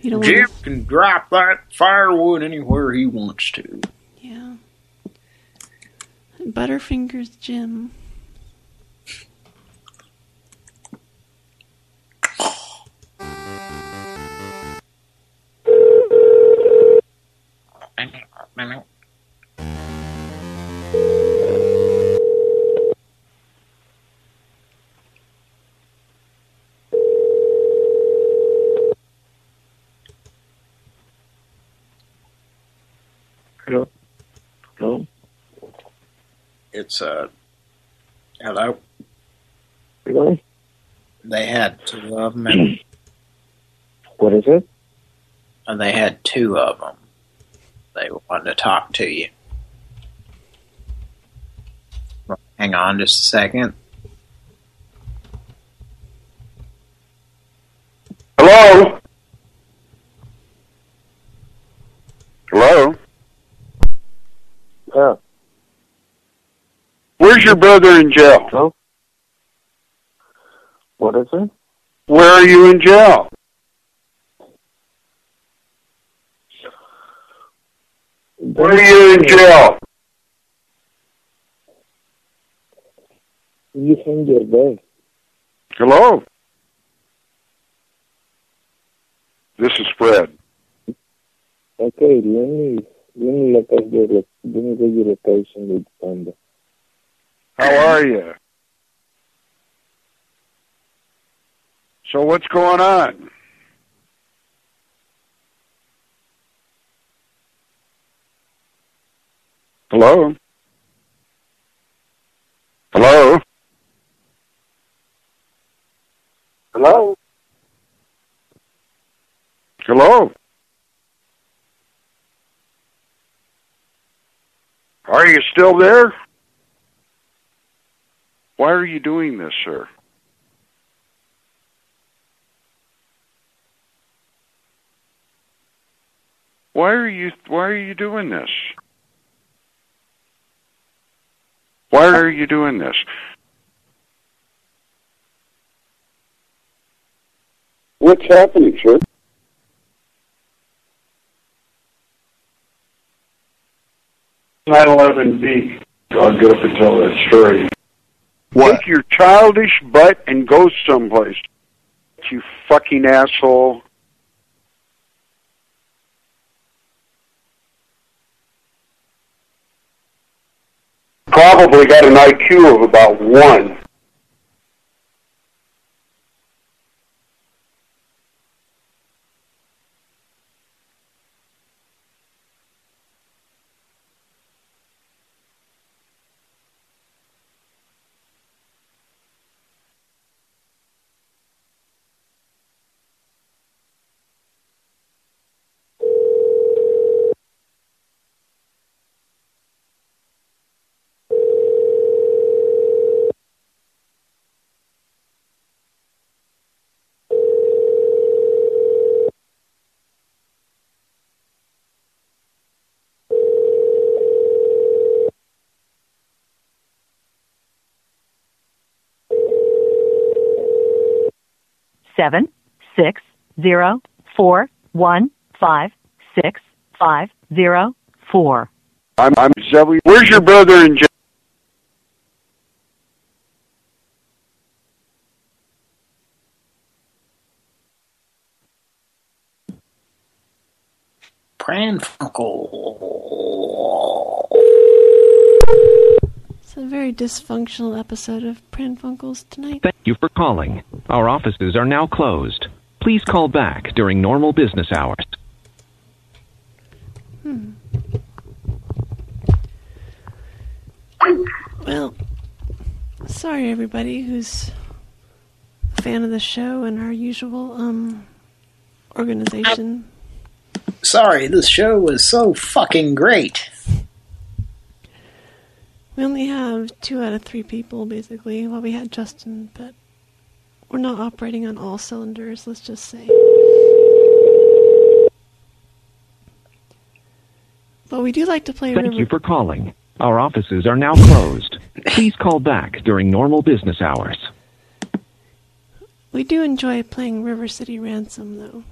Speaker 9: you, don't want Jim
Speaker 18: can drop that firewood anywhere he wants to.
Speaker 9: Yeah. Butterfingers Jim.
Speaker 18: It's, uh, hello?
Speaker 106: Hello?
Speaker 3: They had two of them. And, <clears throat>
Speaker 106: What is it?
Speaker 3: and they had two of them. They wanted to talk to you. Hang on just a second.
Speaker 107: Hello? Hello?
Speaker 106: Yeah.
Speaker 107: Where's your brother in jail?
Speaker 106: What is it?
Speaker 107: Where are you in jail? Where are you in jail?
Speaker 106: You send your bag.
Speaker 107: Hello? This is Fred.
Speaker 106: Okay, let me let me look at your let me get your location with Panda.
Speaker 107: How are you? So what's going on? Hello? Hello?
Speaker 106: Hello?
Speaker 107: Hello? Are you still there? Why are you doing this, sir? Why are you why are you doing this? Why are you doing this?
Speaker 106: What's happening, sir?
Speaker 107: Nine eleven B. I'll get up and tell that story. Take your childish butt and go someplace. You fucking asshole. Probably got an IQ of about one.
Speaker 101: Seven six zero four one five six five zero four.
Speaker 107: I'm, I'm Zoe. Where's your brother in jail?
Speaker 3: Pran Funkel.
Speaker 9: It's a very dysfunctional episode of Pran Funkels tonight.
Speaker 108: Thank you for calling. Our offices are now closed. Please call back during normal business hours.
Speaker 9: Hmm. Well, sorry everybody who's a fan of the show and our usual um organization.
Speaker 3: Sorry, this show was so fucking great.
Speaker 9: We only have two out of three people basically. Well, we had Justin, but we're not operating on all cylinders. Let's just say. But we do like to play.
Speaker 108: Thank
Speaker 9: River-
Speaker 108: you for calling. Our offices are now closed. Please call back during normal business hours.
Speaker 9: We do enjoy playing River City Ransom, though.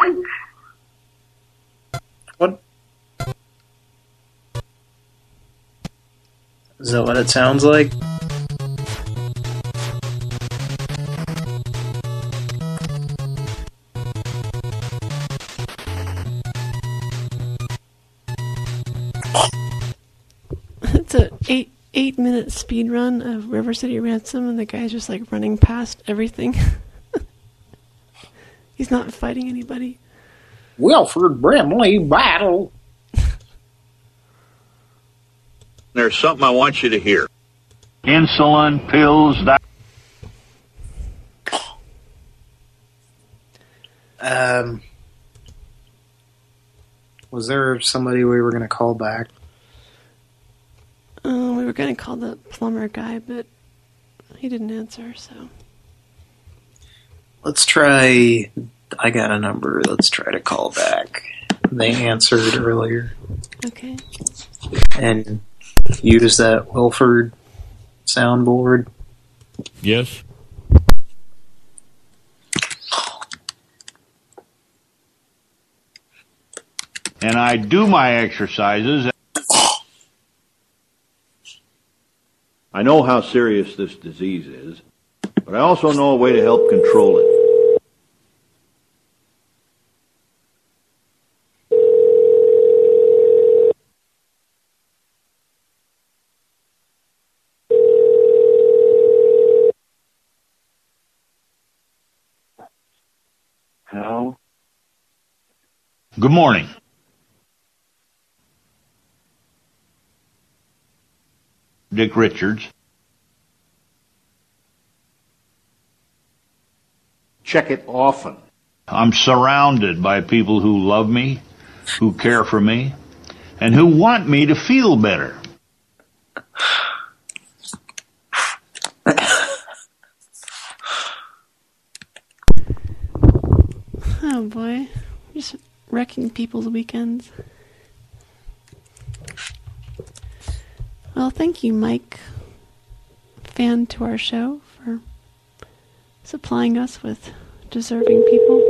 Speaker 9: <laughs>
Speaker 3: Is that what it sounds like?
Speaker 9: it's a eight eight minute speed run of River City Ransom, and the guy's just like running past everything. <laughs> He's not fighting anybody.
Speaker 18: Wilford Brimley battle.
Speaker 109: There's something I want you to hear.
Speaker 53: Insulin, pills, that.
Speaker 3: Um, was there somebody we were going to call back?
Speaker 9: Uh, we were going to call the plumber guy, but he didn't answer. So
Speaker 3: Let's try. I got a number. Let's try to call back. They answered earlier.
Speaker 9: okay.
Speaker 3: And use that Wilford soundboard.
Speaker 110: Yes.
Speaker 53: And I do my exercises.
Speaker 109: I know how serious this disease is, but I also know a way to help control it.
Speaker 53: Hello. Good morning. Dick Richards.
Speaker 109: Check it often.
Speaker 53: I'm surrounded by people who love me, who care for me, and who want me to feel better.
Speaker 9: Oh boy, just wrecking people's weekends. Well, thank you, Mike, fan to our show, for supplying us with deserving people.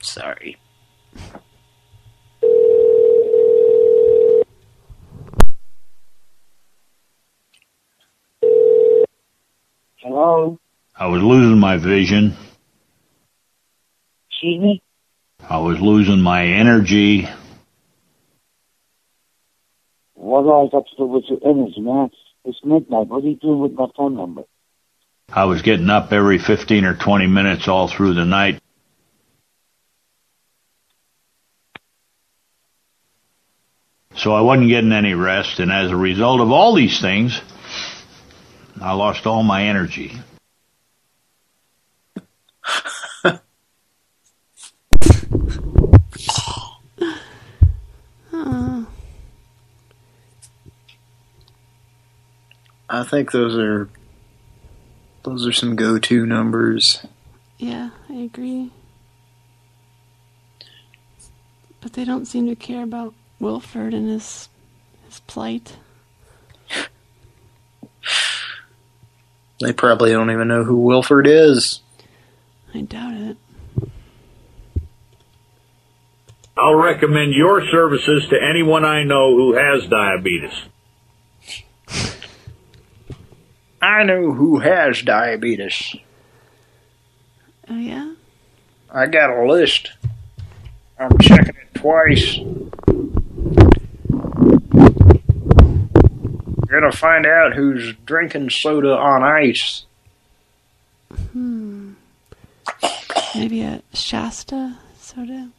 Speaker 3: Sorry.
Speaker 106: Hello?
Speaker 53: I was losing my vision.
Speaker 106: Excuse me?
Speaker 53: I was losing my energy.
Speaker 106: What do I got to do with your image, man? It's midnight. What are you doing with my phone number?
Speaker 53: I was getting up every 15 or 20 minutes all through the night. So I wasn't getting any rest, and as a result of all these things, I lost all my energy.
Speaker 3: I think those are those are some go-to numbers.
Speaker 9: yeah, I agree. But they don't seem to care about Wilford and his his plight.
Speaker 3: They probably don't even know who Wilford is.
Speaker 9: I doubt it.
Speaker 53: I'll recommend your services to anyone I know who has diabetes.
Speaker 18: I know who has diabetes.
Speaker 9: Oh yeah?
Speaker 18: I got a list. I'm checking it twice. Gonna find out who's drinking soda on ice.
Speaker 9: Hmm. Maybe a Shasta soda.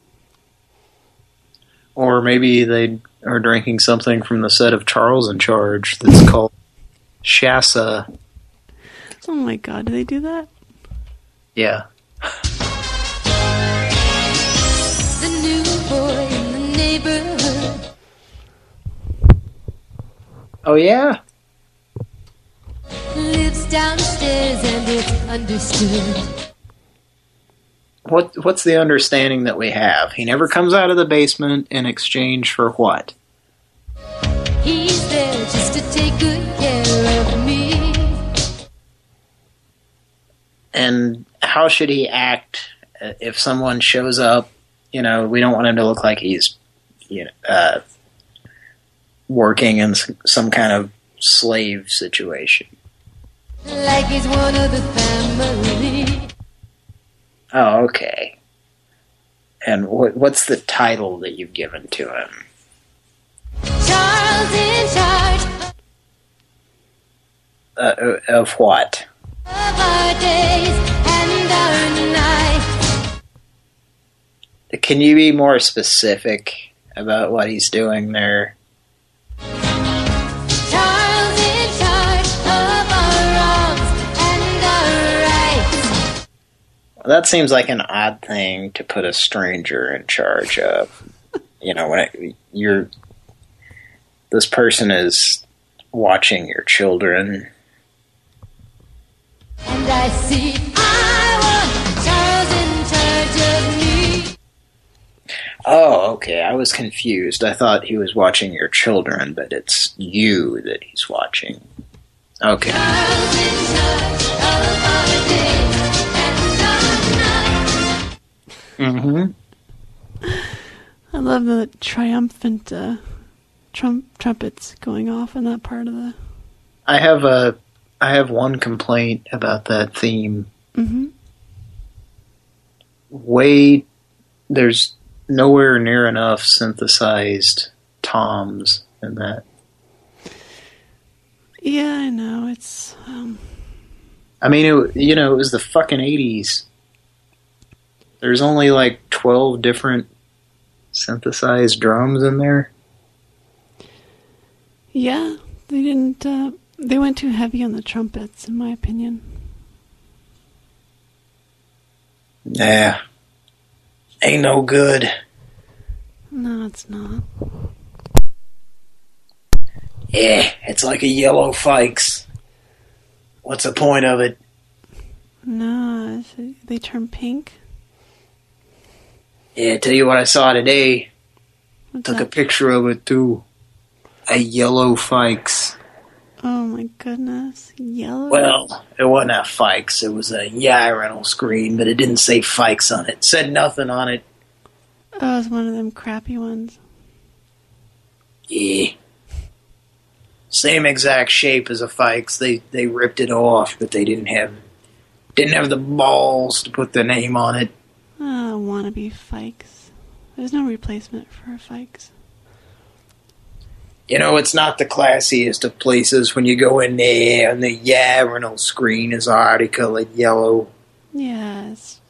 Speaker 3: Or maybe they are drinking something from the set of Charles in Charge that's <laughs> called Shasa.
Speaker 9: Oh my god, do they do that?
Speaker 3: Yeah.
Speaker 43: The new boy in the neighborhood.
Speaker 3: Oh yeah?
Speaker 43: Lives downstairs and it's understood.
Speaker 3: What what's the understanding that we have? He never comes out of the basement in exchange for what?
Speaker 43: He's there just to take good care of me.
Speaker 3: And how should he act uh, if someone shows up? You know, we don't want him to look like he's, you know, uh, working in some kind of slave situation.
Speaker 43: Like he's one of the family.
Speaker 3: Oh, okay. And what what's the title that you've given to him?
Speaker 43: Charles in charge
Speaker 3: Uh, of what?
Speaker 43: of our days and our nights.
Speaker 3: Can you be more specific about what he's doing there? That seems like an odd thing to put a stranger in charge of. You know, when it, you're this person is watching your children.
Speaker 43: And I see I want Charles in charge of me.
Speaker 3: Oh, okay. I was confused. I thought he was watching your children, but it's you that he's watching. Okay. Mm-hmm. <laughs>
Speaker 9: I love the triumphant uh, trump trumpets going off in that part of the.
Speaker 3: I have a I have one complaint about that theme.
Speaker 9: Mm-hmm.
Speaker 3: Way there's nowhere near enough synthesized toms in that.
Speaker 9: Yeah, I know. It's um,
Speaker 3: I mean, it, you know, it was the fucking 80s. There's only like 12 different synthesized drums in there.
Speaker 9: yeah. They didn't. Uh, they went too heavy on the trumpets, in my opinion.
Speaker 3: Nah. Ain't no good.
Speaker 9: No, it's not.
Speaker 3: Yeah, it's like a yellow fikes. What's the point of it?
Speaker 9: No, they turn pink.
Speaker 3: Yeah, tell you what I saw today.
Speaker 9: What's
Speaker 3: Took a picture of it too. A yellow fikes.
Speaker 9: Oh my goodness, yellow.
Speaker 3: Well, it wasn't a fikes. It was a yeah rental screen, but it didn't say fikes on it. It said nothing on it.
Speaker 9: oh, it was one of them crappy ones.
Speaker 3: Yeah. same exact shape as a Fikes. They they ripped it off, but they didn't have didn't have the balls to put the name on it.
Speaker 9: Uh, wannabe Fikes. There's no replacement for Fikes.
Speaker 3: You know, it's not the classiest of places when you go in there and the urinal screen is already colored yellow.
Speaker 9: Yeah, it's,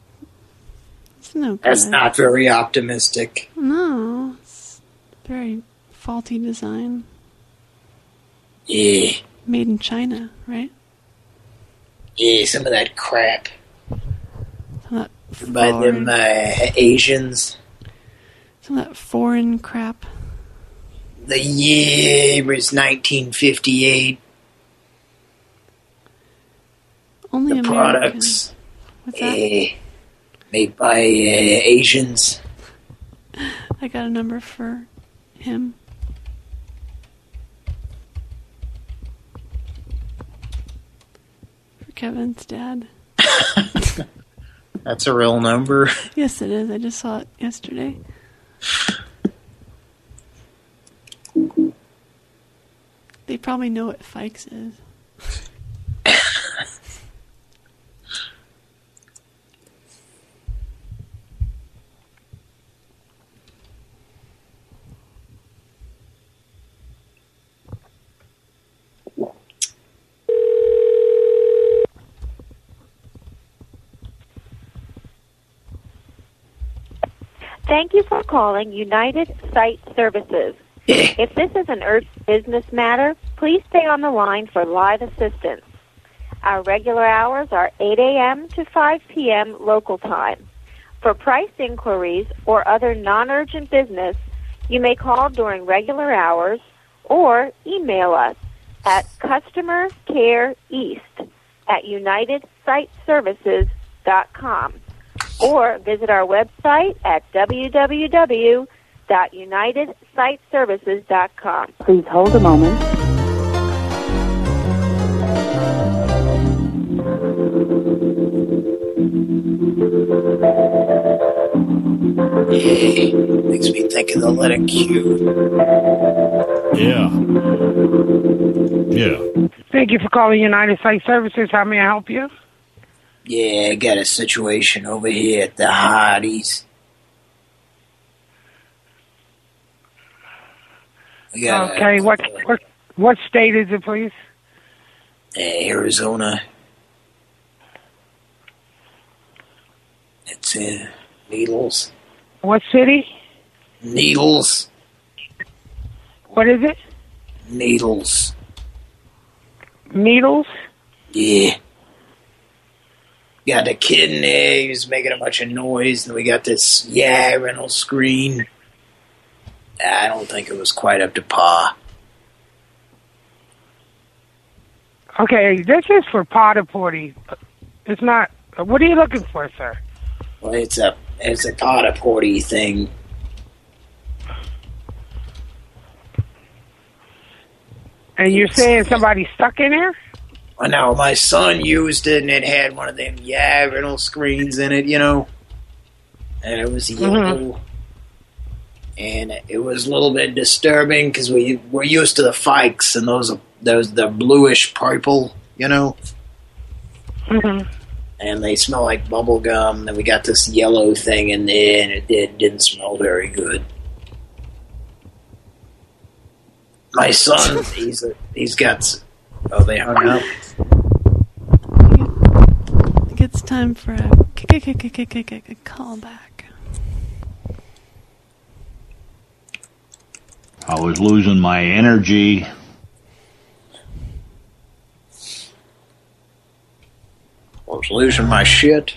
Speaker 9: it's no good.
Speaker 3: That's not very optimistic.
Speaker 9: No, it's very faulty design.
Speaker 3: Yeah,
Speaker 9: Made in China, right?
Speaker 3: yeah, some of that crap By them uh, Asians.
Speaker 9: some of that foreign crap.
Speaker 3: The year was 1958.
Speaker 9: Only
Speaker 3: the
Speaker 9: American.
Speaker 3: products
Speaker 9: What's that?
Speaker 3: eh, made by uh, Asians. <laughs>
Speaker 9: I got a number for him. For Kevin's dad. <laughs> <laughs>
Speaker 3: That's a real number. <laughs>
Speaker 9: Yes, it is. I just saw it yesterday. They probably know what Fikes is. <laughs>
Speaker 111: Thank you for calling United Site Services. if this is an urgent business matter, please stay on the line for live assistance. Our regular hours are 8 a.m. to 5 p.m. local time. For price inquiries or other non-urgent business, you may call during regular hours or email us at customer care east at unitedsiteservices.com or visit our website at www.unitedsiteservices.com.
Speaker 112: Please hold a moment.
Speaker 3: Makes me think of the letter Q.
Speaker 113: Yeah. Yeah.
Speaker 110: Thank you for calling United Site Services. How may I help you?
Speaker 3: Yeah, I got a situation over here at the Hardee's. A-
Speaker 110: Okay, what what what state is it, please?
Speaker 3: uh, Arizona. It's uh, Needles.
Speaker 110: What city?
Speaker 3: Needles.
Speaker 110: What is it?
Speaker 3: Needles.
Speaker 110: Needles?
Speaker 3: Yeah. Got the kid in there, he was making a bunch of noise, and we got this, yeah, rental screen. I don't think it was quite up to par.
Speaker 110: Okay, this is for Porta Potty. It's not. What are you looking for, sir?
Speaker 3: Well, it's a it's a Porta Potty thing.
Speaker 110: And you're saying somebody's stuck in there?
Speaker 3: Well, now my son used it, and it had one of them yeah screens in it, you know, and it was yellow, and it was a little bit disturbing because we we're used to the Fikes, and those those the bluish purple, you know,
Speaker 110: Mm-hmm.
Speaker 3: and they smell like bubble gum. Then we got this yellow thing in there, and it did, didn't smell very good. My son, <laughs> he's a, he's got. S- Oh, they hung up.
Speaker 9: I think it's time for a call back.
Speaker 53: I was losing my energy.
Speaker 3: I was losing my shit.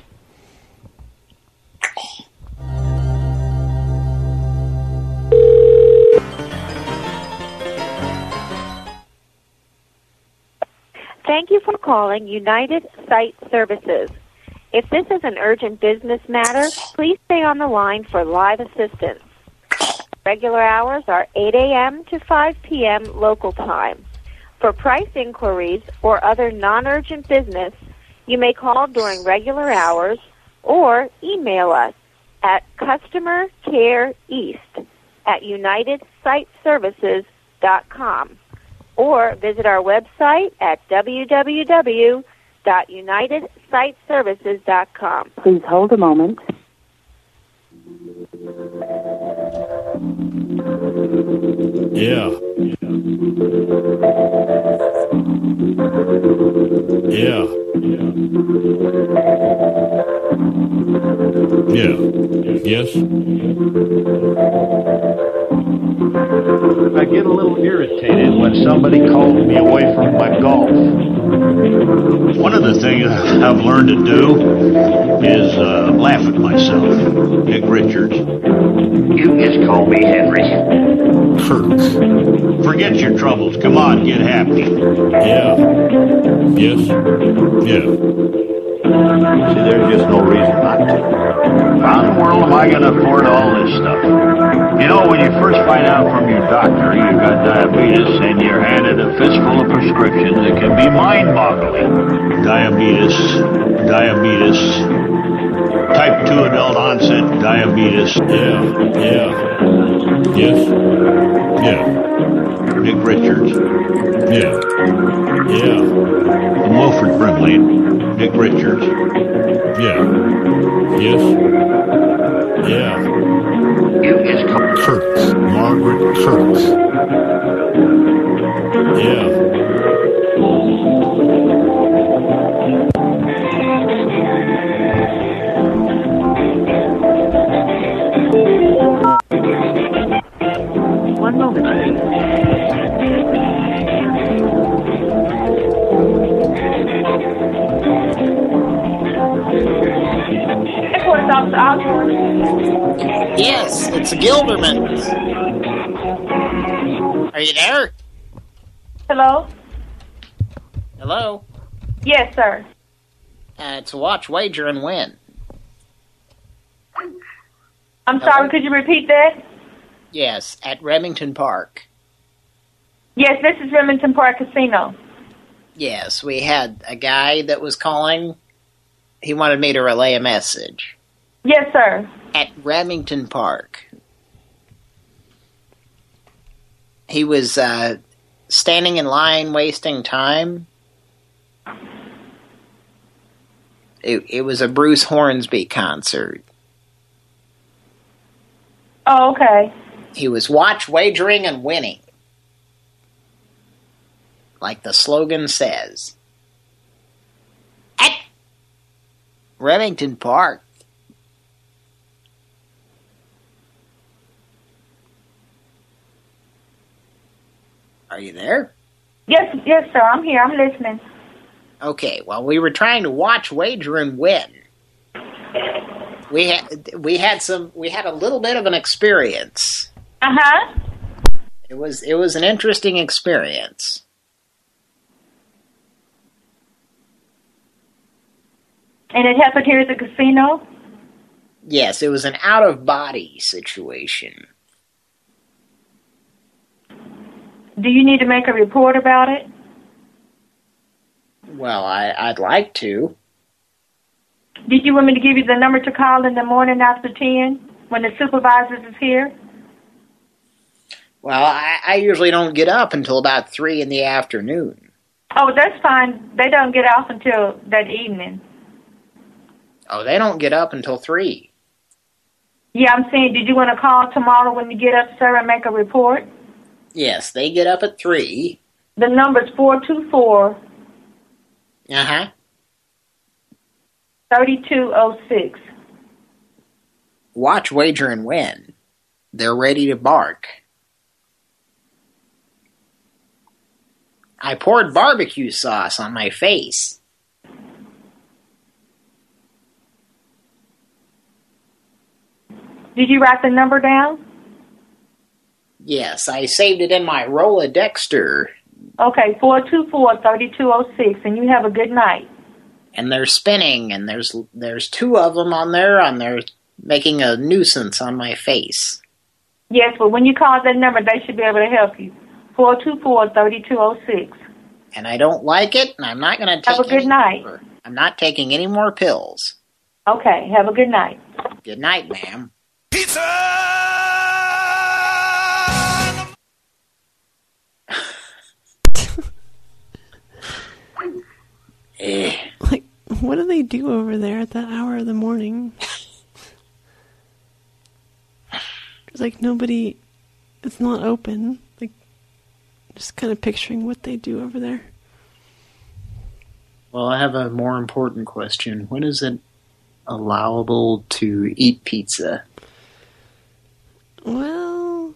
Speaker 111: Thank you for calling United Site Services. If this is an urgent business matter, please stay on the line for live assistance. Regular hours are 8 a.m. to 5 p.m. local time. For price inquiries or other non-urgent business, you may call during regular hours or email us at customer care east at unitedsiteservices.com
Speaker 76: or visit our website at www.unitedsiteservices.com.
Speaker 112: Please hold a moment.
Speaker 114: Yeah. Yeah. Yeah. Yes.
Speaker 115: I get a little irritated when somebody calls me away from my golf.
Speaker 53: One of the things I've learned to do is uh, laugh at myself. Nick Richards. You just call me Henry. Kirk. Forget your troubles. Come on, get happy.
Speaker 114: Yeah. Yes. Yeah.
Speaker 115: See, there's just no reason not to.
Speaker 53: How in the world am I going to afford all this stuff? You know, when you first find out from your doctor you've got diabetes and you're handed a fistful of prescriptions, it can be mind-boggling. Diabetes, diabetes, type 2 adult onset diabetes.
Speaker 114: Yeah. Yeah. Yes. Yeah.
Speaker 53: Nick Richards.
Speaker 114: Yeah. Yeah.
Speaker 53: Wilford Brimley. Nick Richards.
Speaker 114: Yeah. Yes. Yeah.
Speaker 53: You just
Speaker 114: Kurtz. Margaret Kurtz. Yeah.
Speaker 3: Yes, it's the Gildermans. Are you there?
Speaker 76: Hello?
Speaker 3: Hello?
Speaker 76: Yes, sir.
Speaker 3: Uh, to watch, wager, and win.
Speaker 76: I'm sorry, could you repeat that?
Speaker 3: Yes, at Remington Park.
Speaker 76: Yes, this is Remington Park Casino.
Speaker 3: Yes, we had a guy that was calling. He wanted me to relay a message.
Speaker 76: Yes, sir.
Speaker 3: At Remington Park. He was uh, standing in line wasting time. It, it was a Bruce Hornsby concert.
Speaker 76: Oh, okay.
Speaker 3: He was watch, wagering, and winning. Like the slogan says. At Remington Park. Are you there?
Speaker 76: Yes, yes, sir. I'm here. I'm listening.
Speaker 3: Okay, well, we were trying to watch, wager, and win. We had we had some we had a little bit of an experience.
Speaker 76: Uh huh.
Speaker 3: It was it was an interesting experience.
Speaker 76: And it happened here at the casino?
Speaker 3: Yes, it was an out of body situation.
Speaker 76: Do you need to make a report about it?
Speaker 3: Well, I, I'd like to.
Speaker 76: Did you want me to give you the number to call in the morning after 10 when the supervisor is here?
Speaker 3: Well, I, I usually don't get up until about three in the afternoon.
Speaker 76: Oh, that's fine. They don't get off until that evening.
Speaker 3: Oh, they don't get up until three.
Speaker 76: Yeah, I'm saying, did you want to call tomorrow when you get up, sir, and make a report?
Speaker 3: Yes, they get up at three.
Speaker 76: The number's 424
Speaker 3: Uh-huh.
Speaker 76: 3206.
Speaker 3: Watch, wager, and win. They're ready to bark. I poured barbecue sauce on my face.
Speaker 76: Did you write the number down?
Speaker 3: Yes, I saved it in my Rolodexter,
Speaker 76: Okay, 424 3206, and you have a good night.
Speaker 3: and they're spinning, and there's there's two of them on there, and they're making a nuisance on my face.
Speaker 76: Yes, but when you call that number, they should be able to help you. 424 3206.
Speaker 3: And I don't like it, and I'm not going to take
Speaker 76: Have a good night.
Speaker 3: more. I'm not taking any more pills.
Speaker 76: Okay, have a good night.
Speaker 3: Good night, ma'am. Eh. Eh.
Speaker 9: Like, what do they do over there at that hour of the morning? It's like nobody, it's not open. Like, just kind of picturing what they do over there.
Speaker 3: Well, I have a more important question. When is it allowable to eat pizza?
Speaker 9: Well,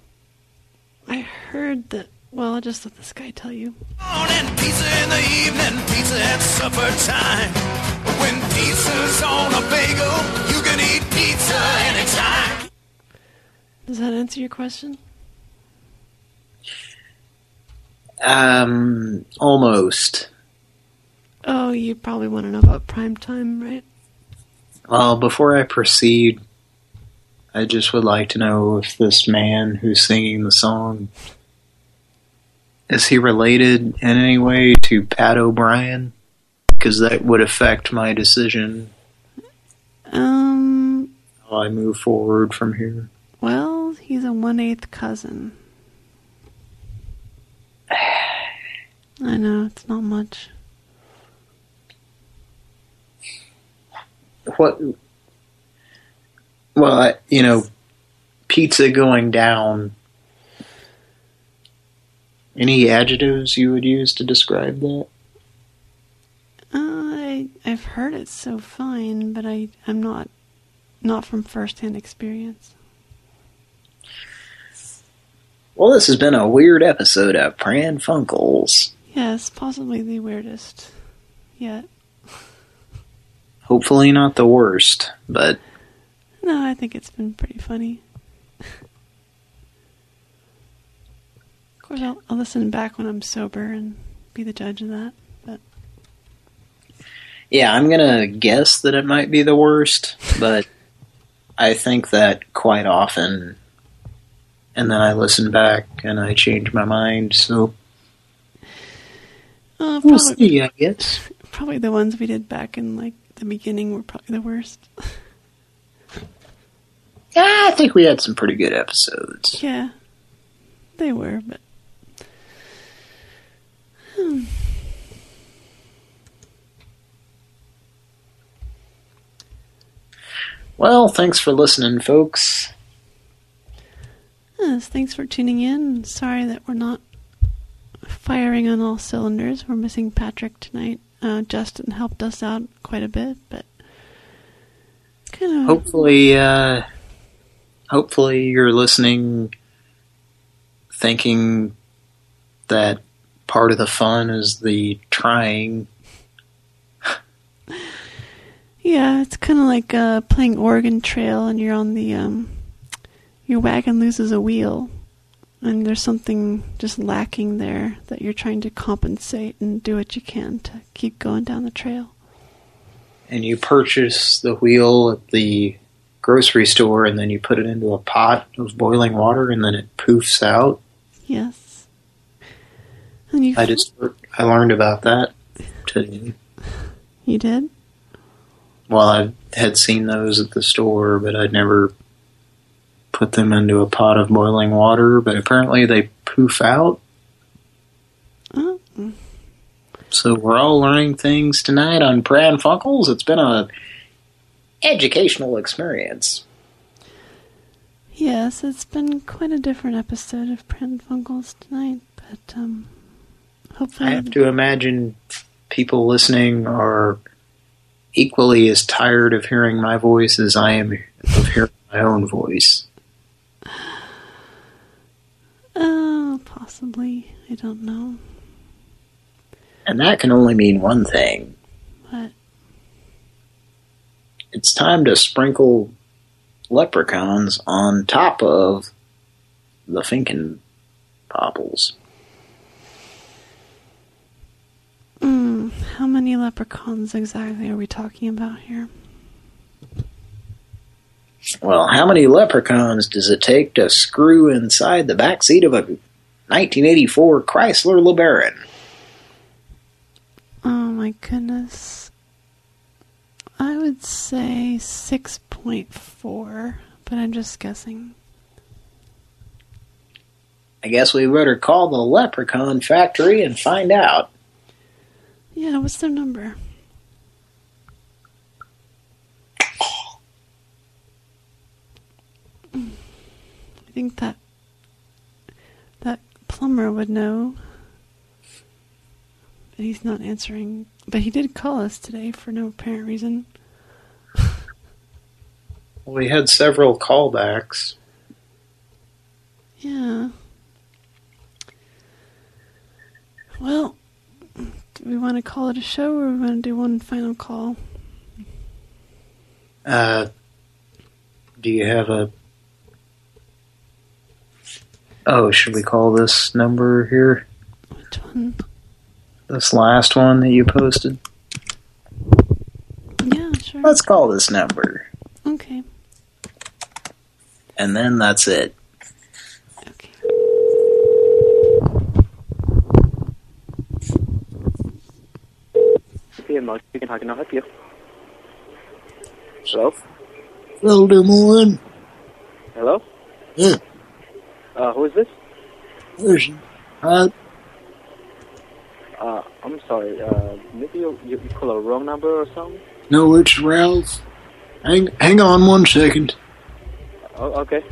Speaker 9: I heard that. Well, I'll just let this guy tell you.
Speaker 43: Pizza in the evening, pizza at supper time. When pizza's on a bagel, you can eat pizza anytime.
Speaker 9: Does that answer your question?
Speaker 3: Um, almost.
Speaker 9: Oh, you probably want to know about prime time, right?
Speaker 3: Well, before I proceed, I just would like to know if this man who's singing the song is he related in any way to Pat O'Brien? Because that would affect my decision
Speaker 9: Um,
Speaker 3: how I move forward from here.
Speaker 9: well, he's a one-eighth cousin. I know, it's not much.
Speaker 3: What? Well, I, you know, pizza going down. Any adjectives you would use to describe that?
Speaker 9: Uh, I, I've heard it's so fine, but I, I'm not, not from first-hand experience.
Speaker 3: Well, this has been a weird episode of Pran Funkels.
Speaker 9: Yes, possibly the weirdest yet.
Speaker 3: Hopefully not the worst, but
Speaker 9: No, I think it's been pretty funny. Course, I'll, I'll listen back when I'm sober and be the judge of that. But
Speaker 3: yeah, I'm gonna guess that it might be the worst, <laughs> but I think that quite often, and then I listen back and I change my mind, so
Speaker 9: uh,
Speaker 3: we'll
Speaker 9: probably,
Speaker 3: see, I guess.
Speaker 9: probably the ones we did back in like the beginning were probably the worst. <laughs>
Speaker 3: Yeah, I think we had some pretty good episodes.
Speaker 9: yeah, they were, but. Hmm.
Speaker 3: Well, thanks for listening, folks.
Speaker 9: Yes, thanks for tuning in. Sorry that we're not firing on all cylinders. We're missing Patrick tonight. Uh, Justin helped us out quite a bit, but kind of
Speaker 3: Hopefully, uh, hopefully you're listening thinking that part of the fun is the trying.
Speaker 9: Yeah, it's kind of like uh, playing Oregon Trail, and you're on the um, your wagon loses a wheel, and there's something just lacking there that you're trying to compensate and do what you can to keep going down the trail.
Speaker 3: and you purchase the wheel at the grocery store and then you put it into a pot of boiling water and then it poofs out.
Speaker 9: Yes.
Speaker 3: I just I learned about that today.
Speaker 9: you did?
Speaker 3: Well, I had seen those at the store, but I'd never put them into a pot of boiling water. But apparently they poof out.
Speaker 9: Oh.
Speaker 3: So we're all learning things tonight on Pran Funkels. It's been a educational experience.
Speaker 9: Yes, it's been quite a different episode of Pran Funkels tonight, but um, hopefully
Speaker 3: I have to imagine people listening are equally as tired of hearing my voice as I am of hearing my own voice.
Speaker 9: Oh, possibly. I don't know.
Speaker 3: And that can only mean one thing.
Speaker 9: What?
Speaker 3: It's time to sprinkle leprechauns on top of the Finken popples.
Speaker 9: How many leprechauns exactly are we talking about here?
Speaker 3: Well, how many leprechauns does it take to screw inside the back seat of a 1984 Chrysler LeBaron?
Speaker 9: Oh my goodness. I would say 6.4, but I'm just guessing.
Speaker 3: I guess we better call the leprechaun factory and find out.
Speaker 9: Yeah, what's their number? Mm. I think that that plumber would know. But he's not answering. But he did call us today for no apparent reason.
Speaker 3: we had several callbacks.
Speaker 9: Yeah. Well, do we want to call it a show or we want to do one final call?
Speaker 3: Uh, do you have a... Oh, should we call this number here?
Speaker 9: Which one?
Speaker 3: This last one that you posted?
Speaker 9: Yeah, sure.
Speaker 3: Let's call this number.
Speaker 9: Okay.
Speaker 3: And then that's it.
Speaker 116: CMO speaking. How can I help you? Hello?
Speaker 18: Elder Moore.
Speaker 116: Hello?
Speaker 18: Yeah.
Speaker 116: Uh, who is this?
Speaker 18: Listen, I,
Speaker 116: Uh, I'm sorry. Uh, maybe you, you you call a wrong number or something?
Speaker 18: no, it's Ralph. Hang, hang on one second.
Speaker 116: Oh, okay.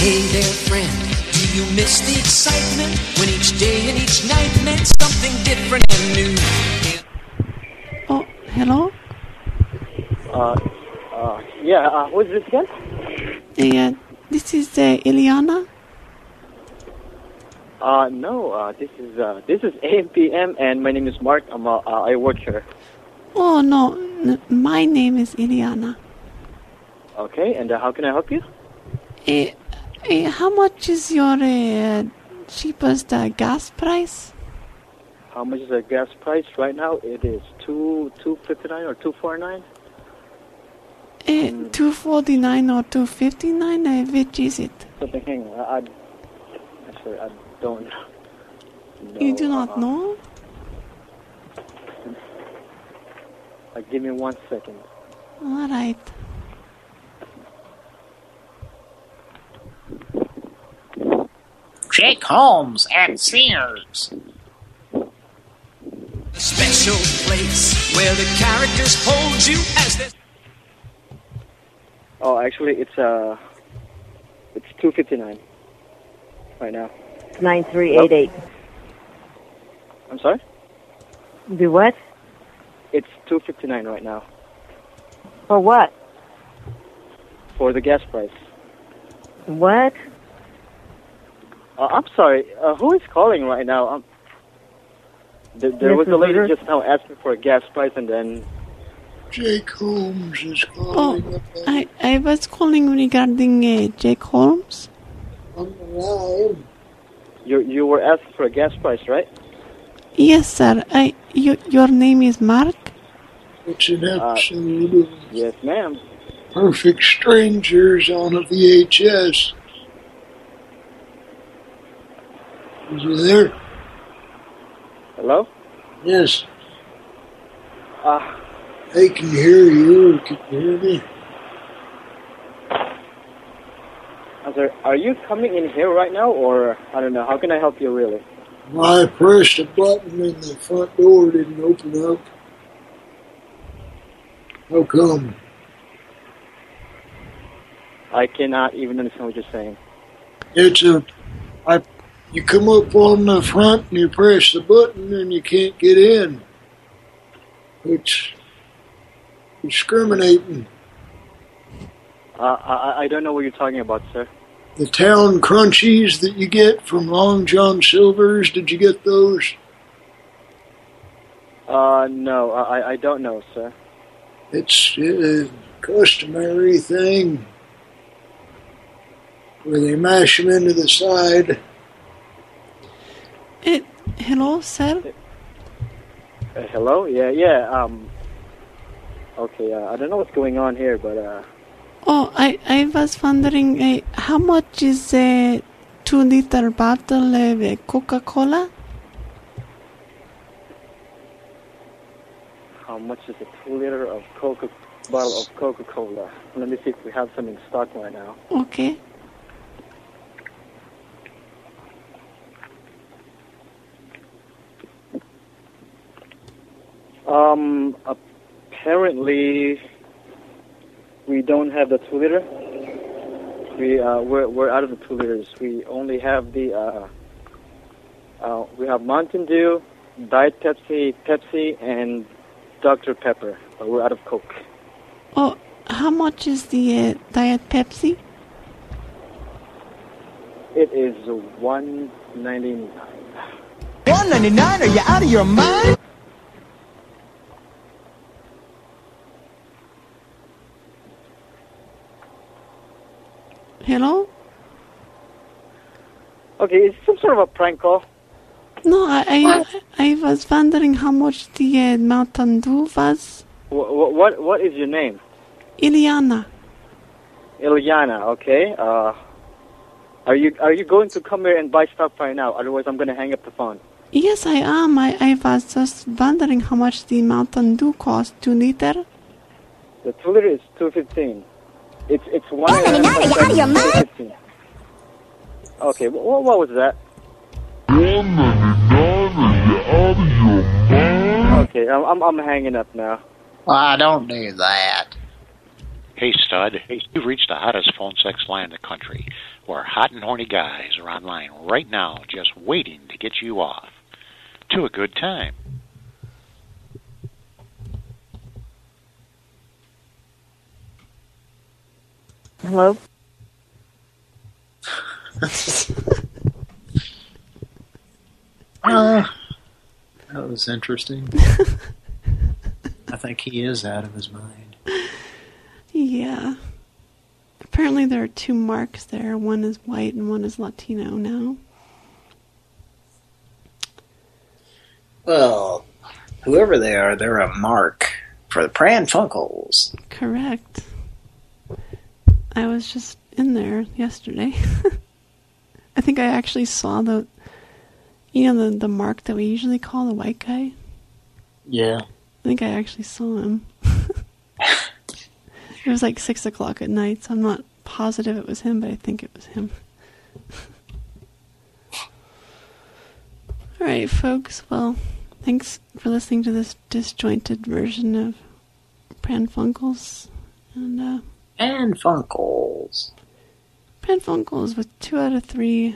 Speaker 43: Hey there, friend. Do you miss the excitement when each day and each night meant something different and new?
Speaker 9: Oh, hello?
Speaker 116: Uh, uh, yeah. Uh, who is this again?
Speaker 9: Yeah, this is uh, Ileana.
Speaker 116: Uh, no. Uh, this is uh, this is AMPM, and my name is Mark. I'm uh, uh, I work here.
Speaker 9: Oh, no. n- My name is Ileana.
Speaker 116: Okay. And uh, how can I help you?
Speaker 9: Eh, how much is your uh, cheapest uh, gas price?
Speaker 116: How much is the gas price right now? It is two two fifty nine or two four nine.
Speaker 9: Eh, 249 or 259? Uh, which is it?
Speaker 116: Something. Hang on. I, I actually I don't. know.
Speaker 9: you do not
Speaker 116: uh-uh.
Speaker 9: know?
Speaker 116: Uh, give me one second.
Speaker 9: All right.
Speaker 117: Jake Holmes at Sears.
Speaker 43: A special place where the characters hold you as they
Speaker 116: Oh, actually, it's uh, it's two fifty nine right now.
Speaker 104: 9388.
Speaker 116: I'm sorry.
Speaker 104: Do what?
Speaker 116: It's two fifty nine right now
Speaker 104: For what?
Speaker 116: for the gas price.
Speaker 104: What?
Speaker 116: Uh, I'm sorry. Uh, who is calling right now? Um, th- there
Speaker 104: This
Speaker 116: was a lady
Speaker 104: Rivers.
Speaker 116: just now asking for a gas price, and then
Speaker 18: Jake Holmes is calling.
Speaker 9: Oh,
Speaker 18: calling.
Speaker 9: I, I was calling regarding uh, Jake Holmes.
Speaker 116: you you were asking for a gas price, right?
Speaker 9: Yes, sir. I, you, your name is Mark?
Speaker 18: It's an
Speaker 116: Uh,
Speaker 18: episode of
Speaker 116: Yes, ma'am.
Speaker 18: Perfect Strangers on a VHS. Is he there?
Speaker 116: Hello.
Speaker 18: Yes.
Speaker 116: Uh,
Speaker 18: I can hear you. Can you hear me?
Speaker 116: I'm. Are you coming in here right now, or I don't know? How can I help you, really?
Speaker 18: I pressed a button and the front door didn't open up. How come?
Speaker 116: I cannot even understand what you're saying.
Speaker 18: It's a, you come up on the front and you press the button and you can't get in. It's discriminating.
Speaker 116: Uh, I I don't know what you're talking about, sir.
Speaker 18: The town crunchies that you get from Long John Silver's, did you get those?
Speaker 116: Uh, no, I I don't know, sir.
Speaker 18: It's a customary thing where they mash them into the side.
Speaker 9: Eh, hello, sir?
Speaker 116: Uh, hello? Yeah, yeah. Um. Okay. Uh, I don't know what's going on here, but uh,
Speaker 9: Oh, I, I was wondering uh, how much is a two liter bottle of uh, Coca Cola?
Speaker 116: how much is a two liter of Coca? bottle of Coca-Cola. Let me see if we have some in stock right now.
Speaker 9: Okay.
Speaker 116: Um, apparently, we don't have the two liter. We uh, we're we're out of the two liters. We only have the uh, uh, we have Mountain Dew, Diet Pepsi, Pepsi, and Dr Pepper. But we're out of Coke.
Speaker 9: Oh, how much is the uh, Diet Pepsi?
Speaker 116: It is one ninety nine.
Speaker 43: One ninety nine? Are you out of your mind?
Speaker 9: Hello?
Speaker 116: Okay, is some sort of a prank call?
Speaker 9: No, I I, I was wondering how much the uh, Mountain Dew was.
Speaker 116: What what what is your name?
Speaker 9: Iliana.
Speaker 116: Iliana, Okay. Uh, are you are you going to come here and buy stuff right now? Otherwise, I'm gonna hang up the phone.
Speaker 9: Yes, I am. I, I was just wondering how much the Mountain Dew cost, two liter.
Speaker 116: The two liter is two fifteen. It's it's one.
Speaker 43: One ninety nine. Are you out of your mind?
Speaker 116: Okay. What what was that? Okay, I'm I'm, I'm hanging up now.
Speaker 3: I don't do that.
Speaker 118: Hey, stud. Hey, you've reached the hottest phone sex line in the country, where hot and horny guys are online right now just waiting to get you off. To a good time.
Speaker 104: Hello?
Speaker 3: Uh, <laughs> that was interesting. I think he is out of his mind.
Speaker 9: Yeah. Apparently there are two marks there. One is white and one is Latino now.
Speaker 3: Well, whoever they are, they're a mark for the Pran Funkels.
Speaker 9: Correct. I was just in there yesterday. <laughs> I think I actually saw the, you know, the the mark that we usually call the white guy.
Speaker 3: Yeah.
Speaker 9: I think I actually saw him. <laughs> it was like six o'clock at night, so I'm not positive it was him, but I think it was him. <laughs> All right, folks. Well, thanks for listening to this disjointed version of Pran Funkels, and uh,
Speaker 3: And Funkels.
Speaker 9: Pran Funkels with two out of three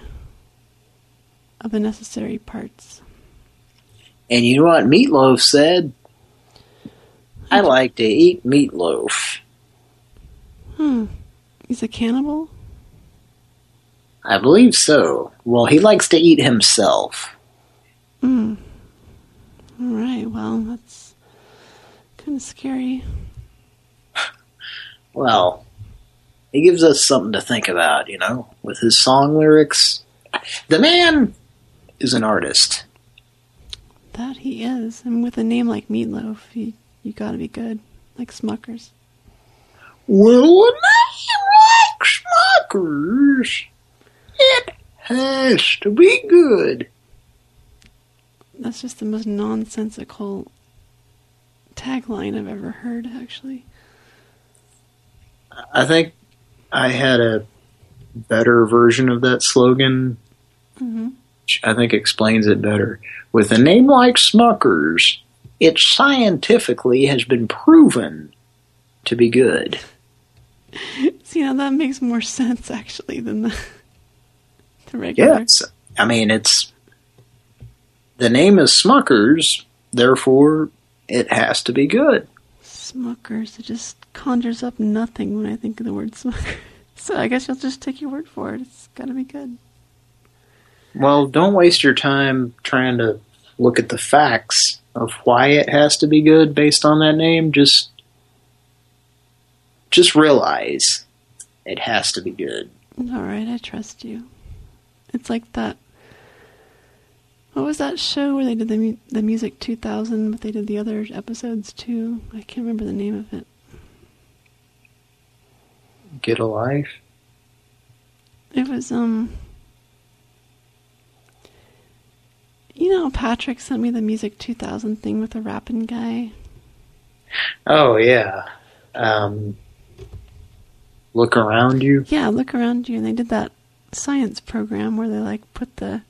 Speaker 9: of the necessary parts.
Speaker 3: And you know what Meatloaf said? I like to eat meatloaf.
Speaker 9: Hmm. He's a cannibal.
Speaker 3: I believe so. Well, he likes to eat himself.
Speaker 9: Hmm. All right. Well, that's kind of scary.
Speaker 3: Well, he gives us something to think about, you know, with his song lyrics. The man is an artist.
Speaker 9: That he is, and with a name like Meatloaf, you you gotta be good, like Smuckers.
Speaker 18: Well, a name like Smuckers, it has to be good.
Speaker 9: That's just the most nonsensical tagline I've ever heard, actually.
Speaker 3: I think I had a better version of that slogan,
Speaker 9: Mm-hmm.
Speaker 3: which I think explains it better. With a name like Smuckers, it scientifically has been proven to be good. <laughs>
Speaker 9: See, now that makes more sense, actually, than the, <laughs> the regular.
Speaker 3: Yes. I mean, it's... The name is Smuckers, therefore it has to be good.
Speaker 9: Smuckers. It just conjures up nothing when I think of the word Smuckers. <laughs> So I guess you'll just take your word for it. It's gotta be good.
Speaker 3: Well, don't waste your time trying to look at the facts of why it has to be good based on that name. Just, just realize it has to be good.
Speaker 9: All right, I trust you. It's like that. What was that show where they did the mu- the music 2000, but they did the other episodes too? I can't remember the name of it.
Speaker 3: Get a life.
Speaker 9: It was um. You know, Patrick sent me the music 2000 thing with the rapping guy.
Speaker 3: Oh yeah, Um, look around you.
Speaker 9: Yeah, look around you. And they did that science program where they like put the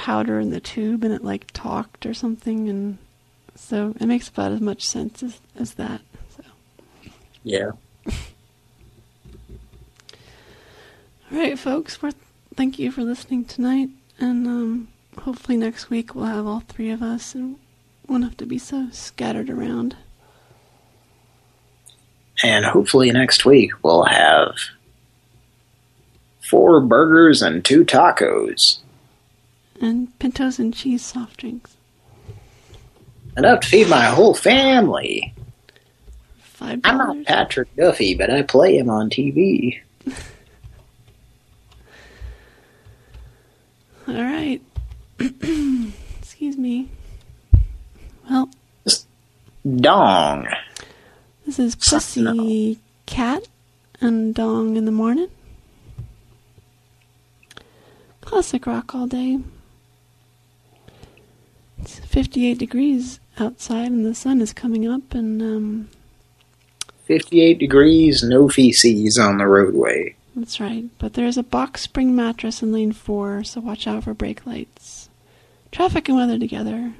Speaker 9: powder in the tube and it like talked or something, and so it makes about as much sense as as that. So,
Speaker 3: Yeah.
Speaker 9: all right, folks. We're, thank you for listening tonight, and um, hopefully next week we'll have all three of us and won't have to be so scattered around.
Speaker 3: And hopefully next week we'll have four burgers and two tacos.
Speaker 9: And pintos and cheese soft drinks.
Speaker 3: Enough to feed my whole family.
Speaker 9: Five
Speaker 3: I'm not Patrick Duffy, but I play him on TV. <laughs>
Speaker 9: All right. <clears throat> Excuse me. Well,
Speaker 3: Dong.
Speaker 9: this is Pussy Cat and Dong in the morning. Classic rock all day. It's 58 degrees outside and the sun is coming up and um,
Speaker 3: 58 degrees, no feces on the roadway.
Speaker 9: that's right. But there's a box spring mattress in lane 4, so watch out for brake lights. Traffic and weather together.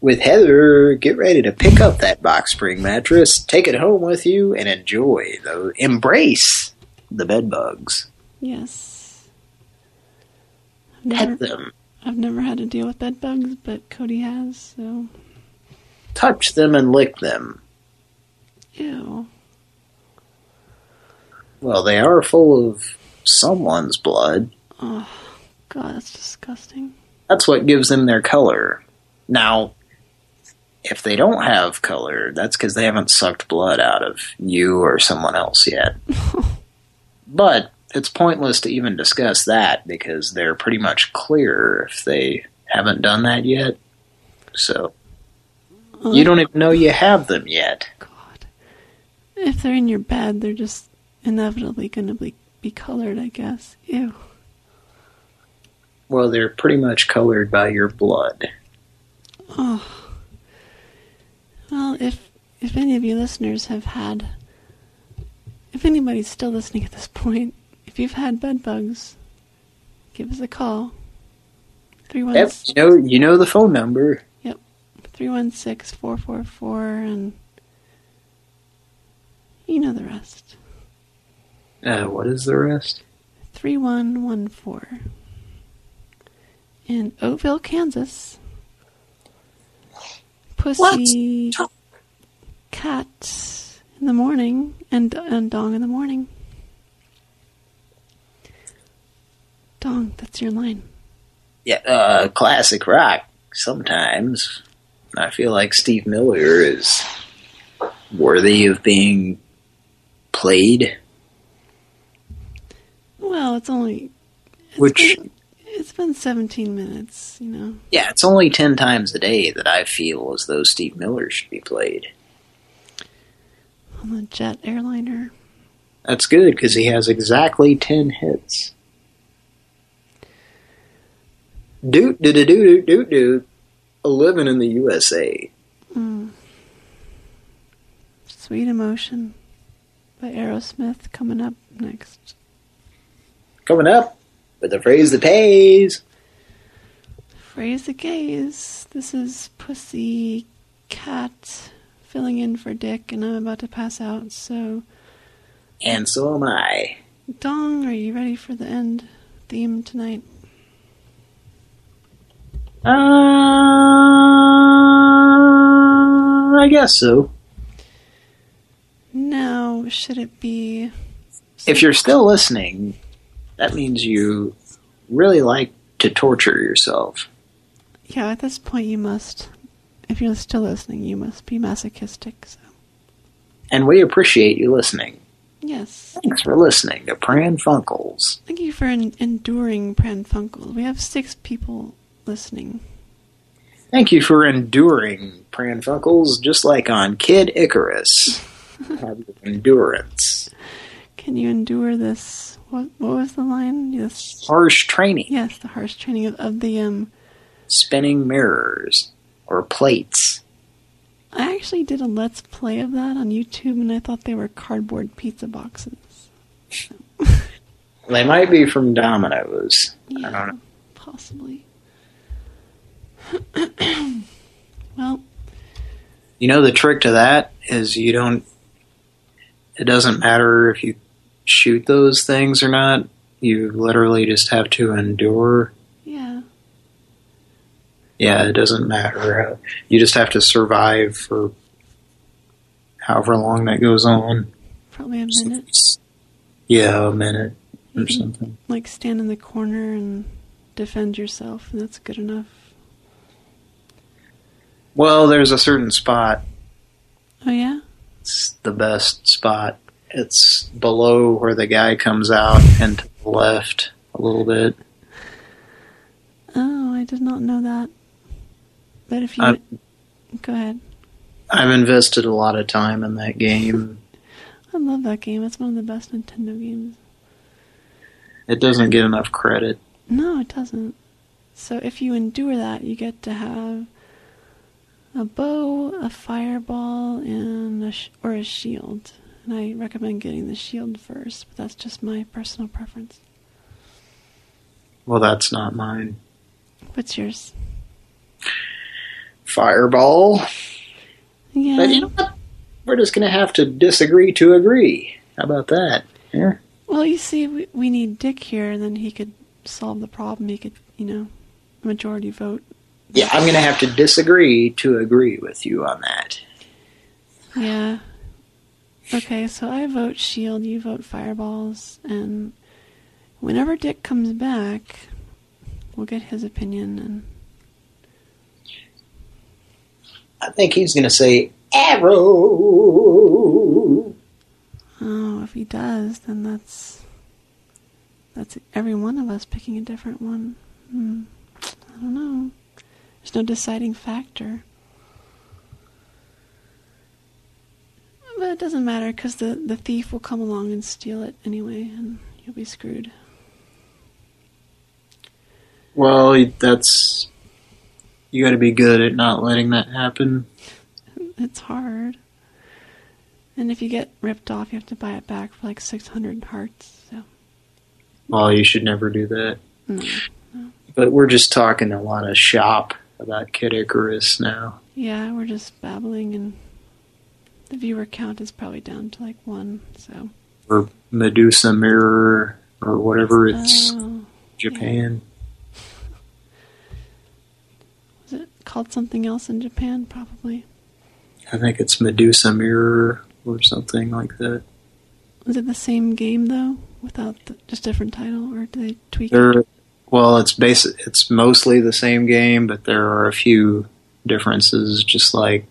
Speaker 3: With Heather, get ready to pick up that box spring mattress, take it home with you, and enjoy the embrace the bed bugs.
Speaker 9: Yes. I've
Speaker 3: Pet them,
Speaker 9: I've never had to deal with bed bugs, but Cody has, so
Speaker 3: touch them, and lick them.
Speaker 9: ew.
Speaker 3: Well, they are full of someone's blood.
Speaker 9: Oh, God, that's disgusting.
Speaker 3: That's what gives them their color. Now, if they don't have color, that's because they haven't sucked blood out of you or someone else yet. <laughs> but it's pointless to even discuss that because they're pretty much clear if they haven't done that yet. So, you don't even know you have them yet. God.
Speaker 9: If they're in your bed, they're just inevitably going to be, be colored, I guess. Ew.
Speaker 3: Well, they're pretty much colored by your blood.
Speaker 9: Oh. Well, if if any of you listeners have had, if anybody's still listening at this point, if you've had bed bugs, give us a call. Three one
Speaker 3: Yep, you know, you know the phone number.
Speaker 9: Yep. Three one six four four four, and you know the rest.
Speaker 3: Uh, what is the rest?
Speaker 9: Three one one four. In Oakville, Kansas. Pussy cat in the morning and and dong in the morning. Dong, that's your line.
Speaker 3: Yeah, uh, classic rock. Sometimes I feel like Steve Miller is worthy of being played.
Speaker 9: Well, it's only
Speaker 3: Which,
Speaker 9: it's been 17 minutes, you know.
Speaker 3: yeah, it's only ten times a day that I feel as though Steve Miller should be played.
Speaker 9: On the jet airliner.
Speaker 3: That's good because he has exactly ten hits. Doot doot doot doot doot doot. Living in the USA.
Speaker 9: Mm. Sweet Emotion by Aerosmith coming up next.
Speaker 3: Coming up with the phrase that pays.
Speaker 9: Phrase the gaze. This is Pussy Cat filling in for Dick, and I'm about to pass out, so.
Speaker 3: And so am I.
Speaker 9: Dong, are you ready for the end theme tonight?
Speaker 3: Uh, I guess so.
Speaker 9: Now, should it be.
Speaker 3: If you're still listening, that means you really like to torture yourself.
Speaker 9: Yeah, at this point, you must. If you're still listening, you must be masochistic, so.
Speaker 3: And we appreciate you listening.
Speaker 9: Yes.
Speaker 3: Thanks for listening to Pran Funkels.
Speaker 9: Thank you for en- enduring Pran Funkel. We have six people listening.
Speaker 3: Thank you for enduring Pran Funkels, just like on Kid Icarus. <laughs> Endurance.
Speaker 9: Can you endure this? What What was the line? Yes.
Speaker 3: Harsh training.
Speaker 9: Yes, the harsh training of, of the um
Speaker 3: Spinning mirrors. Or plates.
Speaker 9: I actually did a let's play of that on YouTube, and I thought they were cardboard pizza boxes. <laughs>
Speaker 3: They might be from Domino's. I
Speaker 9: Yeah,
Speaker 3: don't know.
Speaker 9: possibly. <coughs> well,
Speaker 3: You know, the trick to that is you don't. It doesn't matter if you shoot those things or not. You literally just have to endure.
Speaker 9: yeah.
Speaker 3: Yeah, it doesn't matter. You just have to survive for however long that goes on.
Speaker 9: Probably a minute.
Speaker 3: Yeah, a minute or something.
Speaker 9: Like stand in the corner and defend yourself, and that's good enough.
Speaker 3: Well, there's a certain spot.
Speaker 9: Oh yeah.
Speaker 3: It's the best spot. It's below where the guy comes out and to the left a little bit.
Speaker 9: Oh, I did not know that. But if you
Speaker 3: I-
Speaker 9: go ahead,
Speaker 3: I've invested a lot of time in that game.
Speaker 9: I love that game. It's one of the best Nintendo games.
Speaker 3: It doesn't get enough credit.
Speaker 9: No, it doesn't. So if you endure that, you get to have a bow, a fireball, and a sh- or a shield. And I recommend getting the shield first, but that's just my personal preference.
Speaker 3: Well, that's not mine.
Speaker 9: What's yours?
Speaker 3: Fireball.
Speaker 9: Yeah.
Speaker 3: But you know what? We're just going to have to disagree to agree. How about that? Yeah.
Speaker 9: Well, you see, we, we need Dick here, and then he could solve the problem. He could, you know, majority vote.
Speaker 3: Yeah, I'm going to have to disagree to agree with you on that.
Speaker 9: Yeah. Okay, so I vote shield, you vote fireballs, and whenever Dick comes back, we'll get his opinion. And
Speaker 3: I think he's going to say arrow.
Speaker 9: oh, if he does, then that's that's every one of us picking a different one. Hmm. I don't know. There's no deciding factor. But it doesn't matter because the, the thief will come along and steal it anyway, and you'll be screwed.
Speaker 3: Well, that's you got to be good at not letting that happen.
Speaker 9: It's hard. And if you get ripped off, you have to buy it back for like 600 hearts. So,
Speaker 3: Well, you should never do that.
Speaker 9: no.
Speaker 3: But we're just talking a lot of shop about Kid Icarus now.
Speaker 9: Yeah, we're just babbling, and the viewer count is probably down to like one. So,
Speaker 3: Or Medusa Mirror or whatever oh, it's
Speaker 9: Oh,
Speaker 3: Japan.
Speaker 9: is it called something else in Japan? Probably.
Speaker 3: I think it's Medusa Mirror or something like that.
Speaker 9: Was it the same game though, without the, just different title, or do they tweak it?
Speaker 3: There, well, it's basic. It's mostly the same game, but there are a few differences. Just like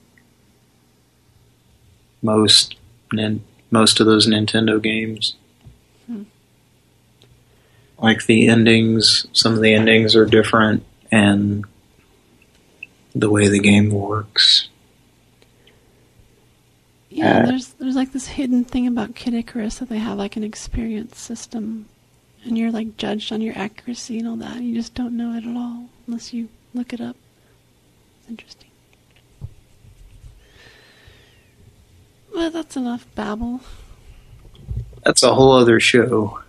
Speaker 3: most nin, most of those Nintendo games,
Speaker 9: Hmm.
Speaker 3: like the endings. Some of the endings are different, and the way the game works.
Speaker 9: Yeah,
Speaker 3: Uh,
Speaker 9: there's there's like this hidden thing about Kid Icarus that they have like an experience system, and you're like judged on your accuracy and all that. You just don't know it at all unless you look it up. It's interesting. Well, that's enough babble.
Speaker 3: That's a whole other show.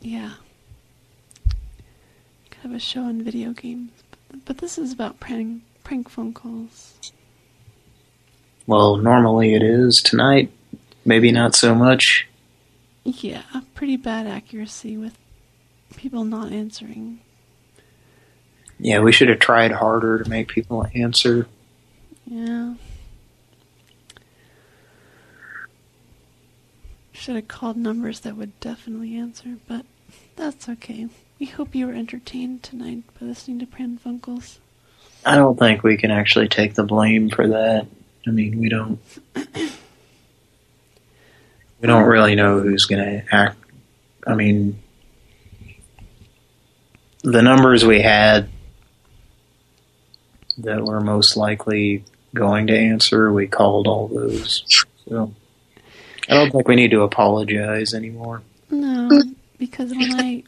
Speaker 9: Yeah. Could have a show on video games, but, but this is about prank prank phone calls.
Speaker 3: Well, normally it is. Tonight, maybe not so much.
Speaker 9: Yeah, pretty bad accuracy with people not answering.
Speaker 3: Yeah, we should have tried harder to make people answer.
Speaker 9: Yeah. Should have called numbers that would definitely answer, but that's okay. We hope you were entertained tonight by listening to Pran Funkels.
Speaker 3: I don't think we can actually take the blame for that. I mean, we don't. <coughs> We don't really know who's going to act. I mean, the numbers we had that were most likely going to answer, we called all those. So I don't think we need to apologize anymore.
Speaker 9: No, because when I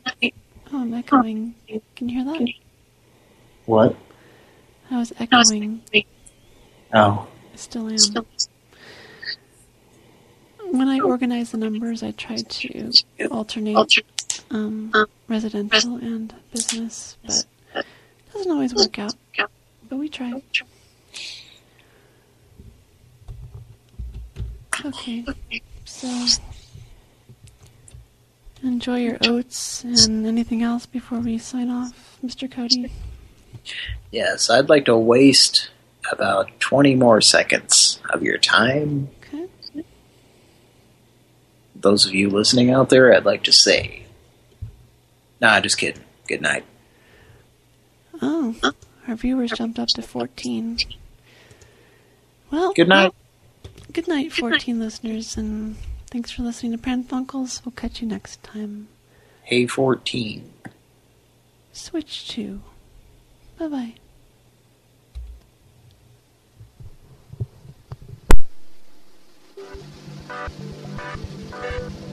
Speaker 9: oh I'm echoing. Can you hear that?
Speaker 3: What?
Speaker 9: I was echoing.
Speaker 3: Oh,
Speaker 9: I still am. When I organize the numbers, I try to alternate um, residential and business, but it doesn't always work out. But we try. Okay, so enjoy your oats and anything else before we sign off, Mr. Cody.
Speaker 3: Yes, I'd like to waste about 20 more seconds of your time.
Speaker 9: Okay.
Speaker 3: Those of you listening out there, I'd like to say, nah, just kidding. Good night.
Speaker 9: Oh, our viewers jumped up to 14. Well,
Speaker 3: Good night.
Speaker 9: Good night, 14 listeners, and thanks for listening to Pran Funkels. We'll catch you next time.
Speaker 3: Hey, 14.
Speaker 9: Switch to. Bye bye.